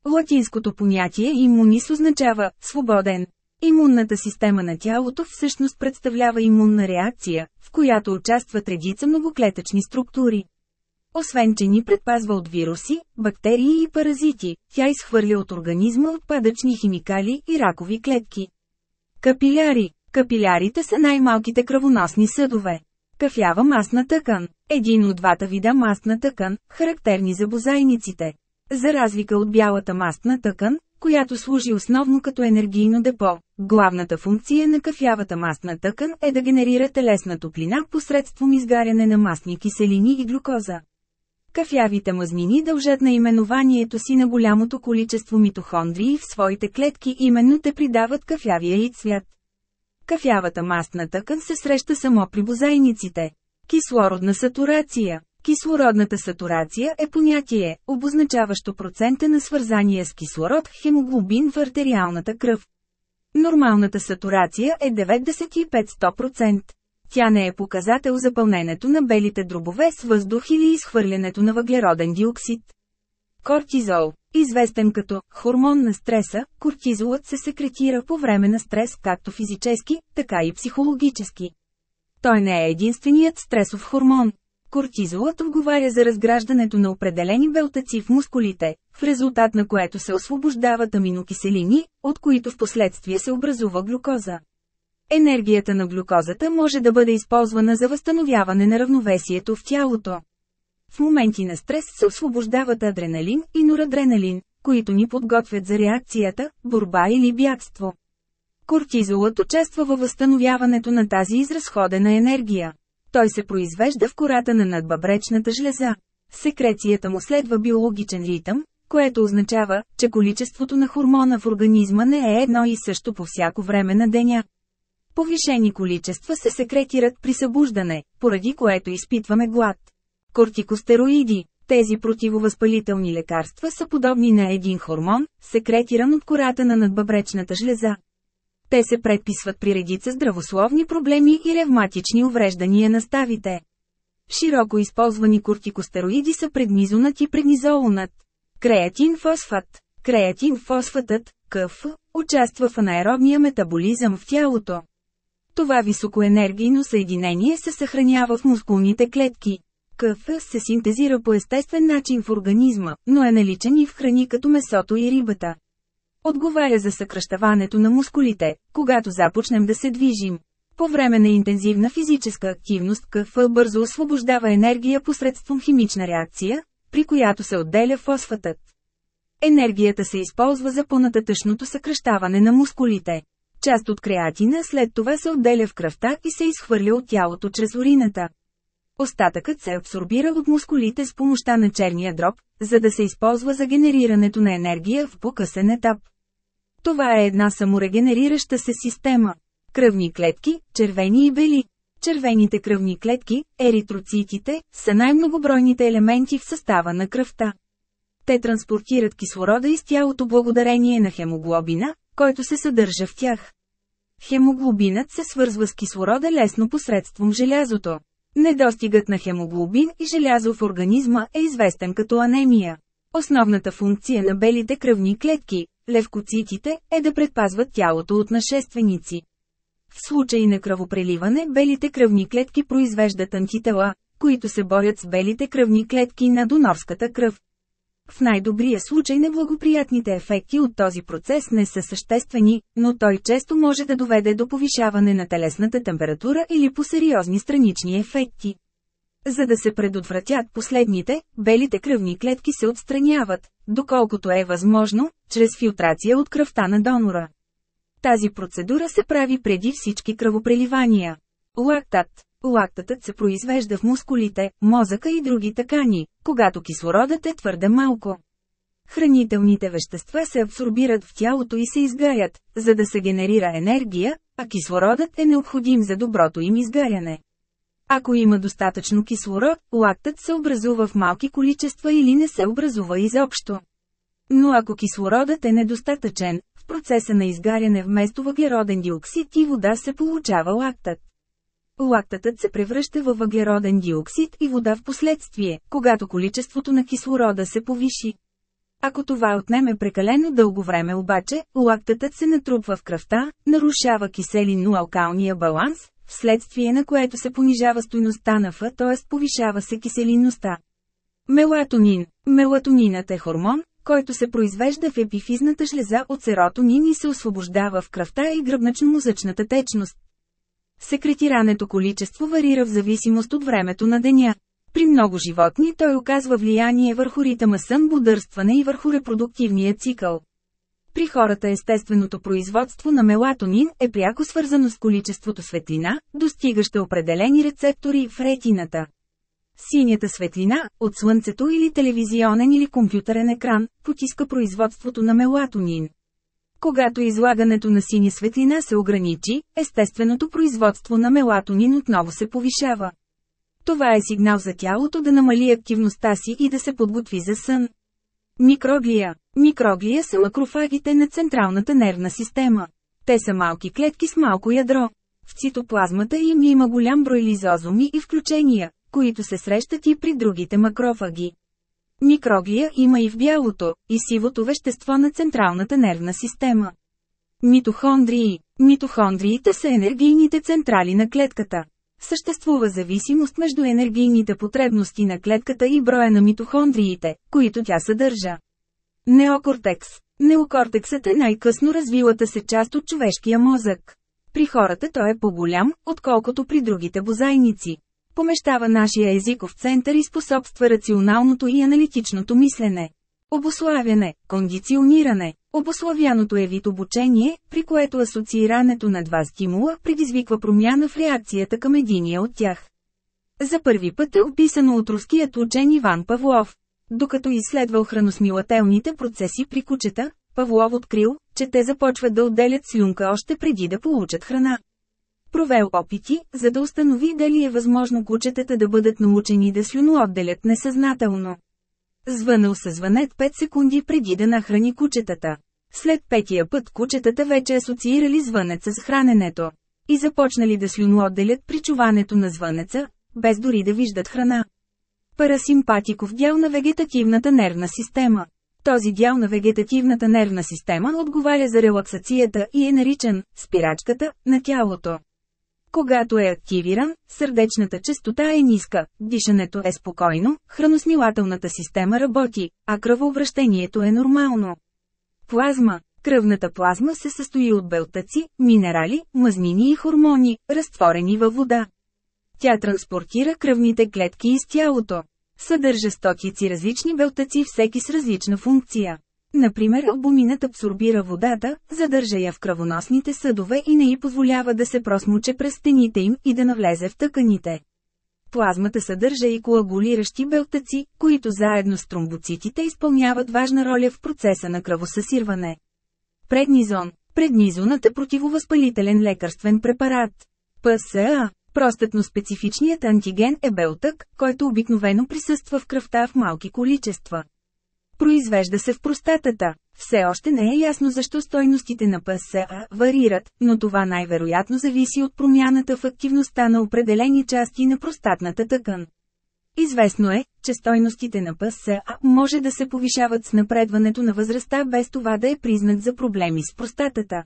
Латинското понятие имунис означава «свободен». Имунната система на тялото всъщност представлява имунна реакция, в която участват редица многоклетъчни структури. Освен че ни предпазва от вируси, бактерии и паразити, тя изхвърля от организма отпадъчни химикали и ракови клетки. Капиляри Капилярите са най-малките кръвоносни съдове. Кафява масна тъкан – един от двата вида масна тъкан, характерни за бозайниците. За разлика от бялата мастна тъкан, която служи основно като енергийно депо, главната функция на кафявата мастна тъкан е да генерира телесна топлина посредством изгаряне на мастни киселини и глюкоза. Кафявите мазнини дължат наименованието си на голямото количество митохондрии в своите клетки именно те придават кафявия и цвят. Кафявата мастна тъкан се среща само при бозайниците. Кислородна сатурация Кислородната сатурация е понятие, обозначаващо процента на свързание с кислород хемоглобин в артериалната кръв. Нормалната сатурация е 95-100%. Тя не е показател за пълненето на белите дробове с въздух или изхвърлянето на въглероден диоксид. Кортизол Известен като хормон на стреса, кортизолът се секретира по време на стрес както физически, така и психологически. Той не е единственият стресов хормон. Кортизолът отговаря за разграждането на определени белтъци в мускулите, в резултат на което се освобождават аминокиселини, от които в последствие се образува глюкоза. Енергията на глюкозата може да бъде използвана за възстановяване на равновесието в тялото. В моменти на стрес се освобождават адреналин и норадреналин, които ни подготвят за реакцията, борба или бягство. Кортизолът участва във възстановяването на тази изразходена енергия. Той се произвежда в кората на надбъбречната жлеза. Секрецията му следва биологичен ритъм, което означава, че количеството на хормона в организма не е едно и също по всяко време на деня. Повишени количества се секретират при събуждане, поради което изпитваме глад. Кортикостероиди тези противовъзпалителни лекарства са подобни на един хормон, секретиран от кората на надбъбречната жлеза. Те се предписват при редица здравословни проблеми и ревматични увреждания на ставите. Широко използвани кортикостероиди са преднизонът и преднизолонът. Креатин фосфат. Креатин фосфатът, КФ, участва в анаеробния метаболизъм в тялото. Това високоенергийно съединение се съхранява в мускулните клетки. КФ се синтезира по естествен начин в организма, но е наличен и в храни като месото и рибата. Отговаря за съкръщаването на мускулите, когато започнем да се движим. По време на интензивна физическа активност КФ бързо освобождава енергия посредством химична реакция, при която се отделя фосфатът. Енергията се използва за понататъчното съкръщаване на мускулите. Част от креатина след това се отделя в кръвта и се изхвърля от тялото чрез урината. Остатъкът се абсорбира от мускулите с помощта на черния дроб, за да се използва за генерирането на енергия в по-късен етап. Това е една саморегенерираща се система. Кръвни клетки, червени и бели. Червените кръвни клетки, еритроцитите, са най-многобройните елементи в състава на кръвта. Те транспортират кислорода из тялото благодарение на хемоглобина, който се съдържа в тях. Хемоглобинът се свързва с кислорода лесно посредством желязото. Недостигът на хемоглобин и желязо в организма е известен като анемия. Основната функция на белите кръвни клетки, левкоцитите, е да предпазват тялото от нашественици. В случай на кръвопреливане белите кръвни клетки произвеждат антитела, които се борят с белите кръвни клетки на донорската кръв. В най-добрия случай неблагоприятните ефекти от този процес не са съществени, но той често може да доведе до повишаване на телесната температура или по сериозни странични ефекти. За да се предотвратят последните, белите кръвни клетки се отстраняват, доколкото е възможно, чрез филтрация от кръвта на донора. Тази процедура се прави преди всички кръвопреливания. Лактат Лактатът се произвежда в мускулите, мозъка и други такани, когато кислородът е твърде малко. Хранителните вещества се абсорбират в тялото и се изгарят, за да се генерира енергия, а кислородът е необходим за доброто им изгаряне. Ако има достатъчно кислород, лактът се образува в малки количества или не се образува изобщо. Но ако кислородът е недостатъчен, в процеса на изгаряне вместо въглероден диоксид и вода се получава лактът. Лактатът се превръща във въглероден диоксид и вода в последствие, когато количеството на кислорода се повиши. Ако това отнеме прекалено дълго време обаче, лактатът се натрупва в кръвта, нарушава киселинно-алкалния баланс, вследствие на което се понижава стойността на Ф, т.е. повишава се киселинността. Мелатонин Мелатонинът е хормон, който се произвежда в епифизната жлеза от серотонин и се освобождава в кръвта и гръбначно-мозъчната течност. Секретирането количество варира в зависимост от времето на деня. При много животни той оказва влияние върху ритъма сън, бодърстване и върху репродуктивния цикъл. При хората естественото производство на мелатонин е пряко свързано с количеството светлина, достигаща определени рецептори в ретината. Синята светлина, от слънцето или телевизионен или компютърен екран, потиска производството на мелатонин. Когато излагането на синя светлина се ограничи, естественото производство на мелатонин отново се повишава. Това е сигнал за тялото да намали активността си и да се подготви за сън. Микроглия Микроглия са макрофагите на централната нервна система. Те са малки клетки с малко ядро. В цитоплазмата им има голям брой лизозоми и включения, които се срещат и при другите макрофаги. Микроглия има и в бялото, и сивото вещество на централната нервна система. Митохондрии Митохондриите са енергийните централи на клетката. Съществува зависимост между енергийните потребности на клетката и броя на митохондриите, които тя съдържа. Неокортекс Неокортексът е най-късно развилата се част от човешкия мозък. При хората той е по-голям, отколкото при другите бозайници. Помещава нашия езиков център и способства рационалното и аналитичното мислене. Обославяне, кондициониране. Обославяното е вид обучение, при което асоциирането на два стимула предизвиква промяна в реакцията към единия от тях. За първи път е описано от руският учен Иван Павлов. Докато изследвал храносмилателните процеси при кучета, Павлов открил, че те започват да отделят слюнка още преди да получат храна. Провел опити, за да установи дали е възможно кучетата да бъдат научени да слюноотделят несъзнателно. Звънал със звънет 5 секунди преди да нахрани кучетата. След петия път кучетата вече асоциирали звънеца с храненето. И започнали да слюноотделят при чуването на звънеца, без дори да виждат храна. Парасимпатиков дял на вегетативната нервна система. Този дял на вегетативната нервна система отговаря за релаксацията и е наричан спирачката на тялото. Когато е активиран, сърдечната частота е ниска, дишането е спокойно, храносмилателната система работи, а кръвообращението е нормално. Плазма Кръвната плазма се състои от белтъци, минерали, мазнини и хормони, разтворени във вода. Тя транспортира кръвните клетки из тялото. Съдържа стотици различни белтъци всеки с различна функция. Например албуминът абсорбира водата, задържа я в кръвоносните съдове и не й позволява да се просмуче през стените им и да навлезе в тъканите. Плазмата съдържа и коагулиращи белтъци, които заедно с тромбоцитите изпълняват важна роля в процеса на кръвосъсирване. Преднизон Преднизонът е противовъзпалителен лекарствен препарат. ПСА Простътно специфичният антиген е белтък, който обикновено присъства в кръвта в малки количества. Произвежда се в простатата. Все още не е ясно защо стойностите на ПСА варират, но това най-вероятно зависи от промяната в активността на определени части на простатната тъкан. Известно е, че стойностите на ПСА може да се повишават с напредването на възрастта без това да е признак за проблеми с простатата.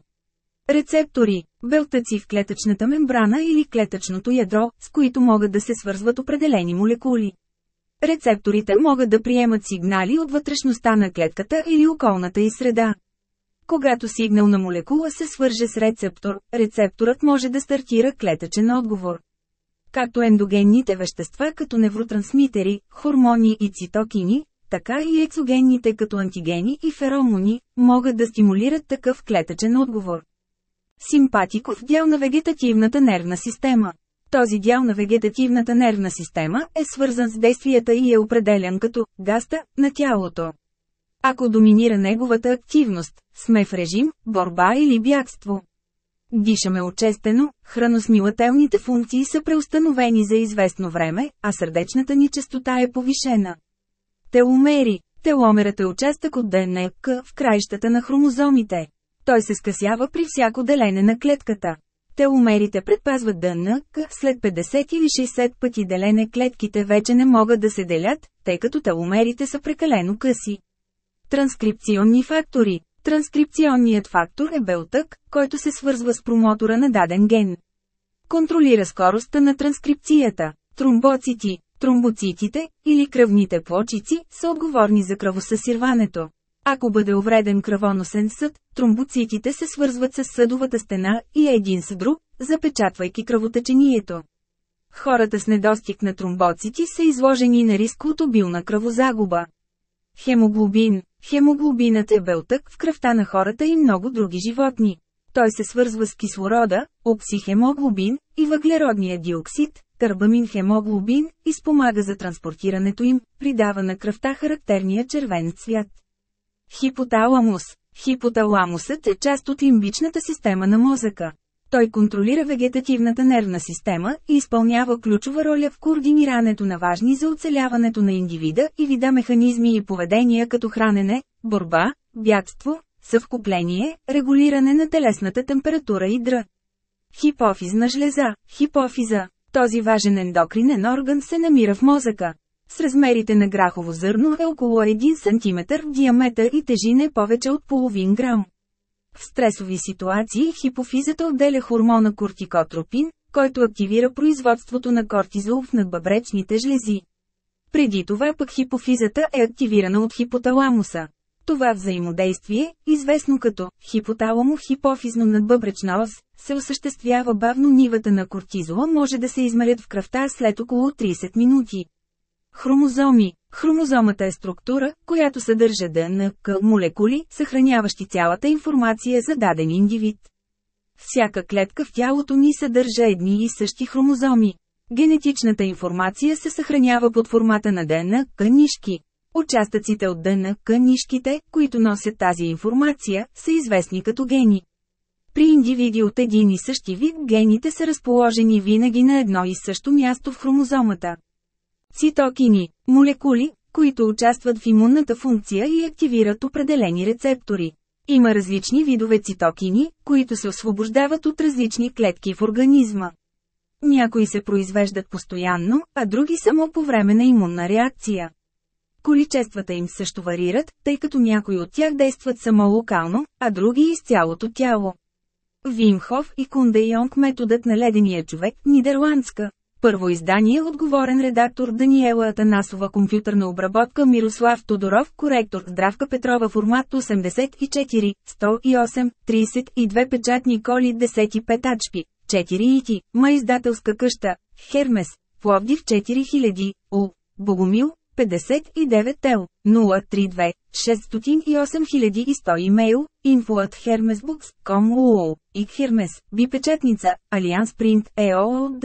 Рецептори – белтъци в клетъчната мембрана или клетъчното ядро, с които могат да се свързват определени молекули. Рецепторите могат да приемат сигнали от вътрешността на клетката или околната и среда. Когато сигнал на молекула се свърже с рецептор, рецепторът може да стартира клетъчен отговор. Както ендогенните вещества като невротрансмитери, хормони и цитокини, така и екзогенните като антигени и феромони, могат да стимулират такъв клетъчен отговор. Симпатиков дял на вегетативната нервна система този дял на вегетативната нервна система е свързан с действията и е определен като «гаста» на тялото. Ако доминира неговата активност, сме в режим, борба или бягство. Дишаме очестено, храносмилателните функции са преустановени за известно време, а сърдечната ни частота е повишена. Теломери Теломерът е участък от ДНК в краищата на хромозомите. Той се скъсява при всяко делене на клетката. Теломерите предпазват ДНК, след 50 или 60 пъти делене клетките вече не могат да се делят, тъй като теломерите са прекалено къси. Транскрипционни фактори Транскрипционният фактор е белтък, който се свързва с промотора на даден ген. Контролира скоростта на транскрипцията. Тромбоцити Тромбоцитите, или кръвните плочици, са отговорни за кръвосъсирването. Ако бъде увреден кръвоносен съд, тромбоцитите се свързват с съдовата стена и един с друг, запечатвайки кръвотечението. Хората с недостиг на тромбоцити са изложени на риск от обилна кръвозагуба. Хемоглобин Хемоглобинът е белтък в кръвта на хората и много други животни. Той се свързва с кислорода, оксихемоглобин и въглеродния диоксид, карбамин хемоглобин и спомага за транспортирането им, придава на кръвта характерния червен цвят. Хипоталамус Хипоталамусът е част от лимбичната система на мозъка. Той контролира вегетативната нервна система и изпълнява ключова роля в координирането на важни за оцеляването на индивида и вида механизми и поведения като хранене, борба, бягство, съвкупление, регулиране на телесната температура и др. Хипофизна жлеза, хипофиза. Този важен ендокринен орган се намира в мозъка. С размерите на грахово зърно е около 1 см в диаметър и тежи не повече от половин грам. В стресови ситуации хипофизата отделя хормона кортикотропин, който активира производството на кортизол в надбъбречните жлези. Преди това пък хипофизата е активирана от хипоталамуса. Това взаимодействие, известно като хипоталамо-хипофизно надбъбречна ос, се осъществява бавно нивата на кортизола може да се измерят в кръвта след около 30 минути. Хромозоми Хромозомата е структура, която съдържа ДНК молекули, съхраняващи цялата информация за даден индивид. Всяка клетка в тялото ни съдържа едни и същи хромозоми. Генетичната информация се съхранява под формата на ДНК нишки. Участъците от ДНК нишките, които носят тази информация, са известни като гени. При индивиди от един и същи вид гените са разположени винаги на едно и също място в хромозомата. Цитокини – молекули, които участват в имунната функция и активират определени рецептори. Има различни видове цитокини, които се освобождават от различни клетки в организма. Някои се произвеждат постоянно, а други само по време на имунна реакция. Количествата им също варират, тъй като някои от тях действат само локално, а други из цялото тяло. Вимхов и Кунде Йонг методът на ледения човек, нидерландска. Първо издание отговорен редактор Даниела Атанасова компютърна обработка Мирослав Тодоров коректор Здравка Петрова формат 84, 108, 32 печатни коли 15 ачпи, 4 ити, ма издателска къща, Хермес, Пловдив 4000, У, Богомил, 59 тел, 032, 608100 имейл, info at hermesbooks.com и Хермес, бипечатница, Алианс Принт, ЕООД.